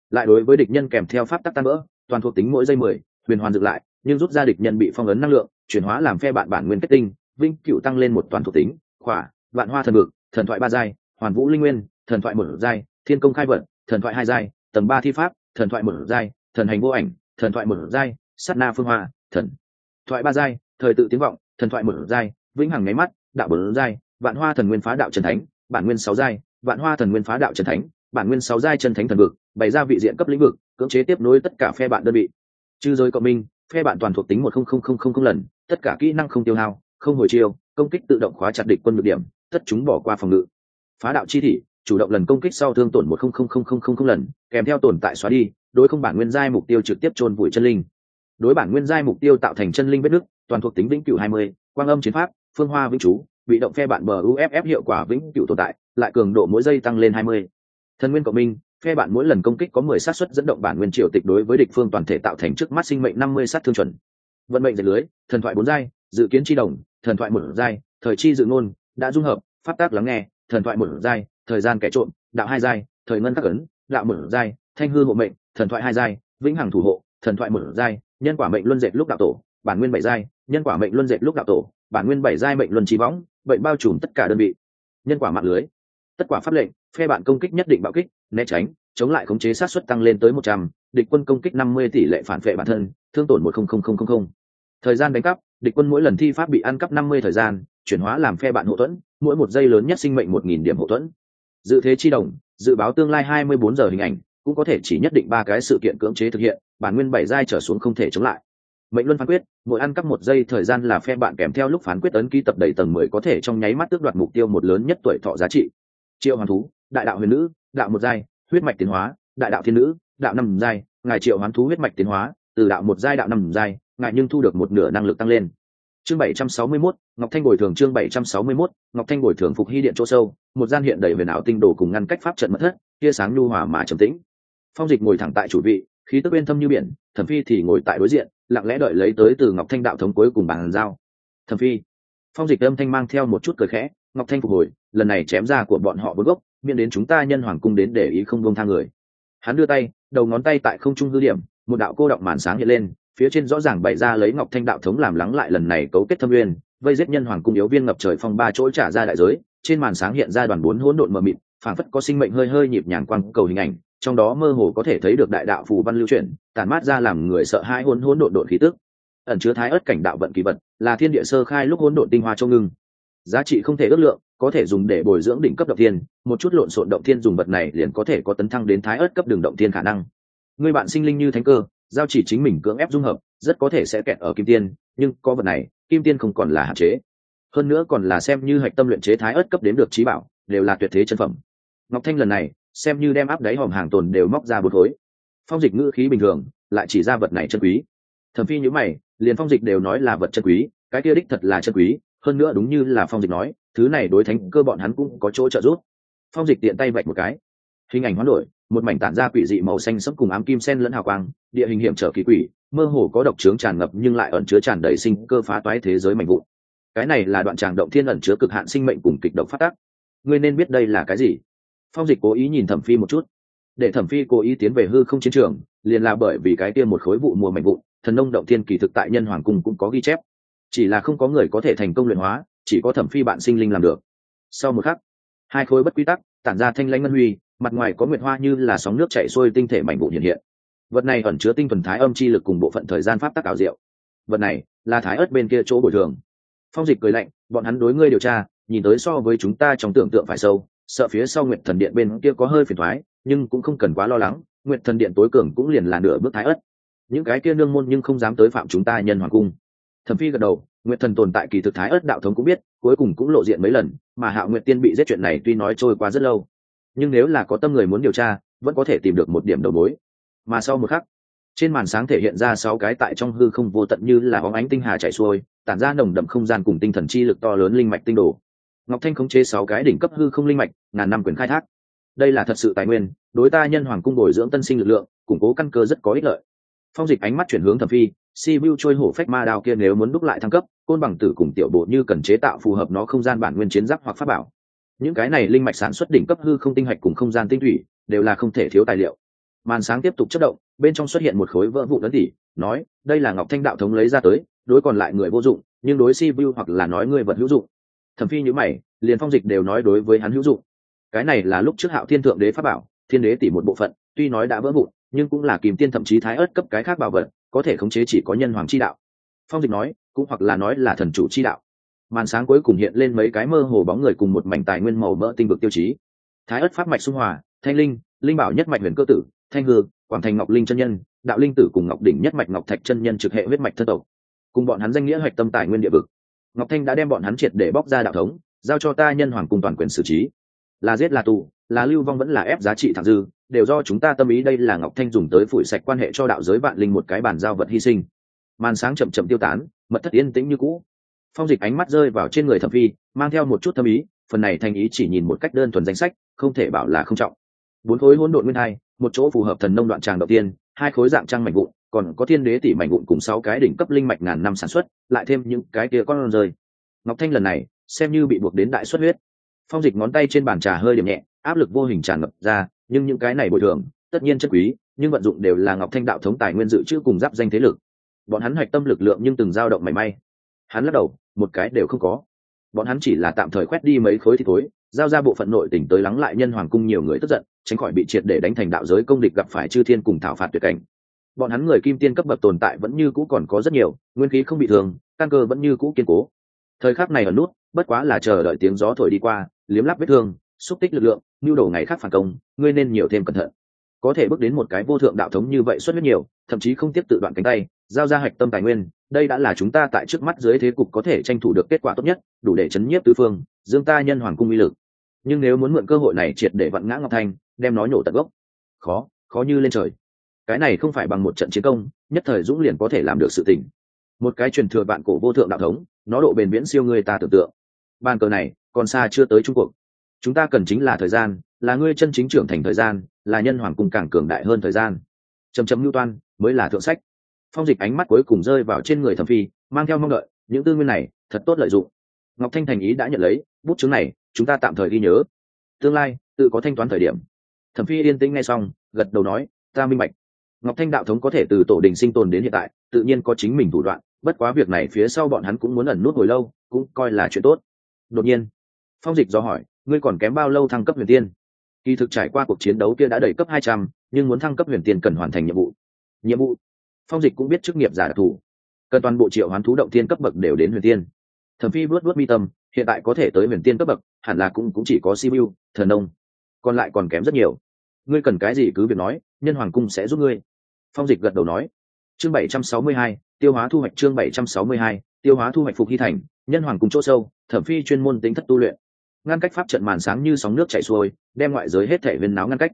Lại đối với địch nhân kèm theo pháp tác tan vỡ, toàn thuộc tính mỗi giây mười, huyền hoàn dựng lại, nhưng rút ra địch nhân bị phong ấn năng lượng, chuyển hóa làm phe bạn bản nguyên kết tinh vinh cựu tăng lên một toàn thuộc tính, khỏa, vạn hoa thần ngực, thần thoại ba giai, hoàn vũ linh nguyên, thần thoại một giai, thiên công khai vận, thần thoại hai giai, tầng ba thi pháp, thần thoại một giai, thần hành vô ảnh, thần thoại một giai sát na phương hoa, thần. Thoại ba giai, thời tự tiếng vọng, thần thoại một giai, vĩnh hằng nháy mắt, đạo bốn giai, vạn hoa thần nguyên phá đạo trần thánh, bản nguyên sáu giai, vạn hoa thần nguyên phá đạo trần thánh, bản nguyên sáu giai chân thánh thần vực, bày ra vị diện cấp lĩnh vực, cưỡng chế tiếp nối tất cả phe bạn đơn vị. Trừ giới cộng minh, phe bạn toàn thuộc tính một không không không không lần, tất cả kỹ năng không tiêu hao, không hồi chiêu, công kích tự động khóa chặt địch quân được điểm, tất chúng bỏ qua phòng ngự. Phá đạo chi thị, chủ động lần công kích sau thương tổn một không không không không không không lần, kèm theo tồn tại xóa đi, đối không bản nguyên giai mục tiêu trực tiếp chôn vùi chân linh đối bản nguyên giai mục tiêu tạo thành chân linh vết nước toàn thuộc tính vĩnh cửu hai mươi, quang âm chiến pháp, phương hoa vĩnh chú, bị động phe bạn bờ uff hiệu quả vĩnh cửu tồn tại, lại cường độ mỗi giây tăng lên hai mươi. Thần nguyên cộng minh, phe bạn mỗi lần công kích có mười sát suất dẫn động bản nguyên triều tịch đối với địch phương toàn thể tạo thành trước mắt sinh mệnh năm mươi sát thương chuẩn. Vận mệnh dệt lưới, thần thoại bốn giai, dự kiến chi đồng, thần thoại một giai, thời chi dự ngôn, đã dung hợp phát tác lắng nghe, thần thoại một giai, thời gian kẻ trộm, đạo hai giai, thời ngân tác ấn, đạo một giai, thanh hư hộ mệnh, thần thoại hai giai, vĩnh hằng thủ hộ, thần thoại một giai nhân quả mệnh luân dệt lúc đạo tổ, bản nguyên bảy giai. Nhân quả mệnh luân dệt lúc đạo tổ, bản nguyên bảy giai mệnh luân trí võng bệnh bao trùm tất cả đơn vị. Nhân quả mạng lưới. Tất quả pháp lệnh, phe bạn công kích nhất định bạo kích, né tránh, chống lại khống chế sát xuất tăng lên tới một trăm, địch quân công kích năm mươi tỷ lệ phản vệ bản thân, thương tổn một thời gian đánh cắp, địch quân mỗi lần thi pháp bị ăn cắp năm mươi thời gian, chuyển hóa làm phe bạn hậu thuẫn, mỗi một giây lớn nhất sinh mệnh một nghìn điểm hậu thuẫn. Dự thế chi đồng, dự báo tương lai hai mươi bốn giờ hình ảnh, cũng có thể chỉ nhất định ba cái sự kiện cưỡng chế thực hiện bản nguyên bảy giai trở xuống không thể chống lại. Mệnh luân phán quyết mỗi ăn cắp một giây thời gian là phe bạn kèm theo lúc phán quyết ấn ký tập đầy tầng mười có thể trong nháy mắt tước đoạt mục tiêu một lớn nhất tuổi thọ giá trị. Triệu hoàn thú đại đạo huyền nữ đạo một giai huyết mạch tiến hóa đại đạo thiên nữ đạo năm giai ngài triệu hoán thú huyết mạch tiến hóa từ đạo một giai đạo năm giai ngài nhưng thu được một nửa năng lực tăng lên. Chương bảy trăm sáu mươi 761, ngọc thanh bồi thường chương bảy trăm sáu mươi 761, ngọc thanh bồi thường phục hy điện chỗ sâu một gian hiện đầy huyền ảo tinh đồ cùng ngăn cách pháp trận mất thất tia sáng nhu hòa mà trầm tĩnh. Phong dịch ngồi thẳng tại chủ vị khí tức bên thâm như biển, thẩm phi thì ngồi tại đối diện, lặng lẽ đợi lấy tới từ ngọc thanh đạo thống cuối cùng bàn giao. Thẩm phi. Phong dịch âm thanh mang theo một chút cười khẽ, ngọc thanh phục hồi, lần này chém ra của bọn họ với gốc, miễn đến chúng ta nhân hoàng cung đến để ý không buông tha người. Hắn đưa tay, đầu ngón tay tại không trung hư điểm, một đạo cô động màn sáng hiện lên, phía trên rõ ràng bày ra lấy ngọc thanh đạo thống làm lắng lại lần này cấu kết thâm nguyên, vây giết nhân hoàng cung yếu viên ngập trời phong ba chỗ trả ra đại giới, trên màn sáng hiện ra đoàn bốn hỗn độn mờ mịt, phảng phất có sinh mệnh hơi hơi nhịp nhàng quang cầu hình ảnh trong đó mơ hồ có thể thấy được đại đạo phù văn lưu chuyển tàn mát ra làm người sợ hãi hỗn hỗn độn độn khí tức. Ẩn chứa thái ớt cảnh đạo vận kỳ vật, là thiên địa sơ khai lúc hỗn độn tinh hoa châu ngưng. Giá trị không thể ước lượng, có thể dùng để bồi dưỡng đỉnh cấp động thiên, một chút lộn xộn động thiên dùng vật này liền có thể có tấn thăng đến thái ớt cấp đường động thiên khả năng. Người bạn sinh linh như thánh cơ, giao chỉ chính mình cưỡng ép dung hợp, rất có thể sẽ kẹt ở kim tiên, nhưng có vật này, kim tiên không còn là hạn chế. Hơn nữa còn là xem như hạch tâm luyện chế thái ớt cấp đến được trí bảo, đều là tuyệt thế chân phẩm. Ngọc thanh lần này xem như đem áp đáy hòm hàng tồn đều móc ra bột khối. Phong dịch ngữ khí bình thường, lại chỉ ra vật này chân quý. Thẩm phi nhữ mày, liền phong dịch đều nói là vật chân quý, cái kia đích thật là chân quý, hơn nữa đúng như là phong dịch nói, thứ này đối thánh cơ bọn hắn cũng có chỗ trợ giúp. Phong dịch tiện tay vạch một cái. Hình ảnh hoán đổi, một mảnh tản ra quỷ dị màu xanh sẫm cùng ám kim sen lẫn hào quang, địa hình hiểm trở kỳ quỷ, mơ hồ có độc trướng tràn ngập nhưng lại ẩn chứa tràn đầy sinh cơ phá toái thế giới mạnh vụn. Cái này là đoạn tràng động thiên ẩn chứa cực hạn sinh mệnh cùng kịch độc phát tác. Ngươi nên biết đây là cái gì? Phong dịch cố ý nhìn thẩm phi một chút. Để thẩm phi cố ý tiến về hư không chiến trường, liền là bởi vì cái kia một khối vụ mùa mạnh vụn, thần nông động thiên kỳ thực tại nhân hoàng cung cũng có ghi chép. Chỉ là không có người có thể thành công luyện hóa, chỉ có thẩm phi bạn sinh linh làm được. Sau một khắc, hai khối bất quy tắc, tản ra thanh lãnh ngân huy, mặt ngoài có nguyệt hoa như là sóng nước chảy xuôi tinh thể mảnh vụn hiện hiện. Vật này ẩn chứa tinh thuần thái âm chi lực cùng bộ phận thời gian pháp tắc ảo diệu. Vật này là thái ớt bên kia chỗ bồi thường. Phong dịch cười lạnh, bọn hắn đối ngươi điều tra, nhìn tới so với chúng ta trong tưởng tượng phải sâu sợ phía sau nguyệt thần điện bên kia có hơi phiền thoái nhưng cũng không cần quá lo lắng, nguyệt thần điện tối cường cũng liền là nửa bước thái ất những cái kia nương môn nhưng không dám tới phạm chúng ta nhân hoàng cung. Thẩm phi gật đầu, nguyệt thần tồn tại kỳ thực thái ớt đạo thống cũng biết, cuối cùng cũng lộ diện mấy lần, mà hạo nguyệt tiên bị giết chuyện này tuy nói trôi qua rất lâu, nhưng nếu là có tâm người muốn điều tra, vẫn có thể tìm được một điểm đầu mối. Mà sau một khắc, trên màn sáng thể hiện ra sáu cái tại trong hư không vô tận như là óng ánh tinh hà chạy xuôi, tản ra nồng đậm không gian cùng tinh thần chi lực to lớn linh mạch tinh đồ ngọc thanh khống chế sáu cái đỉnh cấp hư không linh mạch, ngàn năm quyền khai thác. Đây là thật sự tài nguyên, đối ta nhân hoàng cung bồi dưỡng tân sinh lực lượng, củng cố căn cơ rất có ích lợi. Phong dịch ánh mắt chuyển hướng thẩm phi, si vu trôi hổ phách ma đao kia nếu muốn đúc lại thăng cấp, côn bằng tử cùng tiểu bộ như cần chế tạo phù hợp nó không gian bản nguyên chiến giáp hoặc pháp bảo. Những cái này linh mạch sản xuất đỉnh cấp hư không tinh hạch cùng không gian tinh thủy, đều là không thể thiếu tài liệu. Màn sáng tiếp tục chất động, bên trong xuất hiện một khối vỡ vụ lớn tỉ, nói, đây là ngọc thanh đạo thống lấy ra tới, đối còn lại người vô dụng, nhưng đối si vu hoặc là nói người vật hữu dụng thẩm phi nhữ mày, liền phong dịch đều nói đối với hắn hữu dụng. Cái này là lúc trước hạo thiên thượng đế pháp bảo, thiên đế tỷ một bộ phận, tuy nói đã vỡ vụn, nhưng cũng là kìm tiên thậm chí thái ớt cấp cái khác bảo vật, có thể khống chế chỉ có nhân hoàng chi đạo. Phong dịch nói, cũng hoặc là nói là thần chủ chi đạo. Màn sáng cuối cùng hiện lên mấy cái mơ hồ bóng người cùng một mảnh tài nguyên màu mỡ tinh vực tiêu chí. Thái ớt pháp mạch xung hòa, thanh linh linh bảo nhất mạch huyền cơ tử, thanh hương quảng thành ngọc linh chân nhân, đạo linh tử cùng ngọc đỉnh nhất mạch ngọc thạch chân nhân trực hệ huyết mạch thân tộc. Cùng bọn hắn danh nghĩa hoạch tâm tài nguyên địa vực ngọc thanh đã đem bọn hắn triệt để bóc ra đạo thống, giao cho ta nhân hoàng cùng toàn quyền xử trí. Là giết là tù, là lưu vong vẫn là ép giá trị thẳng dư, đều do chúng ta tâm ý đây là ngọc thanh dùng tới phủi sạch quan hệ cho đạo giới vạn linh một cái bàn giao vật hy sinh. Màn sáng chậm chậm tiêu tán, mật thất yên tĩnh như cũ. Phong dịch ánh mắt rơi vào trên người thẩm phi, mang theo một chút tâm ý, phần này thành ý chỉ nhìn một cách đơn thuần danh sách, không thể bảo là không trọng. Bốn khối hỗn độn nguyên hai, một chỗ phù hợp thần nông đoạn tràng đầu tiên, hai khối dạng trăng mạnh vụn còn có thiên đế tỷ mảnh vụn cùng sáu cái đỉnh cấp linh mạch ngàn năm sản xuất, lại thêm những cái kia con rơi. Ngọc thanh lần này, xem như bị buộc đến đại xuất huyết. Phong dịch ngón tay trên bàn trà hơi điểm nhẹ, áp lực vô hình tràn ngập ra, nhưng những cái này bồi thường, tất nhiên chất quý, nhưng vận dụng đều là ngọc thanh đạo thống tài nguyên dự trữ cùng giáp danh thế lực. Bọn hắn hoạch tâm lực lượng nhưng từng dao động mảy may. Hắn lắc đầu, một cái đều không có. Bọn hắn chỉ là tạm thời khoét đi mấy khối thì thối, giao ra bộ phận nội tỉnh tới lắng lại nhân hoàng cung nhiều người tức giận, tránh khỏi bị triệt để đánh thành đạo giới công địch gặp phải chư thiên cùng thảo phạt tuyệt cảnh bọn hắn người kim tiên cấp bậc tồn tại vẫn như cũ còn có rất nhiều, nguyên khí không bị thương, căn cơ vẫn như cũ kiên cố. Thời khắc này ở nút, bất quá là chờ đợi tiếng gió thổi đi qua, liếm lắp vết thương, xúc tích lực lượng nhu đồ ngày khác phản công, ngươi nên nhiều thêm cẩn thận. Có thể bước đến một cái vô thượng đạo thống như vậy xuất huyết nhiều, thậm chí không tiếp tự đoạn cánh tay, giao ra hạch tâm tài nguyên, đây đã là chúng ta tại trước mắt dưới thế cục có thể tranh thủ được kết quả tốt nhất, đủ để chấn nhiếp tứ phương, dương ta nhân hoàng cung uy lực. Nhưng nếu muốn mượn cơ hội này triệt để vặn ngã ngọc thanh đem nó nhổ tận gốc. Khó khó như lên trời cái này không phải bằng một trận chiến công, nhất thời dũng liền có thể làm được sự tình. Một cái truyền thừa bạn cổ vô thượng đạo thống, nó độ bền viễn siêu người ta tưởng tượng. Bàn cờ này, còn xa chưa tới trung cuộc chúng ta cần chính là thời gian, là ngươi chân chính trưởng thành thời gian, là nhân hoàng cung càng cường đại hơn thời gian. Chấm chấm lưu toan, mới là thượng sách. Phong dịch ánh mắt cuối cùng rơi vào trên người thẩm phi, mang theo mong đợi, những tư nguyên này, thật tốt lợi dụng. Ngọc thanh thành ý đã nhận lấy, bút chứng này, chúng ta tạm thời ghi nhớ. Tương lai, tự có thanh toán thời điểm. Thẩm phi yên tĩnh nghe xong, gật đầu nói, ta minh bạch ngọc thanh đạo thống có thể từ tổ đình sinh tồn đến hiện tại, tự nhiên có chính mình thủ đoạn, bất quá việc này phía sau bọn hắn cũng muốn ẩn nút hồi lâu, cũng coi là chuyện tốt. Đột nhiên, phong dịch do hỏi, ngươi còn kém bao lâu thăng cấp huyền tiên? Kỳ thực trải qua cuộc chiến đấu kia đã đẩy cấp hai trăm, nhưng muốn thăng cấp huyền tiên cần hoàn thành nhiệm vụ. Nhiệm vụ? Phong dịch cũng biết chức nghiệp giả đặc thù. Cần toàn bộ triệu hoán thú động tiên cấp bậc đều đến huyền tiên. Thẩm phi vớt vớt mi tâm, hiện tại có thể tới huyền tiên cấp bậc, hẳn là cũng cũng chỉ có sibiu, thần nông. Còn lại còn kém rất nhiều. Ngươi cần cái gì cứ việc nói, nhân hoàng cung sẽ giúp ngươi phong dịch gật đầu nói. Chương bảy trăm sáu mươi hai, tiêu hóa thu hoạch chương bảy trăm sáu mươi hai, tiêu hóa thu hoạch phục hy thành, nhân hoàng cùng chỗ sâu, thẩm phi chuyên môn tính thất tu luyện. Ngăn cách pháp trận màn sáng như sóng nước chảy xuôi, đem ngoại giới hết thể viên náo ngăn cách.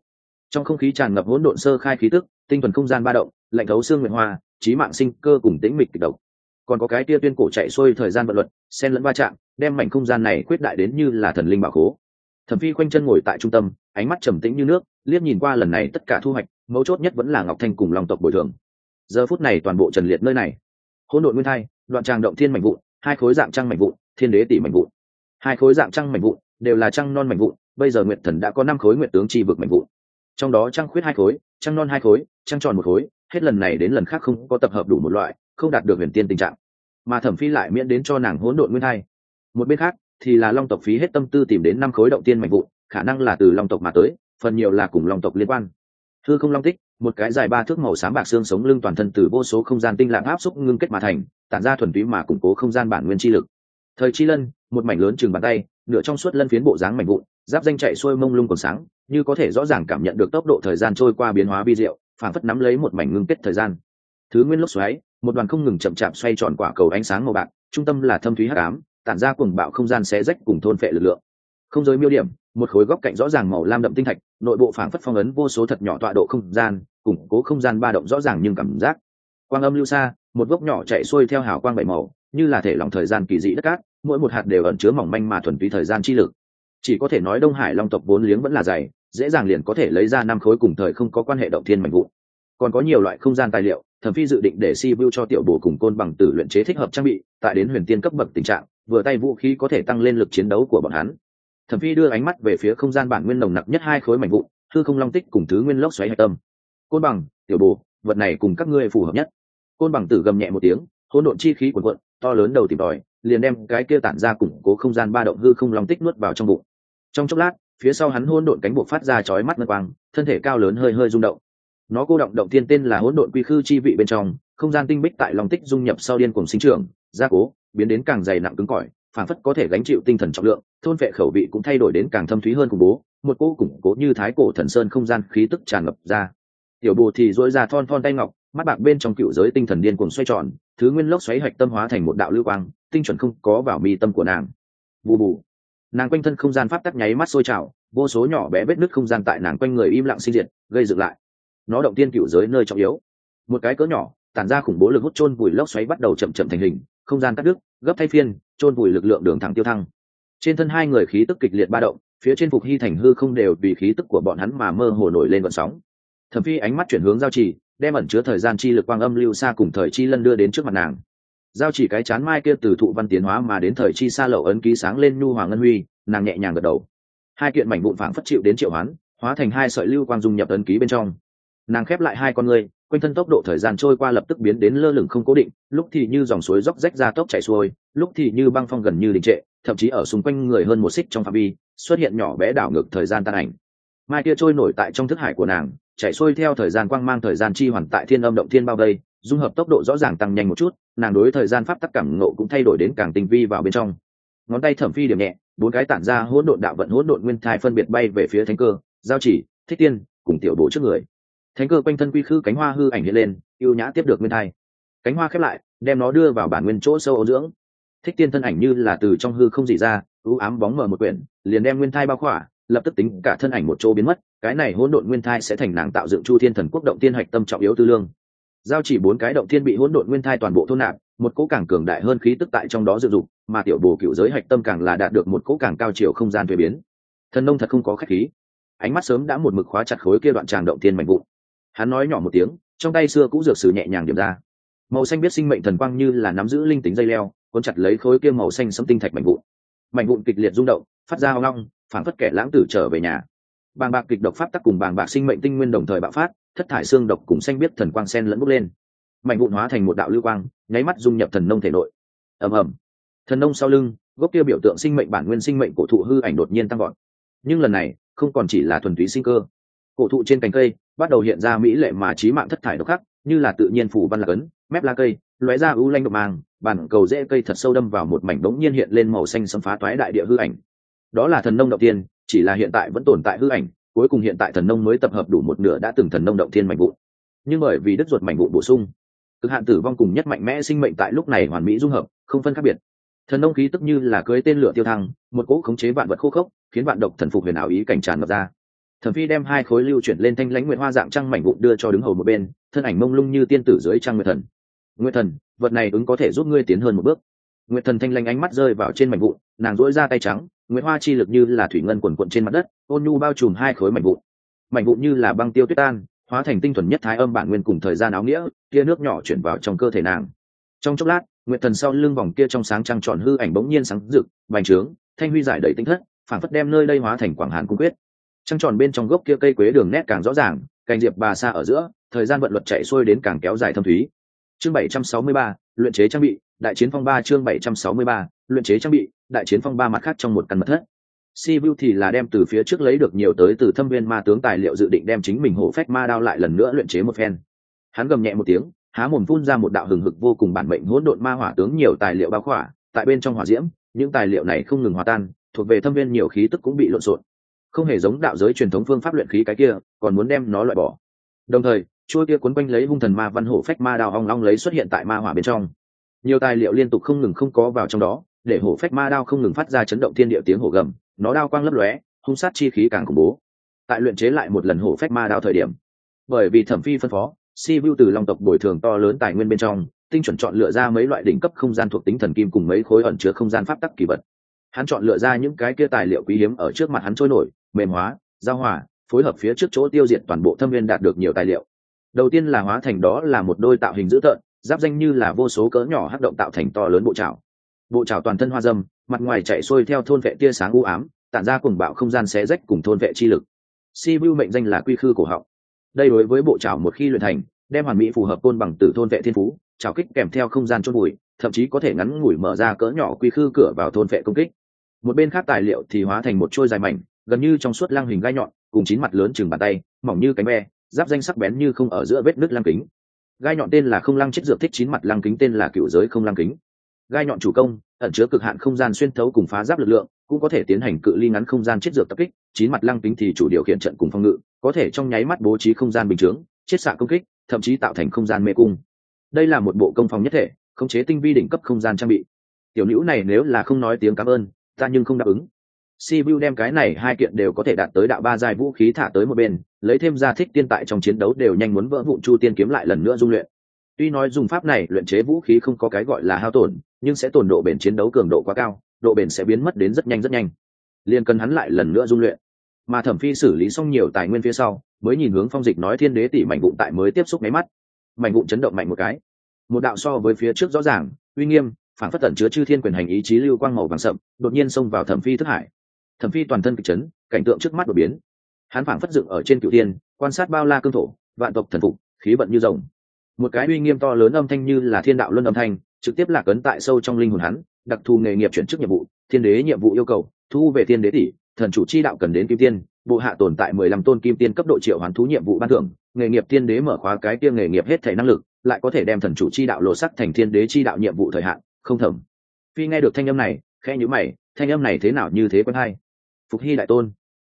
Trong không khí tràn ngập hỗn độn sơ khai khí tức, tinh thuần không gian ba động, lạnh thấu xương nguyện hoa trí mạng sinh cơ cùng tĩnh mịch kịch độc. Còn có cái tia tuyên cổ chạy xuôi thời gian vận luật, xen lẫn va chạm, đem mảnh không gian này quyết đại đến như là thần linh bảo khố. Thẩm phi khoanh chân ngồi tại trung tâm, ánh mắt trầm tĩnh như nước, liếc nhìn qua lần này tất cả thu hoạch mấu chốt nhất vẫn là ngọc thanh cùng lòng tộc bồi thường. Giờ phút này toàn bộ trần liệt nơi này, hỗn độn nguyên thai, đoạn tràng động thiên mảnh vụn, hai khối dạng trăng mảnh vụn, thiên đế tỷ mảnh vụn. Hai khối dạng trăng mảnh vụn đều là trăng non mảnh vụn, bây giờ nguyện thần đã có năm khối nguyện tướng tri vực mảnh vụn. Trong đó trăng khuyết hai khối, trăng non hai khối, trăng tròn một khối, hết lần này đến lần khác không có tập hợp đủ một loại, không đạt được huyền tiên tình trạng. Mà thẩm phi lại miễn đến cho nàng hỗn độn nguyên thai. Một bên khác thì là long tộc phí hết tâm tư tìm đến năm khối động tiên mạnh vụn, khả năng là từ long tộc mà tới, phần nhiều là cùng long tộc liên quan thư không long tích, một cái dài ba thước màu xám bạc xương sống lưng toàn thân từ vô số không gian tinh lạng áp xúc ngưng kết mà thành, tản ra thuần túy mà củng cố không gian bản nguyên chi lực. Thời chi lân, một mảnh lớn chừng bàn tay, nửa trong suốt lân phiến bộ dáng mảnh vụn, giáp danh chạy xuôi mông lung còn sáng, như có thể rõ ràng cảm nhận được tốc độ thời gian trôi qua biến hóa vi diệu phản phất nắm lấy một mảnh ngưng kết thời gian. Thứ nguyên lốc xoáy, một đoàn không ngừng chậm chạp xoay tròn quả cầu ánh sáng màu bạc, trung tâm là thâm thúy hắc ám, tản ra cuồng bạo không gian xé rách cùng thôn phệ lực lượng. Không giới miêu điểm một khối góc cạnh rõ ràng màu lam đậm tinh thạch, nội bộ phảng phất phong ấn vô số thật nhỏ tọa độ không gian, củng cố không gian ba động rõ ràng nhưng cảm giác. Quang âm lưu xa, một gốc nhỏ chạy xuôi theo hào quang bảy màu, như là thể lòng thời gian kỳ dị đất cát, mỗi một hạt đều ẩn chứa mỏng manh mà thuần túy thời gian chi lực. Chỉ có thể nói đông hải long tộc vốn liếng vẫn là dày, dễ dàng liền có thể lấy ra năm khối cùng thời không có quan hệ động thiên mạnh vụ còn có nhiều loại không gian tài liệu, thẩm phi dự định để si vu cho tiểu bổ cùng côn bằng tử luyện chế thích hợp trang bị, tại đến huyền tiên cấp bậc tình trạng, vừa tay vũ khí có thể tăng lên lực chiến đấu của bọn hắn thẩm phi đưa ánh mắt về phía không gian bản nguyên nồng nặc nhất hai khối mảnh vụ thư không long tích cùng thứ nguyên lốc xoáy hạch tâm. Côn bằng, tiểu bồ, vật này cùng các ngươi phù hợp nhất. Côn bằng tử gầm nhẹ một tiếng, hỗn độn chi khí cuồn cuộn, to lớn đầu tìm tòi, liền đem cái kia tản ra củng cố không gian ba động hư không long tích nuốt vào trong bụng. Trong chốc lát, phía sau hắn hỗn độn cánh buộc phát ra chói mắt ngân quang, thân thể cao lớn hơi hơi rung động. Nó cô động động tiên tên là hỗn độn quy khư chi vị bên trong, không gian tinh bích tại long tích dung nhập sau điên cùng sinh trưởng, gia cố, biến đến càng dày nặng cứng cỏi phản phất có thể gánh chịu tinh thần trọng lượng, thôn vệ khẩu vị cũng thay đổi đến càng thâm thúy hơn khủng bố, một cô củng cố như thái cổ thần sơn không gian khí tức tràn ngập ra. Tiểu bồ thì dỗi ra thon thon tay ngọc, mắt bạc bên trong cựu giới tinh thần điên cuồng xoay tròn, thứ nguyên lốc xoáy hạch tâm hóa thành một đạo lưu quang, tinh chuẩn không có vào mi tâm của nàng. Bù bù. Nàng quanh thân không gian pháp tắc nháy mắt sôi trào, vô số nhỏ bé vết nứt không gian tại nàng quanh người im lặng sinh diệt, gây dựng lại. Nó động tiên cựu giới nơi trọng yếu. Một cái cỡ nhỏ, tản ra khủng bố lực hút chôn vùi lốc xoáy bắt đầu chậm chậm thành hình không gian cắt đứt, gấp thay phiên, chôn vùi lực lượng đường thẳng tiêu thăng. Trên thân hai người khí tức kịch liệt ba động, phía trên phục hy thành hư không đều vì khí tức của bọn hắn mà mơ hồ nổi lên vận sóng. Thẩm phi ánh mắt chuyển hướng giao trì, đem ẩn chứa thời gian chi lực quang âm lưu xa cùng thời chi lân đưa đến trước mặt nàng. Giao chỉ cái chán mai kia từ thụ văn tiến hóa mà đến thời chi xa lậu ấn ký sáng lên nhu hoàng ngân huy, nàng nhẹ nhàng gật đầu. Hai kiện mảnh vụn phảng phất chịu đến triệu hoán, hóa thành hai sợi lưu quang dung nhập ấn ký bên trong. Nàng khép lại hai con ngươi quanh thân tốc độ thời gian trôi qua lập tức biến đến lơ lửng không cố định, lúc thì như dòng suối róc rách ra tốc chảy xuôi, lúc thì như băng phong gần như đình trệ, thậm chí ở xung quanh người hơn một xích trong phạm vi, xuất hiện nhỏ bé đảo ngược thời gian tan ảnh. Mai kia trôi nổi tại trong thức hải của nàng chạy xuôi theo thời gian quang mang thời gian chi hoàn tại thiên âm động thiên bao vây, dung hợp tốc độ rõ ràng tăng nhanh một chút, nàng đối thời gian pháp tắc cảm ngộ cũng thay đổi đến càng tinh vi vào bên trong. Ngón tay thẩm phi điểm nhẹ, bốn cái tản ra hỗn độn đạo vận hỗn độn nguyên thai phân biệt bay về phía thánh cơ, giao chỉ, thích tiên, cùng tiểu bố trước người thánh cơ quanh thân quy khư cánh hoa hư ảnh hiện lên ưu nhã tiếp được nguyên thai. Cánh hoa khép lại, đem nó đưa vào bản nguyên chỗ sâu ô dưỡng. Thích tiên thân ảnh như là từ trong hư không gì ra, ưu ám bóng mở một quyển, liền đem nguyên thai bao khỏa, lập tức tính cả thân ảnh một chỗ biến mất, cái này hỗn độn nguyên thai sẽ thành nàng tạo dựng chu thiên thần quốc động tiên hạch tâm trọng yếu tư lương. Giao chỉ bốn cái động thiên bị hỗn độn nguyên thai toàn bộ thôn nạp, một cỗ càng cường đại hơn khí tức tại trong đó dự dụng mà tiểu bồ cựu giới hạch tâm càng là đạt được một cỗ càng cao chiều không gian thuế biến. Thần nông thật không có khách khí. Ánh mắt sớm đã một mực khóa chặt khối kia đoạn tràng động thiên mạnh vụn hắn nói nhỏ một tiếng, trong tay xưa cũng dược sử nhẹ nhàng điểm ra. Màu xanh biết sinh mệnh thần quang như là nắm giữ linh tính dây leo, cuốn chặt lấy khối kia màu xanh sẫm tinh thạch mạnh vụn. Mạnh vụn kịch liệt rung động, phát ra hoang long phản phất kẻ lãng tử trở về nhà. Bàng bạc kịch độc pháp tắc cùng bàng bạc sinh mệnh tinh nguyên đồng thời bạo phát, thất thải xương độc cùng xanh biết thần quang sen lẫn bốc lên. Mạnh vụn hóa thành một đạo lưu quang, nháy mắt dung nhập thần nông thể nội. Ầm ầm. Thần nông sau lưng, gốc kia biểu tượng sinh mệnh bản nguyên sinh mệnh cổ thụ hư ảnh đột nhiên tăng gọn nhưng lần này, không còn chỉ là thuần túy sinh cơ cổ thụ trên cành cây, bắt đầu hiện ra mỹ lệ mà trí mạng thất thải độc khắc, như là tự nhiên phủ văn lạc ấn, mép la cây, lóe ra ưu lanh độc mang, bản cầu rễ cây thật sâu đâm vào một mảnh đống nhiên hiện lên màu xanh xâm phá toái đại địa hư ảnh. Đó là thần nông động tiên, chỉ là hiện tại vẫn tồn tại hư ảnh, cuối cùng hiện tại thần nông mới tập hợp đủ một nửa đã từng thần nông động thiên mảnh vụn. Nhưng bởi vì đứt ruột mảnh vụn bổ sung, cực hạn tử vong cùng nhất mạnh mẽ sinh mệnh tại lúc này hoàn mỹ dung hợp, không phân khác biệt. Thần nông khí tức như là cưới tên lửa tiêu thăng, một cỗ khống chế vạn vật khô khốc, khiến vạn độc thần phục huyền ảo ý cảnh tràn ngập ra. Thẩm phi đem hai khối lưu chuyển lên thanh lãnh nguyện hoa dạng trăng mảnh vụn đưa cho đứng hầu một bên, thân ảnh mông lung như tiên tử dưới trăng nguyệt thần. Nguyệt thần, vật này ứng có thể giúp ngươi tiến hơn một bước. Nguyệt thần thanh lãnh ánh mắt rơi vào trên mảnh vụn, nàng dỗi ra tay trắng, nguyệt hoa chi lực như là thủy ngân quần quận trên mặt đất, ôn nhu bao trùm hai khối mảnh vụn. Mảnh vụn như là băng tiêu tuyết tan, hóa thành tinh thuần nhất thái âm bản nguyên cùng thời gian áo nghĩa kia nước nhỏ chuyển vào trong cơ thể nàng. Trong chốc lát, nguyệt thần sau lưng vòng kia trong sáng trăng tròn hư ảnh bỗng nhiên sáng rực, bành trướng, thanh huy giải đầy tinh thất phản phất đem nơi đây hóa thành quảng hàn cung quyết trăng tròn bên trong gốc kia cây quế đường nét càng rõ ràng cành diệp bà xa ở giữa thời gian vận luật chạy xuôi đến càng kéo dài thâm thúy. Chương 763, luyện chế trang bị đại chiến phong ba chương 763, luyện chế trang bị đại chiến phong ba mặt khác trong một căn mật thất. Si vu thì là đem từ phía trước lấy được nhiều tới từ thâm viên ma tướng tài liệu dự định đem chính mình hổ phách ma đao lại lần nữa luyện chế một phen. Hắn gầm nhẹ một tiếng há mồm phun ra một đạo hừng hực vô cùng bản mệnh hỗn độn ma hỏa tướng nhiều tài liệu bao khỏa tại bên trong hỏa diễm những tài liệu này không ngừng hòa tan thuộc về thâm viên nhiều khí tức cũng bị lộn xộn không hề giống đạo giới truyền thống phương pháp luyện khí cái kia, còn muốn đem nó loại bỏ. Đồng thời chuôi kia cuốn quanh lấy hung thần ma văn hổ phách ma đao hong long lấy xuất hiện tại ma hỏa bên trong. Nhiều tài liệu liên tục không ngừng không có vào trong đó, để hổ phách ma đao không ngừng phát ra chấn động thiên địa tiếng hổ gầm, nó đao quang lấp lóe, hung sát chi khí càng khủng bố. Tại luyện chế lại một lần hổ phách ma đao thời điểm, bởi vì thẩm phi phân phó, si vu từ long tộc bồi thường to lớn tài nguyên bên trong, tinh chuẩn chọn lựa ra mấy loại đỉnh cấp không gian thuộc tính thần kim cùng mấy khối ẩn chứa không gian pháp tắc kỳ vật. Hắn chọn lựa ra những cái kia tài liệu quý hiếm ở trước mặt hắn trôi nổi mềm hóa, giao hòa, phối hợp phía trước chỗ tiêu diệt toàn bộ thâm viên đạt được nhiều tài liệu. Đầu tiên là hóa thành đó là một đôi tạo hình dữ tợn, giáp danh như là vô số cỡ nhỏ hắc động tạo thành to lớn bộ trào bộ trào toàn thân hoa dâm, mặt ngoài chạy xuôi theo thôn vệ tia sáng u ám, tản ra cùng bạo không gian xé rách cùng thôn vệ chi lực. Si vu mệnh danh là quy khư cổ họng. Đây đối với bộ trào một khi luyện thành, đem hoàn mỹ phù hợp côn bằng từ thôn vệ thiên phú trào kích kèm theo không gian chôn bụi thậm chí có thể ngắn ngủi mở ra cỡ nhỏ quy khư cửa vào thôn vệ công kích. Một bên khác tài liệu thì hóa thành một trôi dài mảnh gần như trong suốt lang hình gai nhọn, cùng chín mặt lớn chừng bàn tay, mỏng như cánh ve, giáp danh sắc bén như không ở giữa vết nước lang kính. Gai nhọn tên là không lăng chết dược thích, chín mặt lang kính tên là cựu giới không lăng kính. Gai nhọn chủ công, ẩn chứa cực hạn không gian xuyên thấu cùng phá giáp lực lượng, cũng có thể tiến hành cự ly ngắn không gian chết dược tập kích, chín mặt lăng kính thì chủ điều khiển trận cùng phong ngự, có thể trong nháy mắt bố trí không gian bình chướng chiết xạ công kích, thậm chí tạo thành không gian mê cung. Đây là một bộ công phòng nhất thể, khống chế tinh vi đỉnh cấp không gian trang bị. Tiểu nữ này nếu là không nói tiếng cảm ơn, ta nhưng không đáp ứng si vu đem cái này hai kiện đều có thể đạt tới đạo ba giai vũ khí thả tới một bên, lấy thêm ra thích tiên tại trong chiến đấu đều nhanh muốn vỡ vụn chu tiên kiếm lại lần nữa dung luyện. Tuy nói dùng pháp này luyện chế vũ khí không có cái gọi là hao tổn, nhưng sẽ tổn độ bền chiến đấu cường độ quá cao, độ bền sẽ biến mất đến rất nhanh rất nhanh. Liên cần hắn lại lần nữa dung luyện. Mà thẩm phi xử lý xong nhiều tài nguyên phía sau, mới nhìn hướng phong dịch nói thiên đế tỷ mảnh vụn tại mới tiếp xúc mấy mắt. Mảnh vụn chấn động mạnh một cái. Một đạo so với phía trước rõ ràng, uy nghiêm, phản phất tẩn chứa chư thiên quyền hành ý chí lưu quang màu vàng sậm, đột nhiên xông vào thẩm phi thức hải thẩm phi toàn thân kịch chấn, cảnh tượng trước mắt đột biến. Hắn phảng phất dựng ở trên cựu tiên quan sát bao la cương thổ, vạn tộc thần phục, khí vận như rồng. Một cái uy nghiêm to lớn âm thanh như là thiên đạo luân âm thanh, trực tiếp lạc ấn tại sâu trong linh hồn hắn, đặc thù nghề nghiệp chuyển chức nhiệm vụ, thiên đế nhiệm vụ yêu cầu, thu về thiên đế tỷ, thần chủ chi đạo cần đến kim tiên, bộ hạ tồn tại mười lăm tôn kim tiên cấp độ triệu hoán thú nhiệm vụ ban thưởng, nghề nghiệp thiên đế mở khóa cái kia nghề nghiệp hết thể năng lực, lại có thể đem thần chủ chi đạo lộ sắc thành thiên đế chi đạo nhiệm vụ thời hạn, không thẩm phi nghe được thanh âm này khe nhữ mày, thanh âm này thế nào như thế quân hay? Phục hy đại tôn.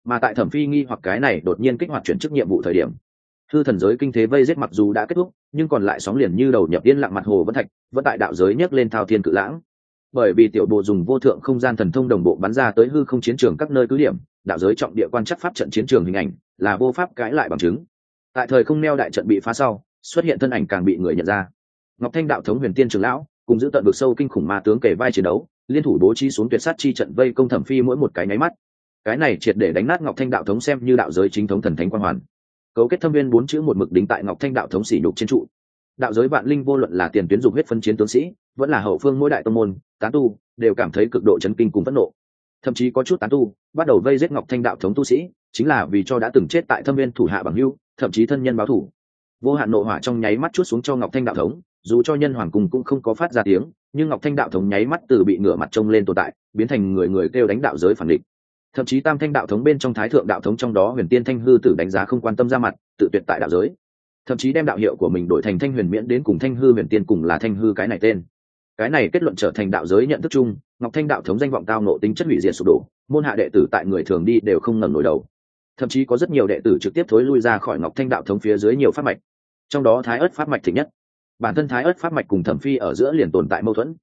Mà tại thẩm phi nghi hoặc cái này đột nhiên kích hoạt chuyển chức nhiệm vụ thời điểm, thư thần giới kinh thế vây giết mặc dù đã kết thúc, nhưng còn lại sóng liền như đầu nhập yên lặng mặt hồ vẫn thạch, vẫn tại đạo giới nhấc lên thao thiên cự lãng. Bởi vì tiểu bộ dùng vô thượng không gian thần thông đồng bộ bắn ra tới hư không chiến trường các nơi cứ điểm, đạo giới trọng địa quan chắc pháp trận chiến trường hình ảnh là vô pháp cãi lại bằng chứng. Tại thời không neo đại trận bị phá sau, xuất hiện thân ảnh càng bị người nhận ra. Ngọc thanh đạo thống huyền tiên trường lão, cùng giữ tận vực sâu kinh khủng ma tướng kể vai chiến đấu, liên thủ bố trí xuống tuyệt sát chi trận vây công thẩm phi mỗi một cái nháy mắt cái này triệt để đánh nát ngọc thanh đạo thống xem như đạo giới chính thống thần thánh quan hoàn. Cấu kết thâm viên bốn chữ một mực đính tại ngọc thanh đạo thống sỉ nhục trên trụ. Đạo giới vạn linh vô luận là tiền tuyến dục huyết phân chiến tướng sĩ, vẫn là hậu phương mỗi đại tông môn, tán tu, đều cảm thấy cực độ chấn kinh cùng phẫn nộ. Thậm chí có chút tán tu, bắt đầu vây giết ngọc thanh đạo thống tu sĩ, chính là vì cho đã từng chết tại thâm viên thủ hạ bằng hưu thậm chí thân nhân báo thủ. Vô hạn nộ hỏa trong nháy mắt chút xuống cho ngọc thanh đạo thống, dù cho nhân hoàng cùng cũng không có phát ra tiếng, nhưng ngọc thanh đạo thống nháy mắt từ bị ngửa mặt trông lên tồn tại, biến thành người người kêu đánh đạo giới phản địch thậm chí tam thanh đạo thống bên trong thái thượng đạo thống trong đó huyền tiên thanh hư tử đánh giá không quan tâm ra mặt, tự tuyệt tại đạo giới. Thậm chí đem đạo hiệu của mình đổi thành thanh huyền miễn đến cùng thanh hư huyền tiên cùng là thanh hư cái này tên. Cái này kết luận trở thành đạo giới nhận thức chung, ngọc thanh đạo thống danh vọng cao nộ tính chất hủy diệt sụp đổ, môn hạ đệ tử tại người thường đi đều không ngẩng nổi đầu. Thậm chí có rất nhiều đệ tử trực tiếp thối lui ra khỏi ngọc thanh đạo thống phía dưới nhiều pháp mạch. Trong đó thái ớt pháp mạch thịnh nhất. Bản thân thái ớt pháp mạch cùng thẩm phi ở giữa liền tồn tại mâu thuẫn.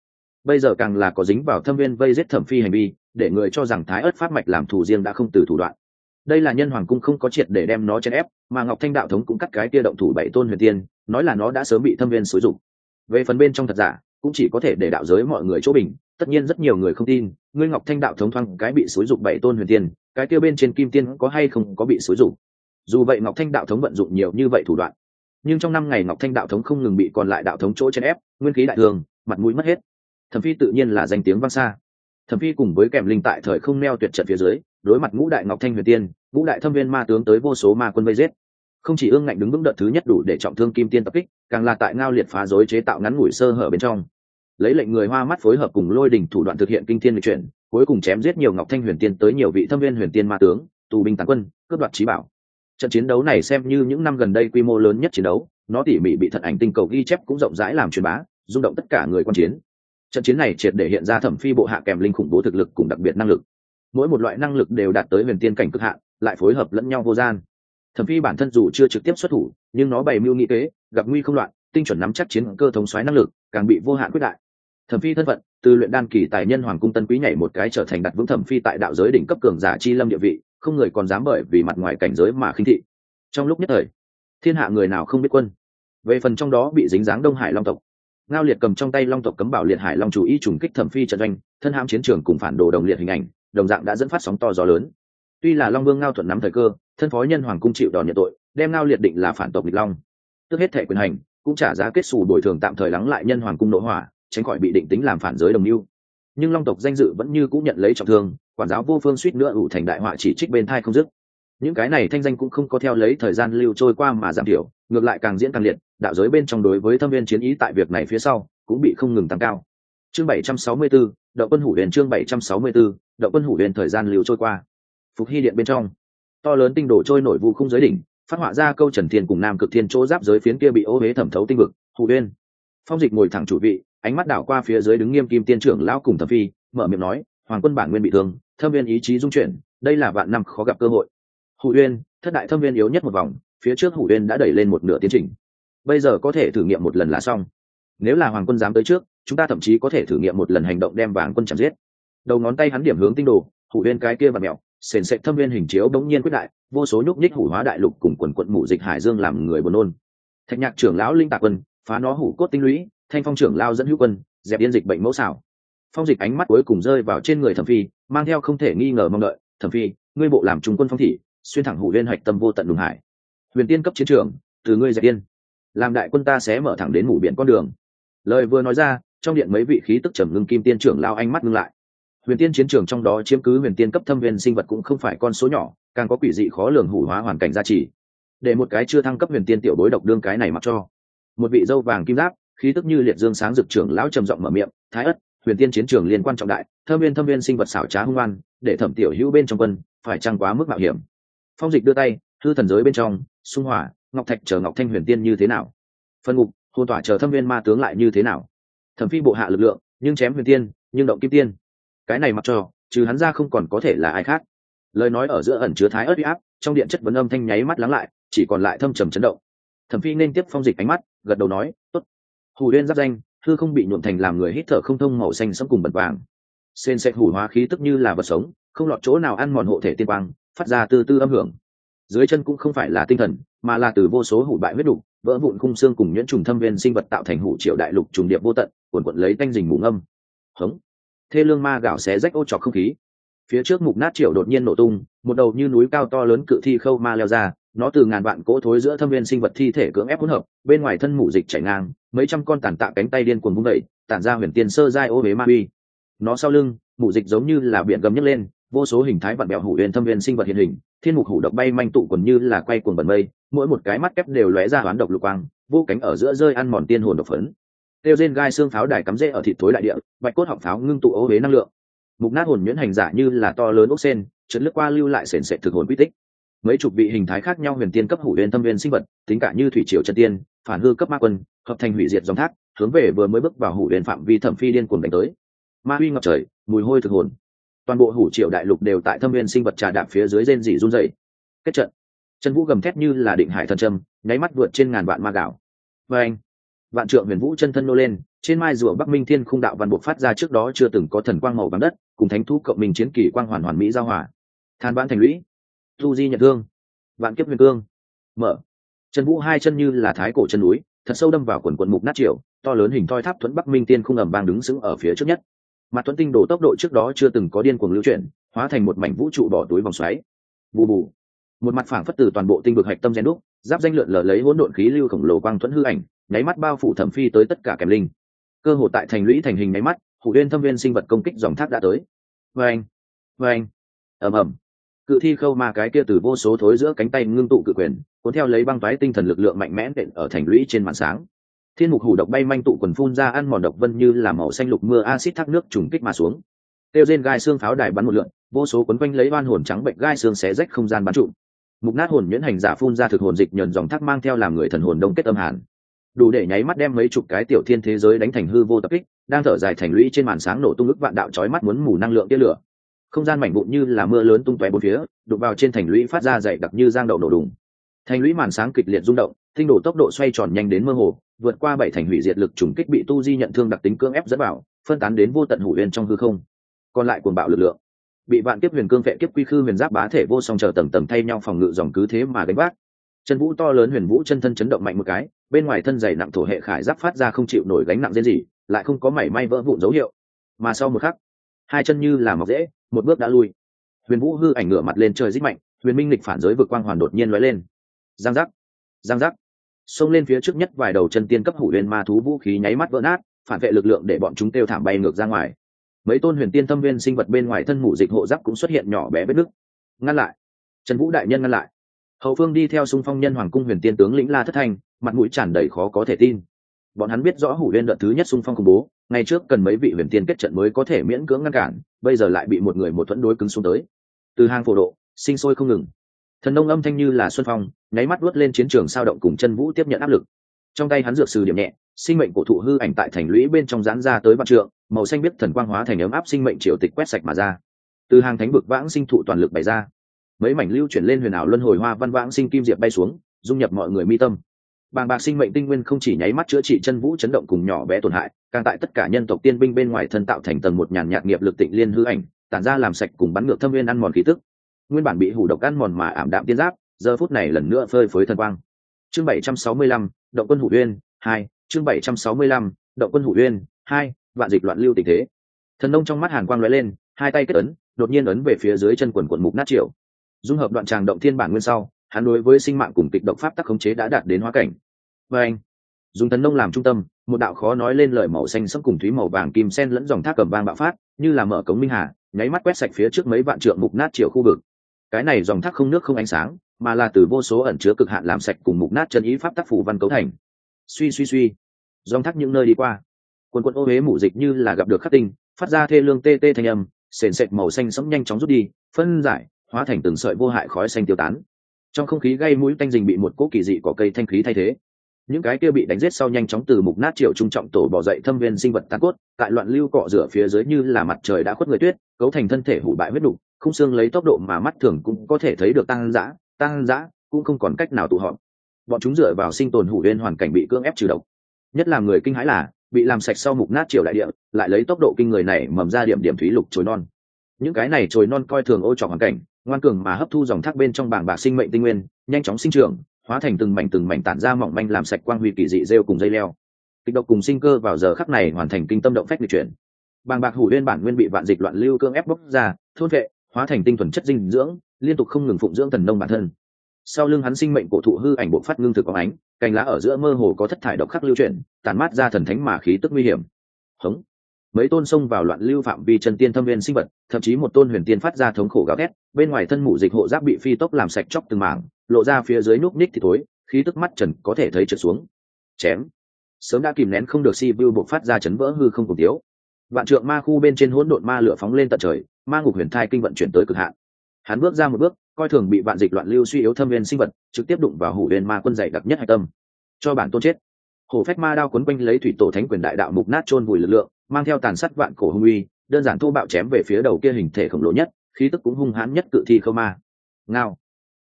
Bây giờ càng là có dính vào thâm viên vây giết thẩm phi hành vi để người cho rằng thái ớt pháp mạch làm thủ riêng đã không từ thủ đoạn. Đây là nhân hoàng cung không có triệt để đem nó chèn ép, mà ngọc thanh đạo thống cũng cắt cái tia động thủ bảy tôn huyền tiên, nói là nó đã sớm bị thâm viên xúi dụng về phần bên trong thật giả, cũng chỉ có thể để đạo giới mọi người chỗ bình, tất nhiên rất nhiều người không tin, ngươi ngọc thanh đạo thống thoáng cái bị xúi dục bảy tôn huyền tiên, cái kia bên trên kim tiên có hay không có bị xúi dục. Dù vậy ngọc thanh đạo thống vận dụng nhiều như vậy thủ đoạn, nhưng trong năm ngày ngọc thanh đạo thống không ngừng bị còn lại đạo thống chỗ chèn ép, nguyên khí đại thường, mặt mũi mất hết. Thẩm phi tự nhiên là danh tiếng vang xa thẩm phi cùng với kèm linh tại thời không neo tuyệt trận phía dưới, đối mặt ngũ đại ngọc thanh huyền tiên, ngũ đại thâm viên ma tướng tới vô số ma quân vây giết. Không chỉ ương ngạnh đứng vững đợt thứ nhất đủ để trọng thương kim tiên tập kích, càng là tại ngao liệt phá rối chế tạo ngắn ngủi sơ hở bên trong. Lấy lệnh người hoa mắt phối hợp cùng lôi đình thủ đoạn thực hiện kinh thiên lịch chuyển, cuối cùng chém giết nhiều ngọc thanh huyền tiên tới nhiều vị thâm viên huyền tiên ma tướng, tù binh tàn quân, cướp đoạt trí bảo. Trận chiến đấu này xem như những năm gần đây quy mô lớn nhất chiến đấu, nó tỉ mỉ bị thận ảnh tinh cầu ghi chép cũng rộng rãi làm truyền bá, rung động tất cả người quan chiến trận chiến này triệt để hiện ra thẩm phi bộ hạ kèm linh khủng bố thực lực cùng đặc biệt năng lực. Mỗi một loại năng lực đều đạt tới huyền tiên cảnh cực hạn, lại phối hợp lẫn nhau vô gian. Thẩm phi bản thân dù chưa trực tiếp xuất thủ, nhưng nó bày mưu nghị kế, gặp nguy không loạn, tinh chuẩn nắm chắc chiến cơ thống xoáy năng lực, càng bị vô hạn quyết đại. Thẩm phi thân phận, từ luyện đan kỳ tài nhân hoàng cung tân quý nhảy một cái trở thành đặt vững thẩm phi tại đạo giới đỉnh cấp cường giả chi lâm địa vị, không người còn dám bởi vì mặt ngoài cảnh giới mà khinh thị. Trong lúc nhất thời, thiên hạ người nào không biết quân? Về phần trong đó bị dính dáng đông hải long tộc ngao liệt cầm trong tay long tộc cấm bảo liệt hải long chủ ý trùng kích thẩm phi trận doanh, thân ham chiến trường cùng phản đồ đồng liệt hình ảnh, đồng dạng đã dẫn phát sóng to gió lớn. Tuy là long vương ngao thuận nắm thời cơ, thân phó nhân hoàng cung chịu đòn nhận tội, đem ngao liệt định là phản tộc nghịch long. Tức hết thể quyền hành, cũng trả giá kết xù bồi thường tạm thời lắng lại nhân hoàng cung nội hỏa, tránh khỏi bị định tính làm phản giới đồng mưu nhưng long tộc danh dự vẫn như cũng nhận lấy trọng thương, quản giáo vô phương suýt nữa ủ thành đại họa chỉ trích bên thai không dứt những cái này thanh danh cũng không có theo lấy thời gian lưu trôi qua mà giảm thiểu ngược lại càng diễn càng liệt đạo giới bên trong đối với thâm viên chiến ý tại việc này phía sau cũng bị không ngừng tăng cao. Chương 764, đậu quân hủ huyền chương 764, đậu quân hủ huyền thời gian lưu trôi qua. Phục hy điện bên trong to lớn tinh đổ trôi nổi vụ khung giới đỉnh phát họa ra câu trần thiên cùng nam cực thiên chỗ giáp giới phiến kia bị ô huế thẩm thấu tinh vực hủ huyền. Phong dịch ngồi thẳng chủ vị ánh mắt đảo qua phía dưới đứng nghiêm kim tiên trưởng lão cùng thẩm phi mở miệng nói hoàng quân bản nguyên bị thương thâm viên ý chí dung chuyển đây là vạn năm khó gặp cơ hội hủ uyên, thất đại thâm viên yếu nhất một vòng, phía trước hủ uyên đã đẩy lên một nửa tiến trình. Bây giờ có thể thử nghiệm một lần là xong. Nếu là hoàng quân dám tới trước, chúng ta thậm chí có thể thử nghiệm một lần hành động đem vàng quân chạm giết. Đầu ngón tay hắn điểm hướng tinh đồ, hủ uyên cái kia và mẹo, sền sệt thâm viên hình chiếu đống nhiên quyết đại, vô số nhúc nhích hủ hóa đại lục cùng quần quận mụ dịch hải dương làm người buồn nôn. Thạch nhạc trưởng lão linh tạc quân, phá nó hủ cốt tinh lũy, thanh phong trưởng lao dẫn hữu quân, dẹp yên dịch bệnh mẫu xảo. Phong dịch ánh mắt cuối cùng rơi vào trên người thẩm phi, mang theo không thể nghi ngờ mong đợi. Thẩm phi, ngươi bộ làm trung quân phong thị xuyên thẳng hủ liên hạch tâm vô tận đùng hải. Huyền tiên cấp chiến trường, từ ngươi dạy tiên làm đại quân ta sẽ mở thẳng đến mủ biển con đường. Lời vừa nói ra, trong điện mấy vị khí tức trầm ngưng kim tiên trưởng lao ánh mắt ngưng lại. Huyền tiên chiến trường trong đó chiếm cứ huyền tiên cấp thâm viên sinh vật cũng không phải con số nhỏ, càng có quỷ dị khó lường hủ hóa hoàn cảnh gia trì. Để một cái chưa thăng cấp huyền tiên tiểu bối độc đương cái này mặc cho. Một vị dâu vàng kim giáp, khí tức như liệt dương sáng dực trưởng lão trầm giọng mở miệng, thái ất, huyền tiên chiến trường liên quan trọng đại, thâm viên thâm viên sinh vật xảo trá hung an để thẩm tiểu hữu bên trong quân phải trăng quá mức mạo hiểm? Phong dịch đưa tay thư thần giới bên trong, xung hỏa, ngọc thạch chờ ngọc thanh huyền tiên như thế nào? Phân ngục hôn tỏa chờ thâm viên ma tướng lại như thế nào? Thẩm phi bộ hạ lực lượng, nhưng chém huyền tiên, nhưng động kim tiên. Cái này mặc cho, trừ hắn ra không còn có thể là ai khác. Lời nói ở giữa ẩn chứa thái ớt huy áp, trong điện chất vấn âm thanh nháy mắt lắng lại, chỉ còn lại thâm trầm chấn động. Thẩm phi nên tiếp phong dịch ánh mắt, gật đầu nói, tốt. Hù uyên giáp danh thư không bị nhuộm thành làm người hít thở không thông màu xanh sẫm cùng bật vàng. Sên sẽ hủ hóa khí tức như là vật sống, không lọt chỗ nào ăn mòn hộ thể tiên quang phát ra từ tư âm hưởng. Dưới chân cũng không phải là tinh thần, mà là từ vô số hủ bại huyết đục, vỡ vụn khung xương cùng nhuyễn trùng thâm viên sinh vật tạo thành hủ triệu đại lục trùng điệp vô tận quần cuộn lấy tanh dình mù ngâm. Hống. Thê lương ma gạo xé rách ô trọc không khí. Phía trước mục nát triệu đột nhiên nổ tung, một đầu như núi cao to lớn cự thi khâu ma leo ra, nó từ ngàn vạn cỗ thối giữa thâm viên sinh vật thi thể cưỡng ép hỗn hợp, bên ngoài thân mủ dịch chảy ngang, mấy trăm con tàn tạ cánh tay điên cuồng vung đẩy tản ra huyền tiền sơ giai ô huế ma uy. Nó sau lưng mủ dịch giống như là biển gầm nhấc lên vô số hình thái vặn bẹo hủ huyền thâm viên sinh vật hiện hình, thiên mục hủ độc bay manh tụ còn như là quay cuồng bẩn mây, mỗi một cái mắt kép đều lóe ra hoán độc lục quang, vô cánh ở giữa rơi ăn mòn tiên hồn độc phấn. Tiêu trên gai xương pháo đài cắm rễ ở thịt thối đại địa, bạch cốt họng pháo ngưng tụ ấu huế năng lượng. Mục nát hồn nhuyễn hành giả như là to lớn ốc sen trấn lướt qua lưu lại sền sệt thực hồn quy tích. Mấy chục vị hình thái khác nhau huyền tiên cấp hủ huyền thâm viên sinh vật, tính cả như thủy triều chân tiên, phản hư cấp ma quân, hợp thành hủy diệt dòng thác, hướng về vừa mới bước vào hủ huyền phạm vi thẩm phi điên cuồng đánh tới. Ma huy ngập trời, mùi hôi thực hồn toàn bộ hủ triệu đại lục đều tại thâm viên sinh vật trà đạp phía dưới rên dỉ run dày kết trận. Chân vũ gầm thét như là định hải thần trâm, nháy mắt vượt trên ngàn vạn ma gạo. Và anh, vạn trượng huyền vũ chân thân nô lên, trên mai rùa bắc minh thiên khung đạo văn buộc phát ra trước đó chưa từng có thần quang màu vàng đất, cùng thánh thú cộng minh chiến kỳ quang hoàn hoàn mỹ giao hòa. Than vãn thành lũy. Thu di nhận thương. Vạn kiếp huyền cương. Mở. Chân vũ hai chân như là thái cổ chân núi, thật sâu đâm vào quần quần mục nát triệu to lớn hình thoi tháp thuẫn bắc minh tiên khung ẩm bang đứng sững ở phía trước nhất mặt thuẫn tinh đổ tốc độ trước đó chưa từng có điên cuồng lưu chuyển, hóa thành một mảnh vũ trụ bỏ túi vòng xoáy. Bù bù. Một mặt phảng phất từ toàn bộ tinh vực hạch tâm gen đúc, giáp danh lượn lờ lấy hỗn độn khí lưu khổng lồ quang thuẫn hư ảnh, nháy mắt bao phủ thẩm phi tới tất cả kèm linh. Cơ hội tại thành lũy thành hình nháy mắt, hủ đen thâm viên sinh vật công kích dòng thác đã tới. Vê anh vê anh ầm ầm. Cự thi khâu ma cái kia từ vô số thối giữa cánh tay ngưng tụ cự quyền, cuốn theo lấy băng toái tinh thần lực lượng mạnh mẽ đện ở thành lũy trên màn sáng thiên mục hủ độc bay manh tụ quần phun ra ăn mòn độc vân như là màu xanh lục mưa acid thác nước trùng kích mà xuống. Tiêu trên gai xương pháo đài bắn một lượn, vô số quấn quanh lấy oan hồn trắng bệnh gai xương xé rách không gian bắn trụ. Mục nát hồn nhuyễn hành giả phun ra thực hồn dịch nhờn dòng thác mang theo làm người thần hồn đông kết âm hàn. Đủ để nháy mắt đem mấy chục cái tiểu thiên thế giới đánh thành hư vô tập kích, đang thở dài thành lũy trên màn sáng nổ tung ức vạn đạo chói mắt muốn mù năng lượng tia lửa. Không gian mảnh vụn như là mưa lớn tung tóe bốn phía, đục vào trên thành lũy phát ra dày đặc như giang đậu nổ đùng. Thành lũy màn sáng kịch liệt rung động tinh độ tốc độ xoay tròn nhanh đến mơ hồ, vượt qua bảy thành hủy diệt lực trùng kích bị tu di nhận thương đặc tính cưỡng ép dẫn vào phân tán đến vô tận hủ huyền trong hư không. Còn lại cuồng bạo lực lượng. Bị vạn kiếp huyền cương vệ kiếp quy khư huyền giáp bá thể vô song chờ tầng tầng thay nhau phòng ngự dòng cứ thế mà gánh bác chân vũ to lớn huyền vũ chân thân chấn động mạnh một cái, bên ngoài thân dày nặng thổ hệ khải giáp phát ra không chịu nổi gánh nặng riêng gì, lại không có mảy may vỡ vụn dấu hiệu. Mà sau một khắc, hai chân như là mọc dễ, một bước đã lui. Huyền vũ hư ảnh ngửa mặt lên trời rít mạnh, huyền minh lịch phản giới vực quang hoàn đột nhiên lóe lên. Giang giác giang giác xông lên phía trước nhất vài đầu chân tiên cấp hủ huyền ma thú vũ khí nháy mắt vỡ nát, phản vệ lực lượng để bọn chúng kêu thảm bay ngược ra ngoài. Mấy tôn huyền tiên thâm viên sinh vật bên ngoài thân mủ dịch hộ giáp cũng xuất hiện nhỏ bé vết nứt. Ngăn lại. Trần vũ đại nhân ngăn lại. Hậu phương đi theo xung phong nhân hoàng cung huyền tiên tướng lĩnh la thất thanh, mặt mũi tràn đầy khó có thể tin. Bọn hắn biết rõ hủ lên đợt thứ nhất xung phong khủng bố, ngày trước cần mấy vị huyền tiên kết trận mới có thể miễn cưỡng ngăn cản, bây giờ lại bị một người một thuẫn đối cứng xuống tới. Từ hang phổ độ, sinh sôi không ngừng thần nông âm thanh như là xuân phong, nháy mắt vuốt lên chiến trường sao động cùng chân vũ tiếp nhận áp lực. Trong tay hắn dược sư điểm nhẹ, sinh mệnh cổ thụ hư ảnh tại thành lũy bên trong rán ra tới vạn trượng, màu xanh biết thần quang hóa thành ấm áp sinh mệnh triều tịch quét sạch mà ra. Từ hàng thánh vực vãng sinh thụ toàn lực bày ra. Mấy mảnh lưu chuyển lên huyền ảo luân hồi hoa văn vãng sinh kim diệp bay xuống, dung nhập mọi người mi tâm. Bàng bạc sinh mệnh tinh nguyên không chỉ nháy mắt chữa trị chân vũ chấn động cùng nhỏ bé tổn hại, càng tại tất cả nhân tộc tiên binh bên ngoài thân tạo thành tầng một nhàn nhạt nghiệp lực tịnh liên hư ảnh, tản ra làm sạch cùng bắn ngược thâm viên ăn mòn khí tức nguyên bản bị hủ độc ăn mòn mà ảm đạm tiên giáp, giờ phút này lần nữa phơi phới thần quang. Chương bảy trăm sáu mươi lăm, động quân hủ uyên hai, chương bảy trăm sáu mươi lăm, động quân hủ uyên hai, vạn dịch loạn lưu tình thế. Thần nông trong mắt hàn quang lóe lên, hai tay kết ấn, đột nhiên ấn về phía dưới chân quần quần mục nát triệu dung hợp đoạn tràng động thiên bản nguyên sau, hắn đối với sinh mạng cùng kịch độc pháp tắc khống chế đã đạt đến hóa cảnh. Và anh, dùng thần nông làm trung tâm, một đạo khó nói lên lời màu xanh sẫm cùng thúy màu vàng kim sen lẫn dòng thác cầm vang bạo phát, như là mở cống minh hà, nháy mắt quét sạch phía trước mấy vạn trượng mục nát triệu khu vực cái này dòng thác không nước không ánh sáng, mà là từ vô số ẩn chứa cực hạn làm sạch cùng mục nát chân ý pháp tác phủ văn cấu thành. Suy suy suy. Dòng thác những nơi đi qua. Quần quần ô huế mủ dịch như là gặp được khắc tinh, phát ra thê lương tê tê thanh âm, sền sệt màu xanh sẫm nhanh chóng rút đi, phân giải, hóa thành từng sợi vô hại khói xanh tiêu tán. Trong không khí gây mũi tanh dình bị một cỗ kỳ dị có cây thanh khí thay thế. Những cái kia bị đánh giết sau nhanh chóng từ mục nát triệu trung trọng tổ bỏ dậy thâm viên sinh vật tàn cốt, tại loạn lưu cọ rửa phía dưới như là mặt trời đã khuất người tuyết, cấu thành thân thể hủ bại huyết đục không xương lấy tốc độ mà mắt thường cũng có thể thấy được tăng dã tăng dã, cũng không còn cách nào tụ họp. Bọn chúng dựa vào sinh tồn hủ nguyên hoàn cảnh bị cưỡng ép trừ độc. Nhất là người kinh hãi là, bị làm sạch sau mục nát triều đại địa, lại lấy tốc độ kinh người này mầm ra điểm điểm thúy lục chồi non. Những cái này chồi non coi thường ô trọc hoàn cảnh, ngoan cường mà hấp thu dòng thác bên trong bảng bạc sinh mệnh tinh nguyên, nhanh chóng sinh trưởng, hóa thành từng mảnh từng mảnh tản ra mỏng manh làm sạch quang huy kỳ dị rêu cùng dây leo. Kịch độc cùng sinh cơ vào giờ khắc này hoàn thành kinh tâm động phách lịch chuyển. Bàng bạc hủ nguyên bản nguyên bị vạn dịch loạn lưu cương ép bốc ra, thôn vệ hóa thành tinh thuần chất dinh dưỡng, liên tục không ngừng phụng dưỡng thần nông bản thân. Sau lưng hắn sinh mệnh cổ thụ hư ảnh bộ phát ngưng thực có ánh, cành lá ở giữa mơ hồ có thất thải độc khắc lưu chuyển tàn mát ra thần thánh mà khí tức nguy hiểm. Hống. Mấy tôn sông vào loạn lưu phạm vi chân tiên thâm viên sinh vật, thậm chí một tôn huyền tiên phát ra thống khổ gào thét, bên ngoài thân mụ dịch hộ giáp bị phi tốc làm sạch chóc từng mảng, lộ ra phía dưới núc ních thì thối, khí tức mắt trần có thể thấy trượt xuống. Chém. Sớm đã kìm nén không được si vu buộc phát ra chấn vỡ hư không cùng tiếu. Vạn trượng ma khu bên trên hỗn độn ma lửa phóng lên tận trời ma ngục huyền thai kinh vận chuyển tới cực hạn. Hắn bước ra một bước, coi thường bị vạn dịch loạn lưu suy yếu thâm viên sinh vật, trực tiếp đụng vào hủ huyền ma quân dày đặc nhất hạch tâm. Cho bản tôn chết. Hổ phách ma đao quấn quanh lấy thủy tổ thánh quyền đại đạo mục nát chôn vùi lực lượng, mang theo tàn sắt vạn cổ hung uy, đơn giản thô bạo chém về phía đầu kia hình thể khổng lồ nhất, khí tức cũng hung hãn nhất cự thi khâu ma. Ngao.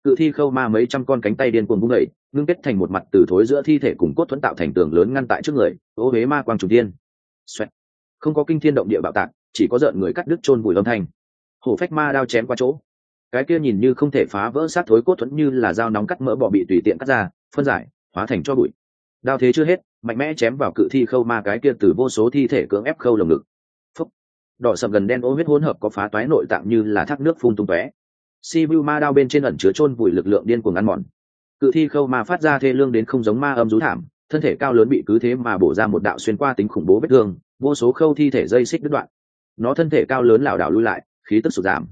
Cự thi khâu ma mấy trăm con cánh tay điên cuồng vung đẩy ngưng kết thành một mặt từ thối giữa thi thể cùng cốt thuẫn tạo thành tường lớn ngăn tại trước người, ô huế ma quang trùng tiên Xoẹt. không có kinh thiên động địa bạo tạc chỉ có rợn người cắt đứt chôn vùi âm thanh. Hổ phách ma đao chém qua chỗ. Cái kia nhìn như không thể phá vỡ sát thối cốt thuẫn như là dao nóng cắt mỡ bọ bị tùy tiện cắt ra, phân giải, hóa thành cho bụi. Đao thế chưa hết, mạnh mẽ chém vào cự thi khâu ma cái kia từ vô số thi thể cưỡng ép khâu lồng ngực. Phúc. Đỏ sầm gần đen ô huyết hỗn hợp có phá toái nội tạng như là thác nước phun tung tóe. Si vu ma đao bên trên ẩn chứa chôn vùi lực lượng điên cuồng ăn mòn. Cự thi khâu ma phát ra thê lương đến không giống ma âm rú thảm, thân thể cao lớn bị cứ thế mà bổ ra một đạo xuyên qua tính khủng bố vết thương, vô số khâu thi thể dây xích đứt đoạn nó thân thể cao lớn lảo đảo lui lại, khí tức sụt giảm.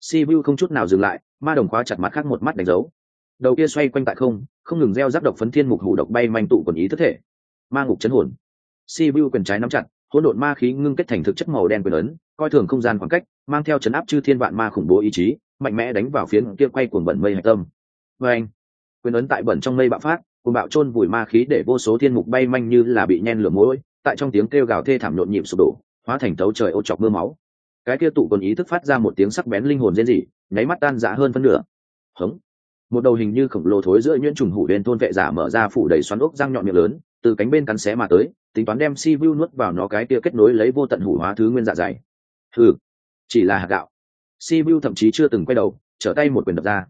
Si vu không chút nào dừng lại, ma đồng khóa chặt mắt khác một mắt đánh dấu. Đầu kia xoay quanh tại không không ngừng gieo rắc độc phấn thiên mục hủ độc bay manh tụ quần ý thức thể. Ma ngục chấn hồn. Si vu quyền trái nắm chặt, hỗn độn ma khí ngưng kết thành thực chất màu đen quyền ấn, coi thường không gian khoảng cách, mang theo chấn áp chư thiên vạn ma khủng bố ý chí, mạnh mẽ đánh vào phiến kia quay cuồng bẩn mây hạch tâm. Vê anh quyền ấn tại bẩn trong mây bạo phát cùng bạo chôn vùi ma khí để vô số thiên mục bay manh như là bị nhen lửa mũi tại trong tiếng kêu gào thê thảm nhộn nhịp sụp đổ hóa thành tấu trời ô chọc mưa máu. Cái kia tụ còn ý thức phát ra một tiếng sắc bén linh hồn rên rỉ, nháy mắt tan rã hơn phân nửa. Hống. Một đầu hình như khổng lồ thối giữa nhuyễn trùng hủ đen thôn vệ giả mở ra phủ đầy xoắn ốc răng nhọn miệng lớn, từ cánh bên cắn xé mà tới, tính toán đem si vu nuốt vào nó cái kia kết nối lấy vô tận hủ hóa thứ nguyên dạ dày. Ừ chỉ là hạt gạo. Sibiu thậm chí chưa từng quay đầu, trở tay một quyền đập ra.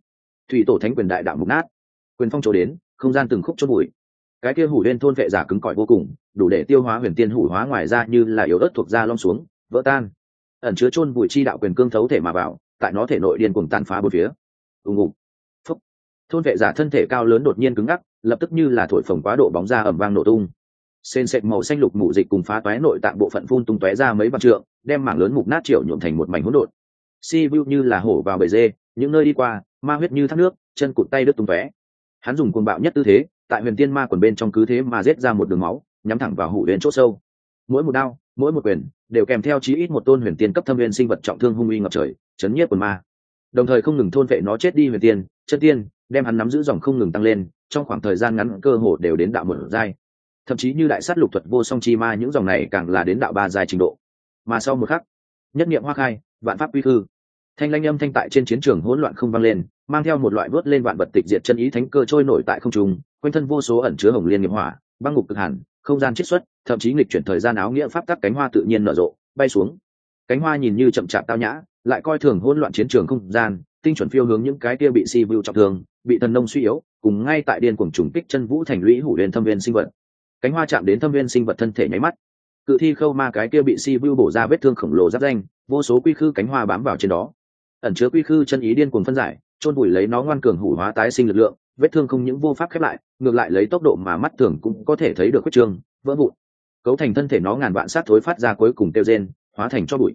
Thủy tổ thánh quyền đại đạo mục nát. Quyền phong trổ đến, không gian từng khúc chốt bụi cái kia hủ lên thôn vệ giả cứng cỏi vô cùng, đủ để tiêu hóa huyền tiên hủ hóa ngoài ra như là yếu ớt thuộc da lom xuống, vỡ tan. Ẩn chứa chôn bụi chi đạo quyền cương thấu thể mà vào, tại nó thể nội điên cùng tàn phá bốn phía. Ùng ùng. Phúc. Thôn vệ giả thân thể cao lớn đột nhiên cứng ngắc, lập tức như là thổi phồng quá độ bóng ra ẩm vang nổ tung. Sên sệt màu xanh lục mù dịch cùng phá toé nội tạng bộ phận phun tung tóe ra mấy vạn trượng, đem mảng lớn mục nát triệu nhuộm thành một mảnh hỗn độn. Si vu như là hổ vào bể dê, những nơi đi qua, ma huyết như thác nước, chân cụt tay đứt tung tóe. Hắn dùng cuồng bạo nhất tư thế tại huyền tiên ma quần bên trong cứ thế mà rết ra một đường máu, nhắm thẳng vào hủ h chỗ sâu. Mỗi một đao, mỗi một quyền đều kèm theo chí ít một tôn huyền tiên cấp thâm viên sinh vật trọng thương hung uy ngập trời, chấn nhiếp quần ma. Đồng thời không ngừng thôn vệ nó chết đi huyền tiên chất tiên, đem hắn nắm giữ dòng không ngừng tăng lên, trong khoảng thời gian ngắn cơ hồ đều đến đạo một giai. Thậm chí như đại sát lục thuật vô song chi ma, những dòng này càng là đến đạo ba giai trình độ. Mà sau một khắc, nhất niệm hoa khai, vạn pháp quy khư. Thanh lanh âm thanh tại trên chiến trường hỗn loạn không vang lên mang theo một loại vớt lên vạn vật tịch diệt chân ý thánh cơ trôi nổi tại không trung, quanh thân vô số ẩn chứa hồng liên nghiệp hỏa, băng ngục cực hẳn, không gian chiết xuất, thậm chí nghịch chuyển thời gian áo nghĩa pháp tắc cánh hoa tự nhiên nở rộ, bay xuống. Cánh hoa nhìn như chậm chạp tao nhã, lại coi thường hỗn loạn chiến trường không gian, tinh chuẩn phiêu hướng những cái kia bị si vưu trọng thương, bị thần nông suy yếu, cùng ngay tại điên cuồng trùng kích chân vũ thành lũy hủ lên thâm viên sinh vật. Cánh hoa chạm đến thâm viên sinh vật thân thể nháy mắt. Cự thi khâu ma cái kia bị si vưu bổ ra vết thương khổng lồ giáp danh, vô số quy khư cánh hoa bám vào trên đó. Ẩn chứa quy khư chân ý điên cuồng phân giải chôn bụi lấy nó ngoan cường hủ hóa tái sinh lực lượng, vết thương không những vô pháp khép lại, ngược lại lấy tốc độ mà mắt thường cũng có thể thấy được huyết trương, vỡ vụn. Cấu thành thân thể nó ngàn vạn sát thối phát ra cuối cùng tiêu rên, hóa thành cho bụi.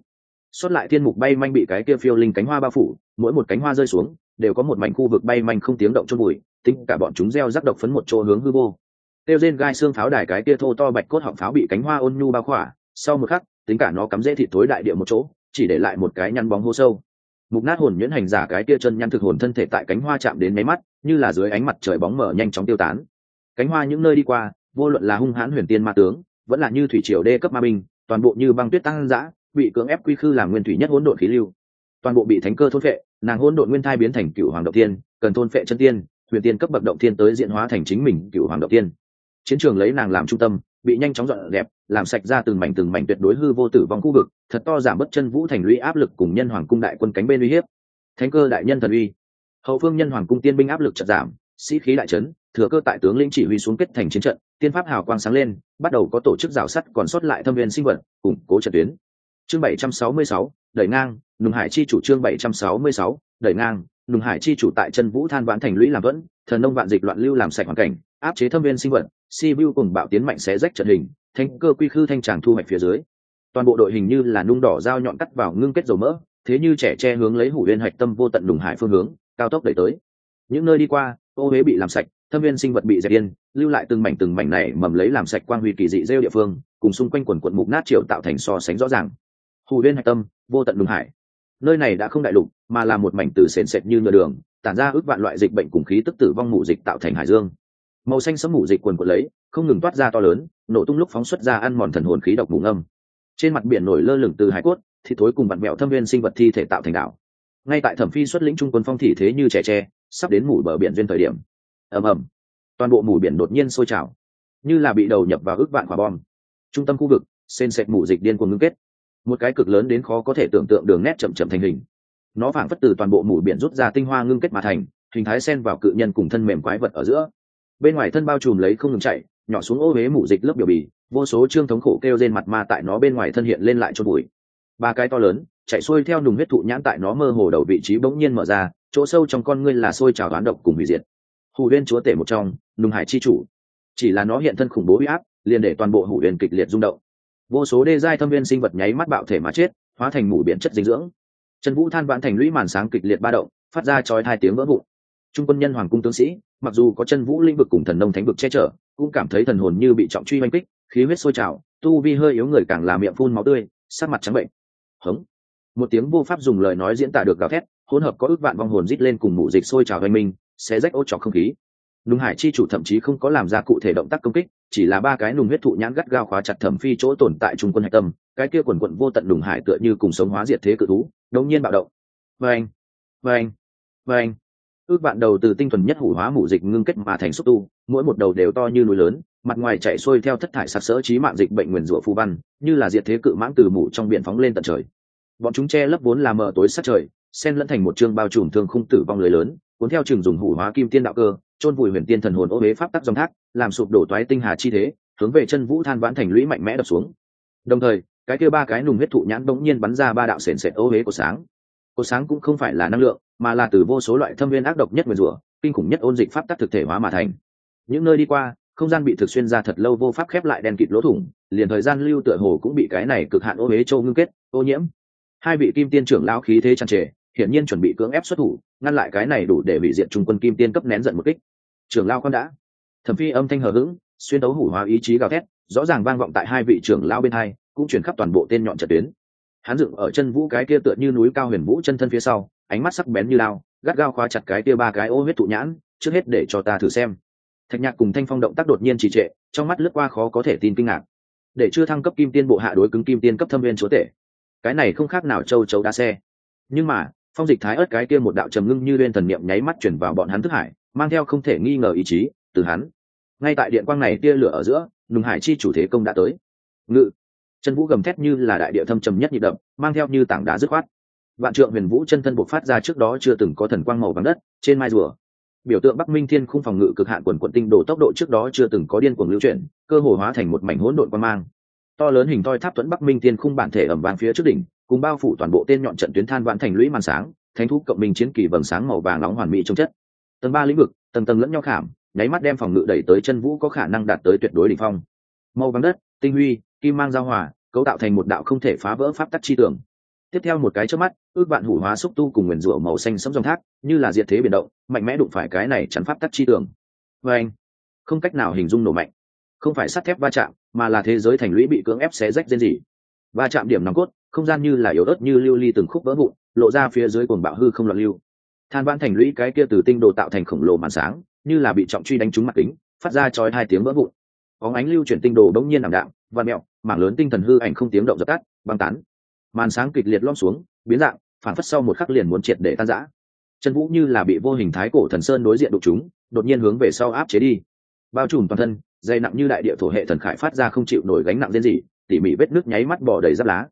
Xuất lại thiên mục bay manh bị cái kia phiêu linh cánh hoa bao phủ, mỗi một cánh hoa rơi xuống, đều có một mảnh khu vực bay manh không tiếng động chôn bụi, tính cả bọn chúng gieo rắc độc phấn một chỗ hướng hư vô. Tiêu rên gai xương pháo đài cái kia thô to bạch cốt họng pháo bị cánh hoa ôn nhu bao khỏa, sau một khắc, tính cả nó cắm dễ thịt tối đại địa một chỗ, chỉ để lại một cái nhăn bóng hô sâu mục nát hồn nhuyễn hành giả cái kia chân nhăn thực hồn thân thể tại cánh hoa chạm đến máy mắt, như là dưới ánh mặt trời bóng mở nhanh chóng tiêu tán. Cánh hoa những nơi đi qua, vô luận là hung hãn huyền tiên ma tướng, vẫn là như thủy triều đê cấp ma binh, toàn bộ như băng tuyết tăng dã, bị cưỡng ép quy khư làm nguyên thủy nhất hỗn độn khí lưu. Toàn bộ bị thánh cơ thôn phệ, nàng hỗn độn nguyên thai biến thành cựu hoàng động tiên cần thôn phệ chân tiên, huyền tiên cấp bậc động tiên tới diện hóa thành chính mình cựu hoàng động tiên chiến trường lấy nàng làm trung tâm bị nhanh chóng dọn đẹp làm sạch ra từng mảnh từng mảnh tuyệt đối hư vô tử vong khu vực thật to giảm bất chân vũ thành lũy áp lực cùng nhân hoàng cung đại quân cánh bên uy hiếp. Thánh cơ đại nhân thần uy. Hậu phương nhân hoàng cung tiên binh áp lực chợt giảm sĩ khí đại trấn thừa cơ tại tướng lĩnh chỉ huy xuống kết thành chiến trận tiên pháp hào quang sáng lên bắt đầu có tổ chức rào sắt còn sót lại thâm viên sinh vật củng cố trận tuyến. Chương 766, đẩy ngang nùng hải chi chủ chương 766, đẩy ngang nùng hải chi chủ tại chân vũ than vãn thành lũy làm vẫn thần nông vạn dịch loạn lưu làm sạch hoàn cảnh áp chế thâm viên sinh vật si vu cùng bạo tiến mạnh xé rách trận hình, thanh cơ quy khư thanh tràng thu hoạch phía dưới. Toàn bộ đội hình như là nung đỏ dao nhọn cắt vào ngưng kết dầu mỡ, thế như trẻ che hướng lấy hủ viên hạch tâm vô tận đùng hải phương hướng, cao tốc đẩy tới. Những nơi đi qua, ô huế bị làm sạch, thâm viên sinh vật bị dẹp yên, lưu lại từng mảnh từng mảnh này mầm lấy làm sạch quang huy kỳ dị rêu địa phương, cùng xung quanh quần quận mục nát triệu tạo thành so sánh rõ ràng. Hủ viên hạch tâm, vô tận đùng hải. Nơi này đã không đại lục, mà là một mảnh từ sền sệt như nửa đường, tản ra ước vạn loại dịch bệnh cùng khí tức tử vong mù dịch tạo thành hải dương màu xanh sẫm mù dịch quần quần lấy, không ngừng toát ra to lớn, nổ tung lúc phóng xuất ra ăn mòn thần hồn khí độc bùng âm trên mặt biển nổi lơ lửng từ hải cốt, thì thối cùng bạn mẹo thâm viên sinh vật thi thể tạo thành đảo. Ngay tại thẩm phi xuất lĩnh trung quân phong thị thế như trẻ tre, sắp đến mủ bờ biển duyên thời điểm. Ầm ầm. Toàn bộ mủ biển đột nhiên sôi trào, như là bị đầu nhập vào ước vạn quả bom. Trung tâm khu vực sên sệt mủ dịch điên cuồng ngưng kết. Một cái cực lớn đến khó có thể tưởng tượng đường nét chậm chậm thành hình. Nó phảng phất từ toàn bộ mủ biển rút ra tinh hoa ngưng kết mà thành, hình thái sen vào cự nhân cùng thân mềm quái vật ở giữa bên ngoài thân bao trùm lấy không ngừng chạy, nhỏ xuống ô huế mủ dịch lớp biểu bì, vô số trương thống khổ kêu trên mặt ma tại nó bên ngoài thân hiện lên lại cho bụi. Ba cái to lớn, chạy xuôi theo nùng huyết thụ nhãn tại nó mơ hồ đầu vị trí bỗng nhiên mở ra, chỗ sâu trong con ngươi là sôi trào đoán độc cùng hủy diệt. Hủ huyên chúa tể một trong, nùng hải chi chủ. Chỉ là nó hiện thân khủng bố huy áp, liền để toàn bộ hủ huyên kịch liệt rung động. Vô số đê giai thâm viên sinh vật nháy mắt bạo thể mà chết, hóa thành mủ biển chất dinh dưỡng. Trần vũ than vãn thành lũy màn sáng kịch liệt ba động, phát ra chói hai tiếng vỡ vụn trung quân nhân hoàng cung tướng sĩ, mặc dù có chân vũ lĩnh vực cùng thần nông thánh vực che chở, cũng cảm thấy thần hồn như bị trọng truy oanh kích, khí huyết sôi trào, tu vi hơi yếu người càng làm miệng phun máu tươi, sắc mặt trắng bệnh. Hống. Một tiếng vô pháp dùng lời nói diễn tả được gào thét, hỗn hợp có ước vạn vong hồn rít lên cùng mụ dịch sôi trào hoành minh sẽ rách ô trọc không khí. Nùng hải chi chủ thậm chí không có làm ra cụ thể động tác công kích, chỉ là ba cái nùng huyết thụ nhãn gắt gao khóa chặt thẩm phi chỗ tồn tại trung quân hạch tâm, cái kia quần quận vô tận nùng hải tựa như cùng sống hóa diệt thế cự thú đống nhiên bạo động. Vâng. Vâng. Vâng ước vạn đầu từ tinh thuần nhất hủ hóa mủ dịch ngưng kết mà thành xúc tu, mỗi một đầu đều to như núi lớn, mặt ngoài chạy xuôi theo thất thải sặc sỡ trí mạng dịch bệnh nguyền rủa phù văn, như là diệt thế cự mãng từ mủ trong biển phóng lên tận trời. Bọn chúng che lấp vốn là mờ tối sát trời, xen lẫn thành một chương bao trùm thương khung tử vong lưới lớn, cuốn theo trường dùng hủ hóa kim tiên đạo cơ, chôn vùi huyền tiên thần hồn ô huế pháp tắc dòng thác, làm sụp đổ toái tinh hà chi thế, hướng về chân vũ than vãn thành lũy mạnh mẽ đập xuống. Đồng thời, cái kia ba cái nùng huyết thụ nhãn bỗng nhiên bắn ra ba đạo sền sệt ô huế của sáng của sáng cũng không phải là năng lượng, mà là từ vô số loại thâm viên ác độc nhất nguyền rủa, kinh khủng nhất ôn dịch pháp tắc thực thể hóa mà thành. Những nơi đi qua, không gian bị thực xuyên ra thật lâu vô pháp khép lại đen kịt lỗ thủng, liền thời gian lưu tựa hồ cũng bị cái này cực hạn ô huế châu ngưng kết, ô nhiễm. Hai vị kim tiên trưởng lão khí thế tràn trề, hiển nhiên chuẩn bị cưỡng ép xuất thủ, ngăn lại cái này đủ để bị diện trung quân kim tiên cấp nén giận một kích. Trưởng lão con đã. Thẩm phi âm thanh hờ hững, xuyên đấu hủ hóa ý chí gào thét, rõ ràng vang vọng tại hai vị trưởng lão bên hai, cũng chuyển khắp toàn bộ tên nhọn trận tuyến hắn dựng ở chân vũ cái kia tựa như núi cao huyền vũ chân thân phía sau, ánh mắt sắc bén như lao gắt gao khóa chặt cái kia ba cái ô huyết thụ nhãn, trước hết để cho ta thử xem. Thạch nhạc cùng thanh phong động tác đột nhiên trì trệ, trong mắt lướt qua khó có thể tin kinh ngạc. Để chưa thăng cấp kim tiên bộ hạ đối cứng kim tiên cấp thâm viên chúa tể. Cái này không khác nào châu chấu đa xe. Nhưng mà, phong dịch thái ớt cái kia một đạo trầm ngưng như lên thần niệm nháy mắt chuyển vào bọn hắn thức hải, mang theo không thể nghi ngờ ý chí từ hắn. Ngay tại điện quang này tia lửa ở giữa, nùng hải chi chủ thế công đã tới. Ngự chân vũ gầm thét như là đại địa thâm trầm nhất nhịp đập, mang theo như tảng đá dứt khoát. Vạn trượng huyền vũ chân thân buộc phát ra trước đó chưa từng có thần quang màu vàng đất, trên mai rùa. Biểu tượng bắc minh thiên khung phòng ngự cực hạn quần quận tinh đổ tốc độ trước đó chưa từng có điên cuồng lưu chuyển, cơ hồ hóa thành một mảnh hỗn độn quan mang. To lớn hình thoi tháp tuấn bắc minh thiên khung bản thể ẩm vàng phía trước đỉnh, cùng bao phủ toàn bộ tên nhọn trận tuyến than vãn thành lũy màn sáng, thánh thú cộng minh chiến kỳ vầng sáng màu vàng nóng hoàn mỹ trong chất. Tầng ba lĩnh vực, tầng tầng lẫn nhau khảm, nháy mắt đem phòng ngự đẩy tới chân vũ có khả năng đạt tới tuyệt đối đỉnh phong. Màu vàng đất, tinh huy kim mang giao hòa, cấu tạo thành một đạo không thể phá vỡ pháp tắc chi tưởng. Tiếp theo một cái trước mắt, ước vạn hủ hóa xúc tu cùng nguyền rủa màu xanh sống dòng thác, như là diệt thế biển động, mạnh mẽ đụng phải cái này chắn pháp tắc chi tưởng. Và anh, không cách nào hình dung nổ mạnh. Không phải sắt thép va chạm, mà là thế giới thành lũy bị cưỡng ép xé rách trên gì va chạm điểm nòng cốt, không gian như là yếu ớt như lưu ly từng khúc vỡ vụn, lộ ra phía dưới cuồng bạo hư không loạn lưu. Than vãn thành lũy cái kia từ tinh đồ tạo thành khổng lồ màn sáng, như là bị trọng truy đánh trúng mặt kính, phát ra chói hai tiếng vỡ vụn. Óng ánh lưu chuyển tinh đồ đống nhiên ảm đạm và mẹo mảng lớn tinh thần hư ảnh không tiếng động dập tắt, băng tán. Màn sáng kịch liệt lom xuống, biến dạng, phản phất sau một khắc liền muốn triệt để tan rã. Chân vũ như là bị vô hình thái cổ thần sơn đối diện đụng chúng, đột nhiên hướng về sau áp chế đi. Bao trùm toàn thân dày nặng như đại địa thổ hệ thần khải phát ra không chịu nổi gánh nặng riêng gì tỉ mỉ vết nước nháy mắt bỏ đầy giáp lá.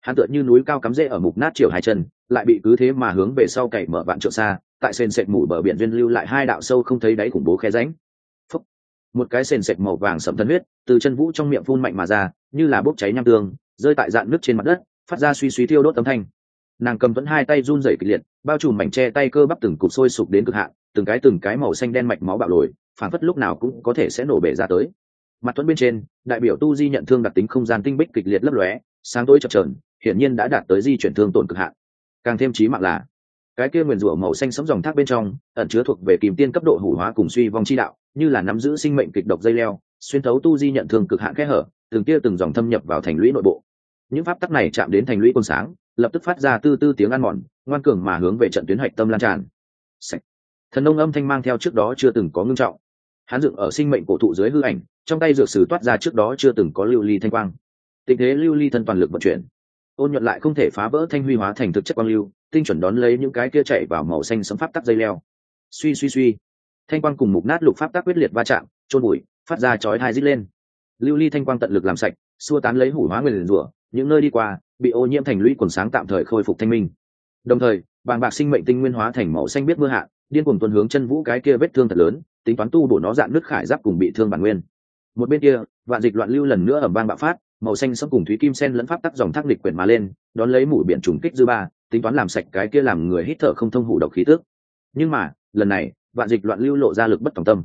Hắn tựa như núi cao cắm rễ ở mục nát chiều hai chân, lại bị cứ thế mà hướng về sau cày mở vạn trượng xa, tại sền sệt mũi bờ biển duyên lưu lại hai đạo sâu không thấy đáy khủng bố khe ránh một cái sền sệt màu vàng sẫm thân huyết, từ chân vũ trong miệng phun mạnh mà ra, như là bốc cháy nham tương, rơi tại dạn nước trên mặt đất, phát ra suy suy tiêu đốt âm thanh. Nàng cầm vẫn hai tay run rẩy kịch liệt, bao trùm mảnh che tay cơ bắp từng cục sôi sục đến cực hạn, từng cái từng cái màu xanh đen mạch máu bạo lồi phản phất lúc nào cũng có thể sẽ nổ bể ra tới. Mặt tuấn bên trên, đại biểu tu di nhận thương đặc tính không gian tinh bích kịch liệt lấp lóe, sáng tối chập trờn hiển nhiên đã đạt tới di chuyển thương tổn cực hạn. Càng thêm trí mạng là, cái kia nguyền rủa màu xanh sống dòng thác bên trong, ẩn chứa thuộc về kìm tiên cấp độ hủ hóa cùng suy vong chi đạo như là nắm giữ sinh mệnh kịch độc dây leo, xuyên thấu tu di nhận thương cực hạn kẽ hở, từng tia từng dòng thâm nhập vào thành lũy nội bộ. Những pháp tắc này chạm đến thành lũy quân sáng, lập tức phát ra tư tư tiếng ăn mòn, ngoan cường mà hướng về trận tuyến hạch tâm lan tràn. Sạch. thần nông âm thanh mang theo trước đó chưa từng có ngưng trọng. Hắn dựng ở sinh mệnh cổ thụ dưới hư ảnh, trong tay dược sử toát ra trước đó chưa từng có lưu ly thanh quang. Tình thế lưu ly thân toàn lực vận chuyển. Ôn nhuận lại không thể phá vỡ thanh huy hóa thành thực chất quang lưu, tinh chuẩn đón lấy những cái kia chạy vào màu xanh sấm pháp tắc dây leo. Suy suy suy thanh quang cùng mục nát lục pháp tắc quyết liệt va chạm trôn bụi, phát ra chói hai dít lên. Lưu ly thanh quang tận lực làm sạch, xua tán lấy hủ hóa người liền rủa, những nơi đi qua, bị ô nhiễm thành lũy quần sáng tạm thời khôi phục thanh minh. Đồng thời, bàng bạc sinh mệnh tinh nguyên hóa thành màu xanh biết mưa hạ, điên cuồng tuần hướng chân vũ cái kia vết thương thật lớn, tính toán tu bổ nó dạn nước khải giáp cùng bị thương bản nguyên. Một bên kia, vạn dịch loạn lưu lần nữa ở bang bạo phát, màu xanh sẫm cùng thúy kim sen lẫn pháp tắc dòng thác lịch quyển mà lên, đón lấy mũi biển trùng kích dư ba, tính toán làm sạch cái kia làm người hít thở không thông hủ độc khí tước nhưng mà, lần này vạn dịch loạn lưu lộ ra lực bất tòng tâm.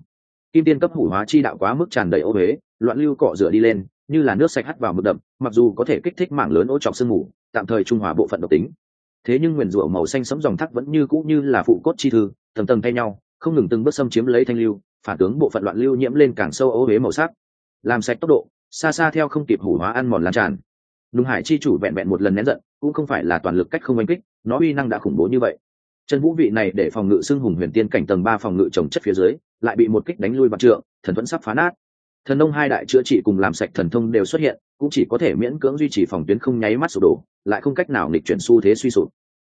Kim tiên cấp hủ hóa chi đạo quá mức tràn đầy ô huế loạn lưu cọ rửa đi lên, như là nước sạch hắt vào mực đậm, mặc dù có thể kích thích mảng lớn ô trọc sương mù, tạm thời trung hòa bộ phận độc tính. Thế nhưng nguyền rủa màu xanh sẫm dòng thác vẫn như cũ như là phụ cốt chi thư, tầng tầng thay nhau, không ngừng từng bước xâm chiếm lấy thanh lưu, phản tướng bộ phận loạn lưu nhiễm lên càng sâu ô huế màu sắc. Làm sạch tốc độ, xa xa theo không kịp hủ hóa ăn mòn lan tràn. Nùng hải chi chủ vẹn vẹn một lần nén giận, cũng không phải là toàn lực cách không oanh kích, nó uy năng đã khủng bố như vậy chân vũ vị này để phòng ngự xưng hùng huyền tiên cảnh tầng ba phòng ngự trồng chất phía dưới, lại bị một kích đánh lui bạc trượng, thần vẫn sắp phá nát. Thần nông hai đại chữa trị cùng làm sạch thần thông đều xuất hiện, cũng chỉ có thể miễn cưỡng duy trì phòng tuyến không nháy mắt sụp đổ, lại không cách nào nghịch chuyển xu thế suy sụp.